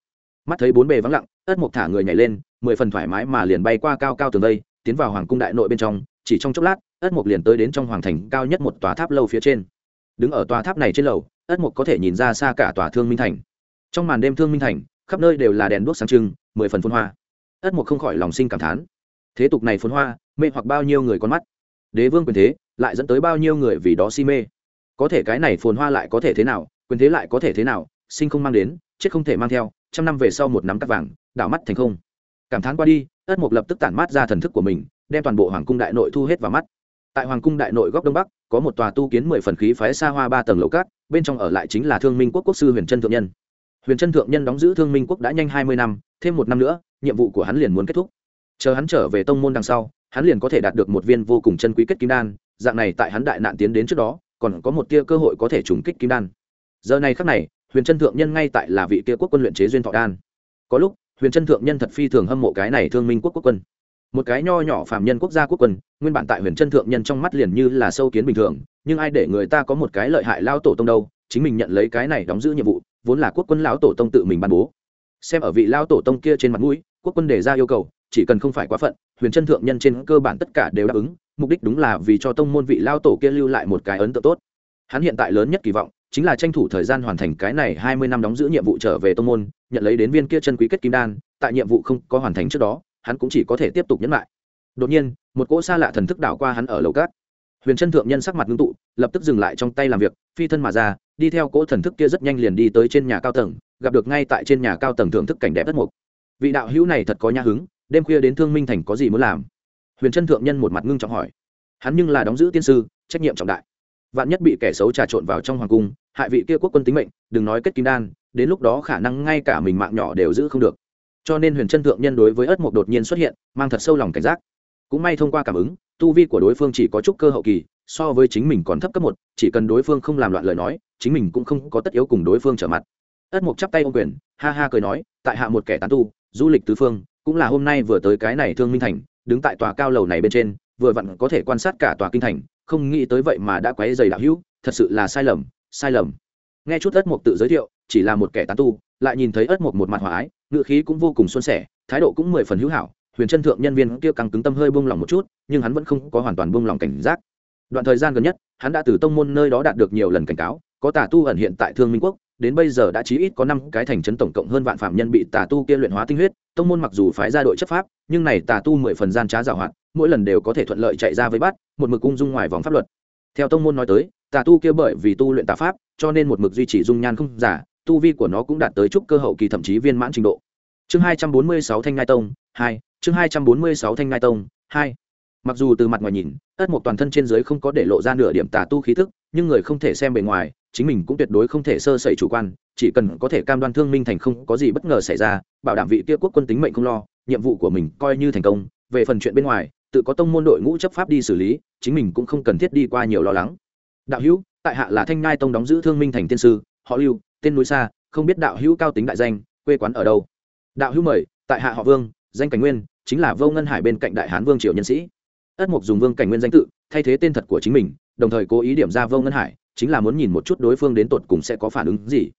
Mắt thấy bốn bề vắng lặng, ất mục thả người nhảy lên, mười phần thoải mái mà liền bay qua cao cao tường đây tiến vào hoàng cung đại nội bên trong chỉ trong chốc lát, ất mục liền tới đến trong hoàng thành cao nhất một tòa tháp lâu phía trên. Đứng ở tòa tháp này trên lầu, ất mục có thể nhìn ra xa cả tòa thương minh thành. Trong màn đêm thương minh thành, khắp nơi đều là đèn đuốc sáng trưng, mười phần phun hoa. Ất mục không khỏi lòng sinh cảm thán. Thế tục này phun hoa, mê hoặc bao nhiêu người con mắt? Đế vương quyền thế, lại dẫn tới bao nhiêu người vì đó si mê? Có thể cái này phồn hoa lại có thể thế nào, quyền thế lại có thể thế nào, sinh không mang đến, chết không thể mang theo, trăm năm về sau một nắm cắt vàng, đảo mắt thành không. Cảm thán qua đi, ất mục lập tức tản mát ra thần thức của mình đem toàn bộ hoàng cung đại nội thu hết vào mắt. Tại hoàng cung đại nội góc đông bắc, có một tòa tu kiến mười phần khí phái xa hoa ba tầng lầu cát, bên trong ở lại chính là thương minh quốc quốc sư huyền trân thượng nhân. Huyền trân thượng nhân đóng giữ thương minh quốc đã nhanh hai mươi năm, thêm một năm nữa, nhiệm vụ của hắn liền muốn kết thúc. Chờ hắn trở về tông môn đằng sau, hắn liền có thể đạt được một viên vô cùng chân quý kết kim đan, dạng này tại hắn đại nạn tiến đến trước đó, còn có một tia cơ hội có thể trùng kích kim đan. Giờ này khắc này, huyền trân thượng nhân ngay tại là vị kia quốc quân luyện chế duyên thọ đan. Có lúc, huyền trân thượng nhân thật phi thường hâm mộ cái này thương minh quốc quốc quân một cái nho nhỏ phạm nhân quốc gia quốc quân, nguyên bản tại huyền chân thượng nhân trong mắt liền như là sâu kiến bình thường, nhưng ai để người ta có một cái lợi hại lao tổ tông đâu, chính mình nhận lấy cái này đóng giữ nhiệm vụ, vốn là quốc quân lão tổ tông tự mình ban bố. Xem ở vị lao tổ tông kia trên mặt mũi, quốc quân đề ra yêu cầu, chỉ cần không phải quá phận, huyền chân thượng nhân trên cơ bản tất cả đều đáp ứng, mục đích đúng là vì cho tông môn vị lao tổ kia lưu lại một cái ấn tượng tốt. Hắn hiện tại lớn nhất kỳ vọng, chính là tranh thủ thời gian hoàn thành cái này hai mươi năm đóng giữ nhiệm vụ trở về tông môn, nhận lấy đến viên kia chân quý kết kim đan, tại nhiệm vụ không có hoàn thành trước đó hắn cũng chỉ có thể tiếp tục nhấn lại. Đột nhiên, một cỗ xa lạ thần thức đảo qua hắn ở lầu cát. Huyền trân thượng nhân sắc mặt ngưng tụ, lập tức dừng lại trong tay làm việc, phi thân mà ra, đi theo cỗ thần thức kia rất nhanh liền đi tới trên nhà cao tầng, gặp được ngay tại trên nhà cao tầng thưởng thức cảnh đẹp đất mục. Vị đạo hữu này thật có nhã hứng, đêm khuya đến thương minh thành có gì muốn làm? Huyền trân thượng nhân một mặt ngưng trọng hỏi. Hắn nhưng là đóng giữ tiên sư, trách nhiệm trọng đại. Vạn nhất bị kẻ xấu trà trộn vào trong hoàng cung, hại vị kia quốc quân tính mệnh, đừng nói kết kim đan, đến lúc đó khả năng ngay cả mình mạng nhỏ đều giữ không được cho nên huyền trân thượng nhân đối với ất mục đột nhiên xuất hiện, mang thật sâu lòng cảnh giác. Cũng may thông qua cảm ứng, tu vi của đối phương chỉ có chút cơ hậu kỳ, so với chính mình còn thấp cấp một, chỉ cần đối phương không làm loạn lời nói, chính mình cũng không có tất yếu cùng đối phương trở mặt. Ất mục chắp tay ô quyền, ha ha cười nói, tại hạ một kẻ tán tu, du lịch tứ phương, cũng là hôm nay vừa tới cái này thương minh thành, đứng tại tòa cao lầu này bên trên, vừa vặn có thể quan sát cả tòa kinh thành, không nghĩ tới vậy mà đã quấy dày đạo hữu, thật sự là sai lầm sai lầm. Nghe chút ất mục tự giới thiệu, chỉ là một kẻ tán tu, lại nhìn thấy ất mục một mặt hòa ái ngựa khí cũng vô cùng xuân sẻ, thái độ cũng mười phần hữu hảo, huyền chân thượng nhân viên kia càng cứng tâm hơi buông lỏng một chút, nhưng hắn vẫn không có hoàn toàn buông lỏng cảnh giác. Đoạn thời gian gần nhất, hắn đã từ tông môn nơi đó đạt được nhiều lần cảnh cáo, có tà tu ẩn hiện tại thương minh quốc, đến bây giờ đã chí ít có năm cái thành trấn tổng cộng hơn vạn phạm nhân bị tà tu kia luyện hóa tinh huyết, tông môn mặc dù phái ra đội chấp pháp, nhưng này tà tu mười phần gian trá giảo hoạt, mỗi lần đều có thể thuận lợi chạy ra với bắt, một mực cung dung ngoài vòng pháp luật. Theo tông môn nói tới, tà tu kia bởi vì tu luyện tà pháp, cho nên một mực duy trì dung nhan không giả tu vi của nó cũng đạt tới chút cơ hậu kỳ thậm chí viên mãn trình độ. Chương hai trăm bốn mươi sáu thanh ngai tông, hai, chương hai trăm bốn mươi sáu thanh ngai tông, hai. Mặc dù từ mặt ngoài nhìn, ất một toàn thân trên dưới không có để lộ ra nửa điểm tà tu khí thức nhưng người không thể xem bề ngoài, chính mình cũng tuyệt đối không thể sơ sẩy chủ quan, chỉ cần có thể cam đoan thương minh thành không có gì bất ngờ xảy ra, bảo đảm vị kia quốc quân tính mệnh không lo, nhiệm vụ của mình coi như thành công, về phần chuyện bên ngoài, tự có tông môn đội ngũ chấp pháp đi xử lý, chính mình cũng không cần thiết đi qua nhiều lo lắng. Đạo hữu, tại hạ là thanh ngai tông đóng giữ thương minh thành tiên sư, họ lưu tên núi xa, không biết đạo hữu cao tính đại danh, quê quán ở đâu. Đạo hữu mời, tại hạ họ vương, danh cảnh nguyên, chính là vô ngân hải bên cạnh đại hán vương triệu nhân sĩ. Ất mục dùng vương cảnh nguyên danh tự, thay thế tên thật của chính mình, đồng thời cố ý điểm ra vô ngân hải, chính là muốn nhìn một chút đối phương đến tột cùng sẽ có phản ứng gì.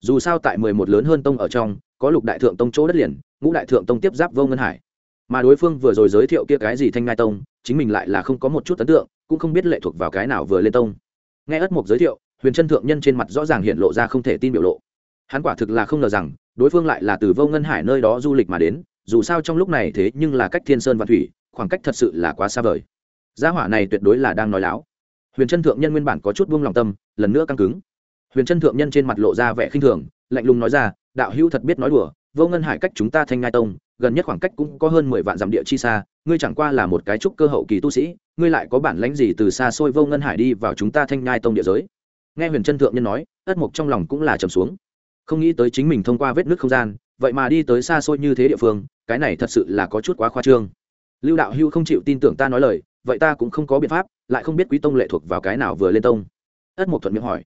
Dù sao tại mười một lớn hơn tông ở trong, có lục đại thượng tông chỗ đất liền, ngũ đại thượng tông tiếp giáp vô ngân hải. Mà đối phương vừa rồi giới thiệu kia cái gì thanh ngai tông, chính mình lại là không có một chút ấn tượng, cũng không biết lệ thuộc vào cái nào vừa lên tông. Nghe ất mục giới thiệu huyền chân thượng nhân trên mặt rõ ràng hiện lộ ra không thể tin biểu lộ. Hắn quả thực là không ngờ rằng, đối phương lại là từ vô ngân hải nơi đó du lịch mà đến, dù sao trong lúc này thế nhưng là cách thiên sơn và thủy, khoảng cách thật sự là quá xa vời. Gia hỏa này tuyệt đối là đang nói láo. Huyền chân thượng nhân nguyên bản có chút buông lòng tâm, lần nữa căng cứng. Huyền chân thượng nhân trên mặt lộ ra vẻ khinh thường, lạnh lùng nói ra, đạo hữu thật biết nói đùa, vô ngân hải cách chúng ta thanh ngai tông, gần nhất khoảng cách cũng có hơn mười vạn dặm địa chi xa, ngươi chẳng qua là một cái trúc cơ hậu kỳ tu sĩ, ngươi lại có bản lãnh gì từ xa xôi vô ngân hải đi vào chúng ta thanh ngai tông địa giới? Nghe huyền chân thượng nhân nói, ất mục trong lòng cũng là trầm xuống. Không nghĩ tới chính mình thông qua vết nước không gian, vậy mà đi tới xa xôi như thế địa phương, cái này thật sự là có chút quá khoa trương. Lưu đạo hưu không chịu tin tưởng ta nói lời, vậy ta cũng không có biện pháp, lại không biết quý tông lệ thuộc vào cái nào vừa lên tông. Ất mộc thuận miệng hỏi.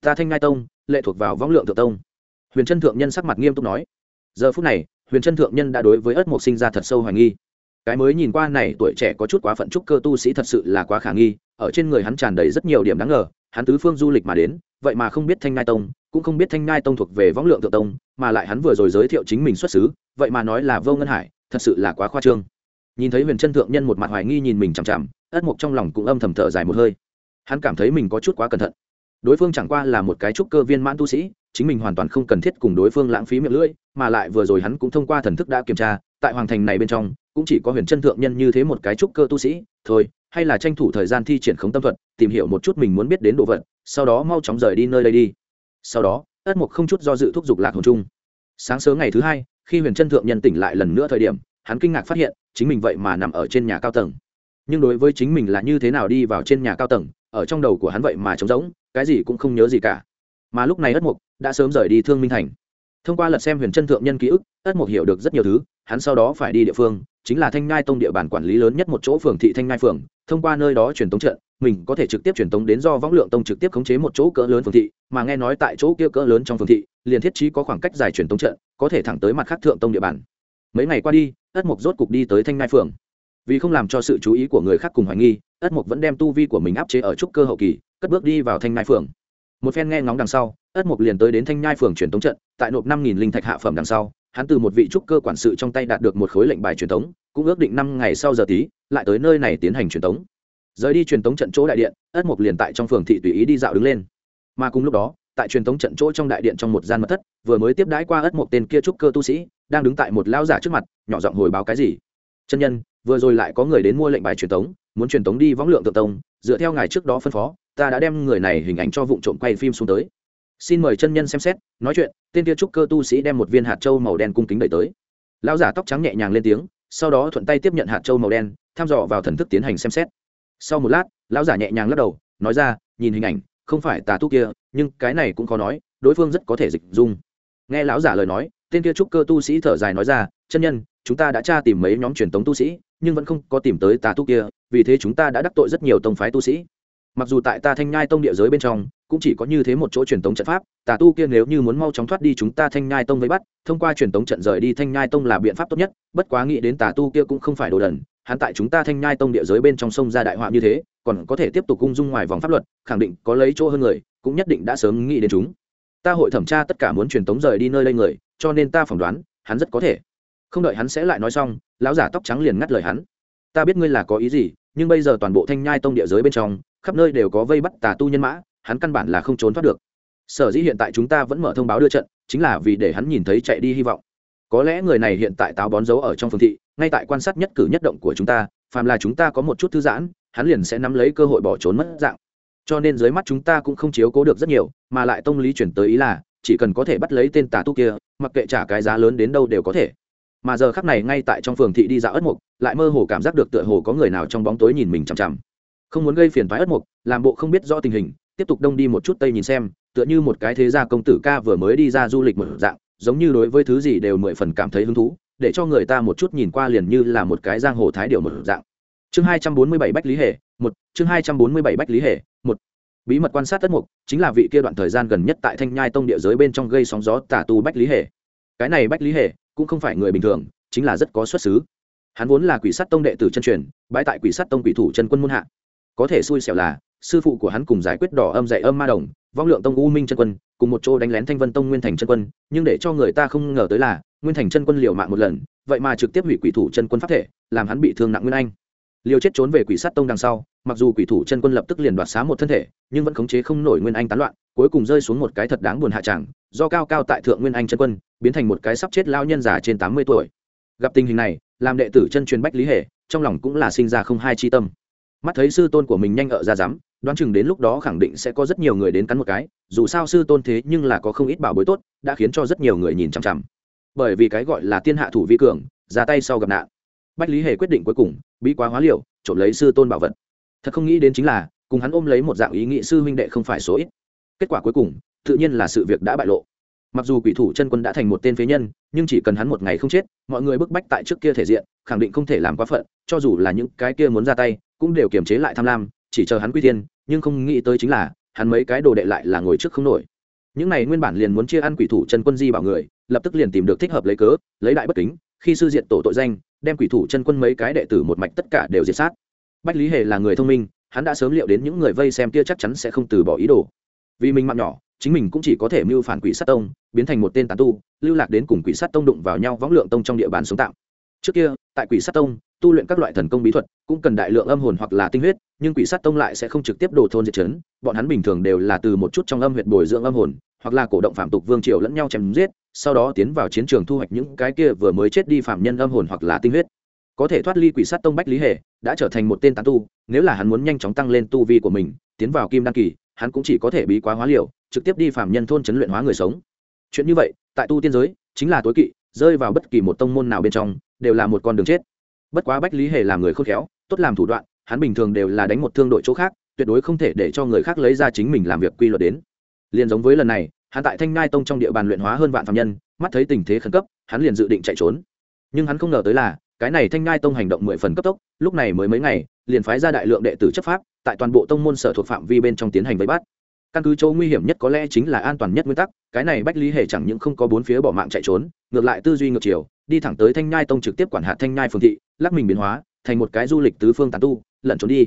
Ta thanh ngai tông, lệ thuộc vào võng lượng thượng tông. Huyền trân thượng nhân sắc mặt nghiêm túc nói. Giờ phút này, huyền trân thượng nhân đã đối với ất mộc sinh ra thật sâu hoài nghi. Cái mới nhìn qua này tuổi trẻ có chút quá phận trúc cơ tu sĩ thật sự là quá khả nghi ở trên người hắn tràn đầy rất nhiều điểm đáng ngờ, hắn tứ phương du lịch mà đến, vậy mà không biết thanh ngai tông, cũng không biết thanh ngai tông thuộc về võng lượng thượng tông, mà lại hắn vừa rồi giới thiệu chính mình xuất xứ, vậy mà nói là vô ngân hải, thật sự là quá khoa trương. Nhìn thấy huyền chân thượng nhân một mặt hoài nghi nhìn mình chằm chằm, ất mục trong lòng cũng âm thầm thở dài một hơi. Hắn cảm thấy mình có chút quá cẩn thận. Đối phương chẳng qua là một cái trúc cơ viên mãn tu sĩ, chính mình hoàn toàn không cần thiết cùng đối phương lãng phí miệng lưỡi, mà lại vừa rồi hắn cũng thông qua thần thức đã kiểm tra, tại hoàng thành này bên trong, cũng chỉ có huyền chân thượng nhân như thế một cái trúc cơ tu sĩ, thôi hay là tranh thủ thời gian thi triển khống tâm thuật, tìm hiểu một chút mình muốn biết đến đồ vật, sau đó mau chóng rời đi nơi đây đi. Sau đó, ất mục không chút do dự thúc giục lạc hồn chung sáng sớm ngày thứ hai, khi huyền chân thượng nhân tỉnh lại lần nữa thời điểm, hắn kinh ngạc phát hiện, chính mình vậy mà nằm ở trên nhà cao tầng. Nhưng đối với chính mình là như thế nào đi vào trên nhà cao tầng, ở trong đầu của hắn vậy mà trống rỗng, cái gì cũng không nhớ gì cả. Mà lúc này ất mục đã sớm rời đi thương minh thành. Thông qua lật xem huyền chân thượng nhân ký ức, ất mục hiểu được rất nhiều thứ, hắn sau đó phải đi địa phương, chính là thanh ngai tông địa bàn quản lý lớn nhất một chỗ phường thị thanh ngai phường thông qua nơi đó truyền tống trận, mình có thể trực tiếp truyền tống đến do võng lượng tông trực tiếp khống chế một chỗ cỡ lớn phường thị, mà nghe nói tại chỗ kia cỡ lớn trong phường thị, liền thiết trí có khoảng cách dài truyền tống trận, có thể thẳng tới mặt khác thượng tông địa bàn. Mấy ngày qua đi, ất mục rốt cục đi tới thanh ngai phường vì không làm cho sự chú ý của người khác cùng hoài nghi, ất mục vẫn đem tu vi của mình áp chế ở trúc cơ hậu kỳ, cất bước đi vào thanh ngai phường một phen nghe ngóng đằng sau, ất mục liền tới đến thanh nhai phường truyền tống trận, tại nộp năm nghìn linh thạch hạ phẩm đằng sau, hắn từ một vị trúc cơ quản sự trong tay đạt được một khối lệnh bài truyền tống cũng ước định năm ngày sau giờ tí, lại tới nơi này tiến hành truyền tống. Rời đi truyền tống trận chỗ đại điện, ất mục liền tại trong phường thị tùy ý đi dạo đứng lên. Mà cùng lúc đó, tại truyền tống trận chỗ trong đại điện trong một gian mật thất, vừa mới tiếp đãi qua ất mục tên kia trúc cơ tu sĩ, đang đứng tại một lao giả trước mặt, nhỏ giọng hồi báo cái gì. Chân nhân, vừa rồi lại có người đến mua lệnh bài truyền tống, muốn truyền tống đi võng lượng tự tông, dựa theo ngày trước đó phân phó, ta đã đem người này hình ảnh cho vụ trộm quay phim xuống tới. Xin mời chân nhân xem xét, nói chuyện. Tên kia trúc cơ tu sĩ đem một viên hạt trâu màu đen cung kính đẩy tới. Lão giả tóc trắng nhẹ nhàng lên tiếng sau đó thuận tay tiếp nhận hạt trâu màu đen, thăm dò vào thần thức tiến hành xem xét. Sau một lát, lão giả nhẹ nhàng lắc đầu, nói ra, nhìn hình ảnh, không phải tà tu kia, nhưng cái này cũng khó nói, đối phương rất có thể dịch dung. Nghe lão giả lời nói, tên kia trúc cơ tu sĩ thở dài nói ra, chân nhân, chúng ta đã tra tìm mấy nhóm truyền tống tu sĩ, nhưng vẫn không có tìm tới tà tu kia, vì thế chúng ta đã đắc tội rất nhiều tông phái tu sĩ. Mặc dù tại ta thanh nhai tông địa giới bên trong cũng chỉ có như thế một chỗ truyền tống trận pháp, tà tu kia nếu như muốn mau chóng thoát đi chúng ta thanh nhai tông với bắt, thông qua truyền tống trận rời đi thanh nhai tông là biện pháp tốt nhất, bất quá nghĩ đến tà tu kia cũng không phải đồ đần, hắn tại chúng ta thanh nhai tông địa giới bên trong sông ra đại họa như thế, còn có thể tiếp tục cung dung ngoài vòng pháp luật, khẳng định có lấy chỗ hơn người, cũng nhất định đã sớm nghĩ đến chúng. Ta hội thẩm tra tất cả muốn truyền tống rời đi nơi đây người, cho nên ta phỏng đoán, hắn rất có thể. Không đợi hắn sẽ lại nói xong, lão giả tóc trắng liền ngắt lời hắn. Ta biết ngươi là có ý gì, nhưng bây giờ toàn bộ thanh nhai tông địa giới bên trong, khắp nơi đều có vây bắt tà tu nhân mã hắn căn bản là không trốn thoát được. Sở dĩ hiện tại chúng ta vẫn mở thông báo đưa trận, chính là vì để hắn nhìn thấy chạy đi hy vọng. Có lẽ người này hiện tại táo bón dấu ở trong phương thị, ngay tại quan sát nhất cử nhất động của chúng ta, phàm là chúng ta có một chút thư giãn, hắn liền sẽ nắm lấy cơ hội bỏ trốn mất dạng. Cho nên dưới mắt chúng ta cũng không chiếu cố được rất nhiều, mà lại tông lý chuyển tới ý là, chỉ cần có thể bắt lấy tên tà tu kia, mặc kệ trả cái giá lớn đến đâu đều có thể. Mà giờ khắc này ngay tại trong phường thị đi dạo ất mục, lại mơ hồ cảm giác được tựa hồ có người nào trong bóng tối nhìn mình chằm chằm. Không muốn gây phiền toái ất mục, làm bộ không biết rõ tình hình tiếp tục đông đi một chút tây nhìn xem, tựa như một cái thế gia công tử ca vừa mới đi ra du lịch một dạng, giống như đối với thứ gì đều mười phần cảm thấy hứng thú, để cho người ta một chút nhìn qua liền như là một cái giang hồ thái điệu một dạng. Chương hai trăm bốn mươi bảy bách lý hệ một, chương hai trăm bốn mươi bảy bách lý hệ một. Bí mật quan sát tất mục, chính là vị kia đoạn thời gian gần nhất tại thanh nhai tông địa giới bên trong gây sóng gió tả tu bách lý hệ cái này bách lý hệ cũng không phải người bình thường, chính là rất có xuất xứ. Hắn vốn là quỷ sắt tông đệ tử chân truyền, bãi tại quỷ sắt tông quỷ thủ chân quân muôn hạ có thể xui xẻo là, sư phụ của hắn cùng giải quyết đỏ âm dạy âm ma đồng, vong lượng tông u minh chân quân, cùng một chỗ đánh lén thanh vân tông nguyên thành chân quân, nhưng để cho người ta không ngờ tới là, nguyên thành chân quân liều mạng một lần, vậy mà trực tiếp hủy quỷ thủ chân quân pháp thể, làm hắn bị thương nặng nguyên anh. Liều chết trốn về quỷ sát tông đằng sau, mặc dù quỷ thủ chân quân lập tức liền đoạt xá một thân thể, nhưng vẫn khống chế không nổi nguyên anh tán loạn, cuối cùng rơi xuống một cái thật đáng buồn hạ tràng do cao cao tại thượng nguyên anh chân quân, biến thành một cái sắp chết lao nhân già trên tám mươi tuổi. Gặp tình hình này, làm đệ tử chân truyền bách lý hệ, trong lòng cũng là sinh ra không hai chi tâm mắt thấy sư tôn của mình nhanh ở ra dám, đoán chừng đến lúc đó khẳng định sẽ có rất nhiều người đến cắn một cái, dù sao sư tôn thế nhưng là có không ít bảo bối tốt, đã khiến cho rất nhiều người nhìn chằm chằm. Bởi vì cái gọi là tiên hạ thủ vi cường, ra tay sau gặp nạn. Bách lý hề quyết định cuối cùng bị quá hóa liều, trộm lấy sư tôn bảo vật. Thật không nghĩ đến chính là, cùng hắn ôm lấy một dạng ý nghị sư huynh đệ không phải số ít. Kết quả cuối cùng, tự nhiên là sự việc đã bại lộ. Mặc dù quỷ thủ chân quân đã thành một tên phế nhân, nhưng chỉ cần hắn một ngày không chết, mọi người bức bách tại trước kia thể diện, khẳng định không thể làm quá phận, cho dù là những cái kia muốn ra tay cũng đều kiềm chế lại tham lam, chỉ chờ hắn quy tiên nhưng không nghĩ tới chính là, hắn mấy cái đồ đệ lại là ngồi trước không nổi. Những này nguyên bản liền muốn chia ăn quỷ thủ chân quân di bảo người, lập tức liền tìm được thích hợp lấy cớ, lấy đại bất kính, khi sư diện tổ tội danh, đem quỷ thủ chân quân mấy cái đệ tử một mạch tất cả đều diệt sát. Bách lý hề là người thông minh, hắn đã sớm liệu đến những người vây xem kia chắc chắn sẽ không từ bỏ ý đồ. Vì mình mặn nhỏ, chính mình cũng chỉ có thể mưu phản quỷ sát tông, biến thành một tên tán tu, lưu lạc đến cùng quỷ sát tông đụng vào nhau võng lượng tông trong địa bàn sống tạm. Trước kia, tại quỷ sát tông tu luyện các loại thần công bí thuật, cũng cần đại lượng âm hồn hoặc là tinh huyết, nhưng quỷ sát tông lại sẽ không trực tiếp đổ thôn diệt chấn, bọn hắn bình thường đều là từ một chút trong âm huyệt bồi dưỡng âm hồn, hoặc là cổ động phạm tục vương triều lẫn nhau chém giết, sau đó tiến vào chiến trường thu hoạch những cái kia vừa mới chết đi phạm nhân âm hồn hoặc là tinh huyết. Có thể thoát ly quỷ sát tông bách lý hề, đã trở thành một tên tán tu, nếu là hắn muốn nhanh chóng tăng lên tu vi của mình, tiến vào kim đăng kỳ, hắn cũng chỉ có thể bí quá hóa liều, trực tiếp đi phạm nhân thôn chấn luyện hóa người sống. Chuyện như vậy, tại tu tiên giới, chính là tối kỵ, rơi vào bất kỳ một tông môn nào bên trong, đều là một con đường chết bất quá bách lý hề làm người khôn khéo, tốt làm thủ đoạn, hắn bình thường đều là đánh một thương đội chỗ khác, tuyệt đối không thể để cho người khác lấy ra chính mình làm việc quy luật đến. Liền giống với lần này, hắn tại thanh ngai tông trong địa bàn luyện hóa hơn vạn phạm nhân, mắt thấy tình thế khẩn cấp, hắn liền dự định chạy trốn. Nhưng hắn không ngờ tới là, cái này thanh ngai tông hành động mười phần cấp tốc, lúc này mới mấy ngày, liền phái ra đại lượng đệ tử chấp pháp, tại toàn bộ tông môn sở thuộc phạm vi bên trong tiến hành vây bắt. Căn cứ chỗ nguy hiểm nhất có lẽ chính là an toàn nhất nguyên tắc, cái này bách lý hề chẳng những không có bốn phía bỏ mạng chạy trốn, ngược lại tư duy ngược chiều đi thẳng tới thanh nhai tông trực tiếp quản hạt thanh nhai phương thị, lắc mình biến hóa, thành một cái du lịch tứ phương tán tu, lẩn trốn đi.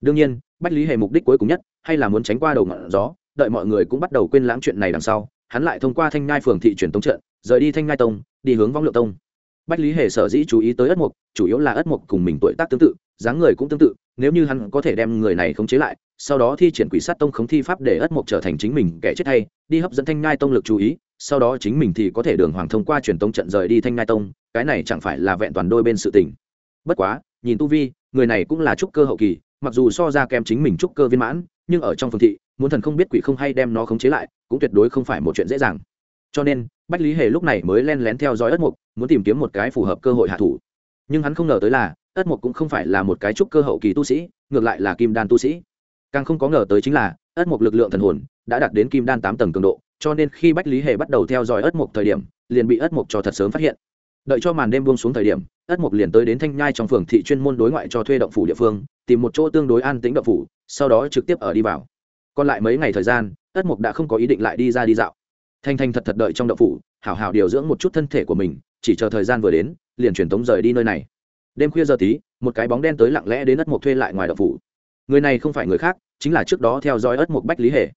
Đương nhiên, bách lý hề mục đích cuối cùng nhất, hay là muốn tránh qua đầu ngọn gió, đợi mọi người cũng bắt đầu quên lãng chuyện này đằng sau, hắn lại thông qua thanh nhai phường thị truyền tống trận, rời đi thanh nhai tông, đi hướng vong lượng tông. Bách lý hề sở dĩ chú ý tới ất mục chủ yếu là ất mục cùng mình tuổi tác tương tự, dáng người cũng tương tự, nếu như hắn có thể đem người này khống chế lại sau đó thi triển quỷ sát tông khống thi pháp để ất mục trở thành chính mình kẻ chết hay, đi hấp dẫn thanh nhai tông lực chú ý, sau đó chính mình thì có thể đường hoàng thông qua truyền tông trận rời đi thanh nhai tông, cái này chẳng phải là vẹn toàn đôi bên sự tình. Bất quá, nhìn tu vi, người này cũng là trúc cơ hậu kỳ, mặc dù so ra kém chính mình trúc cơ viên mãn, nhưng ở trong phương thị, muốn thần không biết quỷ không hay đem nó khống chế lại, cũng tuyệt đối không phải một chuyện dễ dàng. Cho nên, bách lý hề lúc này mới len lén theo dõi ất mục muốn tìm kiếm một cái phù hợp cơ hội hạ thủ. Nhưng hắn không ngờ tới là, ất mục cũng không phải là một cái trúc cơ hậu kỳ tu sĩ, ngược lại là kim đan tu sĩ càng không có ngờ tới chính là, ất mục lực lượng thần hồn đã đạt đến kim đan tám tầng cường độ, cho nên khi bách lý hề bắt đầu theo dõi ất mục thời điểm, liền bị ất mục cho thật sớm phát hiện. Đợi cho màn đêm buông xuống thời điểm, ất mục liền tới đến thanh nhai trong phường thị chuyên môn đối ngoại cho thuê động phủ địa phương, tìm một chỗ tương đối an tĩnh động phủ, sau đó trực tiếp ở đi vào. Còn lại mấy ngày thời gian, ất mục đã không có ý định lại đi ra đi dạo. Thanh thanh thật thật đợi trong động phủ, hảo hảo điều dưỡng một chút thân thể của mình, chỉ chờ thời gian vừa đến, liền truyền tống rời đi nơi này. Đêm khuya giờ tí, một cái bóng đen tới lặng lẽ đến ất mục thuê lại ngoài động phủ. Người này không phải người khác chính là trước đó theo dõi ớt một bách lý hề.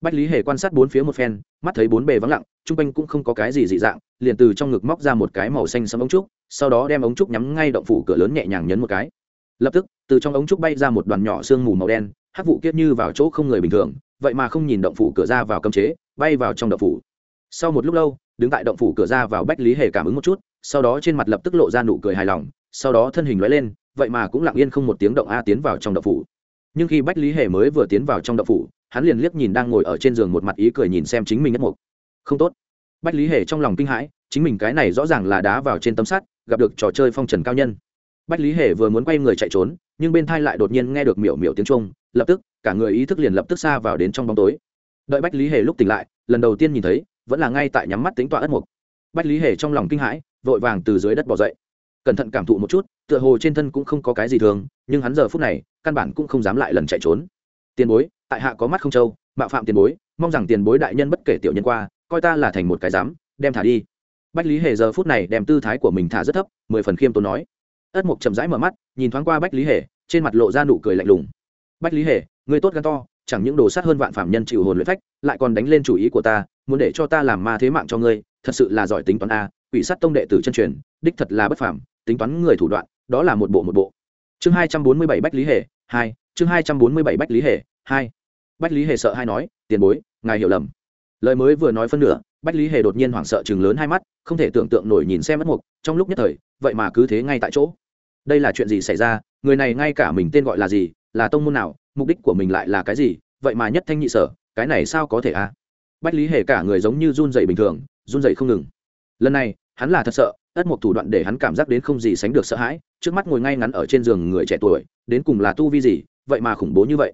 Bách lý hề quan sát bốn phía một phen, mắt thấy bốn bề vắng lặng chung quanh cũng không có cái gì dị dạng, liền từ trong ngực móc ra một cái màu xanh sẫm ống trúc, sau đó đem ống trúc nhắm ngay động phủ cửa lớn nhẹ nhàng nhấn một cái. Lập tức, từ trong ống trúc bay ra một đoàn nhỏ sương mù màu đen, hắc vụ kiết như vào chỗ không người bình thường, vậy mà không nhìn động phủ cửa ra vào cấm chế, bay vào trong động phủ. Sau một lúc lâu, đứng tại động phủ cửa ra vào bách lý hề cảm ứng một chút, sau đó trên mặt lập tức lộ ra nụ cười hài lòng, sau đó thân hình lóe lên, vậy mà cũng lặng yên không một tiếng động a tiến vào trong động phủ nhưng khi bách lý hề mới vừa tiến vào trong đậu phủ, hắn liền liếc nhìn đang ngồi ở trên giường một mặt ý cười nhìn xem chính mình nhất mục. Không tốt. Bách lý hề trong lòng kinh hãi, chính mình cái này rõ ràng là đá vào trên tấm sắt, gặp được trò chơi phong trần cao nhân. Bách lý hề vừa muốn quay người chạy trốn, nhưng bên thai lại đột nhiên nghe được miểu miểu tiếng trung lập tức, cả người ý thức liền lập tức xa vào đến trong bóng tối. Đợi bách lý hề lúc tỉnh lại, lần đầu tiên nhìn thấy, vẫn là ngay tại nhắm mắt tính tọa ất mục. Bách lý hề trong lòng kinh hãi, vội vàng từ dưới đất bỏ dậy. Cẩn thận cảm thụ một chút tựa hồ trên thân cũng không có cái gì thường, nhưng hắn giờ phút này, căn bản cũng không dám lại lần chạy trốn. Tiền bối, tại hạ có mắt không trâu, mạo phạm tiền bối, mong rằng tiền bối đại nhân bất kể tiểu nhân qua, coi ta là thành một cái dám đem thả đi. Bách lý hề giờ phút này đem tư thái của mình thả rất thấp, mười phần khiêm tốn nói. Ất mục chậm rãi mở mắt, nhìn thoáng qua bách lý hề, trên mặt lộ ra nụ cười lạnh lùng. Bách lý hề, người tốt gan to, chẳng những đồ sát hơn vạn phạm nhân chịu hồn luyện phách, lại còn đánh lên chủ ý của ta, muốn để cho ta làm ma thế mạng cho ngươi, thật sự là giỏi tính toán a, quỷ sát tông đệ tử chân truyền, đích thật là bất phàm, tính toán người thủ đoạn đó là một bộ một bộ. Chương hai trăm bốn mươi bảy bách lý hề, hai, chương hai trăm bốn mươi bảy bách lý hề, hai. Bách lý hề sợ hai nói, tiền bối, ngài hiểu lầm. Lời mới vừa nói phân nửa, bách lý hề đột nhiên hoảng sợ chừng lớn hai mắt, không thể tưởng tượng nổi nhìn xem mất mục, trong lúc nhất thời, vậy mà cứ thế ngay tại chỗ. Đây là chuyện gì xảy ra? Người này ngay cả mình tên gọi là gì? Là tông môn nào? Mục đích của mình lại là cái gì? Vậy mà nhất thanh nhị sở, cái này sao có thể a à? bách lý hề cả người giống như run dậy bình thường, run dậy không ngừng. Lần này, hắn là thật sợ ất một thủ đoạn để hắn cảm giác đến không gì sánh được sợ hãi, trước mắt ngồi ngay ngắn ở trên giường người trẻ tuổi, đến cùng là tu vi gì, vậy mà khủng bố như vậy.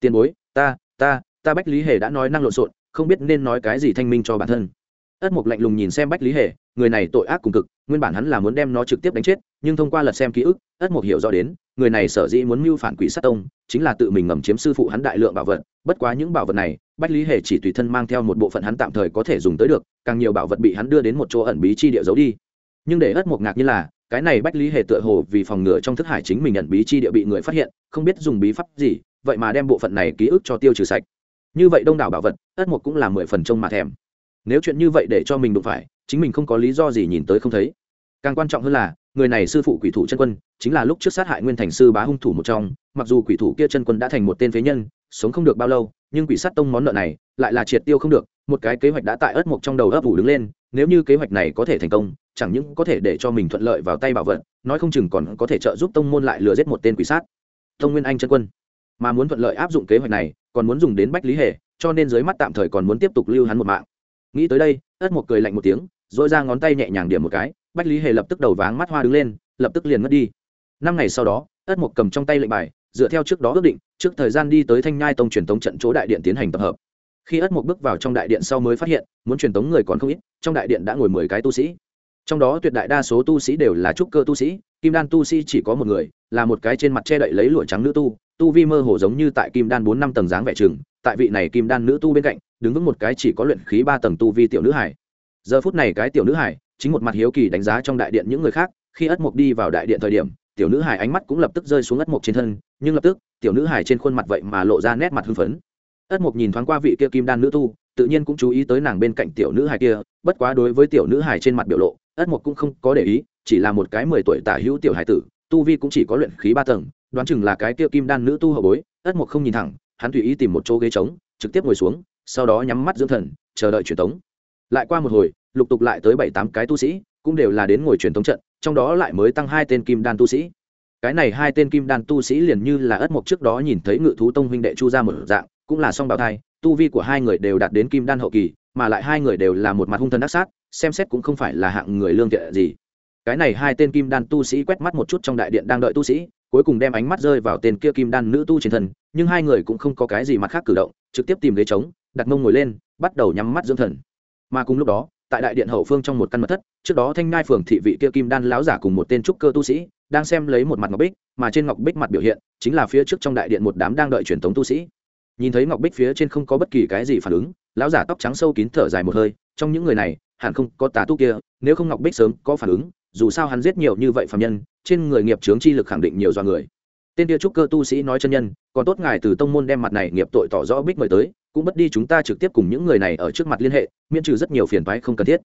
Tiền bối, ta ta ta bách lý hề đã nói năng lộn xộn, không biết nên nói cái gì thanh minh cho bản thân. Ất mục lạnh lùng nhìn xem bách lý hề, người này tội ác cùng cực, nguyên bản hắn là muốn đem nó trực tiếp đánh chết, nhưng thông qua lật xem ký ức, ất mục hiểu rõ đến, người này sở dĩ muốn mưu phản quỷ sát tông, chính là tự mình ngầm chiếm sư phụ hắn đại lượng bảo vật, bất quá những bảo vật này, bách lý hề chỉ tùy thân mang theo một bộ phận hắn tạm thời có thể dùng tới được, càng nhiều bảo vật bị hắn đưa đến một chỗ ẩn bí chi địa giấu đi nhưng để ất một ngạc như là, cái này bách lý hề tựa hồ vì phòng ngừa trong thức hải chính mình nhận bí chi địa bị người phát hiện, không biết dùng bí pháp gì, vậy mà đem bộ phận này ký ức cho tiêu trừ sạch. Như vậy đông đảo bảo vật, ất một cũng là mười phần trông mà thèm. Nếu chuyện như vậy để cho mình đụng phải, chính mình không có lý do gì nhìn tới không thấy. Càng quan trọng hơn là, người này sư phụ quỷ thủ chân quân, chính là lúc trước sát hại nguyên thành sư bá hung thủ một trong, mặc dù quỷ thủ kia chân quân đã thành một tên phế nhân, sống không được bao lâu, nhưng quỷ sát tông món nợ này, lại là triệt tiêu không được, một cái kế hoạch đã tại ớt mộc trong đầu ấp ủ đứng lên, nếu như kế hoạch này có thể thành công chẳng những có thể để cho mình thuận lợi vào tay bảo vật, nói không chừng còn có thể trợ giúp tông môn lại lừa giết một tên quỷ sát. Tông nguyên anh chân quân, mà muốn thuận lợi áp dụng kế hoạch này, còn muốn dùng đến bách lý hề, cho nên dưới mắt tạm thời còn muốn tiếp tục lưu hắn một mạng. Nghĩ tới đây ớt một cười lạnh một tiếng dội ra ngón tay nhẹ nhàng điểm một cái, bách lý hề lập tức đầu váng mắt hoa đứng lên, lập tức liền mất đi. Năm ngày sau đó ớt một cầm trong tay lệnh bài, dựa theo trước đó ước định, trước thời gian đi tới thanh nhai tông truyền tống trận chỗ đại điện tiến hành tập hợp. Khi ất một bước vào trong đại điện sau mới phát hiện, muốn truyền tống người còn không ít, trong đại điện đã ngồi mười cái tu sĩ trong đó tuyệt đại đa số tu sĩ đều là trúc cơ tu sĩ, kim đan tu sĩ chỉ có một người, là một cái trên mặt che đậy lấy lụa trắng nữ tu tu vi mơ hồ giống như tại kim đan bốn năm tầng dáng vẻ chừng, tại vị này kim đan nữ tu bên cạnh, đứng vững một cái chỉ có luyện khí ba tầng tu vi tiểu nữ hải. Giờ phút này cái tiểu nữ hải, chính một mặt hiếu kỳ đánh giá trong đại điện những người khác, khi ất mục đi vào đại điện thời điểm, tiểu nữ hải ánh mắt cũng lập tức rơi xuống ất mục trên thân, nhưng lập tức, tiểu nữ hải trên khuôn mặt vậy mà lộ ra nét mặt hưng phấn. Ất mục nhìn thoáng qua vị kia kim đan nữ tu, tự nhiên cũng chú ý tới nàng bên cạnh tiểu nữ hải kia, bất quá đối với tiểu nữ hải trên mặt biểu lộ ất mục cũng không có để ý, chỉ là một cái mười tuổi tả hữu tiểu hải tử, tu vi cũng chỉ có luyện khí ba tầng, đoán chừng là cái kia kim đan nữ tu hậu bối. Ất mục không nhìn thẳng, hắn tùy ý tìm một chỗ ghế trống, trực tiếp ngồi xuống, sau đó nhắm mắt dưỡng thần, chờ đợi truyền tống. Lại qua một hồi, lục tục lại tới bảy tám cái tu sĩ, cũng đều là đến ngồi truyền tống trận, trong đó lại mới tăng hai tên kim đan tu sĩ. Cái này hai tên kim đan tu sĩ liền như là ất mộc trước đó nhìn thấy ngự thú tông huynh đệ chu ra một dạng, cũng là song bào thai, tu vi của hai người đều đạt đến kim đan hậu kỳ, mà lại hai người đều là một mặt hung thần ác sát xem xét cũng không phải là hạng người lương thiện gì. Cái này hai tên kim đan tu sĩ quét mắt một chút trong đại điện đang đợi tu sĩ, cuối cùng đem ánh mắt rơi vào tên kia kim đan nữ tu trên thân, nhưng hai người cũng không có cái gì mặt khác cử động, trực tiếp tìm ghế trống, đặt mông ngồi lên, bắt đầu nhắm mắt dưỡng thần. Mà cùng lúc đó, tại đại điện hậu phương trong một căn mật thất, trước đó thanh ngai phường thị vị kia kim đan láo giả cùng một tên trúc cơ tu sĩ, đang xem lấy một mặt ngọc bích, mà trên ngọc bích mặt biểu hiện, chính là phía trước trong đại điện một đám đang đợi truyền thống tu sĩ. Nhìn thấy ngọc bích phía trên không có bất kỳ cái gì phản ứng, lão giả tóc trắng sâu kín thở dài một hơi, trong những người này hẳn không có tà tu kia, nếu không ngọc bích sớm có phản ứng, dù sao hắn giết nhiều như vậy phạm nhân, trên người nghiệp trướng chi lực khẳng định nhiều do người. Tên kia trúc cơ tu sĩ nói chân nhân, còn tốt ngài từ tông môn đem mặt này nghiệp tội tỏ rõ bích mời tới, cũng bất đi chúng ta trực tiếp cùng những người này ở trước mặt liên hệ, miễn trừ rất nhiều phiền toái không cần thiết.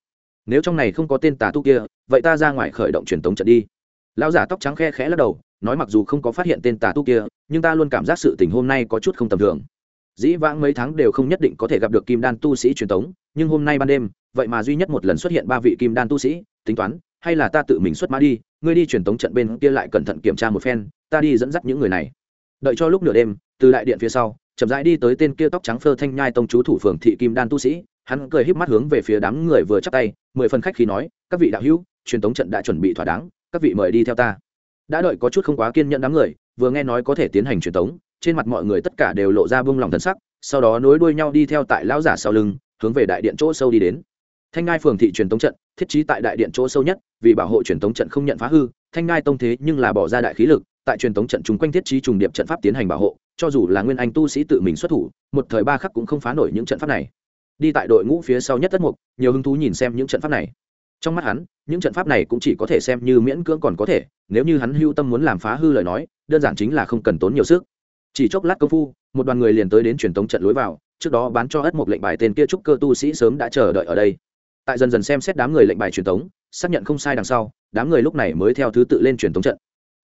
Nếu trong này không có tên tà tu kia, vậy ta ra ngoài khởi động truyền tống trận đi. Lão giả tóc trắng khe khẽ lắc đầu, nói mặc dù không có phát hiện tên tà tu kia, nhưng ta luôn cảm giác sự tình hôm nay có chút không tầm thường dĩ vãng mấy tháng đều không nhất định có thể gặp được kim đan tu sĩ truyền tống, nhưng hôm nay ban đêm, vậy mà duy nhất một lần xuất hiện ba vị kim đan tu sĩ, tính toán, hay là ta tự mình xuất mã đi, ngươi đi truyền tống trận bên kia lại cẩn thận kiểm tra một phen, ta đi dẫn dắt những người này. Đợi cho lúc nửa đêm, từ đại điện phía sau, chậm rãi đi tới tên kia tóc trắng phơ thanh nhai tông chú thủ phường thị kim đan tu sĩ, hắn cười híp mắt hướng về phía đám người vừa chắp tay, mười phần khách khi nói, các vị đạo hữu, truyền tống trận đã chuẩn bị thỏa đáng, các vị mời đi theo ta. Đã đợi có chút không quá kiên nhẫn đám người, vừa nghe nói có thể tiến hành truyền tống trên mặt mọi người tất cả đều lộ ra bông lòng thần sắc, sau đó nối đuôi nhau đi theo tại lão giả sau lưng, hướng về đại điện chỗ sâu đi đến. Thanh ngai phường thị truyền tống trận, thiết trí tại đại điện chỗ sâu nhất, vì bảo hộ truyền tống trận không nhận phá hư, thanh ngai tông thế nhưng là bỏ ra đại khí lực, tại truyền tống trận chung quanh thiết trí trùng điệp trận pháp tiến hành bảo hộ, cho dù là nguyên anh tu sĩ tự mình xuất thủ, một thời ba khắc cũng không phá nổi những trận pháp này. Đi tại đội ngũ phía sau nhất tất mục, nhiều hứng thú nhìn xem những trận pháp này. Trong mắt hắn, những trận pháp này cũng chỉ có thể xem như miễn cưỡng còn có thể, nếu như hắn hưu tâm muốn làm phá hư lời nói, đơn giản chính là không cần tốn nhiều sức chỉ chốc lát công phu, một đoàn người liền tới đến truyền tống trận lối vào, trước đó bán cho ất một lệnh bài tên kia trúc cơ tu sĩ sớm đã chờ đợi ở đây. Tại dần dần xem xét đám người lệnh bài truyền tống, xác nhận không sai đằng sau, đám người lúc này mới theo thứ tự lên truyền tống trận.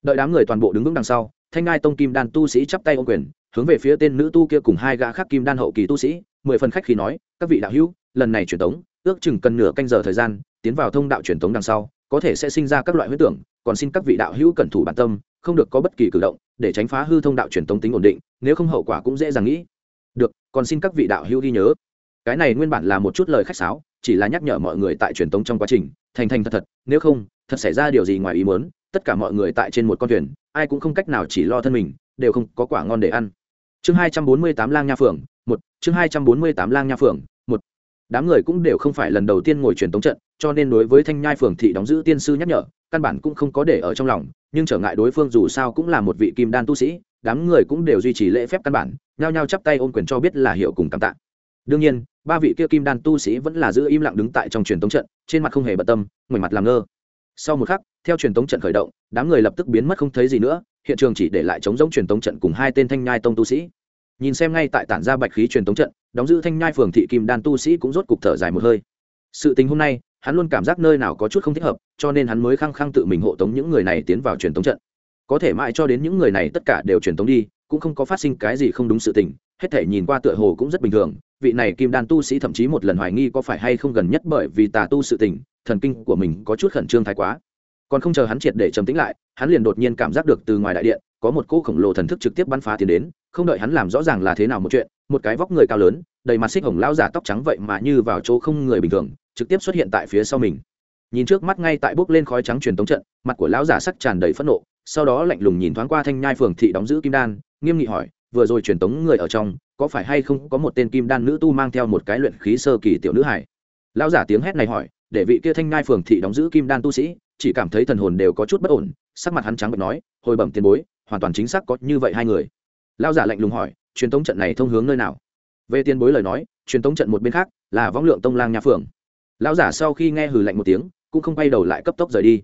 Đợi đám người toàn bộ đứng vững đằng sau, thanh ngai tông kim đan tu sĩ chắp tay ô quyền, hướng về phía tên nữ tu kia cùng hai gã khác kim đan hậu kỳ tu sĩ, mười phần khách khi nói, các vị đạo hữu, lần này truyền tống, ước chừng cần nửa canh giờ thời gian, tiến vào thông đạo truyền tống đằng sau, có thể sẽ sinh ra các loại huyết tưởng còn xin các vị đạo hữu cẩn thủ bản tâm, không được có bất kỳ cử động, để tránh phá hư thông đạo truyền tống tính ổn định, nếu không hậu quả cũng dễ dàng nghĩ. Được, còn xin các vị đạo hữu ghi nhớ. Cái này nguyên bản là một chút lời khách sáo, chỉ là nhắc nhở mọi người tại truyền tống trong quá trình, thành thành thật thật, nếu không, thật xảy ra điều gì ngoài ý muốn, tất cả mọi người tại trên một con thuyền, ai cũng không cách nào chỉ lo thân mình, đều không có quả ngon để ăn. Chương hai trăm bốn mươi tám lang nha phượng, một, chương hai trăm bốn mươi tám lang nha phượng đám người cũng đều không phải lần đầu tiên ngồi truyền tống trận, cho nên đối với thanh nhai phường thị đóng giữ tiên sư nhắc nhở, căn bản cũng không có để ở trong lòng, nhưng trở ngại đối phương dù sao cũng là một vị kim đan tu sĩ, đám người cũng đều duy trì lễ phép căn bản, nhao nhao chắp tay ôm quyền cho biết là hiệu cùng cảm tạ. Đương nhiên, ba vị kia kim đan tu sĩ vẫn là giữ im lặng đứng tại trong truyền tống trận, trên mặt không hề bận tâm, ngoảnh mặt làm ngơ. Sau một khắc, theo truyền tống trận khởi động, đám người lập tức biến mất không thấy gì nữa, hiện trường chỉ để lại chống giống truyền tống trận cùng hai tên thanh nhai tông tu sĩ. Nhìn xem ngay tại tản ra bạch khí truyền tống trận đóng giữ thanh nhai phường thị kim đan tu sĩ cũng rốt cục thở dài một hơi. Sự tình hôm nay, hắn luôn cảm giác nơi nào có chút không thích hợp, cho nên hắn mới khăng khăng tự mình hộ tống những người này tiến vào truyền tống trận. Có thể mãi cho đến những người này tất cả đều truyền tống đi, cũng không có phát sinh cái gì không đúng sự tình, hết thể nhìn qua tựa hồ cũng rất bình thường. Vị này kim đan tu sĩ thậm chí một lần hoài nghi có phải hay không gần nhất bởi vì tà tu sự tình, thần kinh của mình có chút khẩn trương thái quá. Còn không chờ hắn triệt để trầm tĩnh lại, hắn liền đột nhiên cảm giác được từ ngoài đại điện, có một cỗ khổng lồ thần thức trực tiếp bắn phá tiến đến, không đợi hắn làm rõ ràng là thế nào một chuyện một cái vóc người cao lớn, đầy mặt xích hồng lão giả tóc trắng vậy mà như vào chỗ không người bình thường, trực tiếp xuất hiện tại phía sau mình. Nhìn trước mắt ngay tại bước lên khói trắng truyền tống trận, mặt của lão giả sắc tràn đầy phẫn nộ, sau đó lạnh lùng nhìn thoáng qua thanh nhai phường thị đóng giữ kim đan, nghiêm nghị hỏi, vừa rồi truyền tống người ở trong, có phải hay không có một tên kim đan nữ tu mang theo một cái luyện khí sơ kỳ tiểu nữ hải lão giả tiếng hét này hỏi, để vị kia thanh nhai phường thị đóng giữ kim đan tu sĩ, chỉ cảm thấy thần hồn đều có chút bất ổn. Sắc mặt hắn trắng bệch nói, hồi bẩm tiền bối, hoàn toàn chính xác có như vậy hai người. Lão giả lạnh lùng hỏi truyền tống trận này thông hướng nơi nào? Về tiền bối lời nói, truyền tống trận một bên khác là võng lượng tông lang nhà phường lão giả sau khi nghe hừ lạnh một tiếng, cũng không quay đầu lại cấp tốc rời đi.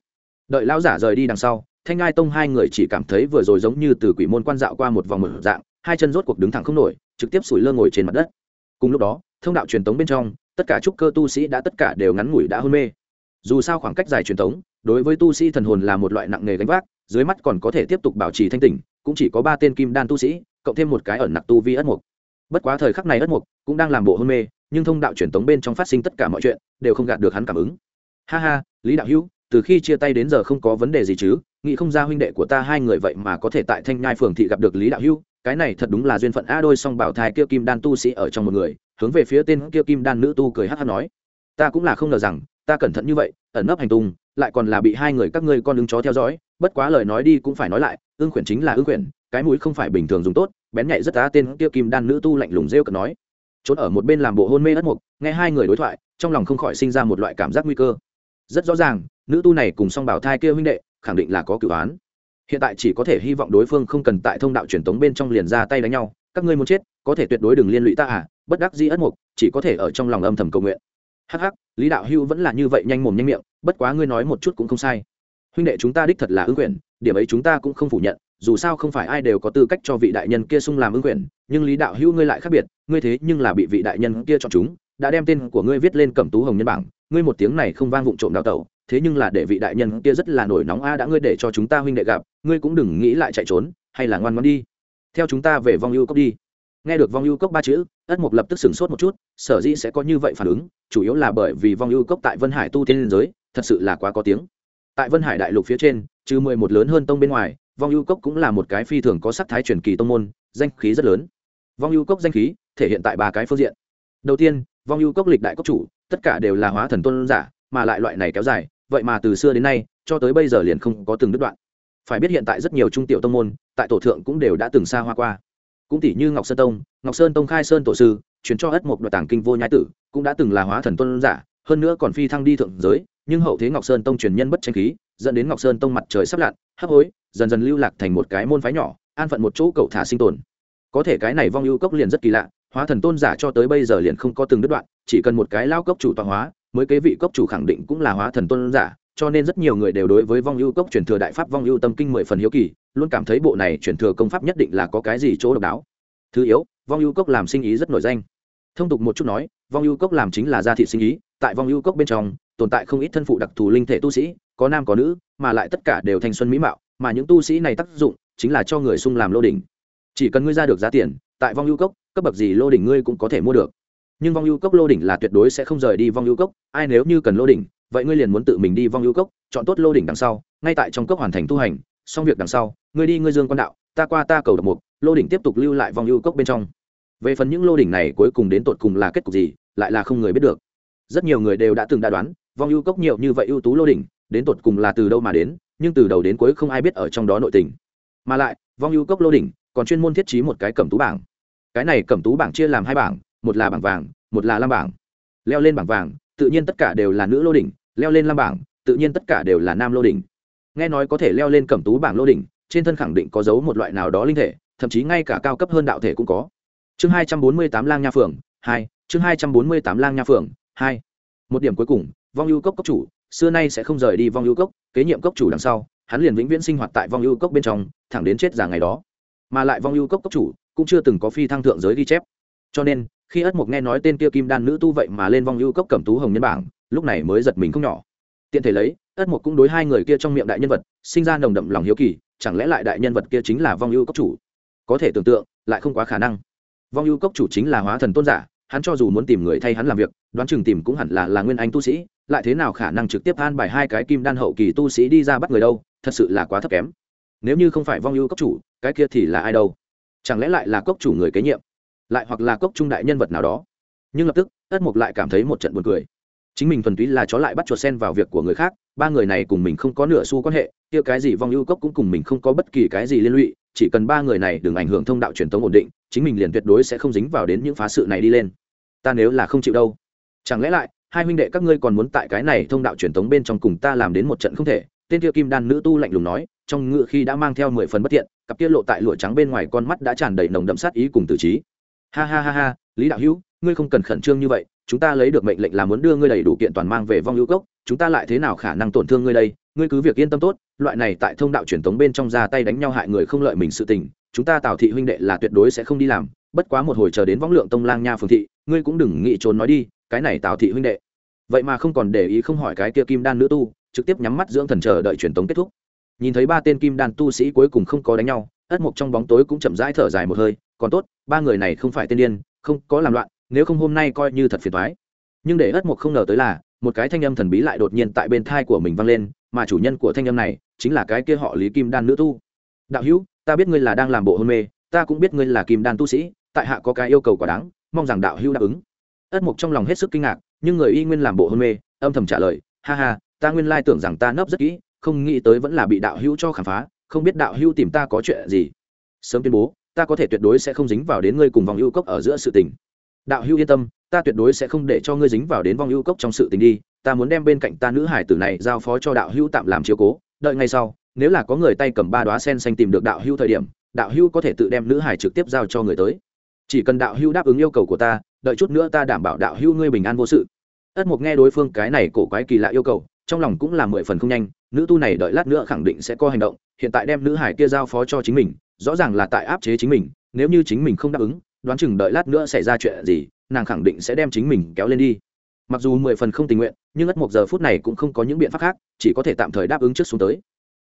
Đợi lão giả rời đi đằng sau, thanh ngai tông hai người chỉ cảm thấy vừa rồi giống như từ quỷ môn quan dạo qua một vòng mở dạng, hai chân rốt cuộc đứng thẳng không nổi, trực tiếp sủi lơ ngồi trên mặt đất. Cùng lúc đó, thông đạo truyền tống bên trong, tất cả trúc cơ tu sĩ đã tất cả đều ngắn ngủi đã hôn mê. Dù sao khoảng cách dài truyền tống, đối với tu sĩ thần hồn là một loại nặng nghề gánh vác, dưới mắt còn có thể tiếp tục bảo trì thanh tỉnh, cũng chỉ có ba tên kim đan tu sĩ cộng thêm một cái ẩn nặc tu vi ất mục. Bất quá thời khắc này ất mục cũng đang làm bộ hôn mê, nhưng thông đạo truyền tống bên trong phát sinh tất cả mọi chuyện, đều không gạt được hắn cảm ứng. Ha ha, lý đạo hữu, từ khi chia tay đến giờ không có vấn đề gì chứ? Nghĩ không ra huynh đệ của ta hai người vậy mà có thể tại thanh nhai phường thị gặp được lý đạo hữu, cái này thật đúng là duyên phận. A đôi song bảo thai kia kim đan tu sĩ ở trong một người, hướng về phía tên kia kim đan nữ tu cười hát hát nói, ta cũng là không ngờ rằng, ta cẩn thận như vậy, ẩn nấp hành tung, lại còn là bị hai người các ngươi con đứng chó theo dõi, bất quá lời nói đi cũng phải nói lại, ương khuyển chính là ương khuyển cái mũi không phải bình thường dùng tốt, bén nhạy rất á, tên kia kim đan nữ tu lạnh lùng rêu cợt nói. Trốn ở một bên làm bộ hôn mê ất mục, nghe hai người đối thoại, trong lòng không khỏi sinh ra một loại cảm giác nguy cơ. Rất rõ ràng, nữ tu này cùng song bảo thai kia huynh đệ, khẳng định là có cửu án. Hiện tại chỉ có thể hy vọng đối phương không cần tại thông đạo truyền tống bên trong liền ra tay đánh nhau. Các ngươi muốn chết, có thể tuyệt đối đừng liên lụy ta à bất đắc dĩ ất mục, chỉ có thể ở trong lòng âm thầm cầu nguyện. Hắc hắc, lý đạo hưu vẫn là như vậy nhanh mồm nhanh miệng, bất quá ngươi nói một chút cũng không sai. Huynh đệ chúng ta đích thật là ứng quyền, điểm ấy chúng ta cũng không phủ nhận dù sao không phải ai đều có tư cách cho vị đại nhân kia sung làm ứng quyền, nhưng lý đạo hưu ngươi lại khác biệt, ngươi thế nhưng là bị vị đại nhân kia chọn chúng, đã đem tên của ngươi viết lên cẩm tú hồng nhân bảng, ngươi một tiếng này không vang vụng trộm đào tẩu, thế nhưng là để vị đại nhân kia rất là nổi nóng a, đã ngươi để cho chúng ta huynh đệ gặp, ngươi cũng đừng nghĩ lại chạy trốn, hay là ngoan ngoan đi. Theo chúng ta về vong ưu cốc đi. Nghe được vong ưu cốc ba chữ, ất mục lập tức sửng sốt một chút, sở dĩ sẽ có như vậy phản ứng, chủ yếu là bởi vì vong ưu cốc tại vân hải tu tiên liên giới, thật sự là quá có tiếng. Tại vân hải đại lục phía trên, trừ mười một lớn hơn tông bên ngoài vong ưu cốc cũng là một cái phi thường có sắc thái truyền kỳ tông môn, danh khí rất lớn. Vong ưu cốc danh khí thể hiện tại ba cái phương diện. Đầu tiên, vong ưu cốc lịch đại cốc chủ, tất cả đều là hóa thần tôn giả, mà lại loại này kéo dài, vậy mà từ xưa đến nay, cho tới bây giờ liền không có từng đứt đoạn. Phải biết hiện tại rất nhiều trung tiểu tông môn, tại tổ thượng cũng đều đã từng xa hoa qua. Cũng tỷ như ngọc sơn tông, ngọc sơn tông khai sơn tổ sư chuyển cho ất một đoạn tàng kinh vô nhai tử, cũng đã từng là hóa thần tôn giả, hơn nữa còn phi thăng đi thượng giới, nhưng hậu thế ngọc sơn tông truyền nhân bất tranh khí, dẫn đến ngọc sơn tông mặt trời sắp lặn, hấp hối dần dần lưu lạc thành một cái môn phái nhỏ, an phận một chỗ cậu thả sinh tồn. Có thể cái này vong ưu cốc liền rất kỳ lạ, hóa thần tôn giả cho tới bây giờ liền không có từng đứt đoạn, chỉ cần một cái lao cốc chủ tọa hóa, mới kế vị cốc chủ khẳng định cũng là hóa thần tôn giả, cho nên rất nhiều người đều đối với vong ưu cốc truyền thừa đại pháp vong ưu tâm kinh mười phần hiếu kỳ, luôn cảm thấy bộ này truyền thừa công pháp nhất định là có cái gì chỗ độc đáo. Thứ yếu, vong ưu cốc làm sinh ý rất nổi danh. Thông tục một chút nói, vong ưu cốc làm chính là gia thị sinh ý, tại vong ưu cốc bên trong, tồn tại không ít thân phụ đặc thù linh thể tu sĩ, có nam có nữ, mà lại tất cả đều thanh xuân mỹ mạo mà những tu sĩ này tác dụng chính là cho người sung làm lô đỉnh. Chỉ cần ngươi ra được giá tiền, tại vong ưu cốc, cấp bậc gì lô đỉnh ngươi cũng có thể mua được. Nhưng vong ưu cốc lô đỉnh là tuyệt đối sẽ không rời đi vong ưu cốc, ai nếu như cần lô đỉnh, vậy ngươi liền muốn tự mình đi vong ưu cốc, chọn tốt lô đỉnh đằng sau, ngay tại trong cốc hoàn thành tu hành, xong việc đằng sau, ngươi đi ngươi dương quan đạo, ta qua ta cầu độc mục, lô đỉnh tiếp tục lưu lại vong ưu cốc bên trong. Về phần những lô đỉnh này cuối cùng đến tột cùng là kết cục gì, lại là không người biết được. Rất nhiều người đều đã từng đã đoán, vong ưu cốc nhiều như vậy ưu tú lô đỉnh đến tột cùng là từ đâu mà đến, nhưng từ đầu đến cuối không ai biết ở trong đó nội tình. Mà lại, vong ưu cốc lô đỉnh, còn chuyên môn thiết trí một cái cẩm tú bảng. Cái này cẩm tú bảng chia làm hai bảng, một là bảng vàng, một là lam bảng. Leo lên bảng vàng, tự nhiên tất cả đều là nữ lô đỉnh, leo lên lam bảng, tự nhiên tất cả đều là nam lô đỉnh. Nghe nói có thể leo lên cẩm tú bảng lô đỉnh, trên thân khẳng định có dấu một loại nào đó linh thể, thậm chí ngay cả cao cấp hơn đạo thể cũng có. Chương hai trăm bốn mươi tám lang nha phường hai, chương hai trăm bốn mươi tám lang nha phường hai. Một điểm cuối cùng, vong ưu cốc cốc chủ xưa nay sẽ không rời đi vong ưu cốc, kế nhiệm cốc chủ đằng sau, hắn liền vĩnh viễn sinh hoạt tại vong ưu cốc bên trong, thẳng đến chết già ngày đó. Mà lại vong ưu cốc cốc chủ cũng chưa từng có phi thăng thượng giới ghi chép. Cho nên, khi ất mục nghe nói tên kia kim đan nữ tu vậy mà lên vong ưu cốc cẩm tú hồng nhân bảng, lúc này mới giật mình không nhỏ. Tiện thể lấy, ất mục cũng đối hai người kia trong miệng đại nhân vật, sinh ra nồng đậm lòng hiếu kỳ, chẳng lẽ lại đại nhân vật kia chính là vong ưu cốc chủ? Có thể tưởng tượng, lại không quá khả năng. Vong ưu cốc chủ chính là hóa thần tôn giả, hắn cho dù muốn tìm người thay hắn làm việc, đoán chừng tìm cũng hẳn là là nguyên anh tu sĩ lại thế nào khả năng trực tiếp an bài hai cái kim đan hậu kỳ tu sĩ đi ra bắt người đâu, thật sự là quá thấp kém. Nếu như không phải vong ưu cốc chủ, cái kia thì là ai đâu? Chẳng lẽ lại là cốc chủ người kế nhiệm? Lại hoặc là cốc trung đại nhân vật nào đó? Nhưng lập tức ất mục lại cảm thấy một trận buồn cười. Chính mình thuần túy là chó lại bắt chuột sen vào việc của người khác, ba người này cùng mình không có nửa xu quan hệ, kia cái gì vong ưu cốc cũng cùng mình không có bất kỳ cái gì liên lụy, chỉ cần ba người này đừng ảnh hưởng thông đạo truyền thống ổn định, chính mình liền tuyệt đối sẽ không dính vào đến những phá sự này đi lên. Ta nếu là không chịu đâu, chẳng lẽ lại hai huynh đệ các ngươi còn muốn tại cái này thông đạo truyền thống bên trong cùng ta làm đến một trận không thể. Tên kia kim đan nữ tu lạnh lùng nói, trong ngựa khi đã mang theo mười phần bất thiện, cặp kia lộ tại lụa trắng bên ngoài con mắt đã tràn đầy nồng đậm sát ý cùng tử trí. Ha ha ha ha, lý đạo hữu, ngươi không cần khẩn trương như vậy, chúng ta lấy được mệnh lệnh là muốn đưa ngươi đầy đủ kiện toàn mang về vong hữu cốc chúng ta lại thế nào khả năng tổn thương ngươi đây? Ngươi cứ việc yên tâm tốt, loại này tại thông đạo truyền thống bên trong ra tay đánh nhau hại người không lợi mình sự tình, chúng ta tào thị huynh đệ là tuyệt đối sẽ không đi làm, bất quá một hồi chờ đến võng lượng tông lang nha phường thị, ngươi cũng đừng nghĩ trốn nói đi cái này tào thị huynh đệ. Vậy mà không còn để ý không hỏi cái kia kim đan nữ tu, trực tiếp nhắm mắt dưỡng thần chờ đợi truyền tống kết thúc. Nhìn thấy ba tên kim đan tu sĩ cuối cùng không có đánh nhau, ất mục trong bóng tối cũng chậm rãi thở dài một hơi, còn tốt, ba người này không phải tên điên, không có làm loạn, nếu không hôm nay coi như thật phiền toái. Nhưng để ất mục không ngờ tới là, một cái thanh âm thần bí lại đột nhiên tại bên thai của mình vang lên, mà chủ nhân của thanh âm này chính là cái kia họ lý kim đan nữ tu. Đạo hữu, ta biết ngươi là đang làm bộ hôn mê, ta cũng biết ngươi là kim đan tu sĩ, tại hạ có cái yêu cầu quả đáng, mong rằng đạo hữu đáp ứng ất mục trong lòng hết sức kinh ngạc, nhưng người y nguyên làm bộ hôn mê, âm thầm trả lời, ha ha, ta nguyên lai tưởng rằng ta nấp rất kỹ, không nghĩ tới vẫn là bị đạo hữu cho khám phá, không biết đạo hữu tìm ta có chuyện gì. Sớm tuyên bố, ta có thể tuyệt đối sẽ không dính vào đến ngươi cùng vòng ưu cốc ở giữa sự tình. Đạo hữu yên tâm, ta tuyệt đối sẽ không để cho ngươi dính vào đến vòng ưu cốc trong sự tình đi, ta muốn đem bên cạnh ta nữ hải tử này giao phó cho đạo hữu tạm làm chiếu cố, đợi ngay sau, nếu là có người tay cầm ba đoá sen xanh tìm được đạo hữu thời điểm, đạo hữu có thể tự đem nữ hải trực tiếp giao cho người tới chỉ cần đạo hữu đáp ứng yêu cầu của ta, đợi chút nữa ta đảm bảo đạo hữu ngươi bình an vô sự. Ất mục nghe đối phương cái này cổ quái kỳ lạ yêu cầu, trong lòng cũng là mười phần không nhanh, nữ tu này đợi lát nữa khẳng định sẽ có hành động, hiện tại đem nữ hải kia giao phó cho chính mình, rõ ràng là tại áp chế chính mình, nếu như chính mình không đáp ứng, đoán chừng đợi lát nữa xảy ra chuyện gì, nàng khẳng định sẽ đem chính mình kéo lên đi. Mặc dù mười phần không tình nguyện, nhưng ất một giờ phút này cũng không có những biện pháp khác, chỉ có thể tạm thời đáp ứng trước xuống tới.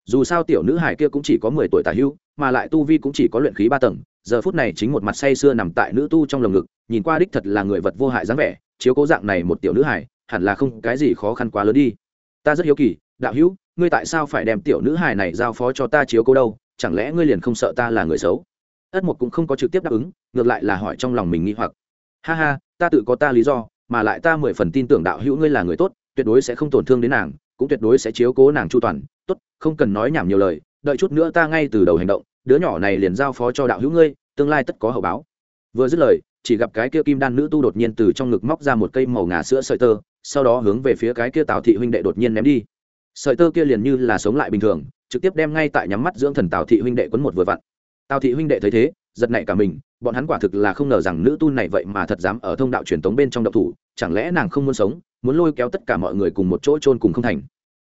Dù sao tiểu nữ hải kia cũng chỉ có mười tuổi tả hưu, mà lại tu vi cũng chỉ có luyện khí ba tầng giờ phút này chính một mặt say sưa nằm tại nữ tu trong lồng ngực, nhìn qua đích thật là người vật vô hại dáng vẻ, chiếu cố dạng này một tiểu nữ hải hẳn là không cái gì khó khăn quá lớn đi. Ta rất hiếu kỳ, đạo hữu, ngươi tại sao phải đem tiểu nữ hải này giao phó cho ta chiếu cố đâu? Chẳng lẽ ngươi liền không sợ ta là người xấu? Ất mục cũng không có trực tiếp đáp ứng, ngược lại là hỏi trong lòng mình nghi hoặc. Ha ha, ta tự có ta lý do, mà lại ta mười phần tin tưởng đạo hữu ngươi là người tốt, tuyệt đối sẽ không tổn thương đến nàng, cũng tuyệt đối sẽ chiếu cố nàng chu toàn. Tốt, không cần nói nhảm nhiều lời, đợi chút nữa ta ngay từ đầu hành động đứa nhỏ này liền giao phó cho đạo hữu ngươi, tương lai tất có hậu báo. Vừa dứt lời, chỉ gặp cái kia kim đan nữ tu đột nhiên từ trong ngực móc ra một cây màu ngà sữa sợi tơ, sau đó hướng về phía cái kia tào thị huynh đệ đột nhiên ném đi. Sợi tơ kia liền như là sống lại bình thường, trực tiếp đem ngay tại nhắm mắt dưỡng thần tào thị huynh đệ quấn một vừa vặn. Tào thị huynh đệ thấy thế, giật nảy cả mình, bọn hắn quả thực là không ngờ rằng nữ tu này vậy mà thật dám ở thông đạo truyền tống bên trong đậu thủ, chẳng lẽ nàng không muốn sống, muốn lôi kéo tất cả mọi người cùng một chỗ trôn cùng không thành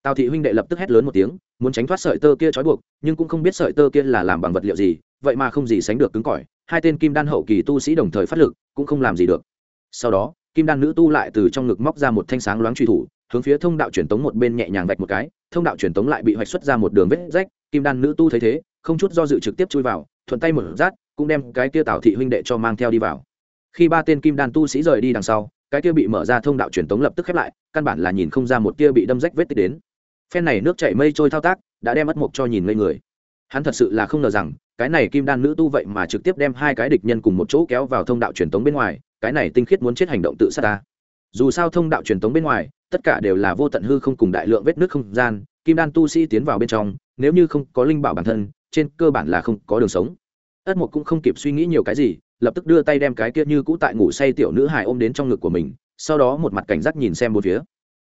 tào thị huynh đệ lập tức hét lớn một tiếng, muốn tránh thoát sợi tơ kia trói buộc, nhưng cũng không biết sợi tơ kia là làm bằng vật liệu gì, vậy mà không gì sánh được cứng cỏi. Hai tên kim đan hậu kỳ tu sĩ đồng thời phát lực, cũng không làm gì được. Sau đó, kim đan nữ tu lại từ trong ngực móc ra một thanh sáng loáng truy thủ, hướng phía thông đạo truyền tống một bên nhẹ nhàng vạch một cái, thông đạo truyền tống lại bị hoạch xuất ra một đường vết rách. Kim đan nữ tu thấy thế, không chút do dự trực tiếp chui vào, thuận tay mở rát, cũng đem cái kia tào thị huynh đệ cho mang theo đi vào. Khi ba tên kim đan tu sĩ rời đi đằng sau, cái kia bị mở ra thông đạo truyền tống lập tức khép lại, căn bản là nhìn không ra một kia bị đâm rách vết tích đến phen này nước chảy mây trôi thao tác, đã đem mất mộc cho nhìn ngây người. Hắn thật sự là không ngờ rằng, cái này kim đan nữ tu vậy mà trực tiếp đem hai cái địch nhân cùng một chỗ kéo vào thông đạo truyền tống bên ngoài, cái này tinh khiết muốn chết hành động tự sát ta. Dù sao thông đạo truyền tống bên ngoài, tất cả đều là vô tận hư không cùng đại lượng vết nước không gian, kim đan tu sĩ tiến vào bên trong, nếu như không có linh bảo bản thân, trên cơ bản là không có đường sống. Ất mộc cũng không kịp suy nghĩ nhiều cái gì, lập tức đưa tay đem cái kia như cũ tại ngủ say tiểu nữ hài ôm đến trong ngực của mình, sau đó một mặt cảnh giác nhìn xem một phía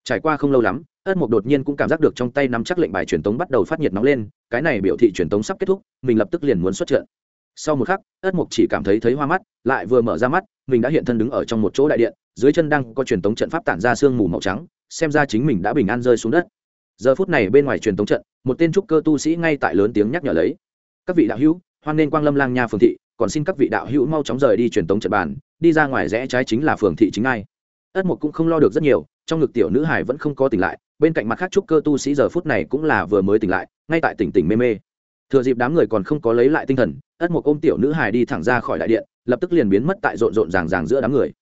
trải qua không lâu lắm, ất mục đột nhiên cũng cảm giác được trong tay nắm chắc lệnh bài truyền tống bắt đầu phát nhiệt nóng lên, cái này biểu thị truyền tống sắp kết thúc, mình lập tức liền muốn xuất trận. Sau một khắc, ất mục chỉ cảm thấy thấy hoa mắt, lại vừa mở ra mắt, mình đã hiện thân đứng ở trong một chỗ đại điện, dưới chân đang có truyền tống trận pháp tản ra sương mù màu trắng, xem ra chính mình đã bình an rơi xuống đất. Giờ phút này bên ngoài truyền tống trận, một tên trúc cơ tu sĩ ngay tại lớn tiếng nhắc nhở lấy. Các vị đạo hữu, hoan nên quang lâm lang nha phường thị, còn xin các vị đạo hữu mau chóng rời đi truyền tống trận bàn, đi ra ngoài rẽ trái chính là phường thị chính ai ất mục cũng không lo được rất nhiều, trong ngực tiểu nữ hải vẫn không có tỉnh lại, bên cạnh mặt khác trúc cơ tu sĩ giờ phút này cũng là vừa mới tỉnh lại, ngay tại tỉnh tỉnh mê mê. Thừa dịp đám người còn không có lấy lại tinh thần, ất mục ôm tiểu nữ hải đi thẳng ra khỏi đại điện, lập tức liền biến mất tại rộn rộn ràng ràng giữa đám người.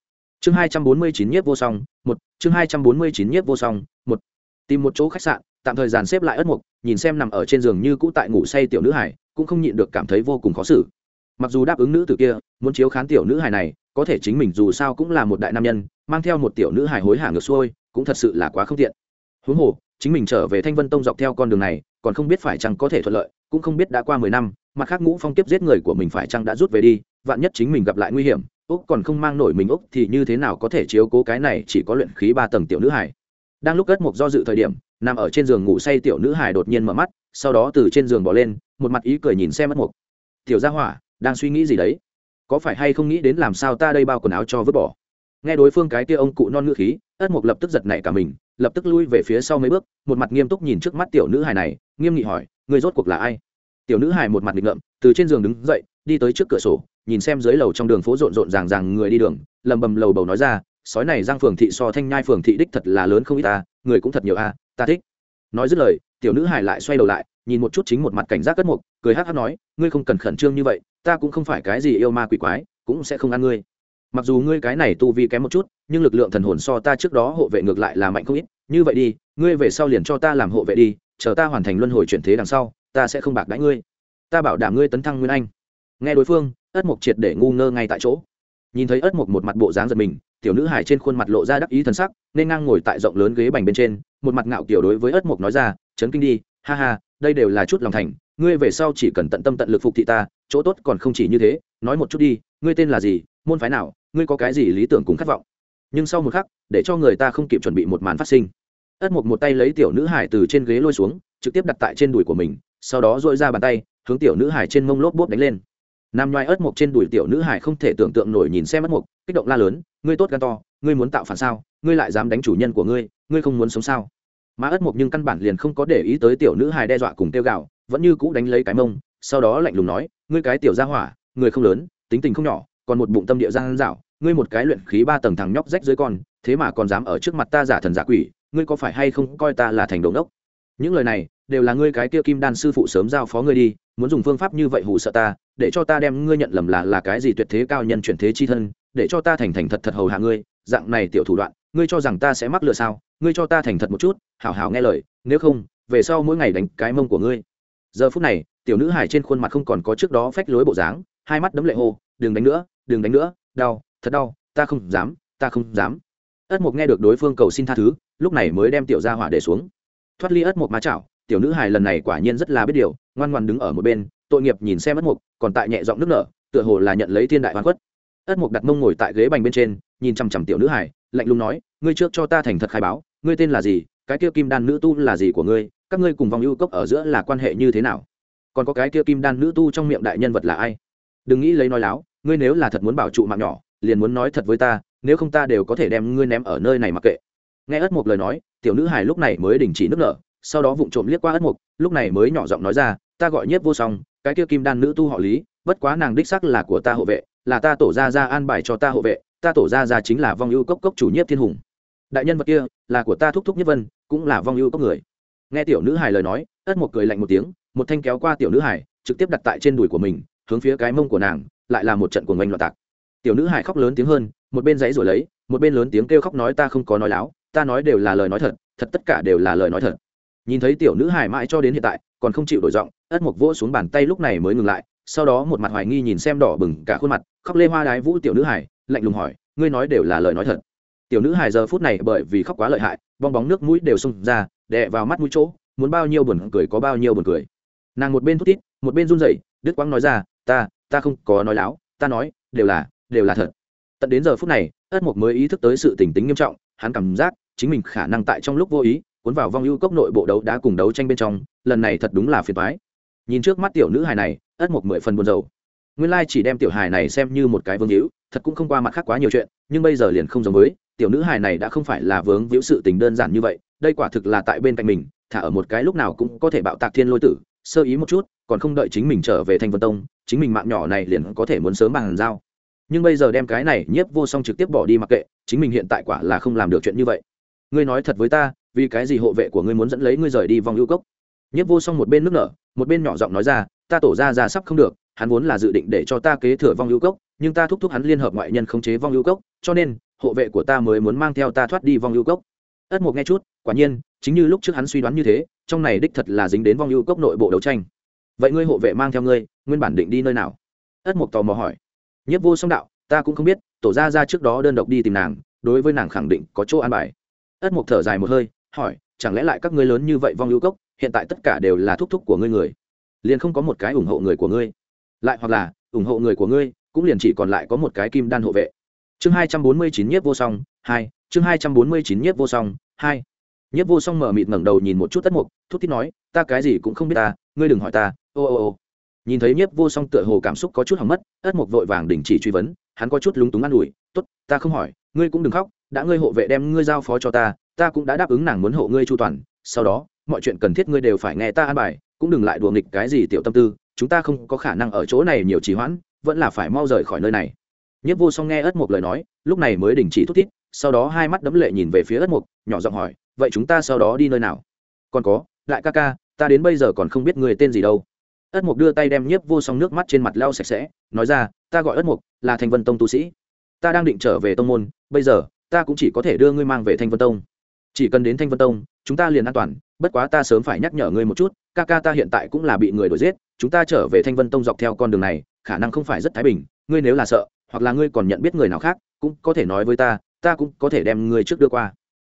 Chương hai trăm bốn mươi chín nhiếp vô song, một, chương hai trăm bốn mươi chín nhiếp vô song, một. Tìm một chỗ khách sạn, tạm thời dàn xếp lại ất mục nhìn xem nằm ở trên giường như cũ tại ngủ say tiểu nữ hải cũng không nhịn được cảm thấy vô cùng khó xử. Mặc dù đáp ứng nữ tử kia, muốn chiếu khán tiểu nữ hải này, có thể chính mình dù sao cũng là một đại nam nhân mang theo một tiểu nữ hài hối hả ngược xuôi, cũng thật sự là quá không tiện. Huống hồ, chính mình trở về thanh vân tông dọc theo con đường này, còn không biết phải chăng có thể thuận lợi, cũng không biết đã qua mười năm, mặt khác ngũ phong tiếp giết người của mình phải chăng đã rút về đi, vạn nhất chính mình gặp lại nguy hiểm, úc còn không mang nổi mình úc thì như thế nào có thể chiếu cố cái này chỉ có luyện khí ba tầng tiểu nữ hải đang lúc cất một do dự thời điểm, nằm ở trên giường ngủ say tiểu nữ hải đột nhiên mở mắt, sau đó từ trên giường bỏ lên, một mặt ý cười nhìn xem mất mục tiểu gia hỏa, đang suy nghĩ gì đấy? Có phải hay không nghĩ đến làm sao ta đây bao quần áo cho vứt bỏ? Nghe đối phương cái kia ông cụ non ngữ khí, ất mục lập tức giật nảy cả mình, lập tức lui về phía sau mấy bước, một mặt nghiêm túc nhìn trước mắt tiểu nữ hài này, nghiêm nghị hỏi người rốt cuộc là ai? Tiểu nữ hài một mặt nghịch ngợm, từ trên giường đứng dậy, đi tới trước cửa sổ, nhìn xem dưới lầu trong đường phố rộn rộn ràng ràng người đi đường, lầm bầm lầu bầu nói ra, sói này giang phường thị so thanh nhai phường thị đích thật là lớn không ít ta, người cũng thật nhiều a, ta thích. Nói dứt lời, tiểu nữ hài lại xoay đầu lại, nhìn một chút chính một mặt cảnh giác cất mục cười hát hát nói, ngươi không cần khẩn trương như vậy, ta cũng không phải cái gì yêu ma quỷ quái, cũng sẽ không ăn ngươi mặc dù ngươi cái này tu vi kém một chút, nhưng lực lượng thần hồn so ta trước đó hộ vệ ngược lại là mạnh không ít. Như vậy đi, ngươi về sau liền cho ta làm hộ vệ đi, chờ ta hoàn thành luân hồi chuyển thế đằng sau, ta sẽ không bạc đãi ngươi. Ta bảo đảm ngươi tấn thăng nguyên anh. Nghe đối phương, ất mục triệt để ngu ngơ ngay tại chỗ. Nhìn thấy ất mục một mặt bộ dáng giật mình, tiểu nữ hải trên khuôn mặt lộ ra đắc ý t sắc, nên ngang ngồi tại rộng lớn ghế bành bên trên, một mặt ngạo kiểu đối với ất mộc nói ra, chấn kinh đi, ha ha, đây đều là chút lòng thành, ngươi về sau chỉ cần tận tâm tận lực phục thị ta, chỗ tốt còn không chỉ như thế, nói một chút đi, ngươi tên là gì, môn phái nào ngươi có cái gì lý tưởng cùng khát vọng? Nhưng sau một khắc, để cho người ta không kịp chuẩn bị một màn phát sinh. Ất mục một tay lấy tiểu nữ hải từ trên ghế lôi xuống, trực tiếp đặt tại trên đùi của mình, sau đó dội ra bàn tay, hướng tiểu nữ hải trên mông lốp bốp đánh lên. Nam nhoai ớt mộc trên đùi tiểu nữ hải không thể tưởng tượng nổi nhìn xem ớt mộc, kích động la lớn, ngươi tốt gan to, ngươi muốn tạo phản sao? Ngươi lại dám đánh chủ nhân của ngươi ngươi không muốn sống sao? Mà ớt mộc nhưng căn bản liền không có để ý tới tiểu nữ hải đe dọa cùng tiêu gạo vẫn như cũ đánh lấy cái mông, sau đó lạnh lùng nói, ngươi cái tiểu gia hỏa, người không lớn, tính tình không nhỏ còn một bụng tâm địa gian dạo, ngươi một cái luyện khí ba tầng thằng nhóc rách dưới con, thế mà còn dám ở trước mặt ta giả thần giả quỷ, ngươi có phải hay không coi ta là thành đống đốc những lời này đều là ngươi cái kia kim đan sư phụ sớm giao phó ngươi đi, muốn dùng phương pháp như vậy hù sợ ta, để cho ta đem ngươi nhận lầm là là cái gì tuyệt thế cao nhân chuyển thế chi thân, để cho ta thành thành thật thật hầu hạ ngươi, dạng này tiểu thủ đoạn, ngươi cho rằng ta sẽ mắc lừa sao? Ngươi cho ta thành thật một chút, hảo hảo nghe lời, nếu không, về sau mỗi ngày đánh cái mông của ngươi. Giờ phút này, tiểu nữ hải trên khuôn mặt không còn có trước đó phách lối bộ dáng, hai mắt đấm lệ hô đừng đánh nữa, đừng đánh nữa, đau, thật đau, ta không dám, ta không dám. Ất mục nghe được đối phương cầu xin tha thứ, lúc này mới đem tiểu gia hỏa để xuống. Thoát ly ất mục má chảo, tiểu nữ hài lần này quả nhiên rất là biết điều, ngoan ngoan đứng ở một bên, tội nghiệp nhìn xem ất mục còn tại nhẹ giọng nước nở, tựa hồ là nhận lấy thiên đại hoàn khuất. Ất mục đặt mông ngồi tại ghế bành bên trên, nhìn chằm chằm tiểu nữ hài, lạnh lùng nói, ngươi trước cho ta thành thật khai báo, ngươi tên là gì, cái kia kim đan nữ tu là gì của ngươi, các ngươi cùng vòng ưu cốc ở giữa là quan hệ như thế nào? Còn có cái kia kim đan nữ tu trong miệng đại nhân vật là ai? Đừng nghĩ lấy nói láo ngươi nếu là thật muốn bảo trụ mạng nhỏ, liền muốn nói thật với ta, nếu không ta đều có thể đem ngươi ném ở nơi này mặc kệ. Nghe ất mục lời nói, tiểu nữ hài lúc này mới đình chỉ nước nở, sau đó vụng trộm liếc qua ất mục, lúc này mới nhỏ giọng nói ra, ta gọi nhất vô song, cái kia kim đan nữ tu họ lý, bất quá nàng đích sắc là của ta hộ vệ, là ta tổ ra ra an bài cho ta hộ vệ, ta tổ ra ra chính là vong ưu cốc cốc chủ nhất thiên hùng. Đại nhân vật kia, là của ta thúc thúc nhất vân, cũng là vong ưu cốc người. Nghe tiểu nữ hài lời nói, ất mục cười lạnh một tiếng, một thanh kéo qua tiểu nữ hài, trực tiếp đặt tại trên đùi của mình, hướng phía cái mông của nàng lại là một trận cuồng oanh loạn tạc. Tiểu nữ hài khóc lớn tiếng hơn, một bên dãy rồi lấy, một bên lớn tiếng kêu khóc nói ta không có nói láo, ta nói đều là lời nói thật thật tất cả đều là lời nói thật. Nhìn thấy tiểu nữ hài mãi cho đến hiện tại, còn không chịu đổi giọng, ất mục vỗ xuống bàn tay lúc này mới ngừng lại, sau đó một mặt hoài nghi nhìn xem đỏ bừng cả khuôn mặt, khóc lê hoa đái vũ tiểu nữ hài, lạnh lùng hỏi, ngươi nói đều là lời nói thật. Tiểu nữ hài giờ phút này bởi vì khóc quá lợi hại, bong bóng nước mũi đều xông ra, đè vào mắt mũi chỗ, muốn bao nhiêu buồn cười có bao nhiêu buồn cười. Nàng một bên thút tít một bên run rẩy, đứt quãng nói ra, ta ta không có nói láo, ta nói, đều là đều là thật. Tận đến giờ phút này, ất mục mới ý thức tới sự tình tính nghiêm trọng, hắn cảm giác chính mình khả năng tại trong lúc vô ý, cuốn vào vong ưu cốc nội bộ đấu đá cùng đấu tranh bên trong, lần này thật đúng là phiền toái. Nhìn trước mắt tiểu nữ hài này, ất mục mười phần buồn rầu. Nguyên lai chỉ đem tiểu hài này xem như một cái vương hữu thật cũng không qua mặt khác quá nhiều chuyện, nhưng bây giờ liền không giống với, tiểu nữ hài này đã không phải là vướng víu sự tình đơn giản như vậy, đây quả thực là tại bên cạnh mình, thả ở một cái lúc nào cũng có thể bạo tạc thiên lôi tử, sơ ý một chút, còn không đợi chính mình trở về thanh vân tông chính mình mạng nhỏ này liền có thể muốn sớm bàn giao. Nhưng bây giờ đem cái này nhiếp vô song trực tiếp bỏ đi mặc kệ, chính mình hiện tại quả là không làm được chuyện như vậy. Ngươi nói thật với ta, vì cái gì hộ vệ của ngươi muốn dẫn lấy ngươi rời đi vòng ưu cốc? Nhiếp vô song một bên nước nở, một bên nhỏ giọng nói ra, ta tổ ra ra sắp không được, hắn vốn là dự định để cho ta kế thừa vong ưu cốc, nhưng ta thúc thúc hắn liên hợp ngoại nhân khống chế vong ưu cốc, cho nên, hộ vệ của ta mới muốn mang theo ta thoát đi vong ưu cốc. Ất mục nghe chút, quả nhiên, chính như lúc trước hắn suy đoán như thế, trong này đích thật là dính đến vong ưu cốc nội bộ đấu tranh vậy ngươi hộ vệ mang theo ngươi, nguyên bản định đi nơi nào? Ất mục tò mò hỏi. Nhất vô song đạo, ta cũng không biết, tổ ra ra trước đó đơn độc đi tìm nàng, đối với nàng khẳng định có chỗ an bài. Ất mục thở dài một hơi, hỏi, chẳng lẽ lại các ngươi lớn như vậy vong lưu cốc, hiện tại tất cả đều là thúc thúc của ngươi người? Liền không có một cái ủng hộ người của ngươi. Lại hoặc là, ủng hộ người của ngươi, cũng liền chỉ còn lại có một cái kim đan hộ vệ. Chương hai trăm bốn mươi chín nhiếp vô song, hai, chương hai trăm bốn mươi chín nhiếp vô song, hai. Nhiếp vô song mở mịt ngẩng đầu nhìn một chút tất mục thúc thích nói, ta cái gì cũng không biết ta, ngươi đừng hỏi ta ô ô ô. Nhìn thấy nhiếp vô song tựa hồ cảm xúc có chút hỏng mất, ất mục vội vàng đình chỉ truy vấn, hắn có chút lúng túng an ủi, tốt, ta không hỏi, ngươi cũng đừng khóc, đã ngươi hộ vệ đem ngươi giao phó cho ta ta cũng đã đáp ứng nàng muốn hộ ngươi chu toàn, sau đó, mọi chuyện cần thiết ngươi đều phải nghe ta an bài, cũng đừng lại đùa nghịch cái gì tiểu tâm tư, chúng ta không có khả năng ở chỗ này nhiều trì hoãn, vẫn là phải mau rời khỏi nơi này. Nhất vô song nghe ất Mục lời nói, lúc này mới đình chỉ thúc thít, sau đó hai mắt đấm lệ nhìn về phía ất mục nhỏ giọng hỏi, vậy chúng ta sau đó đi nơi nào? Còn có lại ca ca, ta đến bây giờ còn không biết người tên gì đâu ất mục đưa tay đem nhiếp vô song nước mắt trên mặt lau sạch sẽ, nói ra, ta gọi ất mục là thành vân tông tu sĩ. Ta đang định trở về tông môn, bây giờ, ta cũng chỉ có thể đưa ngươi mang về thanh vân tông. Chỉ cần đến thanh vân tông, chúng ta liền an toàn, bất quá ta sớm phải nhắc nhở ngươi một chút, ca ca ta hiện tại cũng là bị người đuổi giết, chúng ta trở về thanh vân tông dọc theo con đường này, khả năng không phải rất thái bình, ngươi nếu là sợ, hoặc là ngươi còn nhận biết người nào khác, cũng có thể nói với ta ta cũng có thể đem ngươi trước đưa qua.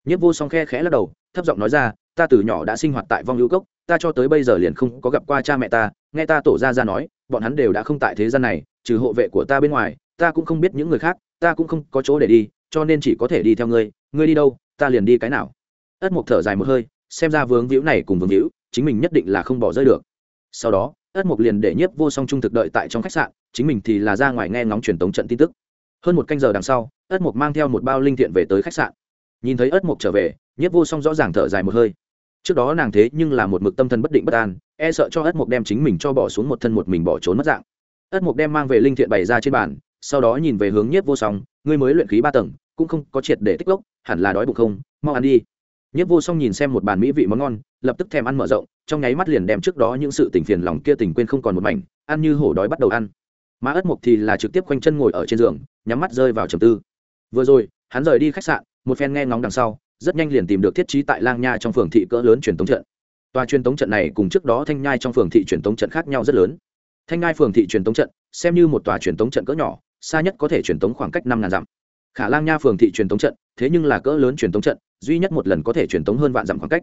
Nhiếp vô song khe khẽ lắc đầu, thấp giọng nói ra, ta từ nhỏ đã sinh hoạt tại vong hữu cốc ta cho tới bây giờ liền không có gặp qua cha mẹ ta, nghe ta tổ ra ra nói, bọn hắn đều đã không tại thế gian này, trừ hộ vệ của ta bên ngoài, ta cũng không biết những người khác, ta cũng không có chỗ để đi, cho nên chỉ có thể đi theo ngươi ngươi đi đâu, ta liền đi cái nào. Ất mục thở dài một hơi, xem ra vướng víu này cùng vướng víu, chính mình nhất định là không bỏ rơi được. Sau đó, ất mục liền để nhiếp vô song trung thực đợi tại trong khách sạn, chính mình thì là ra ngoài nghe ngóng truyền tống trận tin tức. Hơn một canh giờ đằng sau, ất mục mang theo một bao linh thiện về tới khách sạn. Nhìn thấy ất mục trở về, nhiếp vô song rõ ràng thở dài một hơi trước đó nàng thế nhưng là một mực tâm thần bất định bất an e sợ cho ất mục đem chính mình cho bỏ xuống một thân một mình bỏ trốn mất dạng. Ất mục đem mang về linh thiện bày ra trên bàn, sau đó nhìn về hướng nhiếp vô song, ngươi mới luyện khí ba tầng, cũng không có triệt để tích lốc, hẳn là đói bụng không? Mau ăn đi. Nhiếp vô song nhìn xem một bàn mỹ vị món ngon, lập tức thèm ăn mở rộng, trong nháy mắt liền đem trước đó những sự tình phiền lòng kia tình quên không còn một mảnh, ăn như hổ đói bắt đầu ăn. Mà ất mục thì là trực tiếp quanh chân ngồi ở trên giường, nhắm mắt rơi vào trầm tư. Vừa rồi, hắn rời đi khách sạn, một phen nghe ngóng đằng sau rất nhanh liền tìm được thiết trí tại lang nha trong phường thị cỡ lớn truyền tống trận tòa truyền tống trận này cùng trước đó thanh nhai trong phường thị truyền tống trận khác nhau rất lớn thanh nhai phường thị truyền tống trận xem như một tòa truyền tống trận cỡ nhỏ xa nhất có thể truyền tống khoảng cách năm ngàn dặm khả lang nha phường thị truyền tống trận thế nhưng là cỡ lớn truyền tống trận duy nhất một lần có thể truyền tống hơn vạn dặm khoảng cách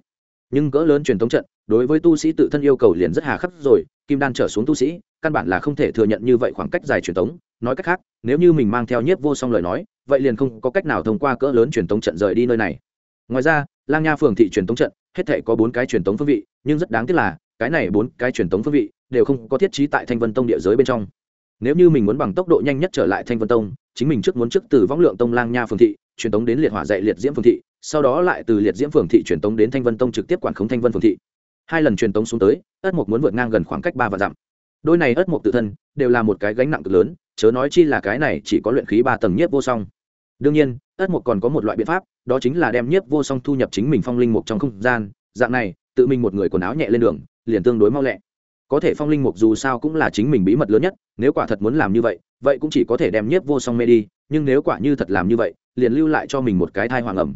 nhưng cỡ lớn truyền tống trận đối với tu sĩ tự thân yêu cầu liền rất hà khắc rồi kim đan trở xuống tu sĩ căn bản là không thể thừa nhận như vậy khoảng cách dài truyền tống nói cách khác nếu như mình mang theo nhiếp vô song lời nói vậy liền không có cách nào thông qua cỡ lớn truyền tống trận rời đi nơi này ngoài ra, lang nha phường thị truyền tống trận, hết thể có bốn cái truyền tống phương vị, nhưng rất đáng tiếc là, cái này bốn cái truyền tống phương vị đều không có thiết trí tại thanh vân tông địa giới bên trong. Nếu như mình muốn bằng tốc độ nhanh nhất trở lại thanh vân tông, chính mình trước muốn trước từ võng lượng tông lang nha phường thị truyền tống đến liệt hỏa dạy liệt diễm phường thị, sau đó lại từ liệt diễm phường thị truyền tống đến thanh vân tông trực tiếp quản khống thanh vân phường thị. Hai lần truyền tống xuống tới, ất mục muốn vượt ngang gần khoảng cách ba vạn dặm. Đôi này ất mục tự thân đều là một cái gánh nặng cực lớn, chớ nói chi là cái này chỉ có luyện khí ba tầng nhiếp vô song đương nhiên ất mục còn có một loại biện pháp, đó chính là đem nhiếp vô song thu nhập chính mình phong linh mục trong không gian, dạng này, tự mình một người quần áo nhẹ lên đường, liền tương đối mau lẹ. Có thể phong linh mục dù sao cũng là chính mình bí mật lớn nhất, nếu quả thật muốn làm như vậy vậy cũng chỉ có thể đem nhiếp vô song mê đi, nhưng nếu quả như thật làm như vậy, liền lưu lại cho mình một cái thai hoàng ẩm.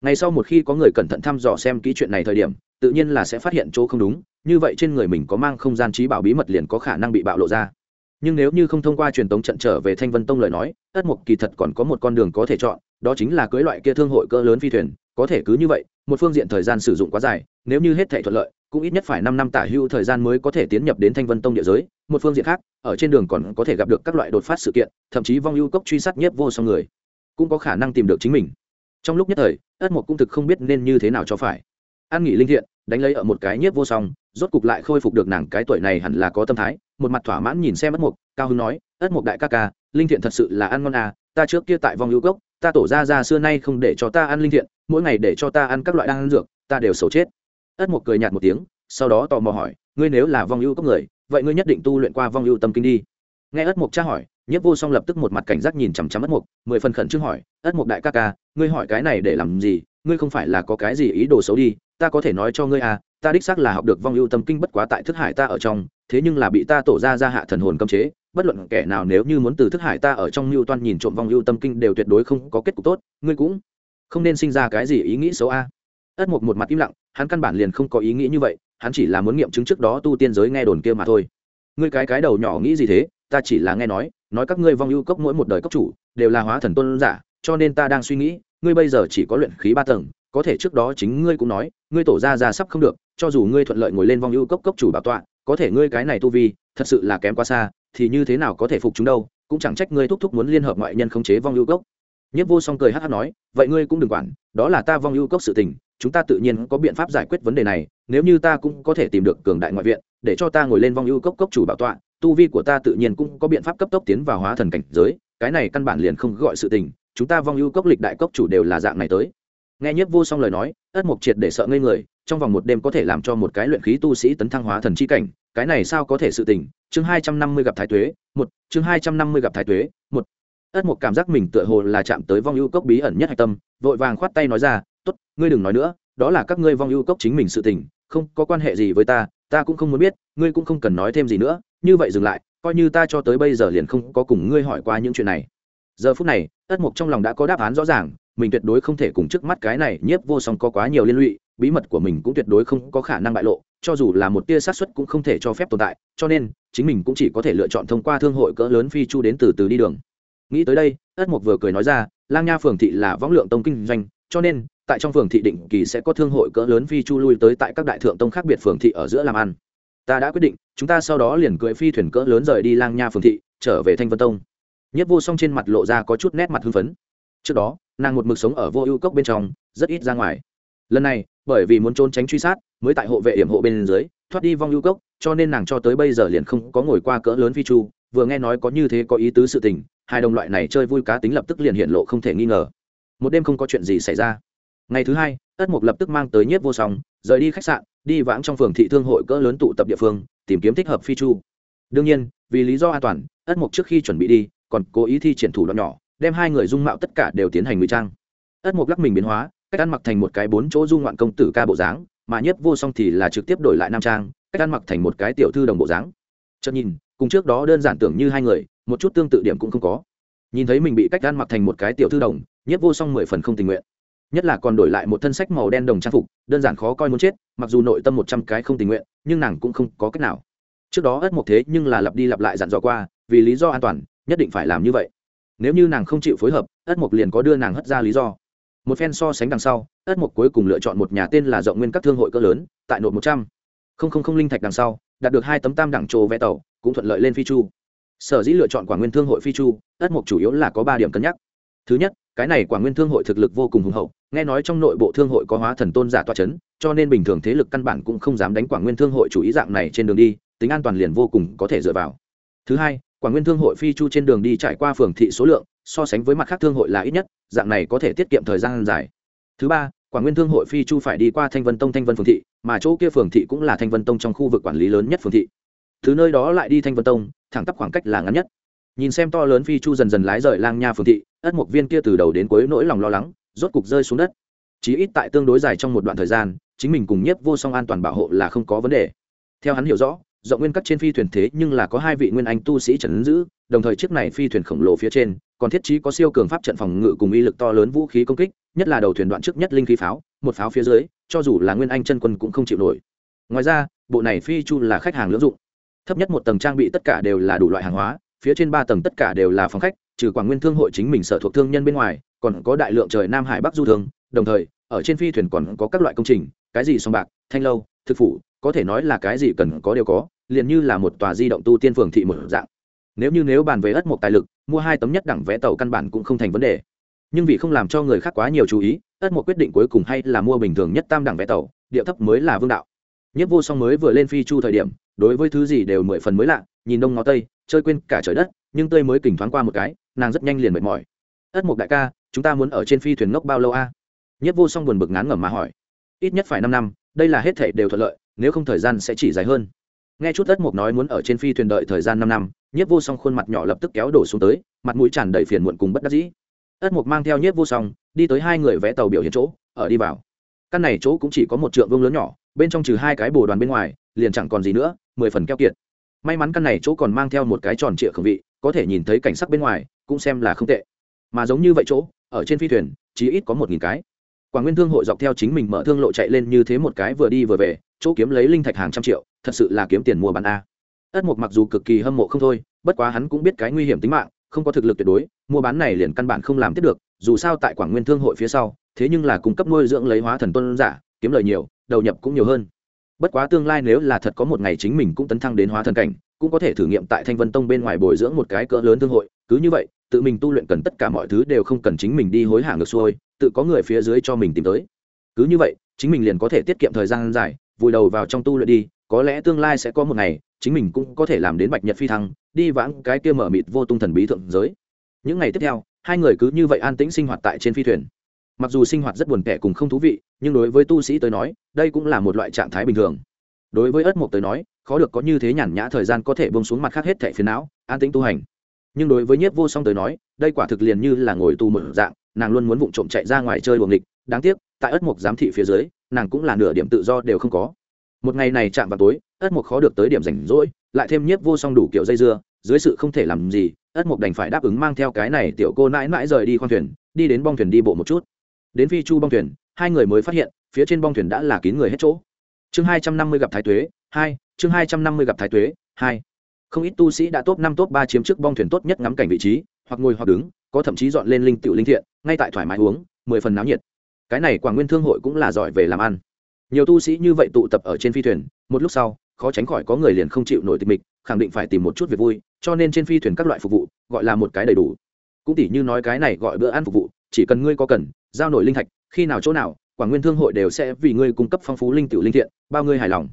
Ngay sau một khi có người cẩn thận thăm dò xem kỹ chuyện này thời điểm, tự nhiên là sẽ phát hiện chỗ không đúng, như vậy trên người mình có mang không gian trí bảo bí mật liền có khả năng bị bạo lộ ra nhưng nếu như không thông qua truyền tống trận trở về thanh vân tông lời nói, ất mục kỳ thật còn có một con đường có thể chọn, đó chính là cưới loại kia thương hội cỡ lớn phi thuyền, có thể cứ như vậy, một phương diện thời gian sử dụng quá dài, nếu như hết thể thuận lợi, cũng ít nhất phải năm năm tả hữu thời gian mới có thể tiến nhập đến thanh vân tông địa giới, một phương diện khác, ở trên đường còn có thể gặp được các loại đột phát sự kiện, thậm chí vong ưu cốc truy sát nhiếp vô song người, cũng có khả năng tìm được chính mình. Trong lúc nhất thời, ất mục cũng thực không biết nên như thế nào cho phải. An nghỉ linh thiện, đánh lấy ở một cái nhiếp vô song rốt cục lại khôi phục được nàng cái tuổi này hẳn là có tâm thái, một mặt thỏa mãn nhìn xem ất mục, cao hưng nói, ất mục đại ca ca, linh thiện thật sự là ăn ngon à ta trước kia tại vong hữu cốc, ta tổ ra ra xưa nay không để cho ta ăn linh thiện, mỗi ngày để cho ta ăn các loại đan dược, ta đều xấu chết. Ất mục cười nhạt một tiếng, sau đó tò mò hỏi, ngươi nếu là vong ưu cốc người, vậy ngươi nhất định tu luyện qua vong ưu tâm kinh đi. Nghe ất mục tra hỏi nhất vô song lập tức một mặt cảnh giác nhìn chằm chằm ất mục, mười phần khẩn trương hỏi, ất mục đại ca ca, ngươi hỏi cái này để làm gì? Ngươi không phải là có cái gì ý đồ xấu đi, ta có thể nói cho ngươi à ta đích xác là học được vong ưu tâm kinh bất quá tại thức hải ta ở trong, thế nhưng là bị ta tổ ra ra hạ thần hồn cấm chế, bất luận kẻ nào nếu như muốn từ thức hải ta ở trong mưu toan nhìn trộm vong ưu tâm kinh đều tuyệt đối không có kết cục tốt, ngươi cũng không nên sinh ra cái gì ý nghĩ xấu a. Ất mục một mặt im lặng, hắn căn bản liền không có ý nghĩ như vậy, hắn chỉ là muốn nghiệm chứng trước đó tu tiên giới nghe đồn kia mà thôi. Ngươi cái cái đầu nhỏ nghĩ gì thế, ta chỉ là nghe nói nói các ngươi vong ưu cốc mỗi một đời cốc chủ, đều là hóa thần tôn giả, cho nên ta đang suy nghĩ, ngươi bây giờ chỉ có luyện khí ba tầng, có thể trước đó chính ngươi cũng nói ngươi tổ ra ra sắp không được, cho dù ngươi thuận lợi ngồi lên vong ưu cốc cốc chủ bảo tọa, có thể ngươi cái này tu vi, thật sự là kém quá xa, thì như thế nào có thể phục chúng đâu, cũng chẳng trách ngươi thúc thúc muốn liên hợp ngoại nhân khống chế vong ưu cốc. Nhất vô song cười hát hát nói, vậy ngươi cũng đừng quản, đó là ta vong ưu cốc sự tình, chúng ta tự nhiên có biện pháp giải quyết vấn đề này, nếu như ta cũng có thể tìm được cường đại ngoại viện, để cho ta ngồi lên vong ưu cốc cốc chủ bảo tọa, tu vi của ta tự nhiên cũng có biện pháp cấp tốc tiến vào hóa thần cảnh giới, cái này căn bản liền không gọi sự tình, chúng ta vong ưu cốc lịch đại cốc chủ đều là dạng này tới nghe nhất vô song lời nói, ất mục triệt để sợ ngây người, trong vòng một đêm có thể làm cho một cái luyện khí tu sĩ tấn thăng hóa thần chi cảnh, cái này sao có thể sự tình? Chương hai trăm năm mươi gặp thái tuế, một, chương hai trăm năm mươi gặp thái tuế, một. Ất mục cảm giác mình tựa hồ là chạm tới vong ưu cốc bí ẩn nhất hạch tâm, vội vàng khoát tay nói ra, tốt, ngươi đừng nói nữa, đó là các ngươi vong ưu cốc chính mình sự tình, không có quan hệ gì với ta ta cũng không muốn biết, ngươi cũng không cần nói thêm gì nữa, như vậy dừng lại, coi như ta cho tới bây giờ liền không có cùng ngươi hỏi qua những chuyện này. Giờ phút này, ất mục trong lòng đã có đáp án rõ ràng mình tuyệt đối không thể cùng trước mắt cái này nhiếp vô song có quá nhiều liên lụy, bí mật của mình cũng tuyệt đối không có khả năng bại lộ, cho dù là một tia sát xuất cũng không thể cho phép tồn tại, cho nên, chính mình cũng chỉ có thể lựa chọn thông qua thương hội cỡ lớn phi chu đến từ từ đi đường. Nghĩ tới đây, ất mục vừa cười nói ra, lang nha phường thị là võng lượng tông kinh doanh, cho nên, tại trong phường thị định kỳ sẽ có thương hội cỡ lớn phi chu lui tới tại các đại thượng tông khác biệt phường thị ở giữa làm ăn. Ta đã quyết định, chúng ta sau đó liền cưỡi phi thuyền cỡ lớn rời đi lang nha phường thị, trở về thanh vân tông. Nhất vô song trên mặt lộ ra có chút nét mặt hưng phấn trước đó, nàng một mực sống ở vô ưu cốc bên trong, rất ít ra ngoài. Lần này, bởi vì muốn trốn tránh truy sát, mới tại hộ vệ hiểm hộ bên dưới, thoát đi vong ưu cốc, cho nên nàng cho tới bây giờ liền không có ngồi qua cỡ lớn phi chu, vừa nghe nói có như thế có ý tứ sự tình, hai đồng loại này chơi vui cá tính lập tức liền hiện lộ không thể nghi ngờ. Một đêm không có chuyện gì xảy ra. Ngày thứ hai ất mục lập tức mang tới nhiếp vô song, rời đi khách sạn, đi vãng trong phường thị thương hội cỡ lớn tụ tập địa phương, tìm kiếm thích hợp phi chu. Đương nhiên, vì lý do an toàn ất mục trước khi chuẩn bị đi, còn cố ý thi triển thủ đoạn nhỏ đem hai người dung mạo tất cả đều tiến hành ngụy trang. Ất mục lắc mình biến hóa, cách ăn mặc thành một cái bốn chỗ dung ngoạn công tử ca bộ dáng, mà nhất vô song thì là trực tiếp đổi lại nam trang, cách ăn mặc thành một cái tiểu thư đồng bộ dáng. Chợt nhìn, cùng trước đó đơn giản tưởng như hai người, một chút tương tự điểm cũng không có. Nhìn thấy mình bị cách ăn mặc thành một cái tiểu thư đồng, nhất vô song mười phần không tình nguyện. Nhất là còn đổi lại một thân sách màu đen đồng trang phục, đơn giản khó coi muốn chết, mặc dù nội tâm một trăm cái không tình nguyện, nhưng nàng cũng không có cách nào. Trước đó ất một thế nhưng là lặp đi lặp lại dặn dò qua, vì lý do an toàn, nhất định phải làm như vậy nếu như nàng không chịu phối hợp, ất mục liền có đưa nàng hất ra lý do. Một phen so sánh đằng sau, ất mục cuối cùng lựa chọn một nhà tên là rộng nguyên các thương hội cỡ lớn, tại nộp một trăm. Linh linh thạch đằng sau, đạt được hai tấm tam đẳng trồ vé tàu, cũng thuận lợi lên phi chu. Sở dĩ lựa chọn quả nguyên thương hội phi chu, ất mục chủ yếu là có ba điểm cân nhắc. Thứ nhất, cái này quả nguyên thương hội thực lực vô cùng hùng hậu, nghe nói trong nội bộ thương hội có hóa thần tôn giả toa c h ấ n cho nên bình thường thế lực căn bản cũng không dám đánh quả nguyên thương hội chủ ý dạng này trên đường đi, tính an toàn liền vô cùng có thể dựa vào. Thứ hai quả nguyên thương hội phi chu trên đường đi trải qua phường thị số lượng, so sánh với mặt khác thương hội là ít nhất, dạng này có thể tiết kiệm thời gian dài. Thứ ba quả nguyên thương hội phi chu phải đi qua thanh vân tông, thanh vân phường thị, mà chỗ kia phường thị cũng là thanh vân tông trong khu vực quản lý lớn nhất phường thị. Thứ nơi đó lại đi thanh vân tông, thẳng tắp khoảng cách là ngắn nhất. Nhìn xem to lớn phi chu dần dần lái rời lang nha phường thị, ất mục viên kia từ đầu đến cuối nỗi lòng lo lắng, rốt cục rơi xuống đất. Chí ít tại tương đối dài trong một đoạn thời gian, chính mình cùng nhiếp vô song an toàn bảo hộ là không có vấn đề. Theo hắn hiểu rõ rộng nguyên cắt trên phi thuyền thế nhưng là có hai vị nguyên anh tu sĩ trần giữ đồng thời chiếc này phi thuyền khổng lồ phía trên còn thiết trí có siêu cường pháp trận phòng ngự cùng uy lực to lớn vũ khí công kích, nhất là đầu thuyền đoạn trước nhất linh khí pháo, một pháo phía dưới, cho dù là nguyên anh chân quân cũng không chịu nổi. Ngoài ra, bộ này phi chu là khách hàng lưỡng dụng. Thấp nhất một tầng trang bị tất cả đều là đủ loại hàng hóa, phía trên ba tầng tất cả đều là phòng khách, trừ quảng nguyên thương hội chính mình sở thuộc thương nhân bên ngoài, còn có đại lượng trời nam hải bắc du thương, đồng thời, ở trên phi thuyền còn có các loại công trình, cái gì song bạc, thanh lâu, thực phủ, có thể nói là cái gì cần có đều có liền như là một tòa di động tu tiên phường thị một dạng. Nếu như nếu bàn về ất một tài lực, mua hai tấm nhất đẳng vé tàu căn bản cũng không thành vấn đề. Nhưng vì không làm cho người khác quá nhiều chú ý, ất một quyết định cuối cùng hay là mua bình thường nhất tam đẳng vé tàu điệu thấp mới là vương đạo. Nhất vô song mới vừa lên phi chu thời điểm, đối với thứ gì đều mười phần mới lạ, nhìn đông ngó tây, chơi quên cả trời đất, nhưng tươi mới kỉnh thoáng qua một cái, nàng rất nhanh liền mệt mỏi. Ất một đại ca, chúng ta muốn ở trên phi thuyền ngốc bao lâu a? Nhất vô song buồn bực ngán ngẩm mà hỏi. Ít nhất phải năm năm, đây là hết thể đều thuận lợi, nếu không thời gian sẽ chỉ dài hơn nghe chút đất mục nói muốn ở trên phi thuyền đợi thời gian năm năm, nhiếp vô song khuôn mặt nhỏ lập tức kéo đổ xuống tới, mặt mũi tràn đầy phiền muộn cùng bất đắc dĩ. Ất mục mang theo nhiếp vô song, đi tới hai người vẽ tàu biểu hiện chỗ, ở đi vào. Căn này chỗ cũng chỉ có một trượng vương lớn nhỏ, bên trong trừ hai cái bồ đoàn bên ngoài, liền chẳng còn gì nữa, mười phần keo kiệt. May mắn căn này chỗ còn mang theo một cái tròn trịa khẩu vị, có thể nhìn thấy cảnh sắc bên ngoài, cũng xem là không tệ. Mà giống như vậy chỗ, ở trên phi thuyền, chỉ ít có một nghìn cái quảng nguyên thương hội dọc theo chính mình mở thương lộ chạy lên như thế một cái vừa đi vừa về, chỗ kiếm lấy linh thạch hàng trăm triệu, thật sự là kiếm tiền mua bán a. Ất mục mặc dù cực kỳ hâm mộ không thôi, bất quá hắn cũng biết cái nguy hiểm tính mạng, không có thực lực tuyệt đối, mua bán này liền căn bản không làm tiếp được, dù sao tại quảng nguyên thương hội phía sau, thế nhưng là cung cấp nuôi dưỡng lấy hóa thần tôn giả, kiếm lời nhiều, đầu nhập cũng nhiều hơn. Bất quá tương lai nếu là thật có một ngày chính mình cũng tấn thăng đến hóa thần cảnh, cũng có thể thử nghiệm tại thanh vân tông bên ngoài bồi dưỡng một cái cỡ lớn thương hội, cứ như vậy, tự mình tu luyện cần tất cả mọi thứ đều không cần chính mình đi hối hả ngược xuôi tự có người phía dưới cho mình tìm tới. Cứ như vậy, chính mình liền có thể tiết kiệm thời gian dài, vùi đầu vào trong tu luyện đi, có lẽ tương lai sẽ có một ngày, chính mình cũng có thể làm đến bạch nhật phi thăng, đi vãng cái kia mở mịt vô tung thần bí thượng giới. Những ngày tiếp theo, hai người cứ như vậy an tĩnh sinh hoạt tại trên phi thuyền. Mặc dù sinh hoạt rất buồn tẻ cùng không thú vị, nhưng đối với tu sĩ tới nói, đây cũng là một loại trạng thái bình thường. Đối với ất mộc tới nói, khó được có như thế nhàn nhã thời gian có thể bông xuống mặt khác hết thẻ phiền não, an tĩnh tu hành. Nhưng đối với nhiếp vô song tới nói, đây quả thực liền như là ngồi tu một dạng nàng luôn muốn vụng trộm chạy ra ngoài chơi buồng địch đáng tiếc, tại ất mục giám thị phía dưới, nàng cũng là nửa điểm tự do đều không có. Một ngày này chạm vào tối, ất mục khó được tới điểm rảnh rỗi, lại thêm nhiếp vô song đủ kiểu dây dưa, dưới sự không thể làm gì, ất mục đành phải đáp ứng mang theo cái này tiểu cô mãi mãi rời đi khoang thuyền, đi đến bong thuyền đi bộ một chút. Đến phi chu bong thuyền, hai người mới phát hiện, phía trên bong thuyền đã là kín người hết chỗ. Chương hai trăm năm mươi gặp thái tuế, hai, chương hai trăm năm mươi gặp thái tuế, hai. Không ít tu sĩ đã top năm top ba chiếm trước bong thuyền tốt nhất ngắm cảnh vị trí, hoặc ngồi hoặc đứng có thậm chí dọn lên linh tiểu linh thiện, ngay tại thoải mái uống, mười phần náo nhiệt. Cái này quảng nguyên thương hội cũng là giỏi về làm ăn. Nhiều tu sĩ như vậy tụ tập ở trên phi thuyền, một lúc sau, khó tránh khỏi có người liền không chịu nổi tịch mịch, khẳng định phải tìm một chút việc vui, cho nên trên phi thuyền các loại phục vụ, gọi là một cái đầy đủ. Cũng tỉ như nói cái này gọi bữa ăn phục vụ, chỉ cần ngươi có cần, giao nổi linh thạch, khi nào chỗ nào, quảng nguyên thương hội đều sẽ vì ngươi cung cấp phong phú linh tiểu linh thiện, bao ngươi hài lòng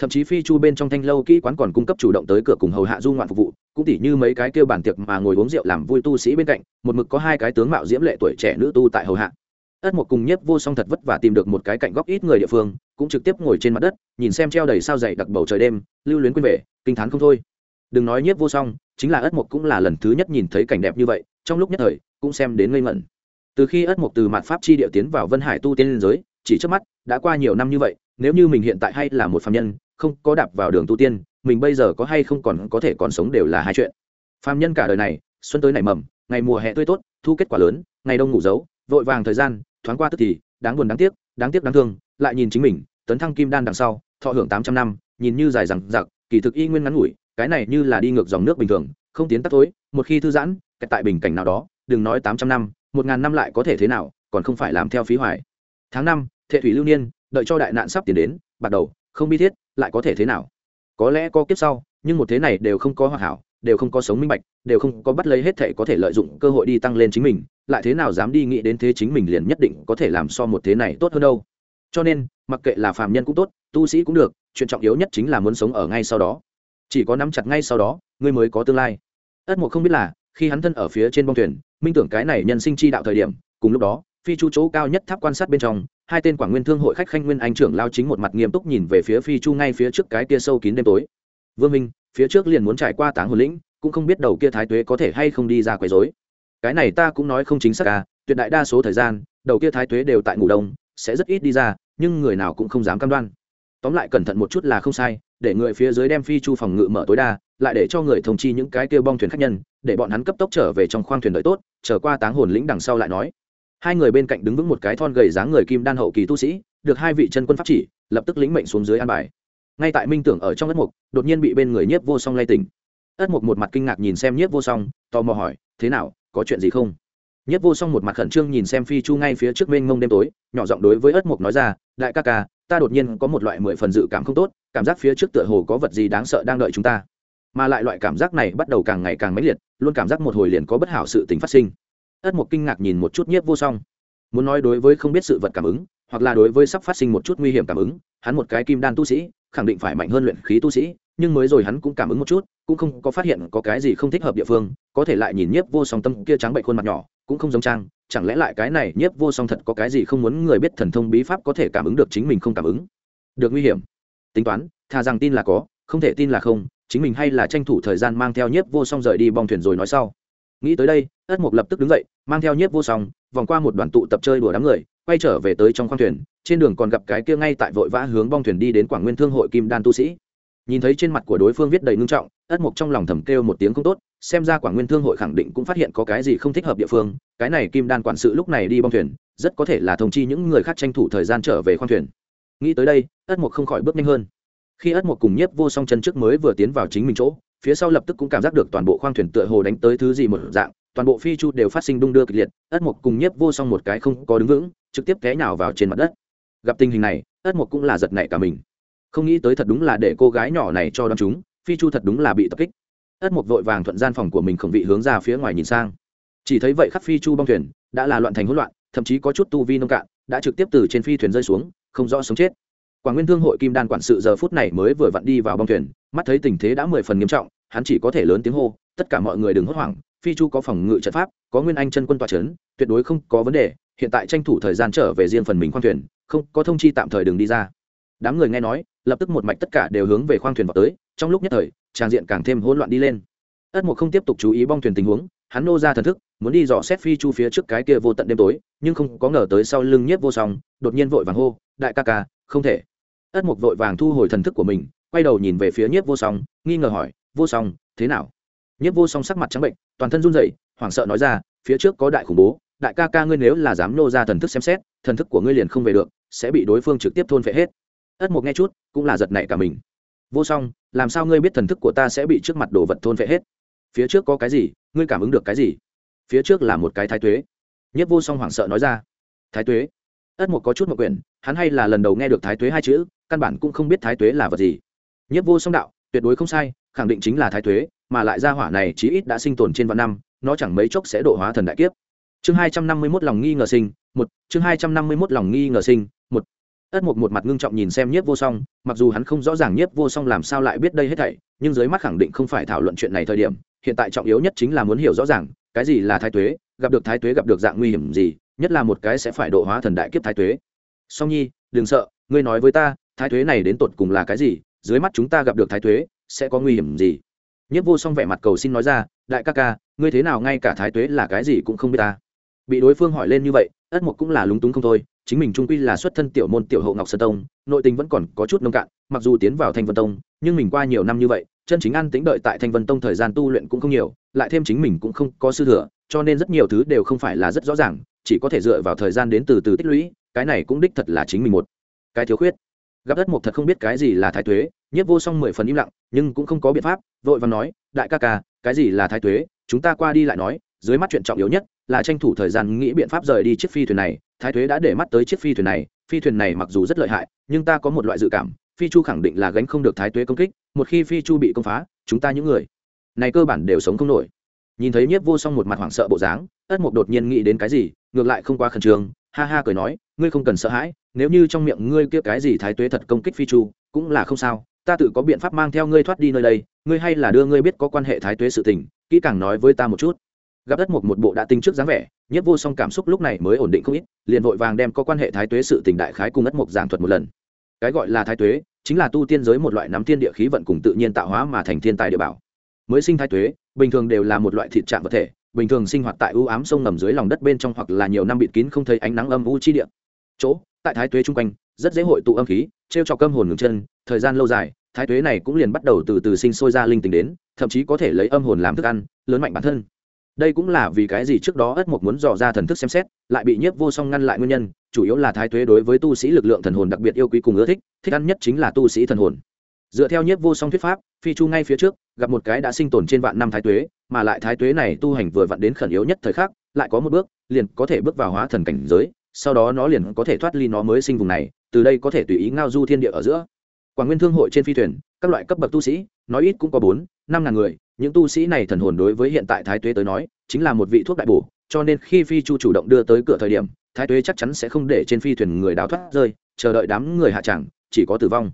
thậm chí phi chu bên trong thanh lâu kỹ quán còn cung cấp chủ động tới cửa cùng hầu hạ du ngoạn phục vụ, cũng tỉ như mấy cái kêu bản tiệc mà ngồi uống rượu làm vui tu sĩ bên cạnh, một mực có hai cái tướng mạo diễm lệ tuổi trẻ nữ tu tại hầu hạ. Ất một cùng nhiếp vô song thật vất vả tìm được một cái cạnh góc ít người địa phương, cũng trực tiếp ngồi trên mặt đất, nhìn xem treo đầy sao dày đặc bầu trời đêm, lưu luyến quên về, kinh t h á n không thôi. Đừng nói nhiếp vô song, chính là ất một cũng là lần thứ nhất nhìn thấy cảnh đẹp như vậy, trong lúc nhất thời, cũng xem đến ngây ngẩn. Từ khi ất một từ mặt pháp chi địa tiến vào vân hải tu tiên liên giới, chỉ trước mắt, đã qua nhiều năm như vậy, nếu như mình hiện tại hay là một phạm nhân không có đạp vào đường tu tiên, mình bây giờ có hay không còn có thể còn sống đều là hai chuyện. Phạm nhân cả đời này, xuân tới nảy mầm, ngày mùa hè tươi tốt, thu kết quả lớn, ngày đông ngủ giấu, vội vàng thời gian, thoáng qua tức thì, đáng buồn đáng tiếc đáng tiếc đáng thương, lại nhìn chính mình, tấn thăng kim đan đằng sau, thọ hưởng tám trăm năm, nhìn như dài rằng giặc kỳ thực y nguyên ngắn ngủi, cái này như là đi ngược dòng nước bình thường, không tiến tắt tối, một khi thư giãn tại bình cảnh nào đó, đừng nói tám trăm năm, một ngàn năm lại có thể thế nào, còn không phải làm theo phí hoài. Tháng năm, thệ thủy lưu niên, đợi cho đại nạn sắp tiến đến, bắt đầu không bi thiết, lại có thể thế nào? Có lẽ có kiếp sau, nhưng một thế này đều không có hoàn hảo, đều không có sống minh bạch, đều không có bắt lấy hết thể có thể lợi dụng cơ hội đi tăng lên chính mình, lại thế nào dám đi nghĩ đến thế chính mình liền nhất định có thể làm so một thế này tốt hơn đâu. Cho nên, mặc kệ là phàm nhân cũng tốt, tu sĩ cũng được, chuyện trọng yếu nhất chính là muốn sống ở ngay sau đó. Chỉ có nắm chặt ngay sau đó, ngươi mới có tương lai. Ất mộ không biết là, khi hắn thân ở phía trên bong thuyền, minh tưởng cái này nhân sinh chi đạo thời điểm, cùng lúc đó, phi chu chỗ cao nhất tháp quan sát bên trong hai tên quảng nguyên thương hội khách khanh nguyên anh trưởng lao chính một mặt nghiêm túc nhìn về phía phi chu ngay phía trước cái kia sâu kín đêm tối. Vương minh, phía trước liền muốn trải qua táng hồn lĩnh, cũng không biết đầu kia thái tuế có thể hay không đi ra quấy rối. Cái này ta cũng nói không chính xác à tuyệt đại đa số thời gian, đầu kia thái tuế đều tại ngủ đông, sẽ rất ít đi ra, nhưng người nào cũng không dám cam đoan. Tóm lại cẩn thận một chút là không sai, để người phía dưới đem phi chu phòng ngự mở tối đa, lại để cho người thông chi những cái kia bong thuyền khách nhân, để bọn hắn cấp tốc trở về trong khoang thuyền đợi tốt trở qua táng hồn lĩnh đằng sau lại nói hai người bên cạnh đứng vững một cái thon gầy dáng người kim đan hậu kỳ tu sĩ, được hai vị chân quân pháp chỉ, lập tức lĩnh mệnh xuống dưới an bài. Ngay tại minh tưởng ở trong ất mục, đột nhiên bị bên người nhiếp vô song lay tỉnh. Ất mục một mặt kinh ngạc nhìn xem nhiếp vô song, tò mò hỏi, thế nào, có chuyện gì không? Nhiếp vô song một mặt khẩn trương nhìn xem phi chu ngay phía trước mênh mông đêm tối, nhỏ giọng đối với ất mục nói ra, đại ca ca, ta đột nhiên có một loại mười phần dự cảm không tốt, cảm giác phía trước tựa hồ có vật gì đáng sợ đang đợi chúng ta. Mà lại loại cảm giác này bắt đầu càng ngày càng mãnh liệt, luôn cảm giác một hồi liền có bất hảo sự tình phát sinh ất mục kinh ngạc nhìn một chút nhiếp vô song. Muốn nói đối với không biết sự vật cảm ứng, hoặc là đối với sắp phát sinh một chút nguy hiểm cảm ứng, hắn một cái kim đan tu sĩ, khẳng định phải mạnh hơn luyện khí tu sĩ, nhưng mới rồi hắn cũng cảm ứng một chút, cũng không có phát hiện có cái gì không thích hợp địa phương, có thể lại nhìn nhiếp vô song tâm kia trắng bệnh khuôn mặt nhỏ, cũng không giống trang, chẳng lẽ lại cái này nhiếp vô song thật có cái gì không muốn người biết thần thông bí pháp có thể cảm ứng được chính mình không cảm ứng? Được nguy hiểm. Tính toán thà rằng tin là có, không thể tin là không, chính mình hay là tranh thủ thời gian mang theo nhiếp vô song rời đi bong thuyền rồi nói sau nghĩ tới đây, ất mục lập tức đứng dậy, mang theo nhiếp vô song, vòng qua một đoàn tụ tập chơi đùa đám người, quay trở về tới trong khoang thuyền. Trên đường còn gặp cái kia ngay tại vội vã hướng bong thuyền đi đến quảng nguyên thương hội kim đan tu sĩ. Nhìn thấy trên mặt của đối phương viết đầy ngưng trọng, ất mục trong lòng thầm kêu một tiếng không tốt, xem ra quảng nguyên thương hội khẳng định cũng phát hiện có cái gì không thích hợp địa phương. Cái này kim đan quản sự lúc này đi bong thuyền, rất có thể là thông chi những người khác tranh thủ thời gian trở về khoang thuyền. Nghĩ tới đây, ất mục không khỏi bước nhanh hơn. Khi ất mục cùng nhiếp vô song chân trước mới vừa tiến vào chính mình chỗ phía sau lập tức cũng cảm giác được toàn bộ khoang thuyền tựa hồ đánh tới thứ gì một dạng, toàn bộ phi chu đều phát sinh đung đưa kịch liệt, ất mục cùng nhiếp vô song một cái không có đứng vững, trực tiếp té nhào vào trên mặt đất. Gặp tình hình này, ất mục cũng là giật nảy cả mình. Không nghĩ tới thật đúng là để cô gái nhỏ này cho đón chúng, phi chu thật đúng là bị tập kích. Ất mục vội vàng thuận gian phòng của mình không vị hướng ra phía ngoài nhìn sang. Chỉ thấy vậy khắp phi chu bong thuyền đã là loạn thành hỗn loạn, thậm chí có chút tu vi nông cạn, đã trực tiếp từ trên phi thuyền rơi xuống, không rõ sống chết quảng nguyên thương hội kim đan quản sự giờ phút này mới vừa vặn đi vào bong thuyền, mắt thấy tình thế đã mười phần nghiêm trọng, hắn chỉ có thể lớn tiếng hô, tất cả mọi người đừng hốt hoảng, phi chu có phòng ngự trận pháp, có nguyên anh chân quân tòa c h ấ n tuyệt đối không có vấn đề, hiện tại tranh thủ thời gian trở về riêng phần mình khoang thuyền, không, có thông chi tạm thời đừng đi ra. Đám người nghe nói, lập tức một mạch tất cả đều hướng về khoang thuyền vào tới, trong lúc nhất thời, tràng diện càng thêm hỗn loạn đi lên. Ất mục không tiếp tục chú ý bong thuyền tình huống, hắn nô ra thần thức, muốn đi dò xét phi chu phía trước cái kia vô tận đêm tối, nhưng không có ngờ tới sau lưng nhiếp vô song, đột nhiên vội vàng hô, đại ca ca, không thể ất mục vội vàng thu hồi thần thức của mình, quay đầu nhìn về phía nhiếp vô song, nghi ngờ hỏi, vô song, thế nào? Nhất vô song sắc mặt trắng bệnh, toàn thân run rẩy, hoảng sợ nói ra, phía trước có đại khủng bố, đại ca ca ngươi nếu là dám nô ra thần thức xem xét, thần thức của ngươi liền không về được, sẽ bị đối phương trực tiếp thôn phệ hết. Ất mục nghe chút, cũng là giật nảy cả mình. Vô song, làm sao ngươi biết thần thức của ta sẽ bị trước mặt đồ vật thôn phệ hết? Phía trước có cái gì, ngươi cảm ứng được cái gì? Phía trước là một cái thái tuế. Nhất vô song hoảng sợ nói ra. Thái tuế? Ất mục có chút một quyển, hắn hay là lần đầu nghe được thái tuế hai chữ căn bản cũng không biết thái tuế là vật gì. Nhất vô song đạo, tuyệt đối không sai, khẳng định chính là thái tuế, mà lại gia hỏa này chí ít đã sinh tồn trên vạn năm, nó chẳng mấy chốc sẽ độ hóa thần đại kiếp. Chương hai trăm năm mươi mốt lòng nghi ngờ sinh, một, chương hai trăm năm mươi mốt lòng nghi ngờ sinh, một. Ất mục một mặt ngưng trọng nhìn xem nhiếp vô song, mặc dù hắn không rõ ràng nhiếp vô song làm sao lại biết đây hết thảy, nhưng dưới mắt khẳng định không phải thảo luận chuyện này thời điểm, hiện tại trọng yếu nhất chính là muốn hiểu rõ ràng, cái gì là thái tuế, gặp được thái tuế gặp được dạng nguy hiểm gì, nhất là một cái sẽ phải độ hóa thần đại kiếp thái tuế. Song nhi, đừng sợ, ngươi nói với ta thái tuế này đến tột cùng là cái gì? Dưới mắt chúng ta gặp được thái tuế sẽ có nguy hiểm gì? Nhất vô song vẻ mặt cầu xin nói ra, đại ca ca, ngươi thế nào ngay cả thái tuế là cái gì cũng không biết ta. Bị đối phương hỏi lên như vậy, ất mục cũng là lúng túng không thôi, chính mình trung quy là xuất thân tiểu môn tiểu hậu ngọc sơn tông, nội tình vẫn còn có chút nông cạn, mặc dù tiến vào thanh vân tông, nhưng mình qua nhiều năm như vậy, chân chính ăn tính đợi tại thanh vân tông thời gian tu luyện cũng không nhiều, lại thêm chính mình cũng không có sư thừa, cho nên rất nhiều thứ đều không phải là rất rõ ràng, chỉ có thể dựa vào thời gian đến từ từ tích lũy, cái này cũng đích thật là chính mình một cái thiếu khuyết gặp đất mục thật không biết cái gì là thái tuế, nhiếp vô song mười phần im lặng, nhưng cũng không có biện pháp, vội và nói, đại ca ca, cái gì là thái tuế? Chúng ta qua đi lại nói, dưới mắt chuyện trọng yếu nhất là tranh thủ thời gian nghĩ biện pháp rời đi chiếc phi thuyền này. Thái thuế đã để mắt tới chiếc phi thuyền này, phi thuyền này mặc dù rất lợi hại, nhưng ta có một loại dự cảm, phi chu khẳng định là gánh không được thái tuế công kích, một khi phi chu bị công phá, chúng ta những người này cơ bản đều sống không nổi. Nhìn thấy nhiếp vô song một mặt hoảng sợ bộ dáng ất mục đột nhiên nghĩ đến cái gì, ngược lại không quá khẩn trương, ha ha cười nói, ngươi không cần sợ hãi nếu như trong miệng ngươi kia cái gì thái tuế thật công kích phi chu, cũng là không sao, ta tự có biện pháp mang theo ngươi thoát đi nơi đây, ngươi hay là đưa ngươi biết có quan hệ thái tuế sự tình, kỹ càng nói với ta một chút. Gặp đất một một bộ đã tính trước dáng vẻ nhất vô song cảm xúc lúc này mới ổn định không ít, liền vội vàng đem có quan hệ thái tuế sự tình đại khái cùng đất một giảng thuật một lần. Cái gọi là thái tuế, chính là tu tiên giới một loại nắm thiên địa khí vận cùng tự nhiên tạo hóa mà thành thiên tài địa bảo. Mới sinh thái tuế, bình thường đều là một loại thịt trạng vật thể, bình thường sinh hoạt tại ưu ám sông ngầm dưới lòng đất bên trong hoặc là nhiều năm bịt kín không thấy ánh nắng âm u chi địa. Chỗ tại thái tuế chung quanh, rất dễ hội tụ âm khí, trêu cho cơm hồn ngừng chân, thời gian lâu dài, thái tuế này cũng liền bắt đầu từ từ sinh sôi ra linh tính đến, thậm chí có thể lấy âm hồn làm thức ăn, lớn mạnh bản thân. Đây cũng là vì cái gì trước đó ất mộc muốn dò ra thần thức xem xét, lại bị nhiếp vô song ngăn lại nguyên nhân, chủ yếu là thái tuế đối với tu sĩ lực lượng thần hồn đặc biệt yêu quý cùng ưa thích thích ăn nhất chính là tu sĩ thần hồn. Dựa theo nhiếp vô song thuyết pháp, phi chu ngay phía trước, gặp một cái đã sinh tồn trên vạn năm thái tuế, mà lại thái tuế này tu hành vừa vặn đến khẩn yếu nhất thời khắc, lại có một bước, liền có thể bước vào hóa thần cảnh giới sau đó nó liền có thể thoát ly nó mới sinh vùng này, từ đây có thể tùy ý ngao du thiên địa ở giữa. Quảng nguyên thương hội trên phi thuyền, các loại cấp bậc tu sĩ, nói ít cũng có bốn, năm ngàn người, những tu sĩ này thần hồn đối với hiện tại thái tuế tới nói, chính là một vị thuốc đại bổ, cho nên khi phi chu chủ động đưa tới cửa thời điểm, thái tuế chắc chắn sẽ không để trên phi thuyền người đào thoát rơi, chờ đợi đám người hạ tràng chỉ có tử vong.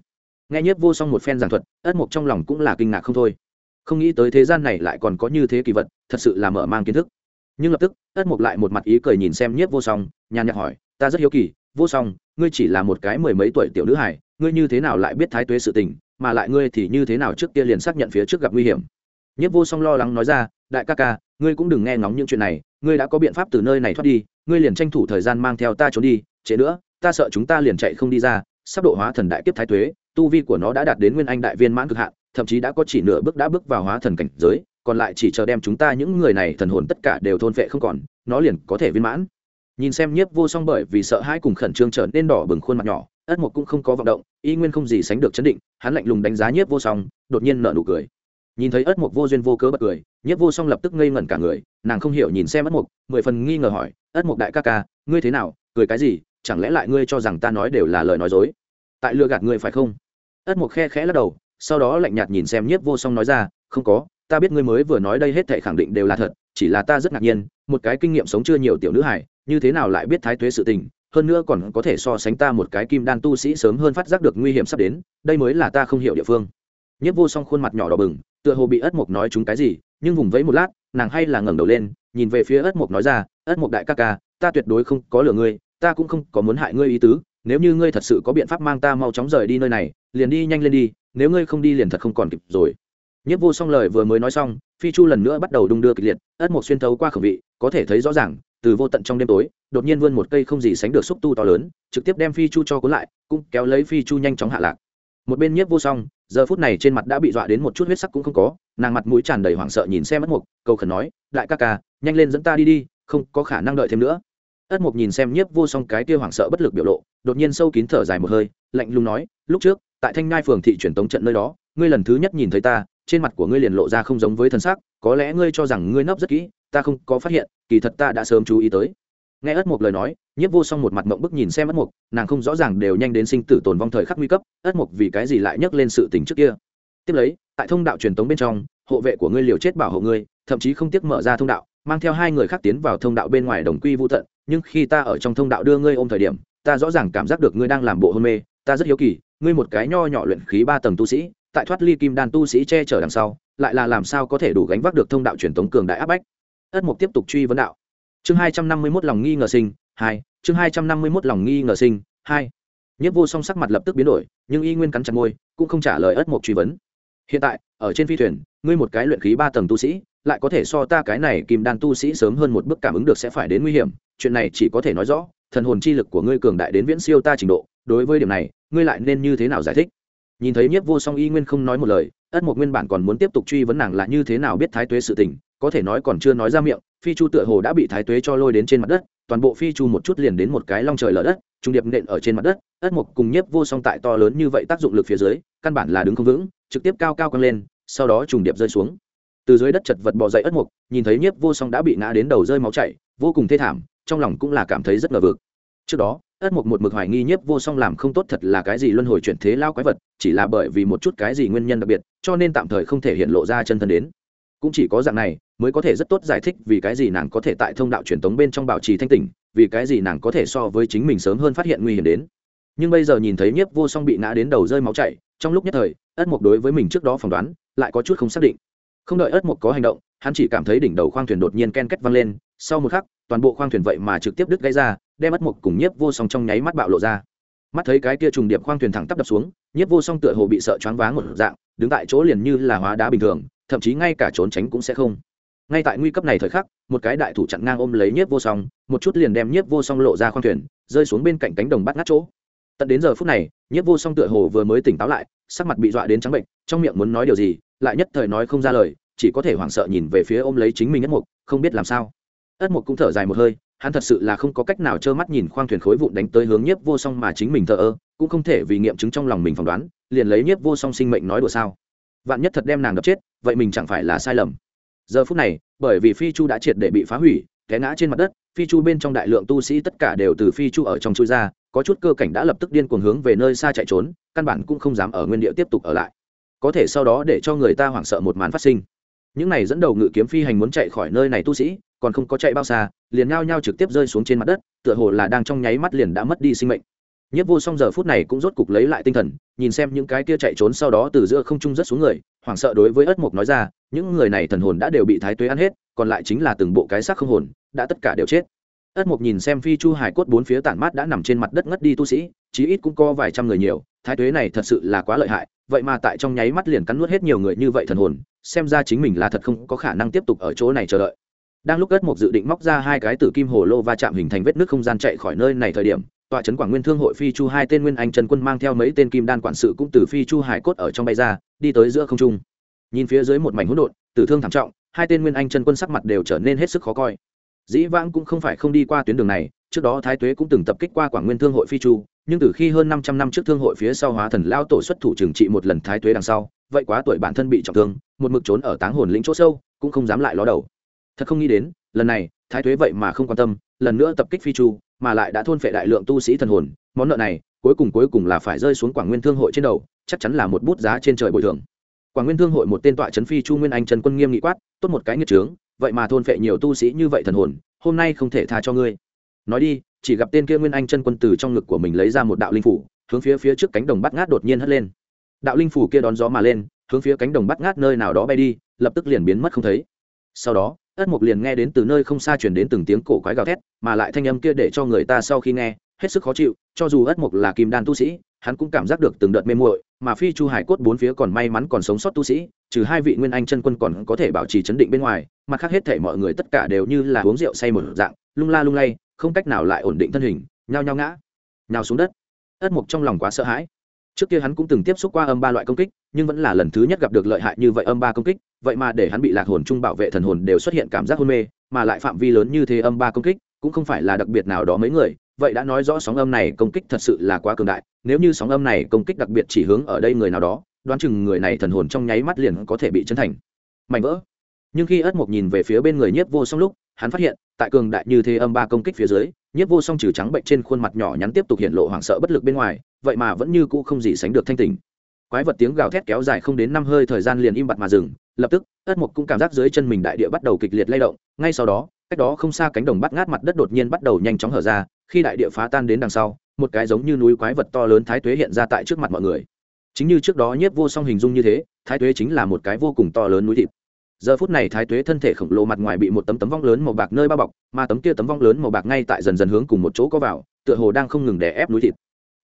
Nghe nhiếp vô song một phen giảng thuật, ất mộc trong lòng cũng là kinh ngạc không thôi. Không nghĩ tới thế gian này lại còn có như thế kỳ vật, thật sự là mở mang kiến thức nhưng lập tức, ất mộc lại một mặt ý cười nhìn xem nhiếp vô song, nhàn nhạt hỏi, ta rất hiếu kỳ, vô song, ngươi chỉ là một cái mười mấy tuổi tiểu nữ hải ngươi như thế nào lại biết thái tuế sự tình, mà lại ngươi thì như thế nào trước kia liền xác nhận phía trước gặp nguy hiểm? Nhất vô song lo lắng nói ra, đại ca ca, ngươi cũng đừng nghe ngóng những chuyện này, ngươi đã có biện pháp từ nơi này thoát đi, ngươi liền tranh thủ thời gian mang theo ta trốn đi, trễ nữa, ta sợ chúng ta liền chạy không đi ra, sắp độ hóa thần đại kiếp thái tuế, tu vi của nó đã đạt đến nguyên anh đại viên mãn cực hạn, thậm chí đã có chỉ nửa bước đã bước vào hóa thần cảnh giới còn lại chỉ chờ đem chúng ta những người này thần hồn tất cả đều thôn vệ không còn, nó liền có thể viên mãn. Nhìn xem nhiếp vô song bởi vì sợ hãi cùng khẩn trương trở nên đỏ bừng khuôn mặt nhỏ, ất mục cũng không có vọng động, y nguyên không gì sánh được chấn định, hắn lạnh lùng đánh giá nhiếp vô song, đột nhiên nở nụ cười. Nhìn thấy ất mục vô duyên vô cớ bật cười, nhiếp vô song lập tức ngây ngẩn cả người, nàng không hiểu nhìn xem ất mục mười phần nghi ngờ hỏi, ất mục đại ca ca, ngươi thế nào, cười cái gì, chẳng lẽ lại ngươi cho rằng ta nói đều là lời nói dối? Tại lừa gạt ngươi phải không? Ất mục khe khẽ lắc đầu, sau đó lạnh nhạt nhìn xem nhiếp vô song nói ra, không có ta biết ngươi mới vừa nói đây hết thảy khẳng định đều là thật chỉ là ta rất ngạc nhiên một cái kinh nghiệm sống chưa nhiều tiểu nữ hài, như thế nào lại biết thái tuế sự tình hơn nữa còn có thể so sánh ta một cái kim đan tu sĩ sớm hơn phát giác được nguy hiểm sắp đến đây mới là ta không hiểu địa phương. Nhất vô song khuôn mặt nhỏ đỏ bừng tựa hồ bị ất mục nói chúng cái gì nhưng vùng vẫy một lát nàng hay là ngẩng đầu lên nhìn về phía ất mục nói ra ất mục đại ca ca ta tuyệt đối không có lừa ngươi ta cũng không có muốn hại ngươi ý tứ nếu như ngươi thật sự có biện pháp mang ta mau chóng rời đi nơi này liền đi nhanh lên đi nếu ngươi không đi liền thật không còn kịp rồi. Nhiếp vô song lời vừa mới nói xong, phi chu lần nữa bắt đầu đung đưa kịch liệt, ất mộc xuyên thấu qua khẩu vị, có thể thấy rõ ràng, từ vô tận trong đêm tối, đột nhiên vươn một cây không gì sánh được xúc tu to lớn, trực tiếp đem phi chu cho cuốn lại, cũng kéo lấy phi chu nhanh chóng hạ lạc. Một bên nhiếp vô song, giờ phút này trên mặt đã bị dọa đến một chút huyết sắc cũng không có, nàng mặt mũi tràn đầy hoảng sợ nhìn xem ất mục, cầu khẩn nói, đại ca ca, nhanh lên dẫn ta đi đi, không có khả năng đợi thêm nữa. Ất mục nhìn xem nhiếp vô song cái kia hoảng sợ bất lực biểu lộ, đột nhiên sâu kín thở dài một hơi, lạnh lùng nói, lúc trước tại thanh ngai phường thị truyền tống trận nơi đó, ngươi lần thứ nhất nhìn thấy ta, trên mặt của ngươi liền lộ ra không giống với thân xác, có lẽ ngươi cho rằng ngươi nấp rất kỹ, ta không có phát hiện, kỳ thật ta đã sớm chú ý tới. Nghe ất mục lời nói, nhiếp vô song một mặt mộng bức nhìn xem ất mục nàng không rõ ràng đều nhanh đến sinh tử tồn vong thời khắc nguy cấp, ất mục vì cái gì lại nhắc lên sự tình trước kia? Tiếp lấy, tại thông đạo truyền tống bên trong, hộ vệ của ngươi liều chết bảo hộ ngươi, thậm chí không tiếc mở ra thông đạo, mang theo hai người khác tiến vào thông đạo bên ngoài đồng quy vũ tận, nhưng khi ta ở trong thông đạo đưa ngươi ôm thời điểm, ta rõ ràng cảm giác được ngươi đang làm bộ hôn mê ta rất hiếu kỳ, ngươi một cái nho nhỏ luyện khí ba tầng tu sĩ, tại thoát ly kim đan tu sĩ che chở đằng sau, lại là làm sao có thể đủ gánh vác được thông đạo truyền thống cường đại áp bách? Ất mục tiếp tục truy vấn đạo. Chương hai trăm năm mươi mốt lòng nghi ngờ sinh, hai, chương hai trăm năm mươi mốt lòng nghi ngờ sinh, hai. Nhất vô song sắc mặt lập tức biến đổi, nhưng y nguyên cắn chặt môi, cũng không trả lời ất mục truy vấn. Hiện tại, ở trên phi thuyền, ngươi một cái luyện khí ba tầng tu sĩ, lại có thể so ta cái này kim đan tu sĩ sớm hơn một bước cảm ứng được sẽ phải đến nguy hiểm, chuyện này chỉ có thể nói rõ, thần hồn chi lực của ngươi cường đại đến viễn siêu ta trình độ đối với điểm này, ngươi lại nên như thế nào giải thích? Nhìn thấy nhiếp vô song y nguyên không nói một lời, ất một nguyên bản còn muốn tiếp tục truy vấn nàng là như thế nào biết thái tuế sự tình, có thể nói còn chưa nói ra miệng, phi chu tựa hồ đã bị thái tuế cho lôi đến trên mặt đất, toàn bộ phi chu một chút liền đến một cái long trời lở đất, trung điệp nện ở trên mặt đất, ất mục cùng nhiếp vô song tại to lớn như vậy tác dụng lực phía dưới, căn bản là đứng không vững, trực tiếp cao cao căng lên, sau đó trùng điệp rơi xuống. Từ dưới đất chật vật bò dậy ất mục nhìn thấy nhiếp vô song đã bị ngã đến đầu rơi máu chảy, vô cùng thê thảm, trong lòng cũng là cảm thấy rất ngờ vực. Trước đó ất mục một mực hoài nghi nhiếp vô song làm không tốt thật là cái gì luân hồi chuyển thế lao quái vật, chỉ là bởi vì một chút cái gì nguyên nhân đặc biệt, cho nên tạm thời không thể hiện lộ ra chân thân đến. Cũng chỉ có dạng này, mới có thể rất tốt giải thích vì cái gì nàng có thể tại thông đạo truyền tống bên trong bảo trì thanh tỉnh, vì cái gì nàng có thể so với chính mình sớm hơn phát hiện nguy hiểm đến. Nhưng bây giờ nhìn thấy nhiếp vô song bị ngã đến đầu rơi máu chảy, trong lúc nhất thời, ất mục đối với mình trước đó phỏng đoán, lại có chút không xác định. Không đợi ất mục có hành động, hắn chỉ cảm thấy đỉnh đầu khoang thuyền đột nhiên ken két văng lên, sau một khắc, toàn bộ khoang thuyền vậy mà trực tiếp đứt gãy ra đem mất mục cùng nhiếp vô song trong nháy mắt bạo lộ ra. Mắt thấy cái kia trùng điệp khoang thuyền thẳng tắp đập xuống, nhiếp vô song tựa hồ bị sợ choáng váng một dạng, đứng tại chỗ liền như là hóa đá bình thường, thậm chí ngay cả trốn tránh cũng sẽ không. Ngay tại nguy cấp này thời khắc, một cái đại thủ chặn ngang ôm lấy nhiếp vô song, một chút liền đem nhiếp vô song lộ ra khoang thuyền, rơi xuống bên cạnh cánh đồng bắt ngắt chỗ. Tận đến giờ phút này, nhiếp vô song tựa hồ vừa mới tỉnh táo lại, sắc mặt bị dọa đến trắng bệnh, trong miệng muốn nói điều gì, lại nhất thời nói không ra lời, chỉ có thể hoảng sợ nhìn về phía ôm lấy chính mình ất mục, không biết làm sao. Ất mục cũng thở dài một hơi hắn thật sự là không có cách nào trơ mắt nhìn khoang thuyền khối vụn đánh tới hướng nhiếp vô song mà chính mình thờ ơ, cũng không thể vì nghiệm chứng trong lòng mình phỏng đoán, liền lấy nhiếp vô song sinh mệnh nói đùa sao. Vạn nhất thật đem nàng đập chết, vậy mình chẳng phải là sai lầm. Giờ phút này, bởi vì phi chu đã triệt để bị phá hủy, té ngã trên mặt đất, phi chu bên trong đại lượng tu sĩ tất cả đều từ phi chu ở trong chui ra, có chút cơ cảnh đã lập tức điên cuồng hướng về nơi xa chạy trốn, căn bản cũng không dám ở nguyên địa tiếp tục ở lại. Có thể sau đó để cho người ta hoảng sợ một màn phát sinh. Những này dẫn đầu ngự kiếm phi hành muốn chạy khỏi nơi này tu sĩ còn không có chạy bao xa, liền nhao nhao trực tiếp rơi xuống trên mặt đất, tựa hồ là đang trong nháy mắt liền đã mất đi sinh mệnh. Nhiếp vô song giờ phút này cũng rốt cục lấy lại tinh thần, nhìn xem những cái kia chạy trốn sau đó từ giữa không trung rất xuống người, hoảng sợ đối với ất mục nói ra, những người này thần hồn đã đều bị thái tuế ăn hết, còn lại chính là từng bộ cái xác không hồn, đã tất cả đều chết. Ất mục nhìn xem phi chu hải cốt bốn phía tản mát đã nằm trên mặt đất ngất đi tu sĩ, chí ít cũng có vài trăm người nhiều, thái tuế này thật sự là quá lợi hại, vậy mà tại trong nháy mắt liền cắn nuốt hết nhiều người như vậy thần hồn, xem ra chính mình là thật không có khả năng tiếp tục ở chỗ này chờ đợi đang lúc ất mục dự định móc ra hai cái tử kim hồ lô va chạm hình thành vết nước không gian chạy khỏi nơi này thời điểm tọa trấn quảng nguyên thương hội phi chu hai tên nguyên anh trần quân mang theo mấy tên kim đan quản sự cũng từ phi chu hải cốt ở trong bay ra, đi tới giữa không trung. Nhìn phía dưới một mảnh hỗn độn, tử thương thảm trọng, hai tên nguyên anh chân quân sắc mặt đều trở nên hết sức khó coi. Dĩ vãng cũng không phải không đi qua tuyến đường này, trước đó thái tuế cũng từng tập kích qua quảng nguyên thương hội phi chu, nhưng từ khi hơn 500 năm trước thương hội phía sau hóa thần lao tổ xuất thủ trừng trị một lần thái tuế đằng sau, vậy quá tuổi bản thân bị trọng thương, một mực trốn ở táng hồn lĩnh chỗ sâu, cũng không dám lại ló đầu thật không nghĩ đến, lần này, thái tuế vậy mà không quan tâm, lần nữa tập kích phi chu, mà lại đã thôn phệ đại lượng tu sĩ thần hồn, món nợ này, cuối cùng cuối cùng là phải rơi xuống quảng nguyên thương hội trên đầu, chắc chắn là một bút giá trên trời bồi thường. Quảng nguyên thương hội một tên tọa trấn phi chu nguyên anh trần quân nghiêm nghị quát, tốt một cái nghiệt trướng, vậy mà thôn phệ nhiều tu sĩ như vậy thần hồn, hôm nay không thể tha cho ngươi. Nói đi, chỉ gặp tên kia nguyên anh chân quân từ trong ngực của mình lấy ra một đạo linh phủ, hướng phía phía trước cánh đồng bắt ngát đột nhiên hất lên. Đạo linh phủ kia đón gió mà lên, hướng phía cánh đồng bắt ngát nơi nào đó bay đi, lập tức liền biến mất không thấy. Sau đó ất mục liền nghe đến từ nơi không xa chuyển đến từng tiếng cổ quái gào thét, mà lại thanh âm kia để cho người ta sau khi nghe, hết sức khó chịu, cho dù ất mục là kim đan tu sĩ, hắn cũng cảm giác được từng đợt mê muội, mà phi chu hải cốt bốn phía còn may mắn còn sống sót tu sĩ, trừ hai vị nguyên anh chân quân còn có thể bảo trì chấn định bên ngoài, mặt khác hết thể mọi người tất cả đều như là uống rượu say một dạng, lung la lung lay, không cách nào lại ổn định thân hình, nhao nhao ngã nhào xuống đất. Ất mục trong lòng quá sợ hãi trước kia hắn cũng từng tiếp xúc qua âm ba loại công kích, nhưng vẫn là lần thứ nhất gặp được lợi hại như vậy âm ba công kích, vậy mà để hắn bị lạc hồn chung bảo vệ thần hồn đều xuất hiện cảm giác hôn mê, mà lại phạm vi lớn như thế âm ba công kích, cũng không phải là đặc biệt nào đó mấy người, vậy đã nói rõ sóng âm này công kích thật sự là quá cường đại, nếu như sóng âm này công kích đặc biệt chỉ hướng ở đây người nào đó, đoán chừng người này thần hồn trong nháy mắt liền có thể bị chân thành. Mạnh vỡ. Nhưng khi ất mộc nhìn về phía bên người nhiếp vô song lúc hắn phát hiện, tại cường đại như thế âm ba công kích phía dưới, nhiếp vô song trừ trắng bệnh trên khuôn mặt nhỏ nhắn tiếp tục hiện lộ hoảng sợ bất lực bên ngoài, vậy mà vẫn như cũ không gì sánh được thanh tình quái vật tiếng gào thét kéo dài không đến năm hơi thời gian liền im bặt mà dừng, lập tức ất mục cũng cảm giác dưới chân mình đại địa bắt đầu kịch liệt lay động, ngay sau đó, cách đó không xa cánh đồng bắt ngát mặt đất đột nhiên bắt đầu nhanh chóng hở ra, khi đại địa phá tan đến đằng sau, một cái giống như núi quái vật to lớn thái tuế hiện ra tại trước mặt mọi người. Chính như trước đó nhiếp vô song hình dung như thế, thái tuế chính là một cái vô cùng to lớn núi thịt giờ phút này thái tuế thân thể khổng lồ mặt ngoài bị một tấm tấm vong lớn màu bạc nơi bao bọc, mà tấm kia tấm vong lớn màu bạc ngay tại dần dần hướng cùng một chỗ có vào, tựa hồ đang không ngừng đè ép núi thịt.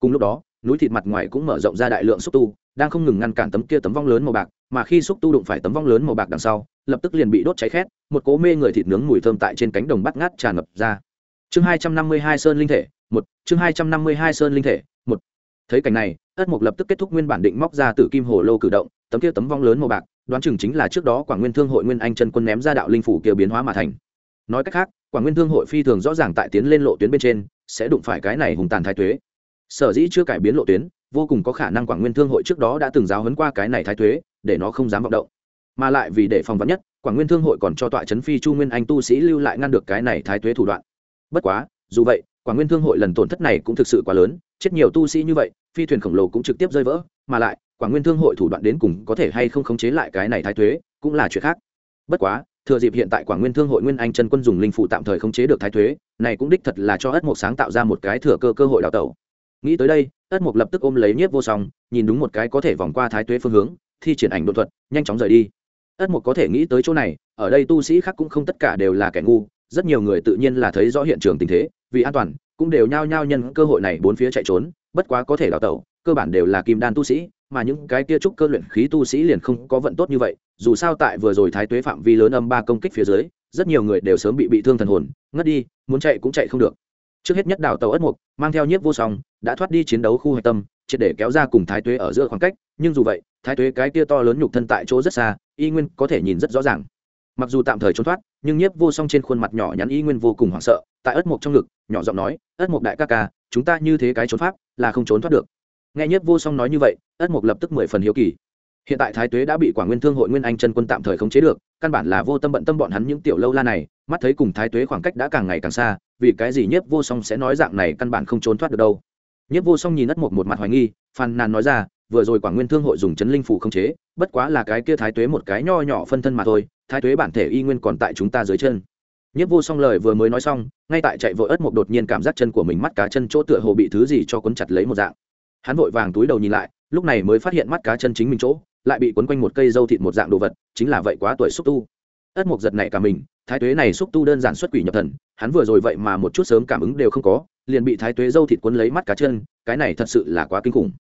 Cùng lúc đó, núi thịt mặt ngoài cũng mở rộng ra đại lượng xúc tu, đang không ngừng ngăn cản tấm kia tấm vong lớn màu bạc, mà khi xúc tu đụng phải tấm vong lớn màu bạc đằng sau, lập tức liền bị đốt cháy khét, một cố mê người thịt nướng mùi thơm tại trên cánh đồng bắt ngát tràn ngập ra. Chương hai trăm năm mươi hai sơn linh thể, một, chương hai trăm năm mươi hai sơn linh thể, một. Thấy cảnh này, ất mục lập tức kết thúc nguyên bản định móc ra từ kim hồ lô cử động, tấm kia tấm vong lớn màu bạc đoán chừng chính là trước đó quảng nguyên thương hội nguyên anh chân quân ném ra đạo linh phủ kia biến hóa mà thành. Nói cách khác, quảng nguyên thương hội phi thường rõ ràng tại tiến lên lộ tuyến bên trên, sẽ đụng phải cái này hùng tàn thái tuế. Sở dĩ chưa cải biến lộ tuyến, vô cùng có khả năng quảng nguyên thương hội trước đó đã từng giáo hấn qua cái này thái tuế, để nó không dám vọng động. Mà lại vì để phòng vắn nhất, quảng nguyên thương hội còn cho tọa trấn phi chu nguyên anh tu sĩ lưu lại ngăn được cái này thái tuế thủ đoạn. Bất quá, dù vậy, quảng nguyên thương hội lần tổn thất này cũng thực sự quá lớn, chết nhiều tu sĩ như vậy, phi thuyền khổng lồ cũng trực tiếp rơi vỡ, mà lại quảng nguyên thương hội thủ đoạn đến cùng có thể hay không khống chế lại cái này thái thuế, cũng là chuyện khác. Bất quá, thừa dịp hiện tại quảng nguyên thương hội nguyên anh chân quân dùng linh phụ tạm thời khống chế được thái thuế, này cũng đích thật là cho ất mộc sáng tạo ra một cái thừa cơ cơ hội đào tẩu. Nghĩ tới đây, ất mộc lập tức ôm lấy nhiếp vô song, nhìn đúng một cái có thể vòng qua thái thuế phương hướng, thi triển ảnh đột thuật, nhanh chóng rời đi. Ất mộc có thể nghĩ tới chỗ này, ở đây tu sĩ khác cũng không tất cả đều là kẻ ngu, rất nhiều người tự nhiên là thấy rõ hiện trường tình thế, vì an toàn, cũng đều nhao nhao nhân cơ hội này bốn phía chạy trốn, bất quá có thể đào tẩu, cơ bản đều là kim đan tu sĩ mà những cái kia trúc cơ luyện khí tu sĩ liền không có vận tốt như vậy, dù sao tại vừa rồi thái tuế phạm vi lớn âm ba công kích phía dưới, rất nhiều người đều sớm bị bị thương thần hồn, ngất đi, muốn chạy cũng chạy không được. Trước hết nhất đào tàu ất mục, mang theo nhiếp vô song, đã thoát đi chiến đấu khu hạch tâm, triệt để kéo ra cùng thái tuế ở giữa khoảng cách, nhưng dù vậy, thái tuế cái kia to lớn nhục thân tại chỗ rất xa, y nguyên có thể nhìn rất rõ ràng. Mặc dù tạm thời trốn thoát, nhưng nhiếp vô song trên khuôn mặt nhỏ nhắn y nguyên vô cùng hoảng sợ, tại ất mục trong ngực, nhỏ giọng nói, ất mục đại ca ca, chúng ta như thế cái trốn pháp, là không trốn thoát được nghe nhất vô song nói như vậy, ất mục lập tức mười phần hiếu kỳ. Hiện tại thái tuế đã bị quảng nguyên thương hội nguyên anh chân quân tạm thời khống chế được, căn bản là vô tâm bận tâm bọn hắn những tiểu lâu la này, mắt thấy cùng thái tuế khoảng cách đã càng ngày càng xa, vì cái gì nhất vô song sẽ nói dạng này căn bản không trốn thoát được đâu. Nhất vô song nhìn ất mục một mặt hoài nghi, phàn nàn nói ra, vừa rồi quảng nguyên thương hội dùng chấn linh phủ khống chế, bất quá là cái kia thái tuế một cái nho nhỏ phân thân mà thôi, thái tuế bản thể y nguyên còn tại chúng ta dưới chân. Nhất vô song lời vừa mới nói xong, ngay tại chạy vội ất mục đột nhiên cảm giác chân của mình mắt cá chân chỗ tựa hồ bị thứ gì cho cuốn chặt lấy một dạng hắn vội vàng túi đầu nhìn lại, lúc này mới phát hiện mắt cá chân chính mình chỗ, lại bị quấn quanh một cây dâu thịt một dạng đồ vật, chính là vậy quá tuổi xúc tu. Ất mục giật này cả mình, thái tuế này xúc tu đơn giản xuất quỷ nhập thần, hắn vừa rồi vậy mà một chút sớm cảm ứng đều không có, liền bị thái tuế dâu thịt quấn lấy mắt cá chân, cái này thật sự là quá kinh khủng.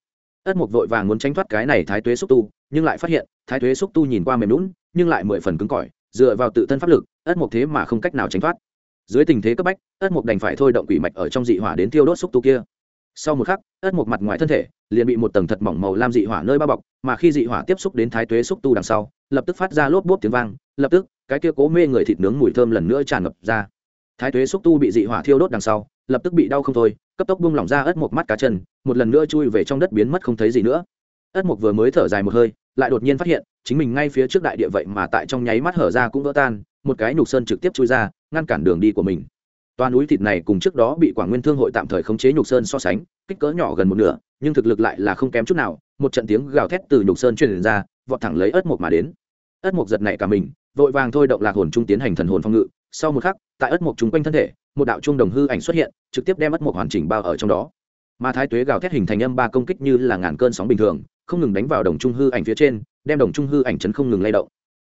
Ất mục vội vàng muốn tránh thoát cái này thái tuế xúc tu, nhưng lại phát hiện, thái tuế xúc tu nhìn qua mềm lún nhưng lại mười phần cứng cỏi, dựa vào tự thân pháp lực, ất mục thế mà không cách nào tránh thoát. Dưới tình thế cấp bách, ất mục đành phải thôi động quỷ mạch ở trong dị hỏa đến tiêu đốt xúc tu kia sau một khắc ất một mặt ngoài thân thể, liền bị một tầng thật mỏng màu lam dị hỏa nơi bao bọc, mà khi dị hỏa tiếp xúc đến thái tuế xúc tu đằng sau, lập tức phát ra lốp bốp tiếng vang, lập tức, cái kia cố mê người thịt nướng mùi thơm lần nữa tràn ngập ra. Thái tuế xúc tu bị dị hỏa thiêu đốt đằng sau, lập tức bị đau không thôi, cấp tốc bung lỏng ra ất một mắt cá chân, một lần nữa chui về trong đất biến mất không thấy gì nữa. Ất một vừa mới thở dài một hơi, lại đột nhiên phát hiện, chính mình ngay phía trước đại địa vậy mà tại trong nháy mắt hở ra cũng vỡ tan, một cái nhục sơn trực tiếp chui ra, ngăn cản đường đi của mình toa núi thịt này cùng trước đó bị quảng nguyên thương hội tạm thời khống chế nhục sơn so sánh, kích cỡ nhỏ gần một nửa, nhưng thực lực lại là không kém chút nào. Một trận tiếng gào thét từ nhục sơn truyền ra, vọt thẳng lấy ớt mộc mà đến. Ớt mộc giật nảy cả mình, vội vàng thôi động lạc hồn trung tiến hành thần hồn phong ngự. Sau một khắc, tại ớt mộc chung quanh thân thể, một đạo trung đồng hư ảnh xuất hiện, trực tiếp đem ớt mộc hoàn chỉnh bao ở trong đó. Mà thái tuế gào thét hình thành âm ba công kích như là ngàn cơn sóng bình thường, không ngừng đánh vào đồng trung hư ảnh phía trên, đem đồng trung hư ảnh chấn không ngừng lay động.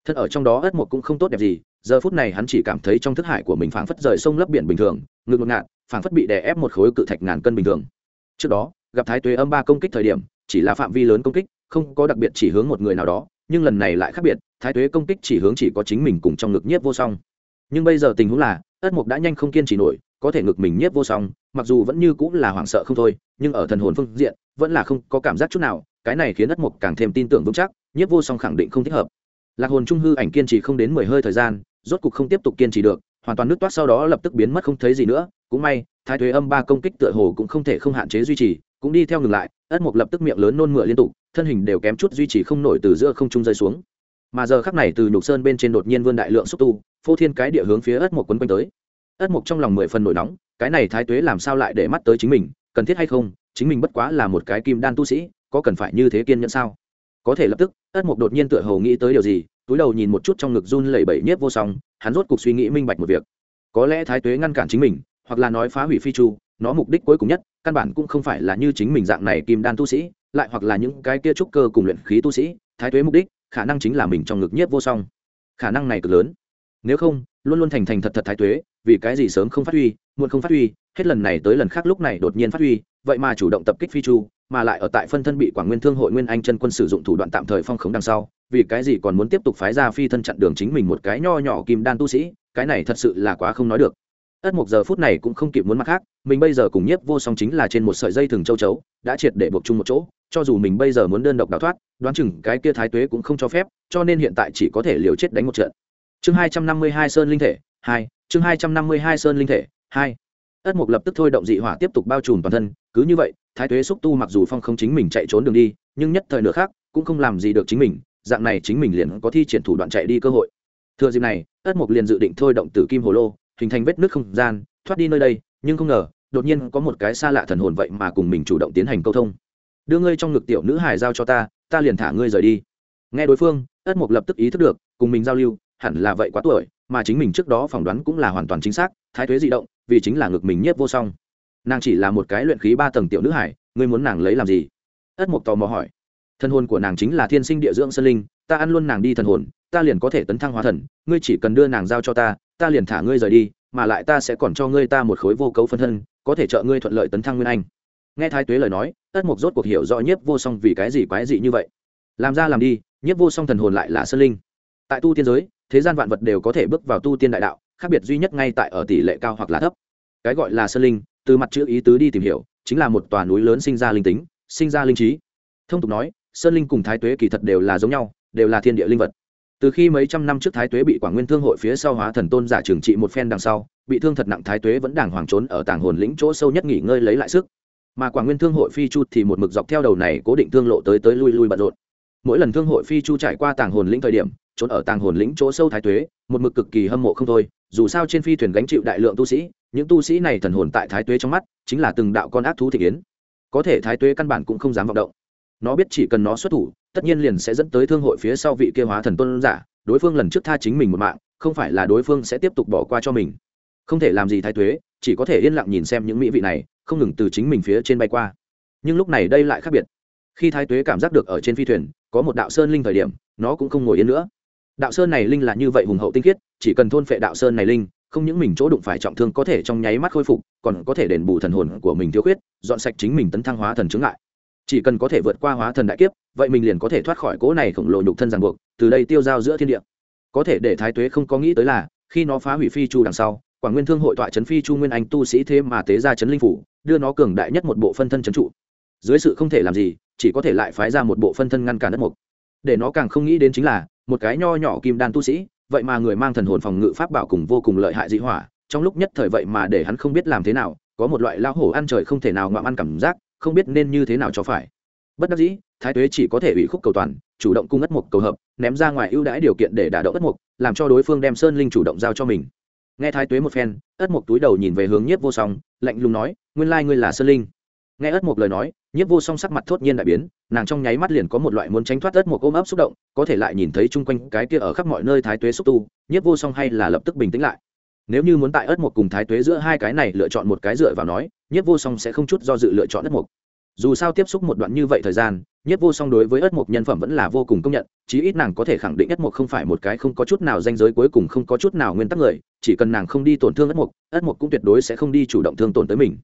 Thật ở trong đó ớt mộc cũng không tốt đẹp gì giờ phút này hắn chỉ cảm thấy trong thức hải của mình phảng phất rời sông lấp biển bình thường ngực ngột ngạt, phảng phất bị đè ép một khối cự thạch ngàn cân bình thường. Trước đó, gặp thái tuế âm ba công kích thời điểm, chỉ là phạm vi lớn công kích, không có đặc biệt chỉ hướng một người nào đó, nhưng lần này lại khác biệt, thái tuế công kích chỉ hướng chỉ có chính mình cùng trong ngực nhiếp vô song. Nhưng bây giờ tình huống là, ất mục đã nhanh không kiên trì nổi, có thể ngực mình nhiếp vô song, mặc dù vẫn như cũng là hoảng sợ không thôi, nhưng ở thần hồn phương diện, vẫn là không có cảm giác chút nào, cái này khiến ất mục càng thêm tin tưởng vững chắc, nhiếp vô song khẳng định không thích hợp. Lạc hồn trung hư ảnh kiên trì không đến mười hơi thời gian rốt cục không tiếp tục kiên trì được, hoàn toàn nước toát sau đó lập tức biến mất không thấy gì nữa. Cũng may, thái thuế âm ba công kích tựa hồ cũng không thể không hạn chế duy trì, cũng đi theo ngừng lại, ất mục lập tức miệng lớn nôn mửa liên tục, thân hình đều kém chút duy trì không nổi từ giữa không trung rơi xuống. Mà giờ khắc này từ nhục sơn bên trên đột nhiên vươn đại lượng xúc tu, phô thiên cái địa hướng phía ất Mục quấn quanh tới. Ất Mục trong lòng mười phần nổi nóng, cái này thái tuế làm sao lại để mắt tới chính mình, cần thiết hay không? Chính mình bất quá là một cái kim đan tu sĩ, có cần phải như thế kiên nhẫn sao? Có thể lập tức, ất Mục đột nhiên tựa hồ nghĩ tới điều gì túi đầu nhìn một chút trong ngực run lẩy bẩy nhiếp vô song, hắn rốt cuộc suy nghĩ minh bạch một việc. Có lẽ thái tuế ngăn cản chính mình, hoặc là nói phá hủy phi chu, nó mục đích cuối cùng nhất, căn bản cũng không phải là như chính mình dạng này kim đan tu sĩ, lại hoặc là những cái kia trúc cơ cùng luyện khí tu sĩ, thái tuế mục đích, khả năng chính là mình trong ngực nhiếp vô song. Khả năng này cực lớn. Nếu không, luôn luôn thành thành thật thật thái tuế, vì cái gì sớm không phát huy, muộn không phát huy, hết lần này tới lần khác lúc này đột nhiên phát huy, vậy mà chủ động tập kích phi chu mà lại ở tại phân thân bị quảng nguyên thương hội nguyên anh chân quân sử dụng thủ đoạn tạm thời phong khống đằng sau, vì cái gì còn muốn tiếp tục phái ra phi thân chặn đường chính mình một cái nho nhỏ kim đan tu sĩ, cái này thật sự là quá không nói được. Ất một giờ phút này cũng không kịp muốn mặt khác, mình bây giờ cùng nhiếp vô song chính là trên một sợi dây thừng châu chấu, đã triệt để buộc chung một chỗ, cho dù mình bây giờ muốn đơn độc đào thoát, đoán chừng cái kia thái tuế cũng không cho phép, cho nên hiện tại chỉ có thể liều chết đánh một trận. Chương hai trăm năm mươi hai sơn linh thể, hai, chương hai trăm năm mươi hai sơn linh thể, hai. Ất mục lập tức thôi động dị hỏa tiếp tục bao trùm toàn thân, cứ như vậy thái tuế xúc tu mặc dù phong không chính mình chạy trốn đường đi, nhưng nhất thời nữa khác, cũng không làm gì được chính mình, dạng này chính mình liền có thi triển thủ đoạn chạy đi cơ hội. Thừa dịp này, ất mục liền dự định thôi động tử kim hồ lô, hình thành vết nước không gian, thoát đi nơi đây, nhưng không ngờ, đột nhiên có một cái xa lạ thần hồn vậy mà cùng mình chủ động tiến hành câu thông. Đưa ngươi trong ngực tiểu nữ hải giao cho ta ta liền thả ngươi rời đi. Nghe đối phương, ất mục lập tức ý thức được, cùng mình giao lưu, hẳn là vậy quá tuổi, mà chính mình trước đó phỏng đoán cũng là hoàn toàn chính xác, thái thuế di động, vì chính là ngực mình nhiếp vô song nàng chỉ là một cái luyện khí ba tầng tiểu nữ hải, ngươi muốn nàng lấy làm gì? Ất mục tò mò hỏi. Thân hồn của nàng chính là thiên sinh địa dưỡng sơn linh, ta ăn luôn nàng đi thần hồn, ta liền có thể tấn thăng hóa thần, ngươi chỉ cần đưa nàng giao cho ta ta liền thả ngươi rời đi, mà lại ta sẽ còn cho ngươi ta một khối vô cấu phân thân, có thể trợ ngươi thuận lợi tấn thăng nguyên anh. Nghe thái tuế lời nói, ất mục rốt cuộc hiểu rõ nhiếp vô song vì cái gì quái dị như vậy. Làm ra làm đi, nhiếp vô song thần hồn lại là sơn linh. Tại tu tiên giới, thế gian vạn vật đều có thể bước vào tu tiên đại đạo, khác biệt duy nhất ngay tại ở tỷ lệ cao hoặc là thấp. Cái gọi là sơn linh từ mặt chữ ý tứ đi tìm hiểu, chính là một tòa núi lớn sinh ra linh tính, sinh ra linh trí. Thông tục nói, sơn linh cùng thái tuế kỳ thật đều là giống nhau, đều là thiên địa linh vật. Từ khi mấy trăm năm trước thái tuế bị quảng nguyên thương hội phía sau hóa thần tôn giả trừng trị một phen đằng sau, bị thương thật nặng thái tuế vẫn đàng hoàng trốn ở tàng hồn lĩnh chỗ sâu nhất nghỉ ngơi lấy lại sức. Mà quảng nguyên thương hội phi chu thì một mực dọc theo đầu này cố định thương lộ tới tới lui lui bận rộn. Mỗi lần thương hội phi chu trải qua tàng hồn lĩnh thời điểm, trốn ở tàng hồn lĩnh chỗ sâu thái tuế, một mực cực kỳ hâm mộ không thôi, dù sao trên phi thuyền gánh chịu đại lượng tu sĩ những tu sĩ này thần hồn tại thái tuế trong mắt, chính là từng đạo con ác thú thị kiến. Có thể thái tuế căn bản cũng không dám vọng động. Nó biết chỉ cần nó xuất thủ, tất nhiên liền sẽ dẫn tới thương hội phía sau vị kia hóa thần tôn giả, đối phương lần trước tha chính mình một mạng, không phải là đối phương sẽ tiếp tục bỏ qua cho mình. Không thể làm gì thái tuế, chỉ có thể yên lặng nhìn xem những mỹ vị này, không ngừng từ chính mình phía trên bay qua. Nhưng lúc này đây lại khác biệt. Khi thái tuế cảm giác được ở trên phi thuyền, có một đạo sơn linh thời điểm, nó cũng không ngồi yên nữa. Đạo sơn này linh là như vậy hùng hậu tinh khiết, chỉ cần thôn phệ đạo sơn này linh không những mình chỗ đụng phải trọng thương có thể trong nháy mắt khôi phục, còn có thể đền bù thần hồn của mình thiếu khuyết, dọn sạch chính mình tấn thăng hóa thần chứng lại chỉ cần có thể vượt qua hóa thần đại kiếp, vậy mình liền có thể thoát khỏi cỗ này khổng lồ nhục thân ràng buộc, từ đây tiêu giao giữa thiên địa. Có thể để thái tuế không có nghĩ tới là, khi nó phá hủy phi chu đằng sau, quảng nguyên thương hội tọa trấn phi chu nguyên anh tu sĩ thế mà tế ra trấn linh phủ, đưa nó cường đại nhất một bộ phân thân trấn trụ. Dưới sự không thể làm gì, chỉ có thể lại phái ra một bộ phân thân ngăn cản đất mục. Để nó càng không nghĩ đến chính là, một cái nho nhỏ kim đan tu sĩ vậy mà người mang thần hồn phòng ngự pháp bảo cùng vô cùng lợi hại dị hỏa, trong lúc nhất thời vậy mà để hắn không biết làm thế nào, có một loại lao hổ ăn trời không thể nào ngoạm ăn cảm giác, không biết nên như thế nào cho phải. Bất đắc dĩ, thái tuế chỉ có thể ủy khúc cầu toàn, chủ động cung ất mục cầu hợp, ném ra ngoài ưu đãi điều kiện để đả động ất mục, làm cho đối phương đem sơn linh chủ động giao cho mình. Nghe thái tuế một phen, ất mục túi đầu nhìn về hướng nhiếp vô song, lạnh lùng nói, nguyên lai ngươi là sơn linh nghe ất mục lời nói, nhiếp vô song sắc mặt thốt nhiên đại biến, nàng trong nháy mắt liền có một loại muốn tránh thoát ất mục ôm ấp xúc động, có thể lại nhìn thấy chung quanh cái kia ở khắp mọi nơi thái tuế xúc tu, nhiếp vô song hay là lập tức bình tĩnh lại. Nếu như muốn tại ất mục cùng thái tuế giữa hai cái này lựa chọn một cái dựa vào nói, nhiếp vô song sẽ không chút do dự lựa chọn ất mục dù sao tiếp xúc một đoạn như vậy thời gian nhất vô song đối với ất mục nhân phẩm vẫn là vô cùng công nhận, chí ít nàng có thể khẳng định ất mục không phải một cái không có chút nào danh giới cuối cùng không có chút nào nguyên tắc người, chỉ cần nàng không đi tổn thương ất mục ất mục cũng tuyệt đối sẽ không đi chủ động thương tổn tới mình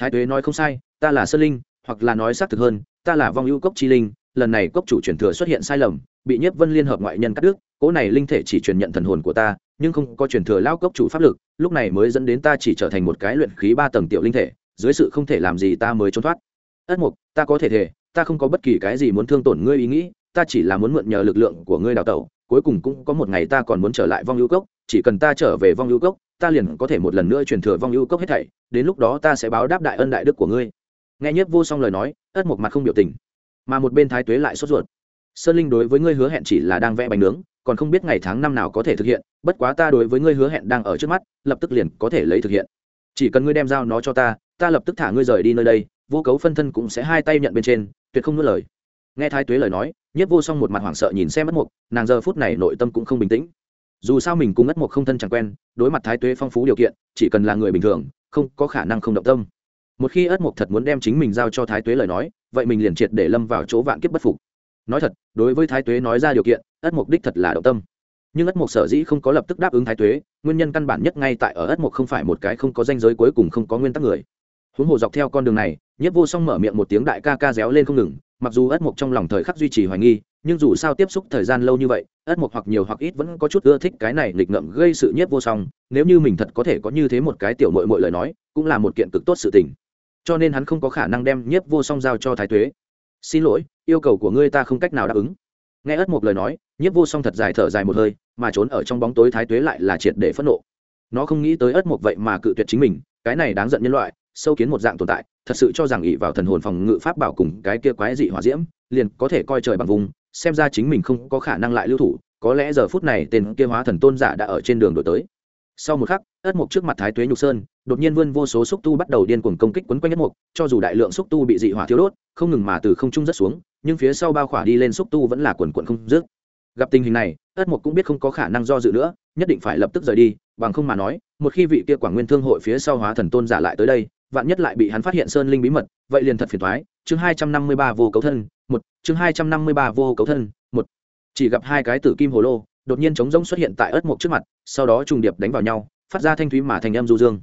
thái tuế nói không sai, ta là sơn linh, hoặc là nói xác thực hơn, ta là vong ưu cốc chi linh, lần này cốc chủ truyền thừa xuất hiện sai lầm, bị nhất vân liên hợp ngoại nhân cắt đứt, cỗ này linh thể chỉ truyền nhận thần hồn của ta, nhưng không có truyền thừa lao cốc chủ pháp lực, lúc này mới dẫn đến ta chỉ trở thành một cái luyện khí ba tầng tiểu linh thể, dưới sự không thể làm gì ta mới trốn thoát. Ất mục, ta có thể thể ta không có bất kỳ cái gì muốn thương tổn ngươi ý nghĩ, ta chỉ là muốn mượn nhờ lực lượng của ngươi đào tẩu, cuối cùng cũng có một ngày ta còn muốn trở lại vong ưu cốc, chỉ cần ta trở về vong ưu cốc ta liền có thể một lần nữa truyền thừa vong ưu cốc hết thảy, đến lúc đó ta sẽ báo đáp đại ân đại đức của ngươi. Nghe nhất vô song lời nói, ất một mặt không biểu tình, mà một bên thái tuế lại sốt ruột. Sơn linh đối với ngươi hứa hẹn chỉ là đang vẽ bánh nướng, còn không biết ngày tháng năm nào có thể thực hiện, bất quá ta đối với ngươi hứa hẹn đang ở trước mắt, lập tức liền có thể lấy thực hiện. Chỉ cần ngươi đem giao nó cho ta ta lập tức thả ngươi rời đi nơi đây, vô cấu phân thân cũng sẽ hai tay nhận bên trên, tuyệt không nuốt lời. Nghe thái tuế lời nói nhất vô song một mặt hoảng sợ nhìn xem mất mục nàng giờ phút này nội tâm cũng không bình tĩnh dù sao mình cùng ất một không thân chẳng quen, đối mặt thái tuế phong phú điều kiện, chỉ cần là người bình thường, không có khả năng không động tâm. Một khi ất mộc thật muốn đem chính mình giao cho thái tuế lời nói, vậy mình liền triệt để lâm vào chỗ vạn kiếp bất phục. Nói thật, đối với thái tuế nói ra điều kiện ất mục đích thật là động tâm. Nhưng ất mộc sở dĩ không có lập tức đáp ứng thái tuế, nguyên nhân căn bản nhất ngay tại ở ất mộc không phải một cái không có danh giới cuối cùng không có nguyên tắc người. Huống hồ dọc theo con đường này nhất vô song mở miệng một tiếng đại ca ca réo lên không ngừng mặc dù ất mục trong lòng thời khắc duy trì hoài nghi, nhưng dù sao tiếp xúc thời gian lâu như vậy, ất mục hoặc nhiều hoặc ít vẫn có chút ưa thích cái này nghịch ngợm gây sự nhất vô song, nếu như mình thật có thể có như thế một cái tiểu mội mội lời nói, cũng là một kiện cực tốt sự tình. Cho nên hắn không có khả năng đem nhất vô song giao cho thái tuế. Xin lỗi, yêu cầu của ngươi ta không cách nào đáp ứng. Nghe ất mục lời nói, nhất vô song thật dài thở dài một hơi, mà trốn ở trong bóng tối thái tuế lại là triệt để phẫn nộ. Nó không nghĩ tới ất mục vậy mà cự tuyệt chính mình, cái này đáng giận nhân loại sâu kiến một dạng tồn tại, thật sự cho rằng ỷ vào thần hồn phòng ngự pháp bảo cùng cái kia quái dị hỏa diễm, liền có thể coi trời bằng vùng, xem ra chính mình không có khả năng lại lưu thủ, có lẽ giờ phút này tên kia hóa thần tôn giả đã ở trên đường đổi tới. Sau một khắc, ất mục trước mặt thái tuế nhục sơn, đột nhiên vươn vô số xúc tu bắt đầu điên cuồng công kích quấn quanh ất mục, cho dù đại lượng xúc tu bị dị hỏa thiếu đốt, không ngừng mà từ không trung rất xuống, nhưng phía sau bao khỏa đi lên xúc tu vẫn là quần quận không dứt. Gặp tình hình này, ất mục cũng biết không có khả năng do dự nữa, nhất định phải lập tức rời đi, bằng không mà nói, một khi vị kia quảng nguyên thương hội phía sau hóa thần tôn giả lại tới đây vạn nhất lại bị hắn phát hiện sơn linh bí mật, vậy liền thật phiền thoái chương hai trăm năm mươi ba vô cấu thân, một. Chương hai trăm năm mươi ba vô cấu thân, một. Chỉ gặp hai cái tử kim hồ lô, đột nhiên trống rỗng xuất hiện tại ớt mộc trước mặt, sau đó trùng điệp đánh vào nhau, phát ra thanh thúy mà thành em du dương.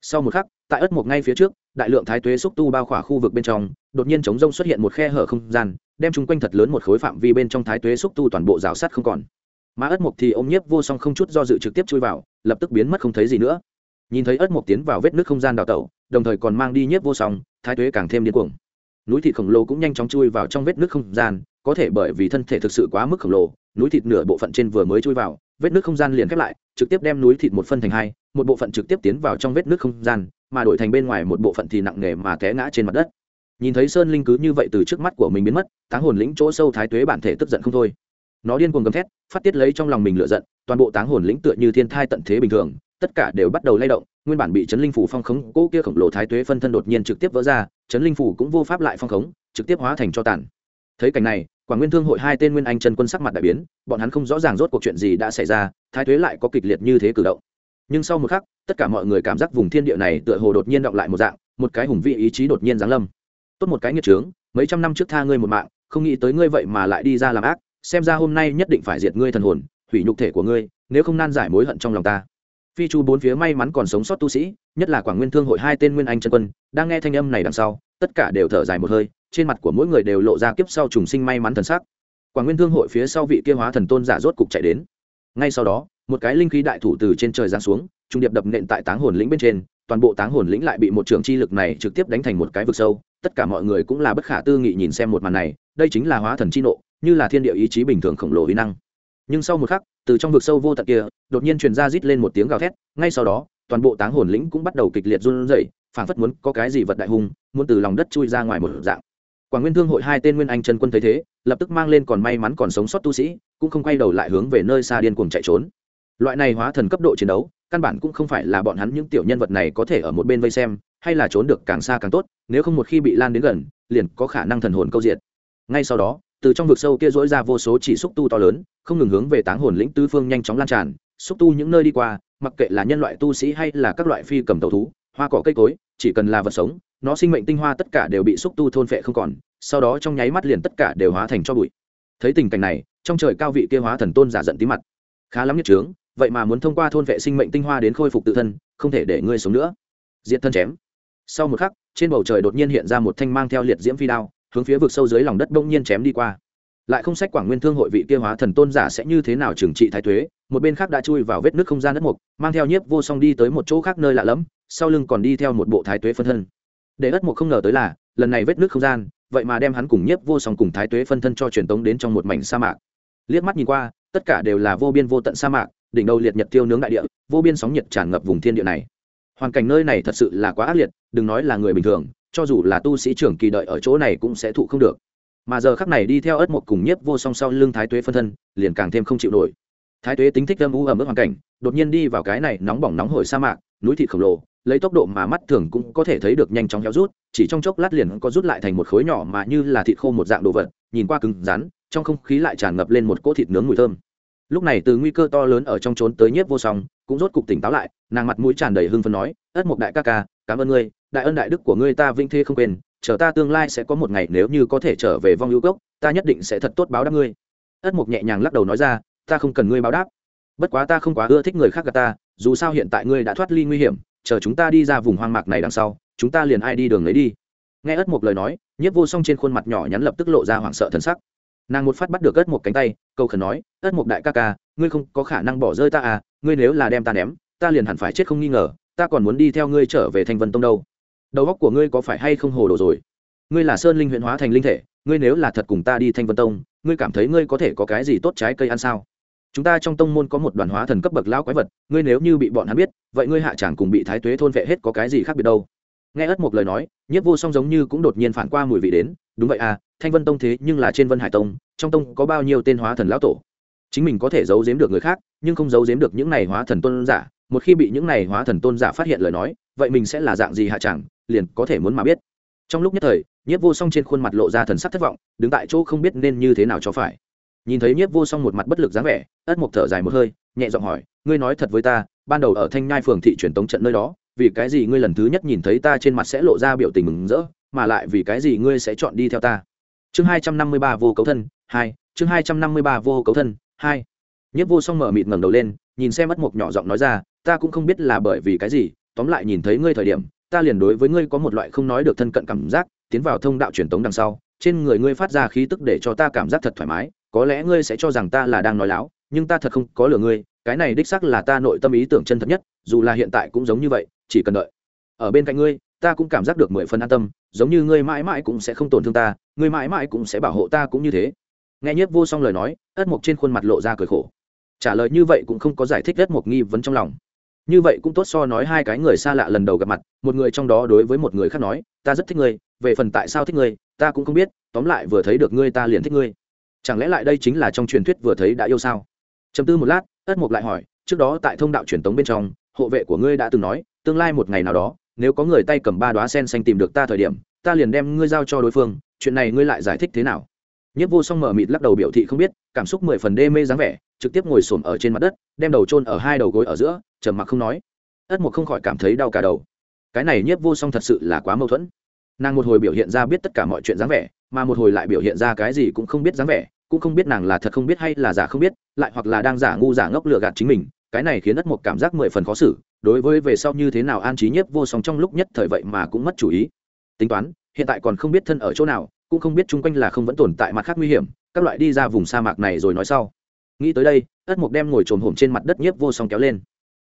Sau một khắc, tại ớt mộc ngay phía trước, đại lượng thái tuế xúc tu bao khỏa khu vực bên trong, đột nhiên trống rỗng xuất hiện một khe hở không gian, đem chung quanh thật lớn một khối phạm vi bên trong thái tuế xúc tu toàn bộ rào sắt không còn. Mà ớt mộc thì ôm nhiếp vô song không chút do dự trực tiếp chui vào, lập tức biến mất không thấy gì nữa. Nhìn thấy ớt mộc tiến vào vết nước không gian đào tẩu đồng thời còn mang đi nhiếp vô song, thái tuế càng thêm điên cuồng. Núi thịt khổng lồ cũng nhanh chóng chui vào trong vết nước không gian, có thể bởi vì thân thể thực sự quá mức khổng lồ, núi thịt nửa bộ phận trên vừa mới chui vào, vết nước không gian liền khép lại, trực tiếp đem núi thịt một phân thành hai, một bộ phận trực tiếp tiến vào trong vết nước không gian, mà đổi thành bên ngoài một bộ phận thì nặng nề mà té ngã trên mặt đất. Nhìn thấy sơn linh cứ như vậy từ trước mắt của mình biến mất, táng hồn lĩnh chỗ sâu thái tuế bản thể tức giận không thôi. Nó điên cuồng gầm thét, phát tiết lấy trong lòng mình lựa giận, toàn bộ táng hồn lĩnh tựa như thiên thai tận thế bình thường tất cả đều bắt đầu lay động, nguyên bản bị chấn linh phủ phong khống, cỗ kia khổng lồ thái tuế phân thân đột nhiên trực tiếp vỡ ra chấn linh phủ cũng vô pháp lại phong khống, trực tiếp hóa thành cho tàn. Thấy cảnh này, quảng nguyên thương hội hai tên nguyên anh chân quân sắc mặt đại biến, bọn hắn không rõ ràng rốt cuộc chuyện gì đã xảy ra, thái tuế lại có kịch liệt như thế cử động. Nhưng sau một khắc, tất cả mọi người cảm giác vùng thiên địa này tựa hồ đột nhiên động lại một dạng, một cái hùng vị ý chí đột nhiên giáng lâm. Tốt một cái nghiệt trướng, mấy trăm năm trước tha ngươi một mạng, không nghĩ tới ngươi vậy mà lại đi ra làm ác, xem ra hôm nay nhất định phải diệt ngươi thần hồn, hủy nhục thể của ngươi, nếu không nan giải mối hận trong lòng ta phi chu bốn phía may mắn còn sống sót tu sĩ, nhất là quảng nguyên thương hội hai tên nguyên anh chân quân, đang nghe thanh âm này đằng sau, tất cả đều thở dài một hơi, trên mặt của mỗi người đều lộ ra kiếp sau trùng sinh may mắn thần sắc. Quảng nguyên thương hội phía sau vị kia hóa thần tôn giả rốt cục chạy đến. Ngay sau đó, một cái linh khí đại thủ từ trên trời giáng xuống, trung điệp đập nện tại táng hồn lĩnh bên trên, toàn bộ táng hồn lĩnh lại bị một trường chi lực này trực tiếp đánh thành một cái vực sâu, tất cả mọi người cũng là bất khả tư nghị nhìn xem một màn này, đây chính là hóa thần chi nộ, như là thiên địa ý chí bình thường khổng lồ uy năng. Nhưng sau một khắc từ trong vực sâu vô tận kia, đột nhiên truyền ra rít lên một tiếng gào thét, ngay sau đó, toàn bộ táng hồn lĩnh cũng bắt đầu kịch liệt run rẩy, phảng phất muốn có cái gì vật đại hung, muốn từ lòng đất chui ra ngoài một dạng. Quảng nguyên thương hội hai tên nguyên anh chân quân thấy thế, lập tức mang lên còn may mắn còn sống sót tu sĩ, cũng không quay đầu lại hướng về nơi xa điên cuồng chạy trốn. Loại này hóa thần cấp độ chiến đấu, căn bản cũng không phải là bọn hắn những tiểu nhân vật này có thể ở một bên vây xem, hay là trốn được càng xa càng tốt, nếu không một khi bị lan đến gần, liền có khả năng thần hồn câu diệt ngay sau đó từ trong vực sâu kia dỗi ra vô số chỉ xúc tu to lớn, không ngừng hướng về táng hồn lĩnh tứ phương nhanh chóng lan tràn. Xúc tu những nơi đi qua, mặc kệ là nhân loại tu sĩ hay là các loại phi cầm tàu thú, hoa cỏ cây cối, chỉ cần là vật sống, nó sinh mệnh tinh hoa tất cả đều bị xúc tu thôn phệ không còn, sau đó trong nháy mắt liền tất cả đều hóa thành cho bụi. Thấy tình cảnh này, trong trời cao vị kia hóa thần tôn giả giận tí mặt. Khá lắm nhất trướng, vậy mà muốn thông qua thôn vệ sinh mệnh tinh hoa đến khôi phục tự thân, không thể để ngươi sống nữa. Diện thân chém. Sau một khắc, trên bầu trời đột nhiên hiện ra một thanh mang theo liệt diễm phi đao hướng phía vực sâu dưới lòng đất đông nhiên chém đi qua. Lại không sách quảng nguyên thương hội vị kia hóa thần tôn giả sẽ như thế nào trừng trị thái thuế một bên khác đã chui vào vết nước không gian đất mục, mang theo nhiếp vô song đi tới một chỗ khác nơi lạ lẫm, sau lưng còn đi theo một bộ thái tuế phân thân. Để đất mục không ngờ tới là, lần này vết nước không gian, vậy mà đem hắn cùng nhiếp vô song cùng thái tuế phân thân cho truyền tống đến trong một mảnh sa mạc. Liếc mắt nhìn qua, tất cả đều là vô biên vô tận sa mạc, đỉnh đầu liệt nhật tiêu nướng đại địa, vô biên sóng nhiệt tràn ngập vùng thiên địa này. Hoàn cảnh nơi này thật sự là quá ác liệt, đừng nói là người bình thường cho dù là tu sĩ trưởng kỳ đợi ở chỗ này cũng sẽ thụ không được. Mà giờ khắc này đi theo ớt một cùng nhiếp vô song sau lưng thái tuế phân thân, liền càng thêm không chịu nổi. Thái tuế tính thích âm u ẩm ướt hoàn cảnh, đột nhiên đi vào cái này nóng bỏng nóng hổi sa mạc, núi thịt khổng lồ, lấy tốc độ mà mắt thường cũng có thể thấy được nhanh chóng héo rút, chỉ trong chốc lát liền có rút lại thành một khối nhỏ mà như là thịt khô một dạng đồ vật, nhìn qua cứng rắn, trong không khí lại tràn ngập lên một cỗ thịt nướng mùi thơm. Lúc này từ nguy cơ to lớn ở trong trốn tới nhiếp vô song, cũng rốt cục tỉnh táo lại, nàng mặt mũi tràn đầy hưng phấn nói, ất mục đại ca ca, cảm ơn ngươi đại ân đại đức của ngươi ta vinh thế không quên, chờ ta tương lai sẽ có một ngày nếu như có thể trở về vong hữu cốc, ta nhất định sẽ thật tốt báo đáp ngươi. Ất mục nhẹ nhàng lắc đầu nói ra, ta không cần ngươi báo đáp. Bất quá ta không quá ưa thích người khác gà ta, dù sao hiện tại ngươi đã thoát ly nguy hiểm, chờ chúng ta đi ra vùng hoang mạc này đằng sau, chúng ta liền ai đi đường lấy đi. Nghe ất mục lời nói, nhiếp vô song trên khuôn mặt nhỏ nhắn lập tức lộ ra hoảng sợ thần sắc. Nàng một phát bắt được ất mục cánh tay câu khẩn nói, ất mục đại ca ca, ngươi không có khả năng bỏ rơi ta à ngươi nếu là đem ta ném, ta liền hẳn phải chết không nghi ngờ, ta còn muốn đi theo ngươi trở về thanh vân tông đâu đầu óc của ngươi có phải hay không hồ đồ rồi? Ngươi là sơn linh huyện hóa thành linh thể, ngươi nếu là thật cùng ta đi thanh vân tông, ngươi cảm thấy ngươi có thể có cái gì tốt trái cây ăn sao? Chúng ta trong tông môn có một đoàn hóa thần cấp bậc lão quái vật, ngươi nếu như bị bọn hắn biết, vậy ngươi hạ chẳng cùng bị thái tuế thôn vệ hết có cái gì khác biệt đâu. Nghe ất một lời nói, nhiếp vô song giống như cũng đột nhiên phản qua mùi vị đến, đúng vậy à thanh vân tông thế nhưng là trên vân hải tông, trong tông có bao nhiêu tên hóa thần lão tổ? Chính mình có thể giấu giếm được người khác, nhưng không giấu giếm được những này hóa thần tôn giả, một khi bị những này hóa thần tôn giả phát hiện lời nói, vậy mình sẽ là dạng gì hạ chẳng? Liền có thể muốn mà biết. Trong lúc nhất thời, nhiếp vô song trên khuôn mặt lộ ra thần sắc thất vọng, đứng tại chỗ không biết nên như thế nào cho phải. Nhìn thấy nhiếp vô song một mặt bất lực dáng vẻ, ất mộc thở dài một hơi, nhẹ giọng hỏi, ngươi nói thật với ta, ban đầu ở thanh nhai phường thị truyền tống trận nơi đó, vì cái gì ngươi lần thứ nhất nhìn thấy ta trên mặt sẽ lộ ra biểu tình mừng rỡ, mà lại vì cái gì ngươi sẽ chọn đi theo ta? Chương hai trăm năm mươi ba vô cấu thân, hai, chương hai trăm năm mươi ba vô cấu thân, hai. Nhiếp vô song mở mịt ngẩng đầu lên, nhìn xem mất mộc nhỏ giọng nói ra, ta cũng không biết là bởi vì cái gì, tóm lại nhìn thấy ngươi thời điểm ta liền đối với ngươi có một loại không nói được thân cận cảm giác, tiến vào thông đạo truyền tống đằng sau, trên người ngươi phát ra khí tức để cho ta cảm giác thật thoải mái, có lẽ ngươi sẽ cho rằng ta là đang nói láo, nhưng ta thật không có lừa ngươi, cái này đích xác là ta nội tâm ý tưởng chân thật nhất, dù là hiện tại cũng giống như vậy, chỉ cần đợi. Ở bên cạnh ngươi, ta cũng cảm giác được mười phần an tâm, giống như ngươi mãi mãi cũng sẽ không tổn thương ta, ngươi mãi mãi cũng sẽ bảo hộ ta cũng như thế. Nghe nhiếp vô song lời nói, ất mộc trên khuôn mặt lộ ra cười khổ. Trả lời như vậy cũng không có giải thích ất mộc nghi vấn trong lòng như vậy cũng tốt so nói hai cái người xa lạ lần đầu gặp mặt, một người trong đó đối với một người khác nói, ta rất thích ngươi, về phần tại sao thích ngươi, ta cũng không biết, tóm lại vừa thấy được ngươi ta liền thích ngươi. Chẳng lẽ lại đây chính là trong truyền thuyết vừa thấy đã yêu sao? Chấm tư một lát, ất mục lại hỏi, trước đó tại thông đạo truyền tống bên trong, hộ vệ của ngươi đã từng nói, tương lai một ngày nào đó, nếu có người tay cầm ba đoá sen xanh tìm được ta thời điểm, ta liền đem ngươi giao cho đối phương, chuyện này ngươi lại giải thích thế nào? Nhiếp vô song mở mịt lắc đầu biểu thị không biết, cảm xúc mười phần đê mê dáng vẻ, trực tiếp ngồi xổm ở trên mặt đất, đem đầu trôn ở hai đầu gối ở giữa, trầm mặc không nói. Ất một không khỏi cảm thấy đau cả đầu. Cái này nhiếp vô song thật sự là quá mâu thuẫn. Nàng một hồi biểu hiện ra biết tất cả mọi chuyện dáng vẻ, mà một hồi lại biểu hiện ra cái gì cũng không biết dáng vẻ, cũng không biết nàng là thật không biết hay là giả không biết, lại hoặc là đang giả ngu giả ngốc lừa gạt chính mình, cái này khiến ất một cảm giác mười phần khó xử, đối với về sau như thế nào an trí nhiếp vô song trong lúc nhất thời vậy mà cũng mất chủ ý. Tính toán, hiện tại còn không biết thân ở chỗ nào cũng không biết chung quanh là không vẫn tồn tại mặt khác nguy hiểm, các loại đi ra vùng sa mạc này rồi nói sau. Nghĩ tới đây, ất mộc đem ngồi trồm hổm trên mặt đất nhiếp vô song kéo lên.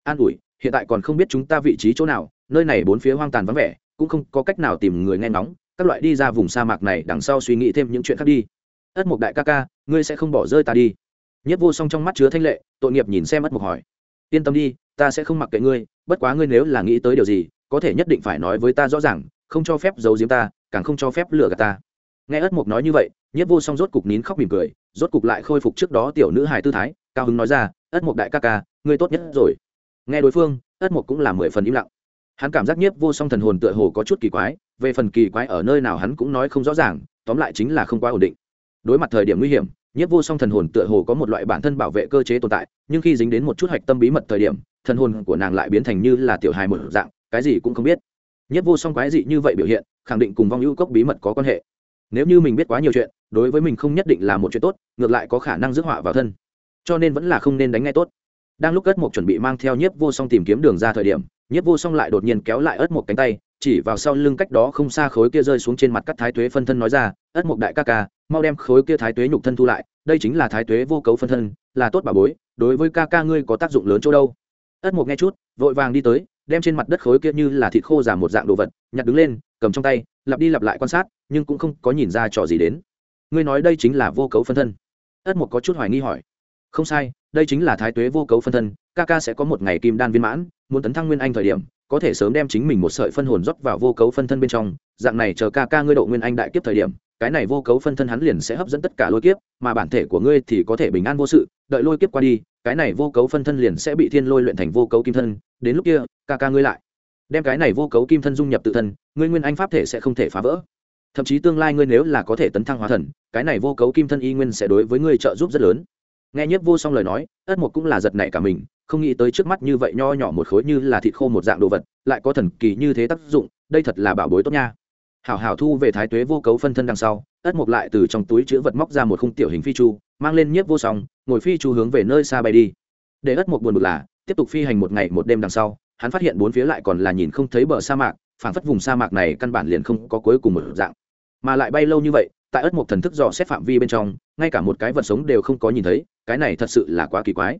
An ủi, hiện tại còn không biết chúng ta vị trí chỗ nào, nơi này bốn phía hoang tàn vắng vẻ, cũng không có cách nào tìm người nghe ngóng, các loại đi ra vùng sa mạc này đằng sau suy nghĩ thêm những chuyện khác đi. Ất mộc đại ca ca, ngươi sẽ không bỏ rơi ta đi. Nhiếp vô song trong mắt chứa thanh lệ, tội nghiệp nhìn xem ất mộc hỏi. Yên tâm đi, ta sẽ không mặc kệ ngươi, bất quá ngươi nếu là nghĩ tới điều gì, có thể nhất định phải nói với ta rõ ràng, không cho phép giấu giếm ta, càng không cho phép lừa gạt ta nghe ất mộc nói như vậy, nhiếp vô song rốt cục nín khóc mỉm cười, rốt cục lại khôi phục trước đó tiểu nữ hài tư thái, cao hứng nói ra, ất mộc đại ca ca, ngươi tốt nhất rồi. Nghe đối phương, ất mộc cũng là mười phần im lặng. Hắn cảm giác nhiếp vô song thần hồn tựa hồ có chút kỳ quái, về phần kỳ quái ở nơi nào hắn cũng nói không rõ ràng, tóm lại chính là không quá ổn định. Đối mặt thời điểm nguy hiểm, nhiếp vô song thần hồn tựa hồ có một loại bản thân bảo vệ cơ chế tồn tại, nhưng khi dính đến một chút hạch tâm bí mật thời điểm, thần hồn của nàng lại biến thành như là tiểu hài một dạng, cái gì cũng không biết. Nhiếp vô song quái dị như vậy biểu hiện, khẳng định cùng vong hữu cốc bí mật có quan hệ nếu như mình biết quá nhiều chuyện, đối với mình không nhất định là một chuyện tốt, ngược lại có khả năng rước họa vào thân. Cho nên vẫn là không nên đánh ngay tốt. Đang lúc ất mộc chuẩn bị mang theo nhiếp vô song tìm kiếm đường ra thời điểm, nhiếp vô song lại đột nhiên kéo lại ất mộc cánh tay, chỉ vào sau lưng cách đó không xa khối kia rơi xuống trên mặt cắt thái tuế phân thân nói ra, ất mộc đại ca ca, mau đem khối kia thái tuế nhục thân thu lại, đây chính là thái tuế vô cấu phân thân, là tốt bà bối, đối với ca ca ngươi có tác dụng lớn chỗ đâu. Ất mộc nghe chút, vội vàng đi tới, đem trên mặt đất khối kia như là thịt khô giả một dạng đồ vật, nhặt đứng lên, cầm trong tay, lặp đi lặp lại quan sát nhưng cũng không có nhìn ra trò gì đến. Ngươi nói đây chính là vô cấu phân thân. Ất mục có chút hoài nghi hỏi. Không sai, đây chính là thái tuế vô cấu phân thân, ca ca sẽ có một ngày kim đan viên mãn, muốn tấn thăng nguyên anh thời điểm, có thể sớm đem chính mình một sợi phân hồn rót vào vô cấu phân thân bên trong, dạng này chờ ca ca ngươi độ nguyên anh đại kiếp thời điểm, cái này vô cấu phân thân hắn liền sẽ hấp dẫn tất cả lôi kiếp, mà bản thể của ngươi thì có thể bình an vô sự, đợi lôi kiếp qua đi, cái này vô cấu phân thân liền sẽ bị thiên lôi luyện thành vô cấu kim thân, đến lúc kia, ca ca ngươi lại. Đem cái này vô cấu kim thân dung nhập tự thân, ngươi nguyên anh pháp thể sẽ không thể phá vỡ thậm chí tương lai ngươi nếu là có thể tấn thăng hóa thần, cái này vô cấu kim thân y nguyên sẽ đối với ngươi trợ giúp rất lớn. Nghe nhất vô song lời nói, ất mục cũng là giật nảy cả mình, không nghĩ tới trước mắt như vậy nho nhỏ một khối như là thịt khô một dạng đồ vật, lại có thần kỳ như thế tác dụng, đây thật là bảo bối tốt nha. Hảo hảo thu về thái tuế vô cấu phân thân đằng sau, ất mục lại từ trong túi chữ vật móc ra một khung tiểu hình phi chu, mang lên nhiếp vô song, ngồi phi chu hướng về nơi xa bay đi. Để ất mục buồn bực là, tiếp tục phi hành một ngày một đêm đằng sau, hắn phát hiện bốn phía lại còn là nhìn không thấy bờ sa mạc, phảng phất vùng sa mạc này căn bản liền không có cuối cùng một dạng mà lại bay lâu như vậy, tại ất một thần thức dò xét phạm vi bên trong, ngay cả một cái vật sống đều không có nhìn thấy, cái này thật sự là quá kỳ quái.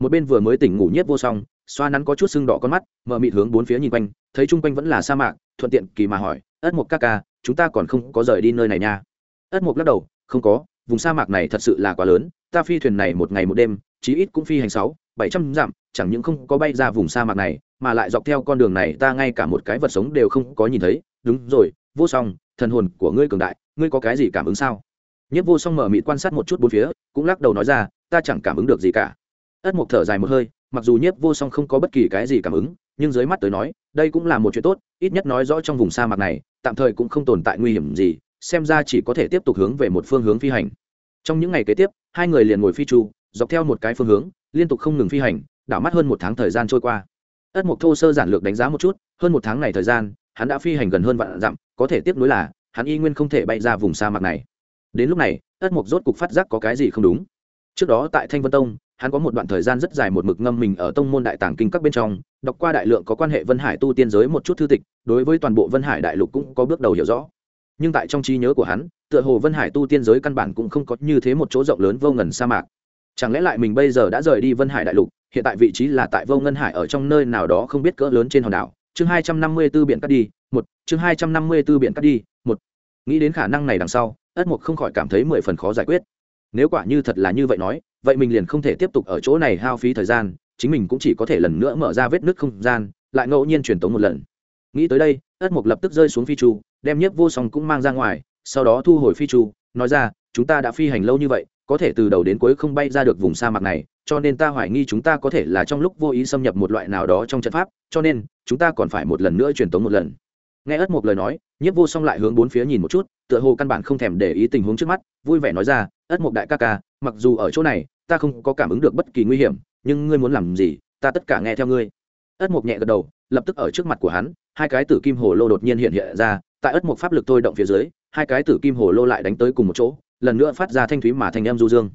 Một bên vừa mới tỉnh ngủ nhiếp vô song, xoa nắn có chút sưng đỏ con mắt, mở mịt hướng bốn phía nhìn quanh, thấy chung quanh vẫn là sa mạc, thuận tiện kỳ mà hỏi ất một ca ca, chúng ta còn không có rời đi nơi này nha? Ất một lắc đầu, không có, vùng sa mạc này thật sự là quá lớn, ta phi thuyền này một ngày một đêm, chí ít cũng phi hành sáu, bảy trăm dặm, chẳng những không có bay ra vùng sa mạc này, mà lại dọc theo con đường này ta ngay cả một cái vật sống đều không có nhìn thấy. Đúng rồi, vô song thần hồn của ngươi cường đại, ngươi có cái gì cảm ứng sao? Nhất vô song mở mịt quan sát một chút bốn phía, cũng lắc đầu nói ra, ta chẳng cảm ứng được gì cả. Ất mục thở dài một hơi, mặc dù nhiếp vô song không có bất kỳ cái gì cảm ứng, nhưng dưới mắt tới nói, đây cũng là một chuyện tốt, ít nhất nói rõ trong vùng sa mạc này, tạm thời cũng không tồn tại nguy hiểm gì, xem ra chỉ có thể tiếp tục hướng về một phương hướng phi hành. Trong những ngày kế tiếp, hai người liền ngồi phi chu dọc theo một cái phương hướng, liên tục không ngừng phi hành, đảo mắt hơn một tháng thời gian trôi qua. Ất mục thô sơ giản lược đánh giá một chút, hơn một tháng này thời gian hắn đã phi hành gần hơn vạn dặm, có thể tiếp nối là, hắn y nguyên không thể bay ra vùng sa mạc này. Đến lúc này, ất mục rốt cục phát giác có cái gì không đúng. Trước đó tại thanh vân tông, hắn có một đoạn thời gian rất dài một mực ngâm mình ở tông môn đại tàng kinh các bên trong, đọc qua đại lượng có quan hệ vân hải tu tiên giới một chút thư tịch, đối với toàn bộ vân hải đại lục cũng có bước đầu hiểu rõ. Nhưng tại trong trí nhớ của hắn, tựa hồ vân hải tu tiên giới căn bản cũng không có như thế một chỗ rộng lớn vô ngần sa mạc. Chẳng lẽ lại mình bây giờ đã rời đi vân hải đại lục, hiện tại vị trí là tại vô ngân hải ở trong nơi nào đó không biết cỡ lớn trên hòn đảo? Chương hai trăm năm mươi b ố biển cắt đi một chương hai trăm năm mươi b ố biển cắt đi một. Nghĩ đến khả năng này đằng sau ất mục không khỏi cảm thấy mười phần khó giải quyết. Nếu quả như thật là như vậy nói vậy mình liền không thể tiếp tục ở chỗ này hao phí thời gian chính mình cũng chỉ có thể lần nữa mở ra vết nứt không gian lại ngẫu nhiên truyền tống một lần. Nghĩ tới đây ất mục lập tức rơi xuống phi trù, đem nhiếp vô song cũng mang ra ngoài sau đó thu hồi phi trù, nói ra chúng ta đã phi hành lâu như vậy có thể từ đầu đến cuối không bay ra được vùng sa mạc này cho nên ta hoài nghi chúng ta có thể là trong lúc vô ý xâm nhập một loại nào đó trong trận pháp, cho nên, chúng ta còn phải một lần nữa truyền tống một lần. Nghe ất một lời nói, nhiếp vô song lại hướng bốn phía nhìn một chút, tựa hồ căn bản không thèm để ý tình huống trước mắt, vui vẻ nói ra, ất một đại ca ca, mặc dù ở chỗ này, ta không có cảm ứng được bất kỳ nguy hiểm, nhưng ngươi muốn làm gì, ta tất cả nghe theo ngươi. Ất mục nhẹ gật đầu, lập tức ở trước mặt của hắn, hai cái tử kim hồ lô đột nhiên hiện hiện ra, tại ất mục pháp lực thôi động phía dưới, hai cái tử kim hồ lô lại đánh tới cùng một chỗ, lần nữa phát ra thanh thúy mà thanh em du dương.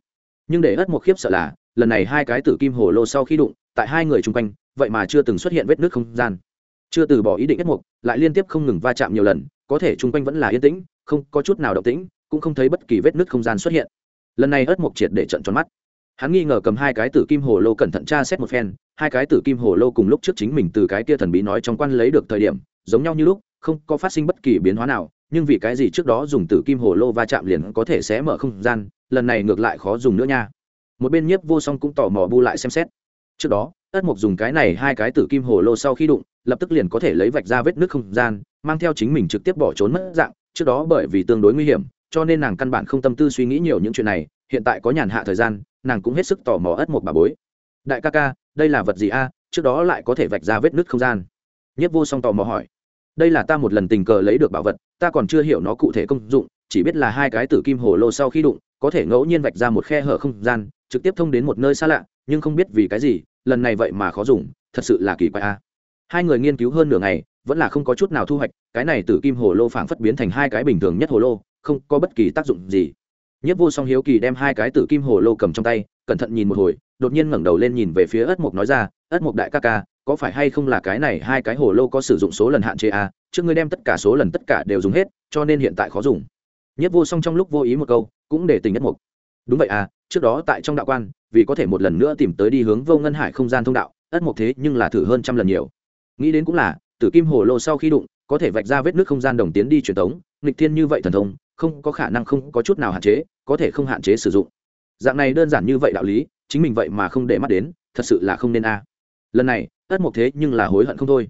Nhưng để ất mục khiếp sợ là lần này hai cái tử kim hồ lô sau khi đụng, tại hai người chung quanh, vậy mà chưa từng xuất hiện vết nước không gian. Chưa từ bỏ ý định ép mục, lại liên tiếp không ngừng va chạm nhiều lần, có thể chung quanh vẫn là yên tĩnh, không có chút nào động tĩnh, cũng không thấy bất kỳ vết nứt không gian xuất hiện. Lần này ớt mục triệt để trận tròn mắt. Hắn nghi ngờ cầm hai cái tử kim hồ lô cẩn thận tra xét một phen, hai cái tử kim hồ lô cùng lúc trước chính mình từ cái tia thần bí nói trong quan lấy được thời điểm, giống nhau như lúc, không có phát sinh bất kỳ biến hóa nào, nhưng vì cái gì trước đó dùng tử kim hồ lô va chạm liền có thể xé mở không gian, lần này ngược lại khó dùng nữa nha một bên nhiếp vô song cũng tò mò bu lại xem xét. Trước đó, ất mộc dùng cái này hai cái tử kim hồ lô sau khi đụng, lập tức liền có thể lấy vạch ra vết nước không gian, mang theo chính mình trực tiếp bỏ trốn mất dạng. Trước đó bởi vì tương đối nguy hiểm, cho nên nàng căn bản không tâm tư suy nghĩ nhiều những chuyện này. Hiện tại có nhàn hạ thời gian, nàng cũng hết sức tò mò ất mục bà bối. Đại ca ca, đây là vật gì a? Trước đó lại có thể vạch ra vết nứt không gian. Nhất vô song tò mò hỏi. Đây là ta một lần tình cờ lấy được bảo vật, ta còn chưa hiểu nó cụ thể công dụng, chỉ biết là hai cái tử kim hồ lô sau khi đụng, có thể ngẫu nhiên vạch ra một khe hở không gian trực tiếp thông đến một nơi xa lạ nhưng không biết vì cái gì lần này vậy mà khó dùng thật sự là kỳ quái a. Hai người nghiên cứu hơn nửa ngày vẫn là không có chút nào thu hoạch cái này tử kim hồ lô phảng phất biến thành hai cái bình thường nhất hồ lô không có bất kỳ tác dụng gì. Nhất vô song hiếu kỳ đem hai cái tử kim hồ lô cầm trong tay cẩn thận nhìn một hồi đột nhiên ngẩng đầu lên nhìn về phía ất mục nói ra ất mục đại ca ca có phải hay không là cái này hai cái hồ lô có sử dụng số lần hạn chế à, trước ngươi đem tất cả số lần tất cả đều dùng hết cho nên hiện tại khó dùng. Nhất vô song trong lúc vô ý một câu cũng để tình nhất mục đúng vậy à trước đó tại trong đạo quan, vì có thể một lần nữa tìm tới đi hướng vô ngân hải không gian thông đạo, ất mộc thế nhưng là thử hơn trăm lần nhiều. Nghĩ đến cũng là, tử kim hồ lô sau khi đụng, có thể vạch ra vết nước không gian đồng tiến đi truyền thống nghịch thiên như vậy thần thông, không có khả năng không có chút nào hạn chế, có thể không hạn chế sử dụng. Dạng này đơn giản như vậy đạo lý, chính mình vậy mà không để mắt đến, thật sự là không nên a. Lần này, ất mộc thế nhưng là hối hận không thôi.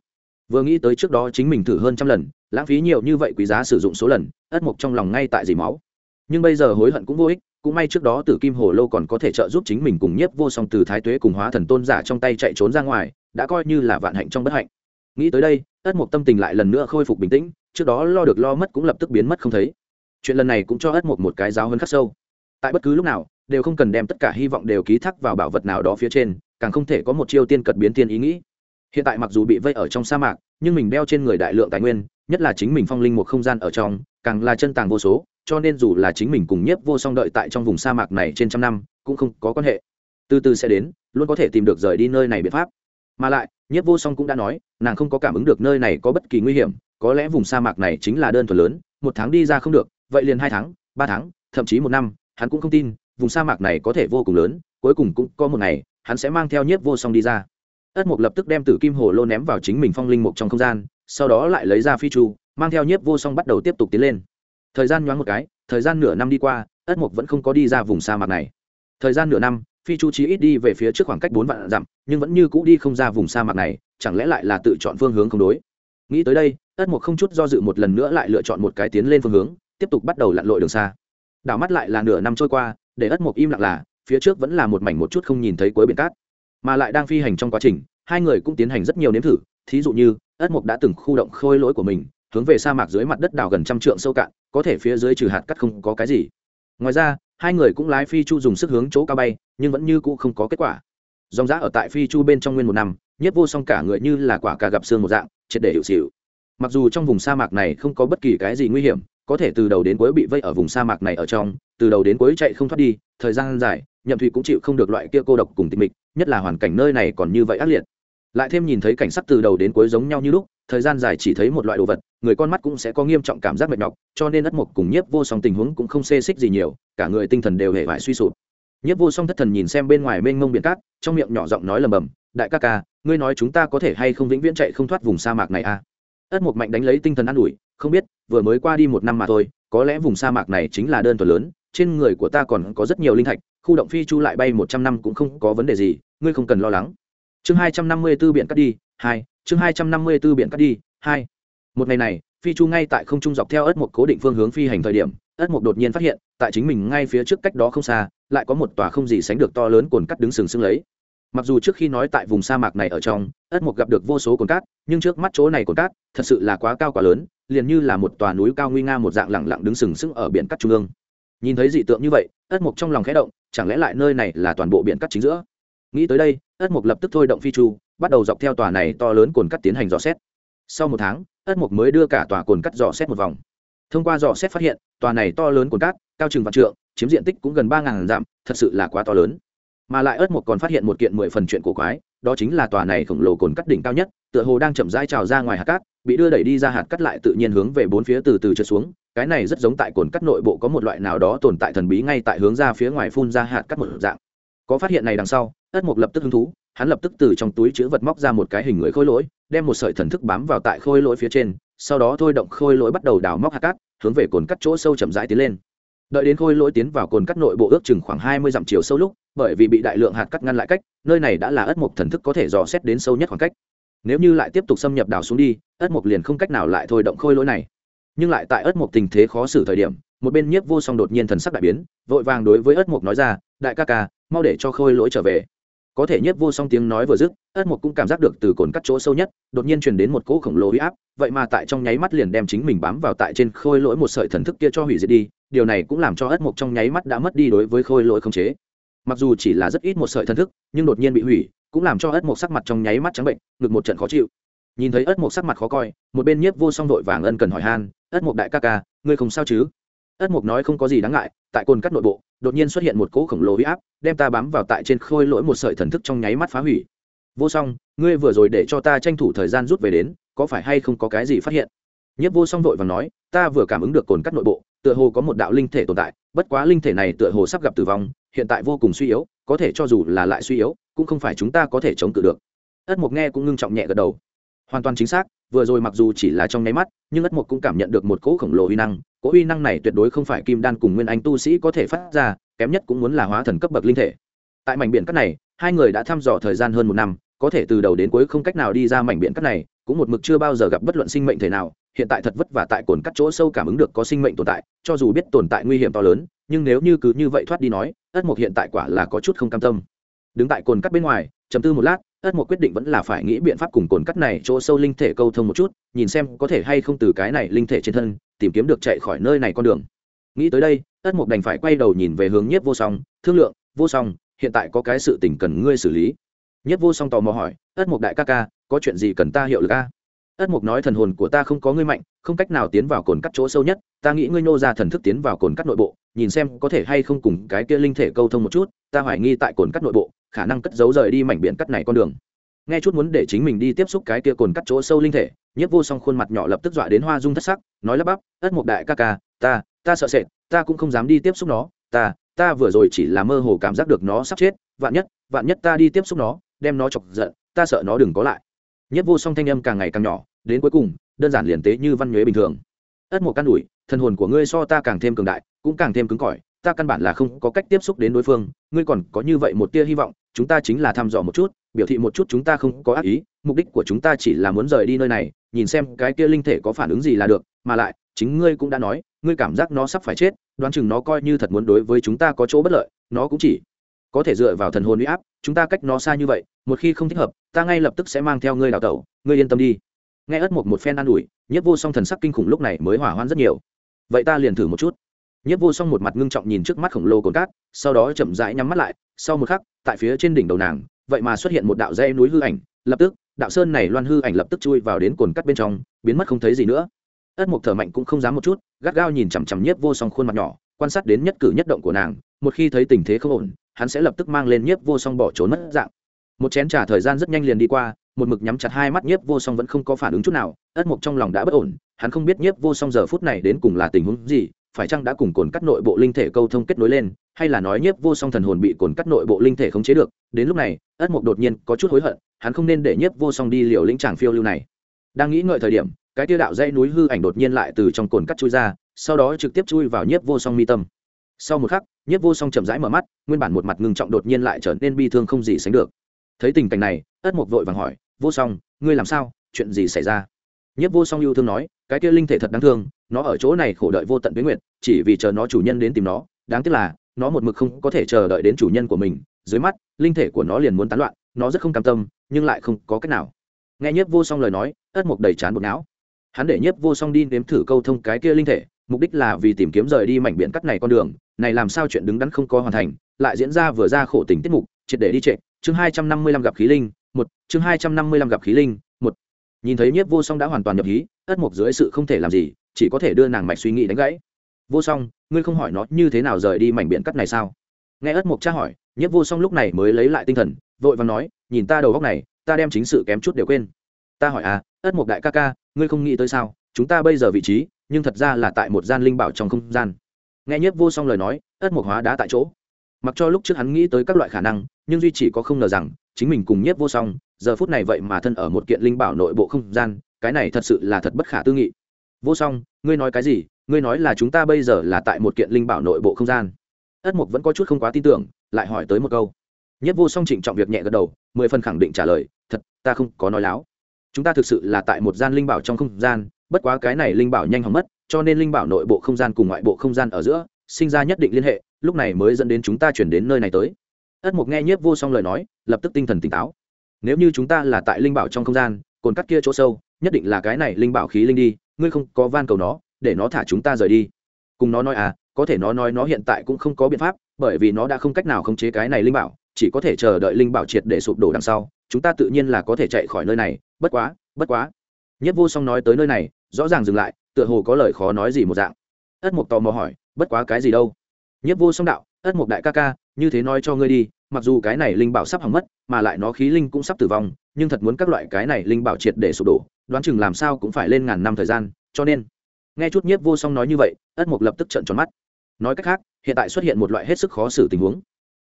Vừa nghĩ tới trước đó chính mình thử hơn trăm lần, lãng phí nhiều như vậy quý giá sử dụng số lần, ất mộc trong lòng ngay tại dì máu. Nhưng bây giờ hối hận cũng vô ích cũng may trước đó tử kim hồ lô còn có thể trợ giúp chính mình cùng nhiếp vô song từ thái tuế cùng hóa thần tôn giả trong tay chạy trốn ra ngoài, đã coi như là vạn hạnh trong bất hạnh. Nghĩ tới đây ất mộc tâm tình lại lần nữa khôi phục bình tĩnh, trước đó lo được lo mất cũng lập tức biến mất không thấy. Chuyện lần này cũng cho ất mộc một cái giáo hơn khắc sâu. Tại bất cứ lúc nào, đều không cần đem tất cả hy vọng đều ký thác vào bảo vật nào đó phía trên, càng không thể có một chiêu tiên cật biến tiên ý nghĩ. Hiện tại mặc dù bị vây ở trong sa mạc, nhưng mình đeo trên người đại lượng tài nguyên, nhất là chính mình phong linh một không gian ở trong, càng là chân tàng vô số cho nên dù là chính mình cùng nhiếp vô song đợi tại trong vùng sa mạc này trên trăm năm, cũng không có quan hệ. Từ từ sẽ đến, luôn có thể tìm được rời đi nơi này biện pháp. Mà lại, nhiếp vô song cũng đã nói, nàng không có cảm ứng được nơi này có bất kỳ nguy hiểm, có lẽ vùng sa mạc này chính là đơn thuần lớn, một tháng đi ra không được, vậy liền hai tháng, ba tháng, thậm chí một năm, hắn cũng không tin, vùng sa mạc này có thể vô cùng lớn, cuối cùng cũng có một ngày, hắn sẽ mang theo nhiếp vô song đi ra. Ất mục lập tức đem tử kim hồ lô ném vào chính mình phong linh mục trong không gian, sau đó lại lấy ra phi chu, mang theo nhiếp vô song bắt đầu tiếp tục tiến lên thời gian nhoáng một cái, thời gian nửa năm đi qua, ất mục vẫn không có đi ra vùng sa mạc này. Thời gian nửa năm, phi chu chí ít đi về phía trước khoảng cách bốn vạn dặm, nhưng vẫn như cũ đi không ra vùng sa mạc này, chẳng lẽ lại là tự chọn phương hướng không đối? Nghĩ tới đây, ất mục không chút do dự một lần nữa lại lựa chọn một cái tiến lên phương hướng, tiếp tục bắt đầu lặn lội đường xa. Đảo mắt lại là nửa năm trôi qua, để ất mục im lặng là, phía trước vẫn là một mảnh một chút không nhìn thấy cuối biển cát. Mà lại đang phi hành trong quá trình, hai người cũng tiến hành rất nhiều nếm thử, thí dụ như, ất mục đã từng khu động khôi lỗi của mình, hướng về sa mạc dưới mặt đất đào gần trăm trượng sâu cạn có thể phía dưới trừ hạt cắt không có cái gì. Ngoài ra, hai người cũng lái phi chu dùng sức hướng chỗ cao bay, nhưng vẫn như cũ không có kết quả. Dòng giã ở tại phi chu bên trong nguyên một năm, nhất vô song cả người như là quả cà gặp xương một dạng, triệt để hiệu xịu. Mặc dù trong vùng sa mạc này không có bất kỳ cái gì nguy hiểm, có thể từ đầu đến cuối bị vây ở vùng sa mạc này ở trong, từ đầu đến cuối chạy không thoát đi, thời gian dài, nhậm thủy cũng chịu không được loại kia cô độc cùng tịch mịch, nhất là hoàn cảnh nơi này còn như vậy ác liệt lại thêm nhìn thấy cảnh sắc từ đầu đến cuối giống nhau như lúc, thời gian dài chỉ thấy một loại đồ vật, người con mắt cũng sẽ có nghiêm trọng cảm giác mệt nhọc, cho nên ất mộc cùng nhiếp vô song tình huống cũng không xê xích gì nhiều, cả người tinh thần đều hề vải suy sụp. Nhiếp vô song thất thần nhìn xem bên ngoài mênh mông biển cát, trong miệng nhỏ giọng nói lầm bầm, đại ca ca, ngươi nói chúng ta có thể hay không vĩnh viễn chạy không thoát vùng sa mạc này à? Ất mộc mạnh đánh lấy tinh thần an ủi, không biết, vừa mới qua đi một năm mà thôi, có lẽ vùng sa mạc này chính là đơn thuần lớn, trên người của ta còn có rất nhiều linh thạch, khu động phi chu lại bay một trăm năm cũng không có vấn đề gì, ngươi không cần lo lắng chương hai trăm năm mươi b ố cắt đi, hai, chương hai trăm năm mươi b ố cắt đi, hai. Một ngày này, phi chu ngay tại không trung dọc theo ớt một cố định phương hướng phi hành thời điểm, ớt một đột nhiên phát hiện, tại chính mình ngay phía trước cách đó không xa, lại có một tòa không gì sánh được to lớn cồn cắt đứng sừng sững lấy. Mặc dù trước khi nói tại vùng sa mạc này ở trong, ớt một gặp được vô số cồn cát, nhưng trước mắt chỗ này cồn cát, thật sự là quá cao quá lớn, liền như là một tòa núi cao nguy nga một dạng lẳng lặng đứng sừng sững ở biển cắt trung ương. Nhìn thấy dị tượng như vậy, ớt một trong lòng khẽ động, chẳng lẽ lại nơi này là toàn bộ biển cắt chính giữa? Nghĩ tới đây, ất mục lập tức thôi động phi chu, bắt đầu dọc theo tòa này to lớn cồn cắt tiến hành dò xét. Sau một tháng, ất mục mới đưa cả tòa cồn cắt dò xét một vòng. Thông qua dò xét phát hiện, tòa này to lớn cồn cát cao chừng vạn trượng, chiếm diện tích cũng gần ba ngàn dặm, thật sự là quá to lớn. Mà lại ớt mục còn phát hiện một kiện mười phần chuyện cổ quái, đó chính là tòa này khổng lồ cồn cắt đỉnh cao nhất, tựa hồ đang chậm rãi trào ra ngoài hạt cát, bị đưa đẩy đi ra hạt cắt lại tự nhiên hướng về bốn phía từ từ trượt xuống. Cái này rất giống tại cồn cắt nội bộ có một loại nào đó tồn tại thần bí ngay tại hướng ra phía ngoài phun ra hạt cắt một dạng. Có phát hiện này đằng sau ất mục lập tức hứng thú, hắn lập tức từ trong túi chữ vật móc ra một cái hình người khôi lỗi, đem một sợi thần thức bám vào tại khôi lỗi phía trên, sau đó thôi động khôi lỗi bắt đầu đào móc hạt cát, hướng về cồn cắt chỗ sâu chậm rãi tiến lên. Đợi đến khôi lỗi tiến vào cồn cắt nội bộ ước chừng khoảng hai mươi dặm chiều sâu lúc, bởi vì bị đại lượng hạt cắt ngăn lại cách, nơi này đã là ất mục thần thức có thể dò xét đến sâu nhất khoảng cách. Nếu như lại tiếp tục xâm nhập đào xuống đi, ất mục liền không cách nào lại thôi động khôi lỗi này. Nhưng lại tại ất mục tình thế khó xử thời điểm, một bên nhiếp vô song đột nhiên thần sắc đại biến, vội vàng đối với ất mục nói ra, đại ca ca, mau để cho khôi lỗi trở về có thể nhất vô song tiếng nói vừa dứt, ất mục cũng cảm giác được từ cồn cắt chỗ sâu nhất, đột nhiên truyền đến một cỗ khổng lồ huy áp, vậy mà tại trong nháy mắt liền đem chính mình bám vào tại trên khôi lỗi một sợi thần thức kia cho hủy diệt đi, điều này cũng làm cho ất mục trong nháy mắt đã mất đi đối với khôi lỗi không chế. Mặc dù chỉ là rất ít một sợi thần thức, nhưng đột nhiên bị hủy, cũng làm cho ất mục sắc mặt trong nháy mắt trắng bệnh, ngực một trận khó chịu. Nhìn thấy ất mục sắc mặt khó coi, một bên nhiếp vô song vội vàng ân cần hỏi han, ất mục đại ca ca, ngươi không sao chứ? Ất mục nói không có gì đáng ngại, tại cồn cắt nội bộ, đột nhiên xuất hiện một cỗ khổng lồ huy áp, đem ta bám vào tại trên khôi lỗi một sợi thần thức trong nháy mắt phá hủy. Vô song, ngươi vừa rồi để cho ta tranh thủ thời gian rút về đến, có phải hay không có cái gì phát hiện? Nhất vô song vội và nói, ta vừa cảm ứng được cồn cắt nội bộ, tựa hồ có một đạo linh thể tồn tại, bất quá linh thể này tựa hồ sắp gặp tử vong, hiện tại vô cùng suy yếu, có thể cho dù là lại suy yếu, cũng không phải chúng ta có thể chống cự được. Ất mục nghe cũng ngưng trọng nhẹ gật đầu. Hoàn toàn chính xác vừa rồi mặc dù chỉ là trong nháy mắt, nhưng ất mục cũng cảm nhận được một cỗ khổng lồ uy năng. Cỗ uy năng này tuyệt đối không phải kim đan cùng nguyên anh tu sĩ có thể phát ra, kém nhất cũng muốn là hóa thần cấp bậc linh thể. Tại mảnh biển cắt này, hai người đã thăm dò thời gian hơn một năm, có thể từ đầu đến cuối không cách nào đi ra mảnh biển cắt này, cũng một mực chưa bao giờ gặp bất luận sinh mệnh thể nào. Hiện tại thật vất vả tại cồn cắt chỗ sâu cảm ứng được có sinh mệnh tồn tại, cho dù biết tồn tại nguy hiểm to lớn, nhưng nếu như cứ như vậy thoát đi nói, ất mục hiện tại quả là có chút không cam tâm. Đứng tại cồn cắt bên ngoài chấm tư một lát ất một quyết định vẫn là phải nghĩ biện pháp cùng cồn cắt này chỗ sâu linh thể câu thông một chút, nhìn xem có thể hay không từ cái này linh thể trên thân, tìm kiếm được chạy khỏi nơi này con đường. Nghĩ tới đây, ất mục đành phải quay đầu nhìn về hướng nhiếp vô song, thương lượng, vô song, hiện tại có cái sự tình cần ngươi xử lý. Nhiếp vô song tò mò hỏi, ất mục đại ca ca, có chuyện gì cần ta hiệu lực ca ất mục nói, thần hồn của ta không có ngươi mạnh, không cách nào tiến vào cồn cắt chỗ sâu nhất ta nghĩ ngươi nô ra thần thức tiến vào cồn cắt nội bộ, nhìn xem có thể hay không cùng cái kia linh thể câu thông một chút, ta hoài nghi tại cồn cắt nội bộ, khả năng cất giấu rời đi mảnh biển cắt này con đường. Nghe chút muốn để chính mình đi tiếp xúc cái kia cồn cắt chỗ sâu linh thể, nhiếp vô song khuôn mặt nhỏ lập tức dọa đến hoa dung thất sắc, nói lắp bắp, ất mục đại ca ca, ta ta sợ sệt, ta cũng không dám đi tiếp xúc nó, ta ta vừa rồi chỉ là mơ hồ cảm giác được nó sắp chết, vạn nhất vạn nhất ta đi tiếp xúc nó, đem nó chọc giận, ta sợ nó đừng có lại. Nhất vô song thanh âm càng ngày càng nhỏ, đến cuối cùng, đơn giản liền tế như văn nhuế bình thường. Ất một can đủi thần hồn của ngươi so ta càng thêm cường đại, cũng càng thêm cứng cỏi, ta căn bản là không có cách tiếp xúc đến đối phương, ngươi còn có như vậy một tia hy vọng, chúng ta chính là thăm dò một chút, biểu thị một chút chúng ta không có ác ý, mục đích của chúng ta chỉ là muốn rời đi nơi này, nhìn xem cái kia linh thể có phản ứng gì là được, mà lại, chính ngươi cũng đã nói, ngươi cảm giác nó sắp phải chết, đoán chừng nó coi như thật muốn đối với chúng ta có chỗ bất lợi, nó cũng chỉ có thể dựa vào thần hồn uy áp, chúng ta cách nó xa như vậy, một khi không thích hợp, ta ngay lập tức sẽ mang theo ngươi đào tẩu, ngươi yên tâm đi. Nghe ất một một phen an ủi, nhất vô song thần sắc kinh khủng lúc này mới hỏa hoạn rất nhiều vậy ta liền thử một chút. Nhiếp vô song một mặt ngưng trọng nhìn trước mắt khổng lồ cồn cát, sau đó chậm rãi nhắm mắt lại, sau một khắc, tại phía trên đỉnh đầu nàng, vậy mà xuất hiện một đạo dây núi hư ảnh, lập tức, đạo sơn này loan hư ảnh lập tức chui vào đến cồn cắt bên trong, biến mất không thấy gì nữa. Ất mục thở mạnh cũng không dám một chút, gắt gao nhìn chằm chằm nhiếp vô song khuôn mặt nhỏ, quan sát đến nhất cử nhất động của nàng, một khi thấy tình thế không ổn, hắn sẽ lập tức mang lên nhiếp vô song bỏ trốn mất dạng. Một chén t thời gian rất nhanh liền đi qua, một mực nhắm chặt hai mắt nhiếp vô song vẫn không có phản ứng chút nào, ất mục trong lòng đã bất ổn hắn không biết nhiếp vô song giờ phút này đến cùng là tình huống gì, phải chăng đã cùng cồn cắt nội bộ linh thể câu thông kết nối lên, hay là nói nhiếp vô song thần hồn bị cồn cắt nội bộ linh thể khống chế được, đến lúc này, ất mục đột nhiên có chút hối hận, hắn không nên để nhiếp vô song đi liều lĩnh tràng phiêu lưu này. Đang nghĩ ngợi thời điểm, cái tiêu đạo dây núi hư ảnh đột nhiên lại từ trong cồn cắt chui ra, sau đó trực tiếp chui vào nhiếp vô song mi tâm. Sau một khắc, nhiếp vô song chậm rãi mở mắt, nguyên bản một mặt ngưng trọng đột nhiên lại trở nên bi thương không gì sánh được. Thấy tình cảnh này, ất mục vội vàng hỏi, vô song, ngươi làm sao? Chuyện gì xảy ra? Nhiếp vô song yêu thương nói, cái kia linh thể thật đáng thương, nó ở chỗ này khổ đợi vô tận tuyến nguyệt, chỉ vì chờ nó chủ nhân đến tìm nó. Đáng tiếc là, nó một mực không có thể chờ đợi đến chủ nhân của mình. Dưới mắt, linh thể của nó liền muốn tán loạn, nó rất không cam tâm, nhưng lại không có cách nào. Nghe nhiếp vô song lời nói, ất mục đầy chán bột não. Hắn để nhiếp vô song đi nếm thử câu thông cái kia linh thể, mục đích là vì tìm kiếm rời đi mảnh biển cắt này con đường. Này làm sao chuyện đứng đắn không có hoàn thành, lại diễn ra vừa ra khổ tình tiết mục, triệt để đi trệ. Chương hai trăm năm mươi lăm gặp khí linh, một, chương hai trăm năm mươi lăm gặp khí linh, một nhìn thấy nhiếp vô song đã hoàn toàn nhập hí, ất mục dưới sự không thể làm gì, chỉ có thể đưa nàng mạch suy nghĩ đánh gãy. Vô song, ngươi không hỏi nó như thế nào rời đi mảnh biển cắt này sao? Nghe ất mục tra hỏi, nhiếp vô song lúc này mới lấy lại tinh thần, vội vàng nói, nhìn ta đầu góc này, ta đem chính sự kém chút đều quên. Ta hỏi à ất mục đại ca ca, ngươi không nghĩ tới sao? Chúng ta bây giờ vị trí, nhưng thật ra là tại một gian linh bảo trong không gian. Nghe nhiếp vô song lời nói, ất mục hóa đá tại chỗ. Mặc cho lúc trước hắn nghĩ tới các loại khả năng, nhưng duy chỉ có không ngờ rằng, chính mình cùng nhiếp vô song giờ phút này vậy mà thân ở một kiện linh bảo nội bộ không gian, cái này thật sự là thật bất khả tư nghị. Vô song, ngươi nói cái gì? Ngươi nói là chúng ta bây giờ là tại một kiện linh bảo nội bộ không gian. Ất mục vẫn có chút không quá tin tưởng, lại hỏi tới một câu. Nhất vô song trịnh trọng việc nhẹ gật đầu, mười phần khẳng định trả lời, thật, ta không có nói láo. Chúng ta thực sự là tại một gian linh bảo trong không gian, bất quá cái này linh bảo nhanh hỏng mất, cho nên linh bảo nội bộ không gian cùng ngoại bộ không gian ở giữa, sinh ra nhất định liên hệ, lúc này mới dẫn đến chúng ta chuyển đến nơi này tới. Ất mục nghe nhiếp vô song lời nói, lập tức tinh thần tỉnh táo nếu như chúng ta là tại linh bảo trong không gian, cồn cắt kia chỗ sâu, nhất định là cái này linh bảo khí linh đi, ngươi không có van cầu nó, để nó thả chúng ta rời đi. Cùng nó nói à có thể nó nói nó hiện tại cũng không có biện pháp, bởi vì nó đã không cách nào khống chế cái này linh bảo, chỉ có thể chờ đợi linh bảo triệt để sụp đổ đằng sau, chúng ta tự nhiên là có thể chạy khỏi nơi này, bất quá bất quá. Nhất vô song nói tới nơi này, rõ ràng dừng lại, tựa hồ có lời khó nói gì một dạng. Ất mục tò mò hỏi, bất quá cái gì đâu? Nhất vô song đạo, ất mục đại ca ca như thế nói cho ngươi đi, mặc dù cái này linh bảo sắp hỏng mất, mà lại nó khí linh cũng sắp tử vong, nhưng thật muốn các loại cái này linh bảo triệt để sụp đổ, đoán chừng làm sao cũng phải lên ngàn năm thời gian, cho nên, nghe chút nhiếp vô song nói như vậy, ất mục lập tức trợn tròn mắt. Nói cách khác, hiện tại xuất hiện một loại hết sức khó xử tình huống.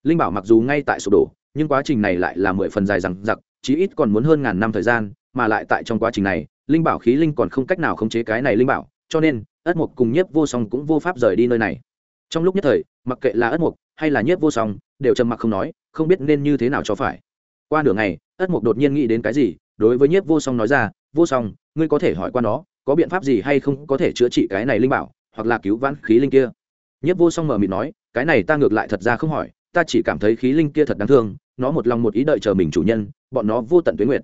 Linh bảo mặc dù ngay tại sụp đổ, nhưng quá trình này lại là mười phần dài rằng giặc chí ít còn muốn hơn ngàn năm thời gian, mà lại tại trong quá trình này, linh bảo khí linh còn không cách nào khống chế cái này linh bảo, cho nên, ất mục cùng nhiếp vô song cũng vô pháp rời đi nơi này. Trong lúc nhất thời, mặc kệ là ất mục hay là nhiếp vô song, đều trầm mặc không nói, không biết nên như thế nào cho phải. Qua nửa ngày, ất mục đột nhiên nghĩ đến cái gì, đối với nhiếp vô song nói ra, vô song, ngươi có thể hỏi qua nó, có biện pháp gì hay không có thể chữa trị cái này linh bảo, hoặc là cứu vãn khí linh kia? Nhất vô song mở mịt nói, cái này ta ngược lại thật ra không hỏi, ta chỉ cảm thấy khí linh kia thật đáng thương, nó một lòng một ý đợi chờ mình chủ nhân, bọn nó vô tận tuyến nguyệt.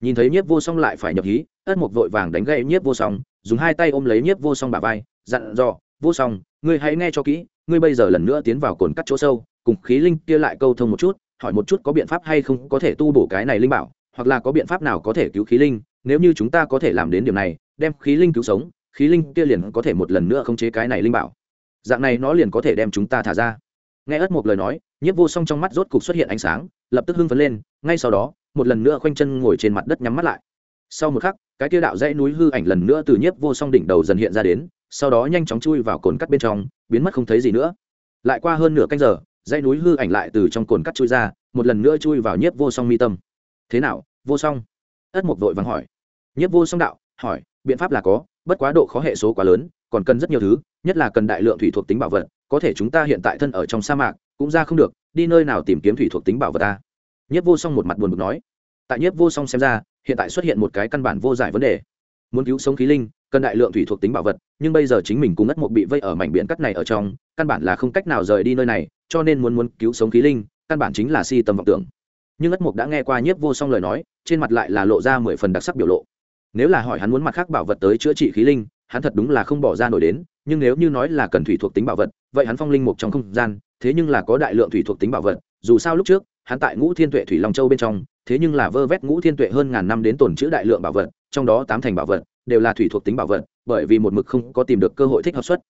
Nhìn thấy nhiếp vô song lại phải nhập hí, ất mục vội vàng đánh gậy nhiếp vô song, dùng hai tay ôm lấy nhiếp vô song bà vai, dặn dò, vô song, ngươi hãy nghe cho kỹ ngươi bây giờ lần nữa tiến vào cồn cắt chỗ sâu, cùng khí linh kia lại câu thông một chút, hỏi một chút có biện pháp hay không có thể tu bổ cái này linh bảo, hoặc là có biện pháp nào có thể cứu khí linh, nếu như chúng ta có thể làm đến điểm này, đem khí linh cứu sống, khí linh kia liền có thể một lần nữa khống chế cái này linh bảo. Dạng này nó liền có thể đem chúng ta thả ra. Nghe ất một lời nói, nhiếp vô song trong mắt rốt cục xuất hiện ánh sáng, lập tức hưng phấn lên, ngay sau đó, một lần nữa khoanh chân ngồi trên mặt đất nhắm mắt lại. Sau một khắc, cái kia đạo dãy núi hư ảnh lần nữa từ nhiếp vô song đỉnh đầu dần hiện ra đến, sau đó nhanh chóng chui vào cồn cắt bên trong biến mất không thấy gì nữa. Lại qua hơn nửa canh giờ, dãy núi hư ảnh lại từ trong cồn cắt chui ra, một lần nữa chui vào nhiếp vô song mi tâm. Thế nào, vô song? Ất mục vội vàng hỏi. Nhiếp vô song đạo, hỏi, biện pháp là có, bất quá độ khó hệ số quá lớn, còn cần rất nhiều thứ, nhất là cần đại lượng thủy thuộc tính bảo vật, có thể chúng ta hiện tại thân ở trong sa mạc, cũng ra không được, đi nơi nào tìm kiếm thủy thuộc tính bảo vật ta? Nhiếp vô song một mặt buồn bực nói. Tại nhiếp vô song xem ra, hiện tại xuất hiện một cái căn bản vô giải vấn đề muốn cứu sống khí linh, cần đại lượng thủy thuộc tính bảo vật, nhưng bây giờ chính mình cùng ất mục bị vây ở mảnh biển cắt này ở trong, căn bản là không cách nào rời đi nơi này, cho nên muốn muốn cứu sống khí linh, căn bản chính là si tâm vọng tưởng. Nhưng ất mục đã nghe qua nhiếp vô song lời nói, trên mặt lại là lộ ra mười phần đặc sắc biểu lộ. Nếu là hỏi hắn muốn mặt khác bảo vật tới chữa trị khí linh, hắn thật đúng là không bỏ ra nổi đến, nhưng nếu như nói là cần thủy thuộc tính bảo vật, vậy hắn phong linh mục trong không gian, thế nhưng là có đại lượng thủy thuộc tính bảo vật, dù sao lúc trước, hắn tại ngũ thiên tuệ thủy long châu bên trong, thế nhưng là vơ vét ngũ thiên tuệ hơn ngàn năm đến tồn chữ đại lượng bảo vật trong đó tám thành bảo vật đều là thủy thuộc tính bảo vật, bởi vì một mực không có tìm được cơ hội thích hợp xuất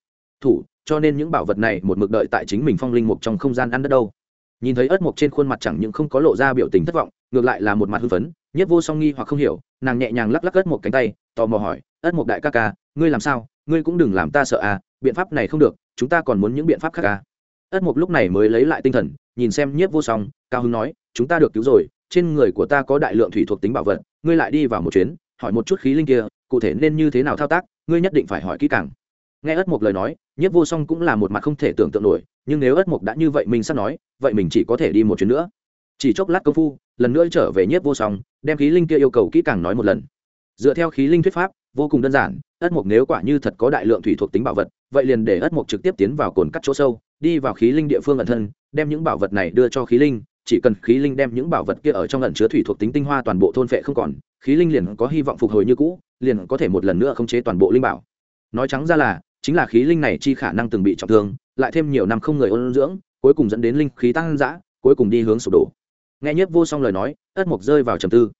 thủ, cho nên những bảo vật này một mực đợi tại chính mình phong linh mục trong không gian ăn đất đâu. Nhìn thấy ớt mục trên khuôn mặt chẳng những không có lộ ra biểu tình thất vọng, ngược lại là một mặt hưng phấn nhất vô song nghi hoặc không hiểu, nàng nhẹ nhàng lắc lắc ớt một cánh tay, tò mò hỏi, ớt một đại ca ca, ngươi làm sao? Ngươi cũng đừng làm ta sợ à biện pháp này không được, chúng ta còn muốn những biện pháp khác à? Ớt một lúc này mới lấy lại tinh thần, nhìn xem nhiếp vô song, cao hưng nói, chúng ta được cứu rồi, trên người của ta có đại lượng thủy thuộc tính bảo vật, ngươi lại đi vào một chuyến hỏi một chút khí linh kia, cụ thể nên như thế nào thao tác, ngươi nhất định phải hỏi kỹ càng. Nghe ất mục lời nói, nhiếp vô song cũng là một mặt không thể tưởng tượng nổi, nhưng nếu ất mục đã như vậy mình sắp nói, vậy mình chỉ có thể đi một chuyến nữa. Chỉ chốc lát công phu, lần nữa trở về nhiếp vô song, đem khí linh kia yêu cầu kỹ càng nói một lần. Dựa theo khí linh thuyết pháp, vô cùng đơn giản, ất mục nếu quả như thật có đại lượng thủy thuộc tính bảo vật, vậy liền để ất mục trực tiếp tiến vào cồn cắt chỗ sâu, đi vào khí linh địa phương ẩn thân, đem những bảo vật này đưa cho khí linh chỉ cần khí linh đem những bảo vật kia ở trong ẩn chứa thủy thuộc tính tinh hoa toàn bộ thôn phệ không còn, khí linh liền có hy vọng phục hồi như cũ, liền có thể một lần nữa khống chế toàn bộ linh bảo. Nói trắng ra là, chính là khí linh này chi khả năng từng bị trọng thương, lại thêm nhiều năm không người ôn dưỡng, cuối cùng dẫn đến linh khí tăng dã, cuối cùng đi hướng sụp đổ. Nghe nhất vô song lời nói, ất mục rơi vào trầm tư.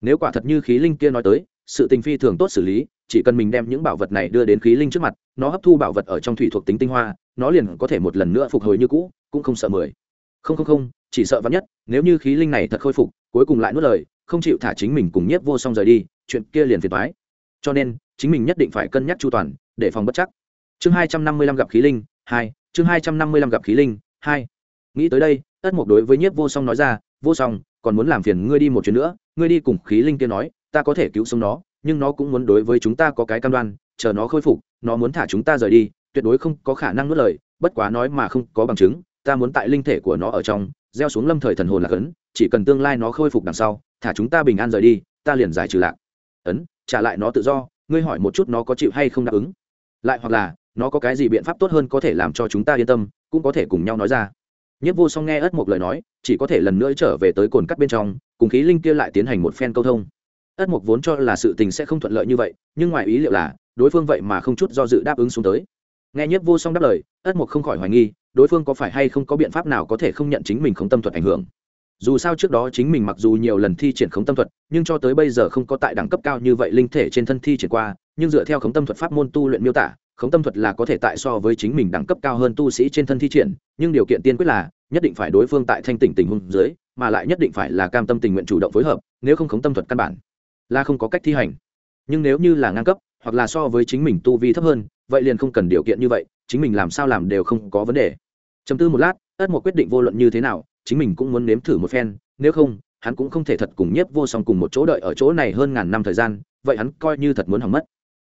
Nếu quả thật như khí linh kia nói tới, sự tình phi thường tốt xử lý, chỉ cần mình đem những bảo vật này đưa đến khí linh trước mặt, nó hấp thu bảo vật ở trong thủy thuộc tính tinh hoa, nó liền có thể một lần nữa phục hồi như cũ, cũng không sợ mười không không không, chỉ sợ vắn nhất, nếu như khí linh này thật khôi phục, cuối cùng lại nuốt lời, không chịu thả chính mình cùng nhiếp vô song rời đi, chuyện kia liền phiền thoái cho nên, chính mình nhất định phải cân nhắc chu toàn, để phòng bất chắc. Chương hai trăm năm mươi lăm gặp khí linh, hai, chương hai trăm năm mươi lăm gặp khí linh, hai. Nghĩ tới đây ất mục đối với nhiếp vô song nói ra, vô song, còn muốn làm phiền ngươi đi một chuyến nữa, ngươi đi cùng khí linh kia nói, ta có thể cứu sống nó, nhưng nó cũng muốn đối với chúng ta có cái cam đoan, chờ nó khôi phục, nó muốn thả chúng ta rời đi, tuyệt đối không có khả năng nuốt lời, bất quá nói mà không có bằng chứng ta muốn tại linh thể của nó ở trong, gieo xuống lâm thời thần hồn lạc ấn chỉ cần tương lai nó khôi phục đằng sau, thả chúng ta bình an rời đi, ta liền giải trừ lạc. Ấn, trả lại nó tự do, ngươi hỏi một chút nó có chịu hay không đáp ứng. Lại hoặc là, nó có cái gì biện pháp tốt hơn có thể làm cho chúng ta yên tâm, cũng có thể cùng nhau nói ra. Nhất vô song nghe ất một lời nói, chỉ có thể lần nữa trở về tới cồn cắt bên trong, cùng khí linh kia lại tiến hành một phen câu thông. Ất mục vốn cho là sự tình sẽ không thuận lợi như vậy, nhưng ngoài ý liệu là, đối phương vậy mà không chút do dự đáp ứng xuống tới nghe nhất vô song đáp lời, ất mục không khỏi hoài nghi, đối phương có phải hay không có biện pháp nào có thể không nhận chính mình không tâm thuật ảnh hưởng. Dù sao trước đó chính mình mặc dù nhiều lần thi triển khống tâm thuật, nhưng cho tới bây giờ không có tại đẳng cấp cao như vậy linh thể trên thân thi triển qua, nhưng dựa theo khống tâm thuật pháp môn tu luyện miêu tả, khống tâm thuật là có thể tại so với chính mình đẳng cấp cao hơn tu sĩ trên thân thi triển, nhưng điều kiện tiên quyết là, nhất định phải đối phương tại thanh tỉnh tình huống dưới, mà lại nhất định phải là cam tâm tình nguyện chủ động phối hợp, nếu không khống tâm thuật căn bản là không có cách thi hành. Nhưng nếu như là ngang cấp, hoặc là so với chính mình tu vi thấp hơn vậy liền không cần điều kiện như vậy, chính mình làm sao làm đều không có vấn đề. Chấm tư một lát, ất một quyết định vô luận như thế nào, chính mình cũng muốn nếm thử một phen, nếu không, hắn cũng không thể thật cùng nhiếp vô song cùng một chỗ đợi ở chỗ này hơn ngàn năm thời gian, vậy hắn coi như thật muốn hỏng mất.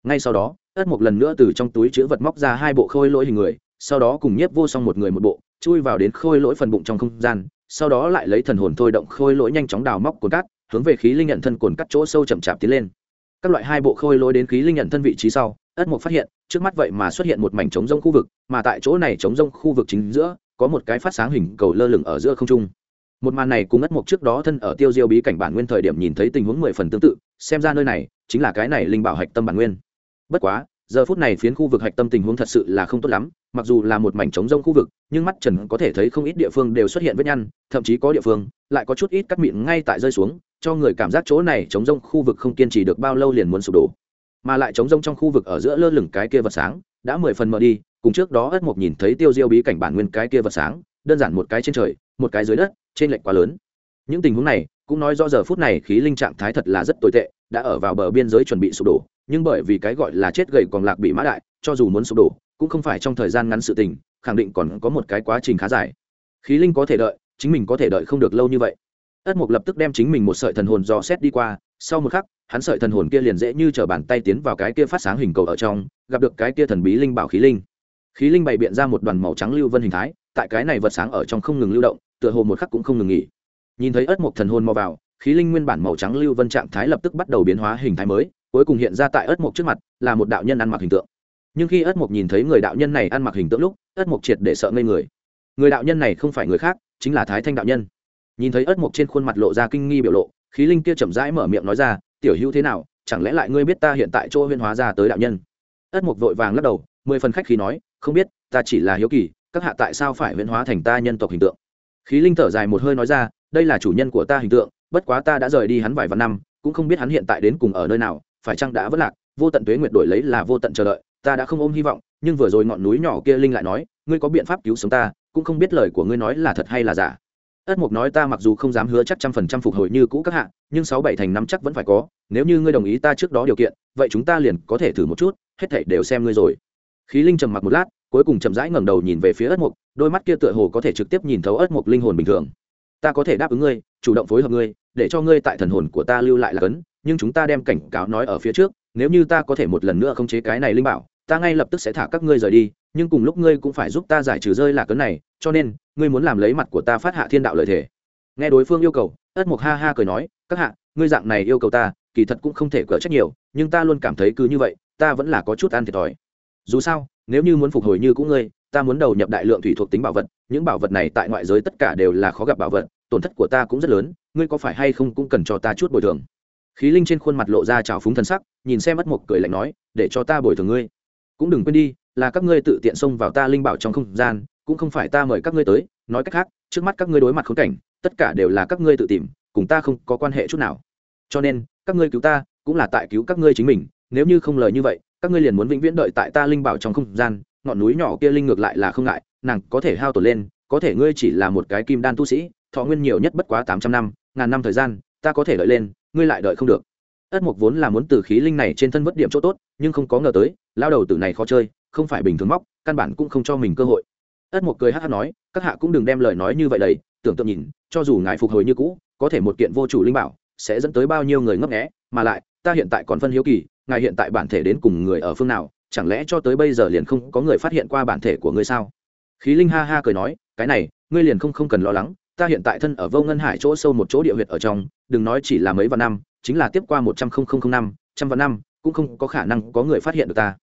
Ngay sau đó, ất một lần nữa từ trong túi chữ vật móc ra hai bộ khôi lỗi hình người, sau đó cùng nhiếp vô song một người một bộ, chui vào đến khôi lỗi phần bụng trong không gian, sau đó lại lấy thần hồn thôi động khôi lỗi nhanh chóng đào móc cồn cát, hướng về khí linh nhận thân cồn cắt chỗ sâu chậm chạp tiến lên. Các loại hai bộ khôi lỗi đến khí linh nhận thân vị trí sau ất mục phát hiện, trước mắt vậy mà xuất hiện một mảnh trống rông khu vực, mà tại chỗ này trống rông khu vực chính giữa, có một cái phát sáng hình cầu lơ lửng ở giữa không trung. Một màn này cùng ất mục trước đó thân ở tiêu diêu bí cảnh bản nguyên thời điểm nhìn thấy tình huống mười phần tương tự, xem ra nơi này chính là cái này linh bảo hạch tâm bản nguyên. Bất quá, giờ phút này phiến khu vực hạch tâm tình huống thật sự là không tốt lắm, mặc dù là một mảnh trống rông khu vực, nhưng mắt trần có thể thấy không ít địa phương đều xuất hiện vết nhăn, thậm chí có địa phương lại có chút ít cắt mịn ngay tại rơi xuống, cho người cảm giác chỗ này trống rông khu vực không kiên trì được bao lâu liền muốn sụp đổ mà lại trống rông trong khu vực ở giữa lơ lửng cái kia vật sáng, đã mười phần mở đi, cùng trước đó ất mộc nhìn thấy tiêu diêu bí cảnh bản nguyên cái kia vật sáng, đơn giản một cái trên trời, một cái dưới đất, trên lệch quá lớn. Những tình huống này, cũng nói do giờ phút này khí linh trạng thái thật là rất tồi tệ, đã ở vào bờ biên giới chuẩn bị sụp đổ, nhưng bởi vì cái gọi là chết gầy còn lạc bị mã đại, cho dù muốn sụp đổ, cũng không phải trong thời gian ngắn sự tình, khẳng định còn có một cái quá trình khá dài. Khí linh có thể đợi, chính mình có thể đợi không được lâu như vậy. Ất mục lập tức đem chính mình một sợi thần hồn dò xét đi qua sau một khắc, hắn sợi thần hồn kia liền dễ như t bàn tay tiến vào cái kia phát sáng hình cầu ở trong, gặp được cái kia thần bí linh bảo khí linh. Khí linh bày biện ra một đoàn màu trắng lưu vân hình thái, tại cái này vật sáng ở trong không ngừng lưu động, tựa hồ một khắc cũng không ngừng nghỉ. Nhìn thấy ất mục thần hồn mò vào, khí linh nguyên bản màu trắng lưu vân trạng thái lập tức bắt đầu biến hóa hình thái mới, cuối cùng hiện ra tại ất mục trước mặt, là một đạo nhân ăn mặc hình tượng. Nhưng khi ất mục nhìn thấy người đạo nhân này ăn mặc hình tượng lúc ất mục triệt để sợ ngây người. Người đạo nhân này không phải người khác, chính là thái thanh đạo nhân. Nhìn thấy ất mục trên khuôn mặt lộ ra kinh nghi biểu lộ khí linh kia chậm rãi mở miệng nói ra, tiểu hữu thế nào? Chẳng lẽ lại ngươi biết ta hiện tại chỗ huyên hóa ra tới đạo nhân? Ất mục vội vàng lắc đầu, mười phần khách khí nói, không biết, ta chỉ là hiếu kỳ, các hạ tại sao phải huyên hóa thành ta nhân tộc hình tượng? Khí linh thở dài một hơi nói ra, đây là chủ nhân của ta hình tượng, bất quá ta đã rời đi hắn vài vạn năm, cũng không biết hắn hiện tại đến cùng ở nơi nào, phải chăng đã vất lạc, vô tận tuế nguyệt đổi lấy là vô tận chờ đợi, ta đã không ôm hy vọng, nhưng vừa rồi ngọn núi nhỏ kia linh lại nói, ngươi có biện pháp cứu sống ta, cũng không biết lời của ngươi nói là thật hay là giả ất mục nói ta mặc dù không dám hứa chắc trăm phần trăm phục hồi như cũ các hạ, nhưng sáu bảy thành năm chắc vẫn phải có, nếu như ngươi đồng ý ta trước đó điều kiện, vậy chúng ta liền có thể thử một chút, hết thảy đều xem ngươi rồi. Khí linh trầm mặc một lát, cuối cùng chậm rãi ngẩng đầu nhìn về phía ất mục, đôi mắt kia tựa hồ có thể trực tiếp nhìn thấu ất mục linh hồn bình thường. Ta có thể đáp ứng ngươi, chủ động phối hợp ngươi, để cho ngươi tại thần hồn của ta lưu lại là cấn, nhưng chúng ta đem cảnh cáo nói ở phía trước, nếu như ta có thể một lần nữa khống chế cái này linh bảo, ta ngay lập tức sẽ thả các ngươi rời đi, nhưng cùng lúc ngươi cũng phải giúp ta giải trừ rơi là cấn này cho nên, ngươi muốn làm lấy mặt của ta phát hạ thiên đạo lợi thể nghe đối phương yêu cầu, ất mục ha ha cười nói, các hạ, ngươi dạng này yêu cầu ta, kỳ thật cũng không thể cỡ trách nhiều, nhưng ta luôn cảm thấy cứ như vậy, ta vẫn là có chút ăn thiệt thòi. Dù sao, nếu như muốn phục hồi như cũng ngươi, ta muốn đầu nhập đại lượng thủy thuộc tính bảo vật, những bảo vật này tại ngoại giới tất cả đều là khó gặp bảo vật, tổn thất của ta cũng rất lớn, ngươi có phải hay không cũng cần cho ta chút bồi thường? Khí linh trên khuôn mặt lộ ra trào phúng thân sắc, nhìn xem mất một cười lạnh nói, để cho ta bồi thường ngươi. Cũng đừng quên đi, là các ngươi tự tiện xông vào ta linh bảo trong không gian cũng không phải ta mời các ngươi tới, nói cách khác, trước mắt các ngươi đối mặt khốn cảnh, tất cả đều là các ngươi tự tìm, cùng ta không có quan hệ chút nào. Cho nên, các ngươi cứu ta, cũng là tại cứu các ngươi chính mình, nếu như không lời như vậy, các ngươi liền muốn vĩnh viễn đợi tại ta linh bảo trong không gian, ngọn núi nhỏ kia linh ngược lại là không ngại, nàng có thể hao tổn lên, có thể ngươi chỉ là một cái kim đan tu sĩ, thọ nguyên nhiều nhất bất quá tám trăm năm, ngàn năm thời gian, ta có thể đợi lên, ngươi lại đợi không được. Ất mục vốn là muốn từ khí linh này trên thân vất điểm chỗ tốt, nhưng không có ngờ tới lao đầu tử này khó chơi, không phải bình thường móc, căn bản cũng không cho mình cơ hội ất mục cười hát hát nói, các hạ cũng đừng đem lời nói như vậy đầy, tưởng tượng nhìn, cho dù ngài phục hồi như cũ, có thể một kiện vô chủ linh bảo, sẽ dẫn tới bao nhiêu người ngấp nghé. mà lại, ta hiện tại còn phân hiếu kỳ, ngài hiện tại bản thể đến cùng người ở phương nào, chẳng lẽ cho tới bây giờ liền không có người phát hiện qua bản thể của ngươi sao khí linh ha ha cười nói, cái này, ngươi liền không không cần lo lắng, ta hiện tại thân ở vô ngân hải chỗ sâu một chỗ địa huyệt ở trong, đừng nói chỉ là mấy vạn năm, chính là tiếp qua một trăm linh năm, trăm vạn năm, cũng không có khả năng có người phát hiện được ta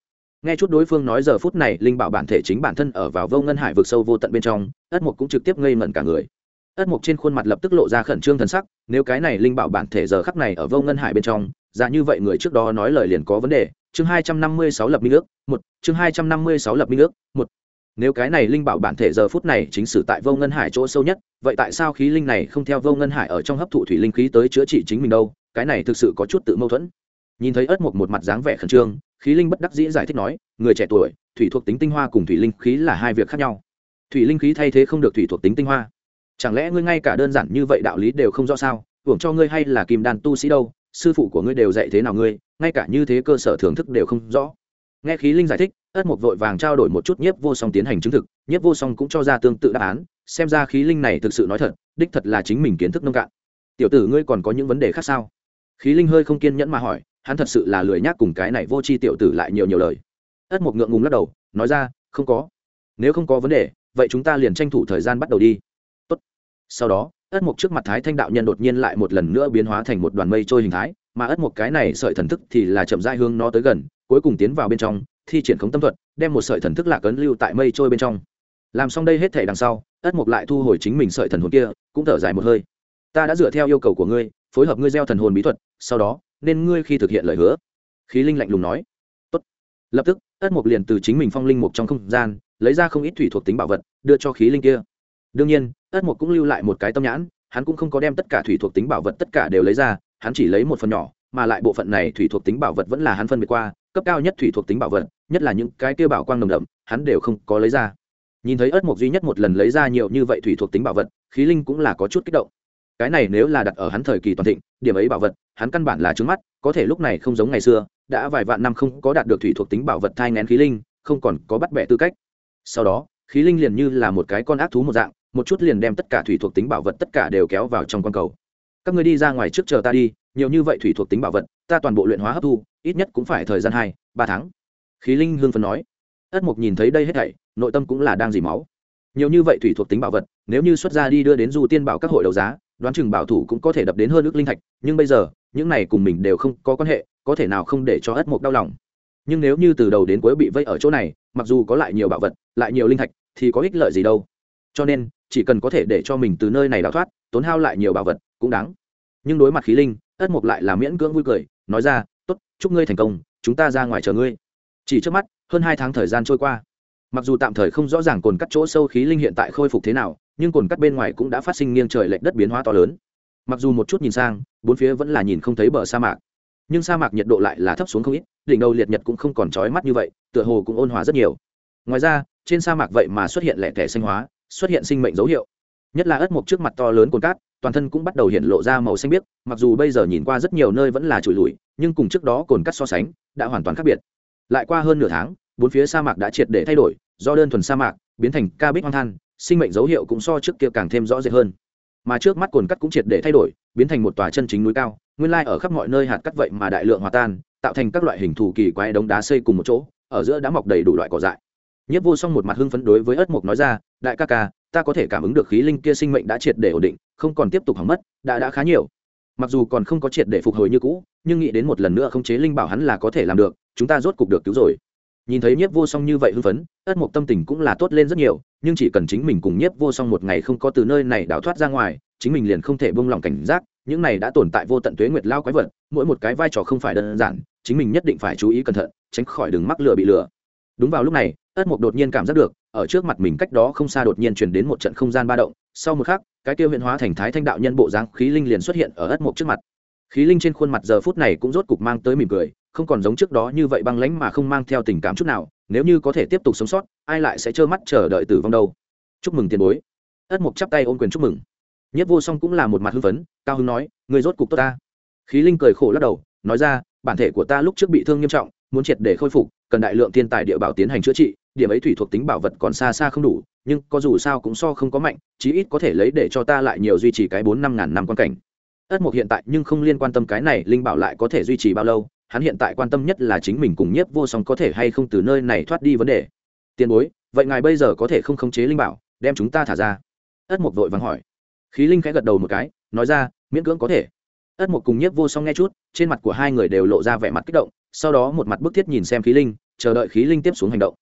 nghe chút đối phương nói giờ phút này, linh bảo bản thể chính bản thân ở vào vô ngân hải vực sâu vô tận bên trong, ất mục cũng trực tiếp ngây ngẩn cả người. Ất mục trên khuôn mặt lập tức lộ ra khẩn trương thần sắc, nếu cái này linh bảo bản thể giờ khắc này ở vô ngân hải bên trong ra như vậy người trước đó nói lời liền có vấn đề. Chương hai trăm năm mươi sáu lập minh ước, một, chương hai trăm năm mươi sáu lập minh ước, một. Nếu cái này linh bảo bản thể giờ phút này chính sử tại vô ngân hải chỗ sâu nhất, vậy tại sao khí linh này không theo vô ngân hải ở trong hấp thụ thủy linh khí tới chữa trị chính mình đâu? Cái này thực sự có chút tự mâu thuẫn. Nhìn thấy ớt một một mặt dáng vẻ khẩn trương khí linh bất đắc dĩ giải thích nói, người trẻ tuổi, thủy thuộc tính tinh hoa cùng thủy linh khí là hai việc khác nhau. Thủy linh khí thay thế không được thủy thuộc tính tinh hoa. Chẳng lẽ ngươi ngay cả đơn giản như vậy đạo lý đều không rõ sao? Hưởng cho ngươi hay là kim đàn tu sĩ đâu, sư phụ của ngươi đều dạy thế nào ngươi, ngay cả như thế cơ sở thưởng thức đều không rõ. Nghe khí linh giải thích, ất mục vội vàng trao đổi một chút nhiếp vô song tiến hành chứng thực, nhiếp vô song cũng cho ra tương tự đáp án, xem ra khí linh này thực sự nói thật, đích thật là chính mình kiến thức nông cạn. Tiểu tử ngươi còn có những vấn đề khác sao? Khí linh hơi không kiên nhẫn mà hỏi hắn thật sự là lười nhác cùng cái này vô tri tiểu tử lại nhiều nhiều lời. Ất mục ngượng ngùng lắc đầu, nói ra, không có. Nếu không có vấn đề, vậy chúng ta liền tranh thủ thời gian bắt đầu đi. Tốt. sau đó, ất mục trước mặt thái thanh đạo nhân đột nhiên lại một lần nữa biến hóa thành một đoàn mây trôi hình thái, mà ất mục cái này sợi thần thức thì là chậm rãi hướng nó tới gần, cuối cùng tiến vào bên trong, thi triển khống tâm thuật, đem một sợi thần thức lạc ấn lưu tại mây trôi bên trong. Làm xong đây hết thể đằng sau, ất mục lại thu hồi chính mình sợi thần hồn kia, cũng thở dài một hơi. Ta đã dựa theo yêu cầu của ngươi, phối hợp ngươi gieo thần hồn bí thuật, sau đó nên ngươi khi thực hiện lời hứa. Khí linh lạnh lùng nói. Tốt. lập tức, ất mục liền từ chính mình phong linh mục trong không gian, lấy ra không ít thủy thuộc tính bảo vật, đưa cho khí linh kia. Đương nhiên, ất mục cũng lưu lại một cái tâm nhãn, hắn cũng không có đem tất cả thủy thuộc tính bảo vật tất cả đều lấy ra, hắn chỉ lấy một phần nhỏ, mà lại bộ phận này thủy thuộc tính bảo vật vẫn là hắn phân biệt qua, cấp cao nhất thủy thuộc tính bảo vật, nhất là những cái kia bảo quang nồng đậm, hắn đều không có lấy ra. Nhìn thấy ớt mộc duy nhất một lần lấy ra nhiều như vậy thủy thuộc tính bảo vật, khí linh cũng là có chút kích động. Cái này nếu là đặt ở hắn thời kỳ toàn thịnh điểm ấy bảo vật, hắn căn bản là trứng mắt, có thể lúc này không giống ngày xưa, đã vài vạn năm không có đạt được thủy thuộc tính bảo vật thai ngén khí linh, không còn có bắt bẻ tư cách. Sau đó, khí linh liền như là một cái con ác thú một dạng, một chút liền đem tất cả thủy thuộc tính bảo vật tất cả đều kéo vào trong con cầu. Các người đi ra ngoài trước chờ ta đi, nhiều như vậy thủy thuộc tính bảo vật, ta toàn bộ luyện hóa hấp thu, ít nhất cũng phải thời gian hai, ba tháng. Khí linh hương phân nói. Ất mục nhìn thấy đây hết thảy, nội tâm cũng là đang dì máu. Nhiều như vậy thủy thuộc tính bảo vật, nếu như xuất ra đi đưa đến du tiên bảo các hội đấu giá đoán chừng bảo thủ cũng có thể đập đến hơn ước linh thạch, nhưng bây giờ, những này cùng mình đều không có quan hệ, có thể nào không để cho ất mục đau lòng. Nhưng nếu như từ đầu đến cuối bị vây ở chỗ này, mặc dù có lại nhiều bảo vật, lại nhiều linh thạch, thì có ích lợi gì đâu. Cho nên, chỉ cần có thể để cho mình từ nơi này đào thoát, tốn hao lại nhiều bảo vật, cũng đáng. Nhưng đối mặt khí linh, ất mục lại là miễn cưỡng vui cười, nói ra, tốt, chúc ngươi thành công, chúng ta ra ngoài chờ ngươi. Chỉ trước mắt, hơn hai tháng thời gian trôi qua. Mặc dù tạm thời không rõ ràng cồn cắt chỗ sâu khí linh hiện tại khôi phục thế nào nhưng cồn cắt bên ngoài cũng đã phát sinh nghiêng trời lệch đất biến hóa to lớn. Mặc dù một chút nhìn sang, bốn phía vẫn là nhìn không thấy bờ sa mạc. Nhưng sa mạc nhiệt độ lại là thấp xuống không ít, đỉnh đầu liệt nhật cũng không còn trói mắt như vậy, tựa hồ cũng ôn hòa rất nhiều. Ngoài ra, trên sa mạc vậy mà xuất hiện lẻ tẻ xanh hóa, xuất hiện sinh mệnh dấu hiệu. Nhất là ớt mộc trước mặt to lớn cồn cát, toàn thân cũng bắt đầu hiện lộ ra màu xanh biếc, mặc dù bây giờ nhìn qua rất nhiều nơi vẫn là trụi lùi nhưng cùng trước đó cồn cát so sánh, đã hoàn toàn khác biệt. Lại qua hơn nửa tháng, bốn phía sa mạc đã triệt để thay đổi, do đơn thuần sa mạc, biến thành ca bích hoang than sinh mệnh dấu hiệu cũng so trước kia càng thêm rõ rệt hơn. Mà trước mắt cồn cắt cũng triệt để thay đổi, biến thành một tòa chân chính núi cao, nguyên lai ở khắp mọi nơi hạt cắt vậy mà đại lượng hòa tan, tạo thành các loại hình thù kỳ quái đống đá xây cùng một chỗ, ở giữa đã mọc đầy đủ loại cỏ dại. Nhất vô song một mặt hưng phấn đối với ất mục nói ra, đại ca ca, ta có thể cảm ứng được khí linh kia sinh mệnh đã triệt để ổn định, không còn tiếp tục hỏng mất, đã đã khá nhiều. Mặc dù còn không có triệt để phục hồi như cũ, nhưng nghĩ đến một lần nữa không chế linh bảo hắn là có thể làm được, chúng ta rốt cục được cứu rồi nhìn thấy nhiếp vô song như vậy hưng phấn, ất mộc tâm tình cũng là tốt lên rất nhiều, nhưng chỉ cần chính mình cùng nhiếp vô song một ngày không có từ nơi này đào thoát ra ngoài, chính mình liền không thể buông lỏng cảnh giác, những này đã tồn tại vô tận tuế nguyệt lao quái vật, mỗi một cái vai trò không phải đơn giản, chính mình nhất định phải chú ý cẩn thận, tránh khỏi đừng mắc lừa bị lừa đúng vào lúc này, ất mộc đột nhiên cảm giác được, ở trước mặt mình cách đó không xa đột nhiên chuyển đến một trận không gian ba động, sau một khắc, cái tiêu huyện hóa thành thái thanh đạo nhân bộ dáng khí linh liền xuất hiện ở ất mộc trước mặt. Khí linh trên khuôn mặt giờ phút này cũng rốt cục mang tới mỉm cười không còn giống trước đó như vậy băng lãnh mà không mang theo tình cảm chút nào, nếu như có thể tiếp tục sống sót, ai lại sẽ trơ mắt chờ đợi tử vong đâu? Chúc mừng tiền bối. Ất mục chắp tay ôm quyền chúc mừng. Nhất vô song cũng là một mặt hưng phấn, cao hưng nói, người rốt cục tốt ta. Khí linh cười khổ lắc đầu, nói ra, bản thể của ta lúc trước bị thương nghiêm trọng, muốn triệt để khôi phục, cần đại lượng thiên tài địa bảo tiến hành chữa trị, điểm ấy thủy thuộc tính bảo vật còn xa xa không đủ, nhưng có dù sao cũng so không có mạnh, chí ít có thể lấy để cho ta lại nhiều duy trì cái bốn năm ngàn năm quan cảnh. Ất mục hiện tại nhưng không liên quan tâm cái này, linh bảo lại có thể duy trì bao lâu hắn hiện tại quan tâm nhất là chính mình cùng nhiếp vô song có thể hay không từ nơi này thoát đi vấn đề. Tiền bối, vậy ngài bây giờ có thể không khống chế linh bảo, đem chúng ta thả ra? Ất mục vội vàng hỏi. Khí linh khẽ gật đầu một cái, nói ra, miễn cưỡng có thể. Ất mục cùng nhiếp vô song nghe chút, trên mặt của hai người đều lộ ra vẻ mặt kích động, sau đó một mặt bức thiết nhìn xem khí linh, chờ đợi khí linh tiếp xuống hành động.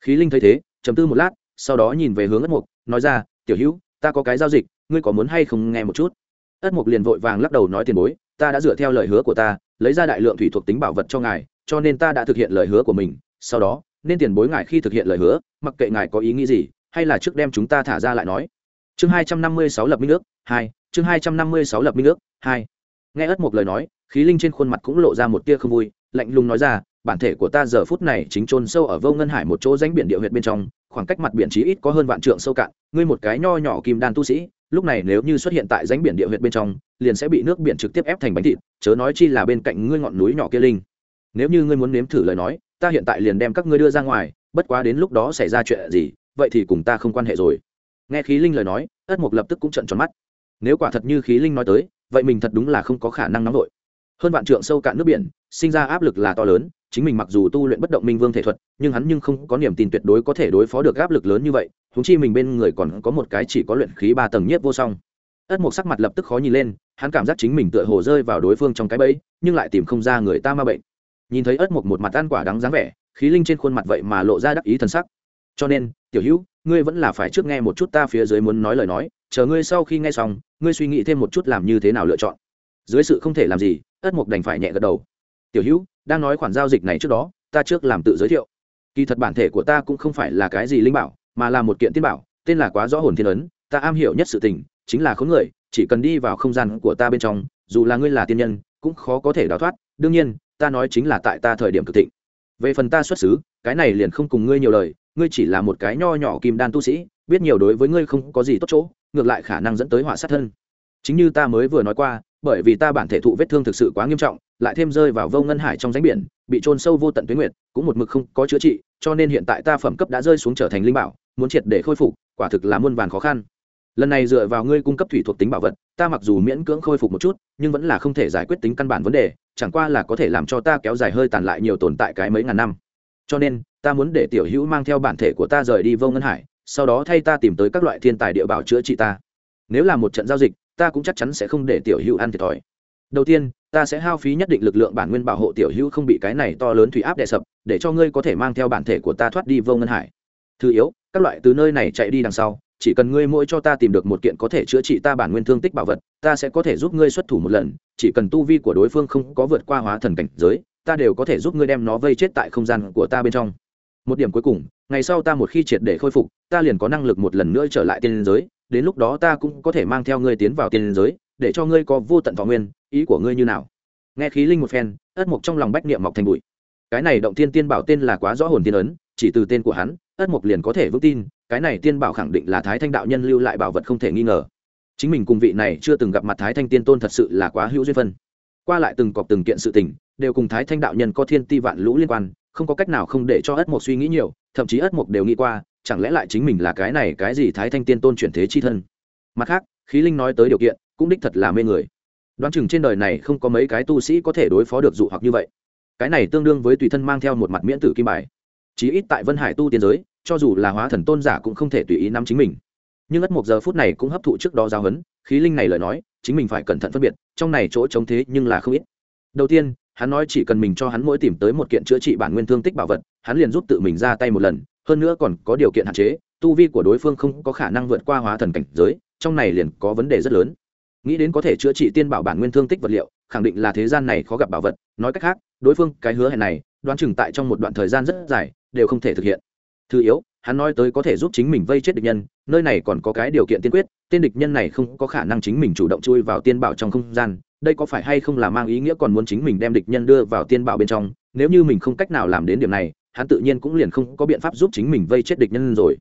Khí linh thấy thế chấm tư một lát, sau đó nhìn về hướng ất mục, nói ra, tiểu hữu, ta có cái giao dịch, ngươi có muốn hay không nghe một chút? Ất mục liền vội vàng lắc đầu nói, tiền bối, ta đã dựa theo lời hứa của ta lấy ra đại lượng thủy thuộc tính bảo vật cho ngài, cho nên ta đã thực hiện lời hứa của mình, sau đó, nên tiền bối ngài khi thực hiện lời hứa, mặc kệ ngài có ý nghĩ gì, hay là trước đem chúng ta thả ra lại nói. Chương hai trăm năm mươi sáu lập minh nước hai, chương hai trăm năm mươi sáu lập minh nước hai. Nghe ất một lời nói, khí linh trên khuôn mặt cũng lộ ra một tia không vui, lạnh lùng nói ra, bản thể của ta giờ phút này chính chôn sâu ở vô ngân hải một chỗ danh biển địa huyệt bên trong, khoảng cách mặt biển chí ít có hơn vạn trượng sâu cạn, ngươi một cái nho nhỏ kim đan tu sĩ lúc này nếu như xuất hiện tại rãnh biển địa huyệt bên trong, liền sẽ bị nước biển trực tiếp ép thành bánh thịt, chớ nói chi là bên cạnh ngươi ngọn núi nhỏ kia linh. Nếu như ngươi muốn nếm thử lời nói, ta hiện tại liền đem các ngươi đưa ra ngoài, bất quá đến lúc đó xảy ra chuyện gì, vậy thì cùng ta không quan hệ rồi. Nghe khí linh lời nói, ất mục lập tức cũng trận tròn mắt. Nếu quả thật như khí linh nói tới, vậy mình thật đúng là không có khả năng nóng vội. Hơn vạn trượng sâu cạn nước biển, sinh ra áp lực là to lớn chính mình mặc dù tu luyện bất động minh vương thể thuật, nhưng hắn nhưng không có niềm tin tuyệt đối có thể đối phó được áp lực lớn như vậy húng chi mình bên người còn có một cái chỉ có luyện khí ba tầng nhất vô song. Ất mộc sắc mặt lập tức khó nhìn lên, hắn cảm giác chính mình tựa hồ rơi vào đối phương trong cái bẫy, nhưng lại tìm không ra người ta ma bệnh. Nhìn thấy ất mộc một mặt ăn quả đắng dáng vẻ, khí linh trên khuôn mặt vậy mà lộ ra đắc ý t sắc. Cho nên, tiểu hữu, ngươi vẫn là phải trước nghe một chút ta phía dưới muốn nói lời nói, chờ ngươi sau khi nghe xong, ngươi suy nghĩ thêm một chút làm như thế nào lựa chọn. Dưới sự không thể làm gì, ất mộc đành phải nhẹ gật đầu tiểu hữu, đang nói khoản giao dịch này trước đó, ta trước làm tự giới thiệu. Kỳ thật bản thể của ta cũng không phải là cái gì linh bảo, mà là một kiện tiên bảo, tên là quá rõ hồn thiên ấn, ta am hiểu nhất sự tình, chính là khốn người, chỉ cần đi vào không gian của ta bên trong, dù là ngươi là tiên nhân, cũng khó có thể đào thoát, đương nhiên, ta nói chính là tại ta thời điểm cực thịnh. Về phần ta xuất xứ, cái này liền không cùng ngươi nhiều lời, ngươi chỉ là một cái nho nhỏ kim đan tu sĩ, biết nhiều đối với ngươi không có gì tốt chỗ, ngược lại khả năng dẫn tới họa sát thân. Chính như ta mới vừa nói qua, bởi vì ta bản thể thụ vết thương thực sự quá nghiêm trọng lại thêm rơi vào vô ngân hải trong ránh biển, bị trôn sâu vô tận tuyến nguyệt, cũng một mực không có chữa trị, cho nên hiện tại ta phẩm cấp đã rơi xuống trở thành linh bảo, muốn triệt để khôi phục, quả thực là muôn vàn khó khăn. Lần này dựa vào ngươi cung cấp thủy thuộc tính bảo vật, ta mặc dù miễn cưỡng khôi phục một chút, nhưng vẫn là không thể giải quyết tính căn bản vấn đề, chẳng qua là có thể làm cho ta kéo dài hơi tàn lại nhiều tồn tại cái mấy ngàn năm. Cho nên, ta muốn để tiểu hữu mang theo bản thể của ta rời đi vô ngân hải, sau đó thay ta tìm tới các loại thiên tài địa bảo chữa trị ta. Nếu là một trận giao dịch, ta cũng chắc chắn sẽ không để tiểu hữu ăn thiệt thòi đầu tiên, ta sẽ hao phí nhất định lực lượng bản nguyên bảo hộ tiểu hữu không bị cái này to lớn thủy áp đè sập, để cho ngươi có thể mang theo bản thể của ta thoát đi vô ngân hải. Thứ yếu, các loại từ nơi này chạy đi đằng sau, chỉ cần ngươi mỗi cho ta tìm được một kiện có thể chữa trị ta bản nguyên thương tích bảo vật, ta sẽ có thể giúp ngươi xuất thủ một lần, chỉ cần tu vi của đối phương không có vượt qua hóa thần cảnh giới, ta đều có thể giúp ngươi đem nó vây chết tại không gian của ta bên trong. Một điểm cuối cùng, ngày sau ta một khi triệt để khôi phục, ta liền có năng lực một lần nữa trở lại tiên giới, đến lúc đó ta cũng có thể mang theo ngươi tiến vào tiên giới để cho ngươi có vô tận thọ nguyên, ý của ngươi như nào? Nghe khí linh một phen, ất mục trong lòng bách niệm mọc thành bụi. Cái này động tiên tiên bảo tên là quá rõ hồn tiên ấn, chỉ từ tên của hắn, ất mục liền có thể vững tin, cái này tiên bảo khẳng định là thái thanh đạo nhân lưu lại bảo vật không thể nghi ngờ. Chính mình cùng vị này chưa từng gặp mặt thái thanh tiên tôn thật sự là quá hữu duyên phân. Qua lại từng cọc từng kiện sự tình, đều cùng thái thanh đạo nhân có thiên ti vạn lũ liên quan, không có cách nào không để cho ất mục suy nghĩ nhiều, thậm chí ất mục đều nghĩ qua, chẳng lẽ lại chính mình là cái này cái gì thái thanh tiên tôn chuyển thế chi thân? Mặt khác, khí linh nói tới điều kiện cũng đích thật là mê người. Đoán chừng trên đời này không có mấy cái tu sĩ có thể đối phó được dụ hoặc như vậy. Cái này tương đương với tùy thân mang theo một mặt miễn tử kim bài. Chí ít tại vân hải tu tiên giới, cho dù là hóa thần tôn giả cũng không thể tùy ý nắm chính mình. Nhưng ất một giờ phút này cũng hấp thụ trước đó giao hấn, khí linh này lời nói, chính mình phải cẩn thận phân biệt, trong này chỗ chống thế nhưng là không ít. Đầu tiên, hắn nói chỉ cần mình cho hắn mỗi tìm tới một kiện chữa trị bản nguyên thương tích bảo vật, hắn liền giúp tự mình ra tay một lần, hơn nữa còn có điều kiện hạn chế, tu vi của đối phương không có khả năng vượt qua hóa thần cảnh giới, trong này liền có vấn đề rất lớn nghĩ đến có thể chữa trị tiên bảo bản nguyên thương tích vật liệu, khẳng định là thế gian này khó gặp bảo vật. Nói cách khác, đối phương cái hứa hẹn này, đoán chừng tại trong một đoạn thời gian rất dài, đều không thể thực hiện. Thứ yếu, hắn nói tới có thể giúp chính mình vây chết địch nhân, nơi này còn có cái điều kiện tiên quyết, tên địch nhân này không có khả năng chính mình chủ động chui vào tiên bảo trong không gian. Đây có phải hay không là mang ý nghĩa còn muốn chính mình đem địch nhân đưa vào tiên bảo bên trong? Nếu như mình không cách nào làm đến điểm này, hắn tự nhiên cũng liền không có biện pháp giúp chính mình vây chết địch nhân rồi.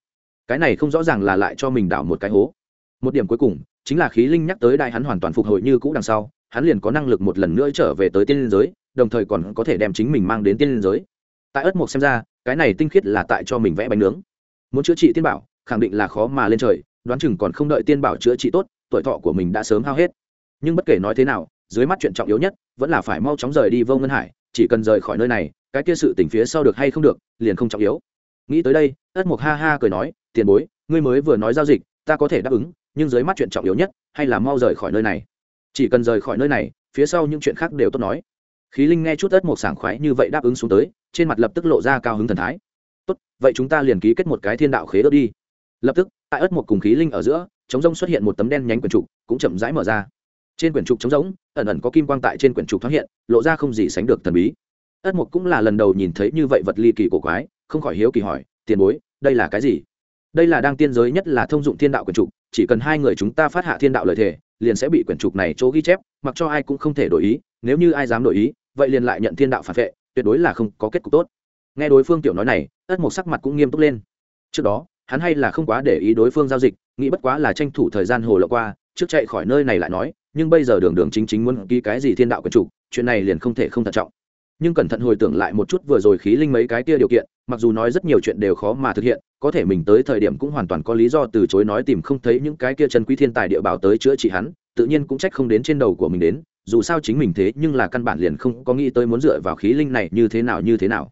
Cái này không rõ ràng là lại cho mình đảo một cái hố. Một điểm cuối cùng chính là khí linh nhắc tới đại hắn hoàn toàn phục hồi như cũ đằng sau, hắn liền có năng lực một lần nữa trở về tới tiên linh giới, đồng thời còn có thể đem chính mình mang đến tiên linh giới. Tại ất mộc xem ra, cái này tinh khiết là tại cho mình vẽ bánh nướng. Muốn chữa trị tiên bảo, khẳng định là khó mà lên trời, đoán chừng còn không đợi tiên bảo chữa trị tốt, tuổi thọ của mình đã sớm hao hết. Nhưng bất kể nói thế nào, dưới mắt chuyện trọng yếu nhất, vẫn là phải mau chóng rời đi vô ngân hải, chỉ cần rời khỏi nơi này, cái kia sự tình phía sau được hay không được, liền không trọng yếu. Nghĩ tới đây ất mục ha ha cười nói, tiền bối, ngươi mới vừa nói giao dịch, ta có thể đáp ứng nhưng dưới mắt chuyện trọng yếu nhất, hay là mau rời khỏi nơi này. Chỉ cần rời khỏi nơi này, phía sau những chuyện khác đều tốt nói. Khí linh nghe chút ất mục sảng khoái như vậy đáp ứng xuống tới, trên mặt lập tức lộ ra cao hứng thần thái. Tốt, vậy chúng ta liền ký kết một cái thiên đạo khế ớt đi. Lập tức, tại ất mục cùng khí linh ở giữa chống rông xuất hiện một tấm đen nhánh quyển trục, cũng chậm rãi mở ra. Trên quyển trục chống rỗng, ẩn ẩn có kim quang tại trên quyển trục thoáng hiện, lộ ra không gì sánh được thần bí. Ất mục cũng là lần đầu nhìn thấy như vậy vật ly kỳ cổ quái, không khỏi hiếu kỳ hỏi, tiền bối, đây là cái gì? Đây là đang tiên giới nhất là thông dụng thiên đạo quyển trục chỉ cần hai người chúng ta phát hạ thiên đạo lời thề, liền sẽ bị quyển trục này chỗ ghi chép, mặc cho ai cũng không thể đổi ý, nếu như ai dám đổi ý, vậy liền lại nhận thiên đạo phản vệ, tuyệt đối là không có kết cục tốt. Nghe đối phương tiểu nói này ất một sắc mặt cũng nghiêm túc lên. Trước đó, hắn hay là không quá để ý đối phương giao dịch, nghĩ bất quá là tranh thủ thời gian hồ lộ qua, trước chạy khỏi nơi này lại nói, nhưng bây giờ đường đường chính chính muốn ký cái gì thiên đạo quyển trục, chuyện này liền không thể không thận trọng nhưng cẩn thận hồi tưởng lại một chút vừa rồi khí linh mấy cái kia điều kiện, mặc dù nói rất nhiều chuyện đều khó mà thực hiện, có thể mình tới thời điểm cũng hoàn toàn có lý do từ chối nói tìm không thấy những cái kia chân quý thiên tài địa bảo tới chữa trị hắn, tự nhiên cũng trách không đến trên đầu của mình đến, dù sao chính mình thế nhưng là căn bản liền không có nghĩ tới muốn dựa vào khí linh này như thế nào như thế nào.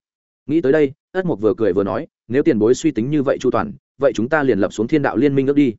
Nghĩ tới đây, ất mục vừa cười vừa nói, nếu tiền bối suy tính như vậy chu toàn, vậy chúng ta liền lập xuống thiên đạo liên minh ước đi.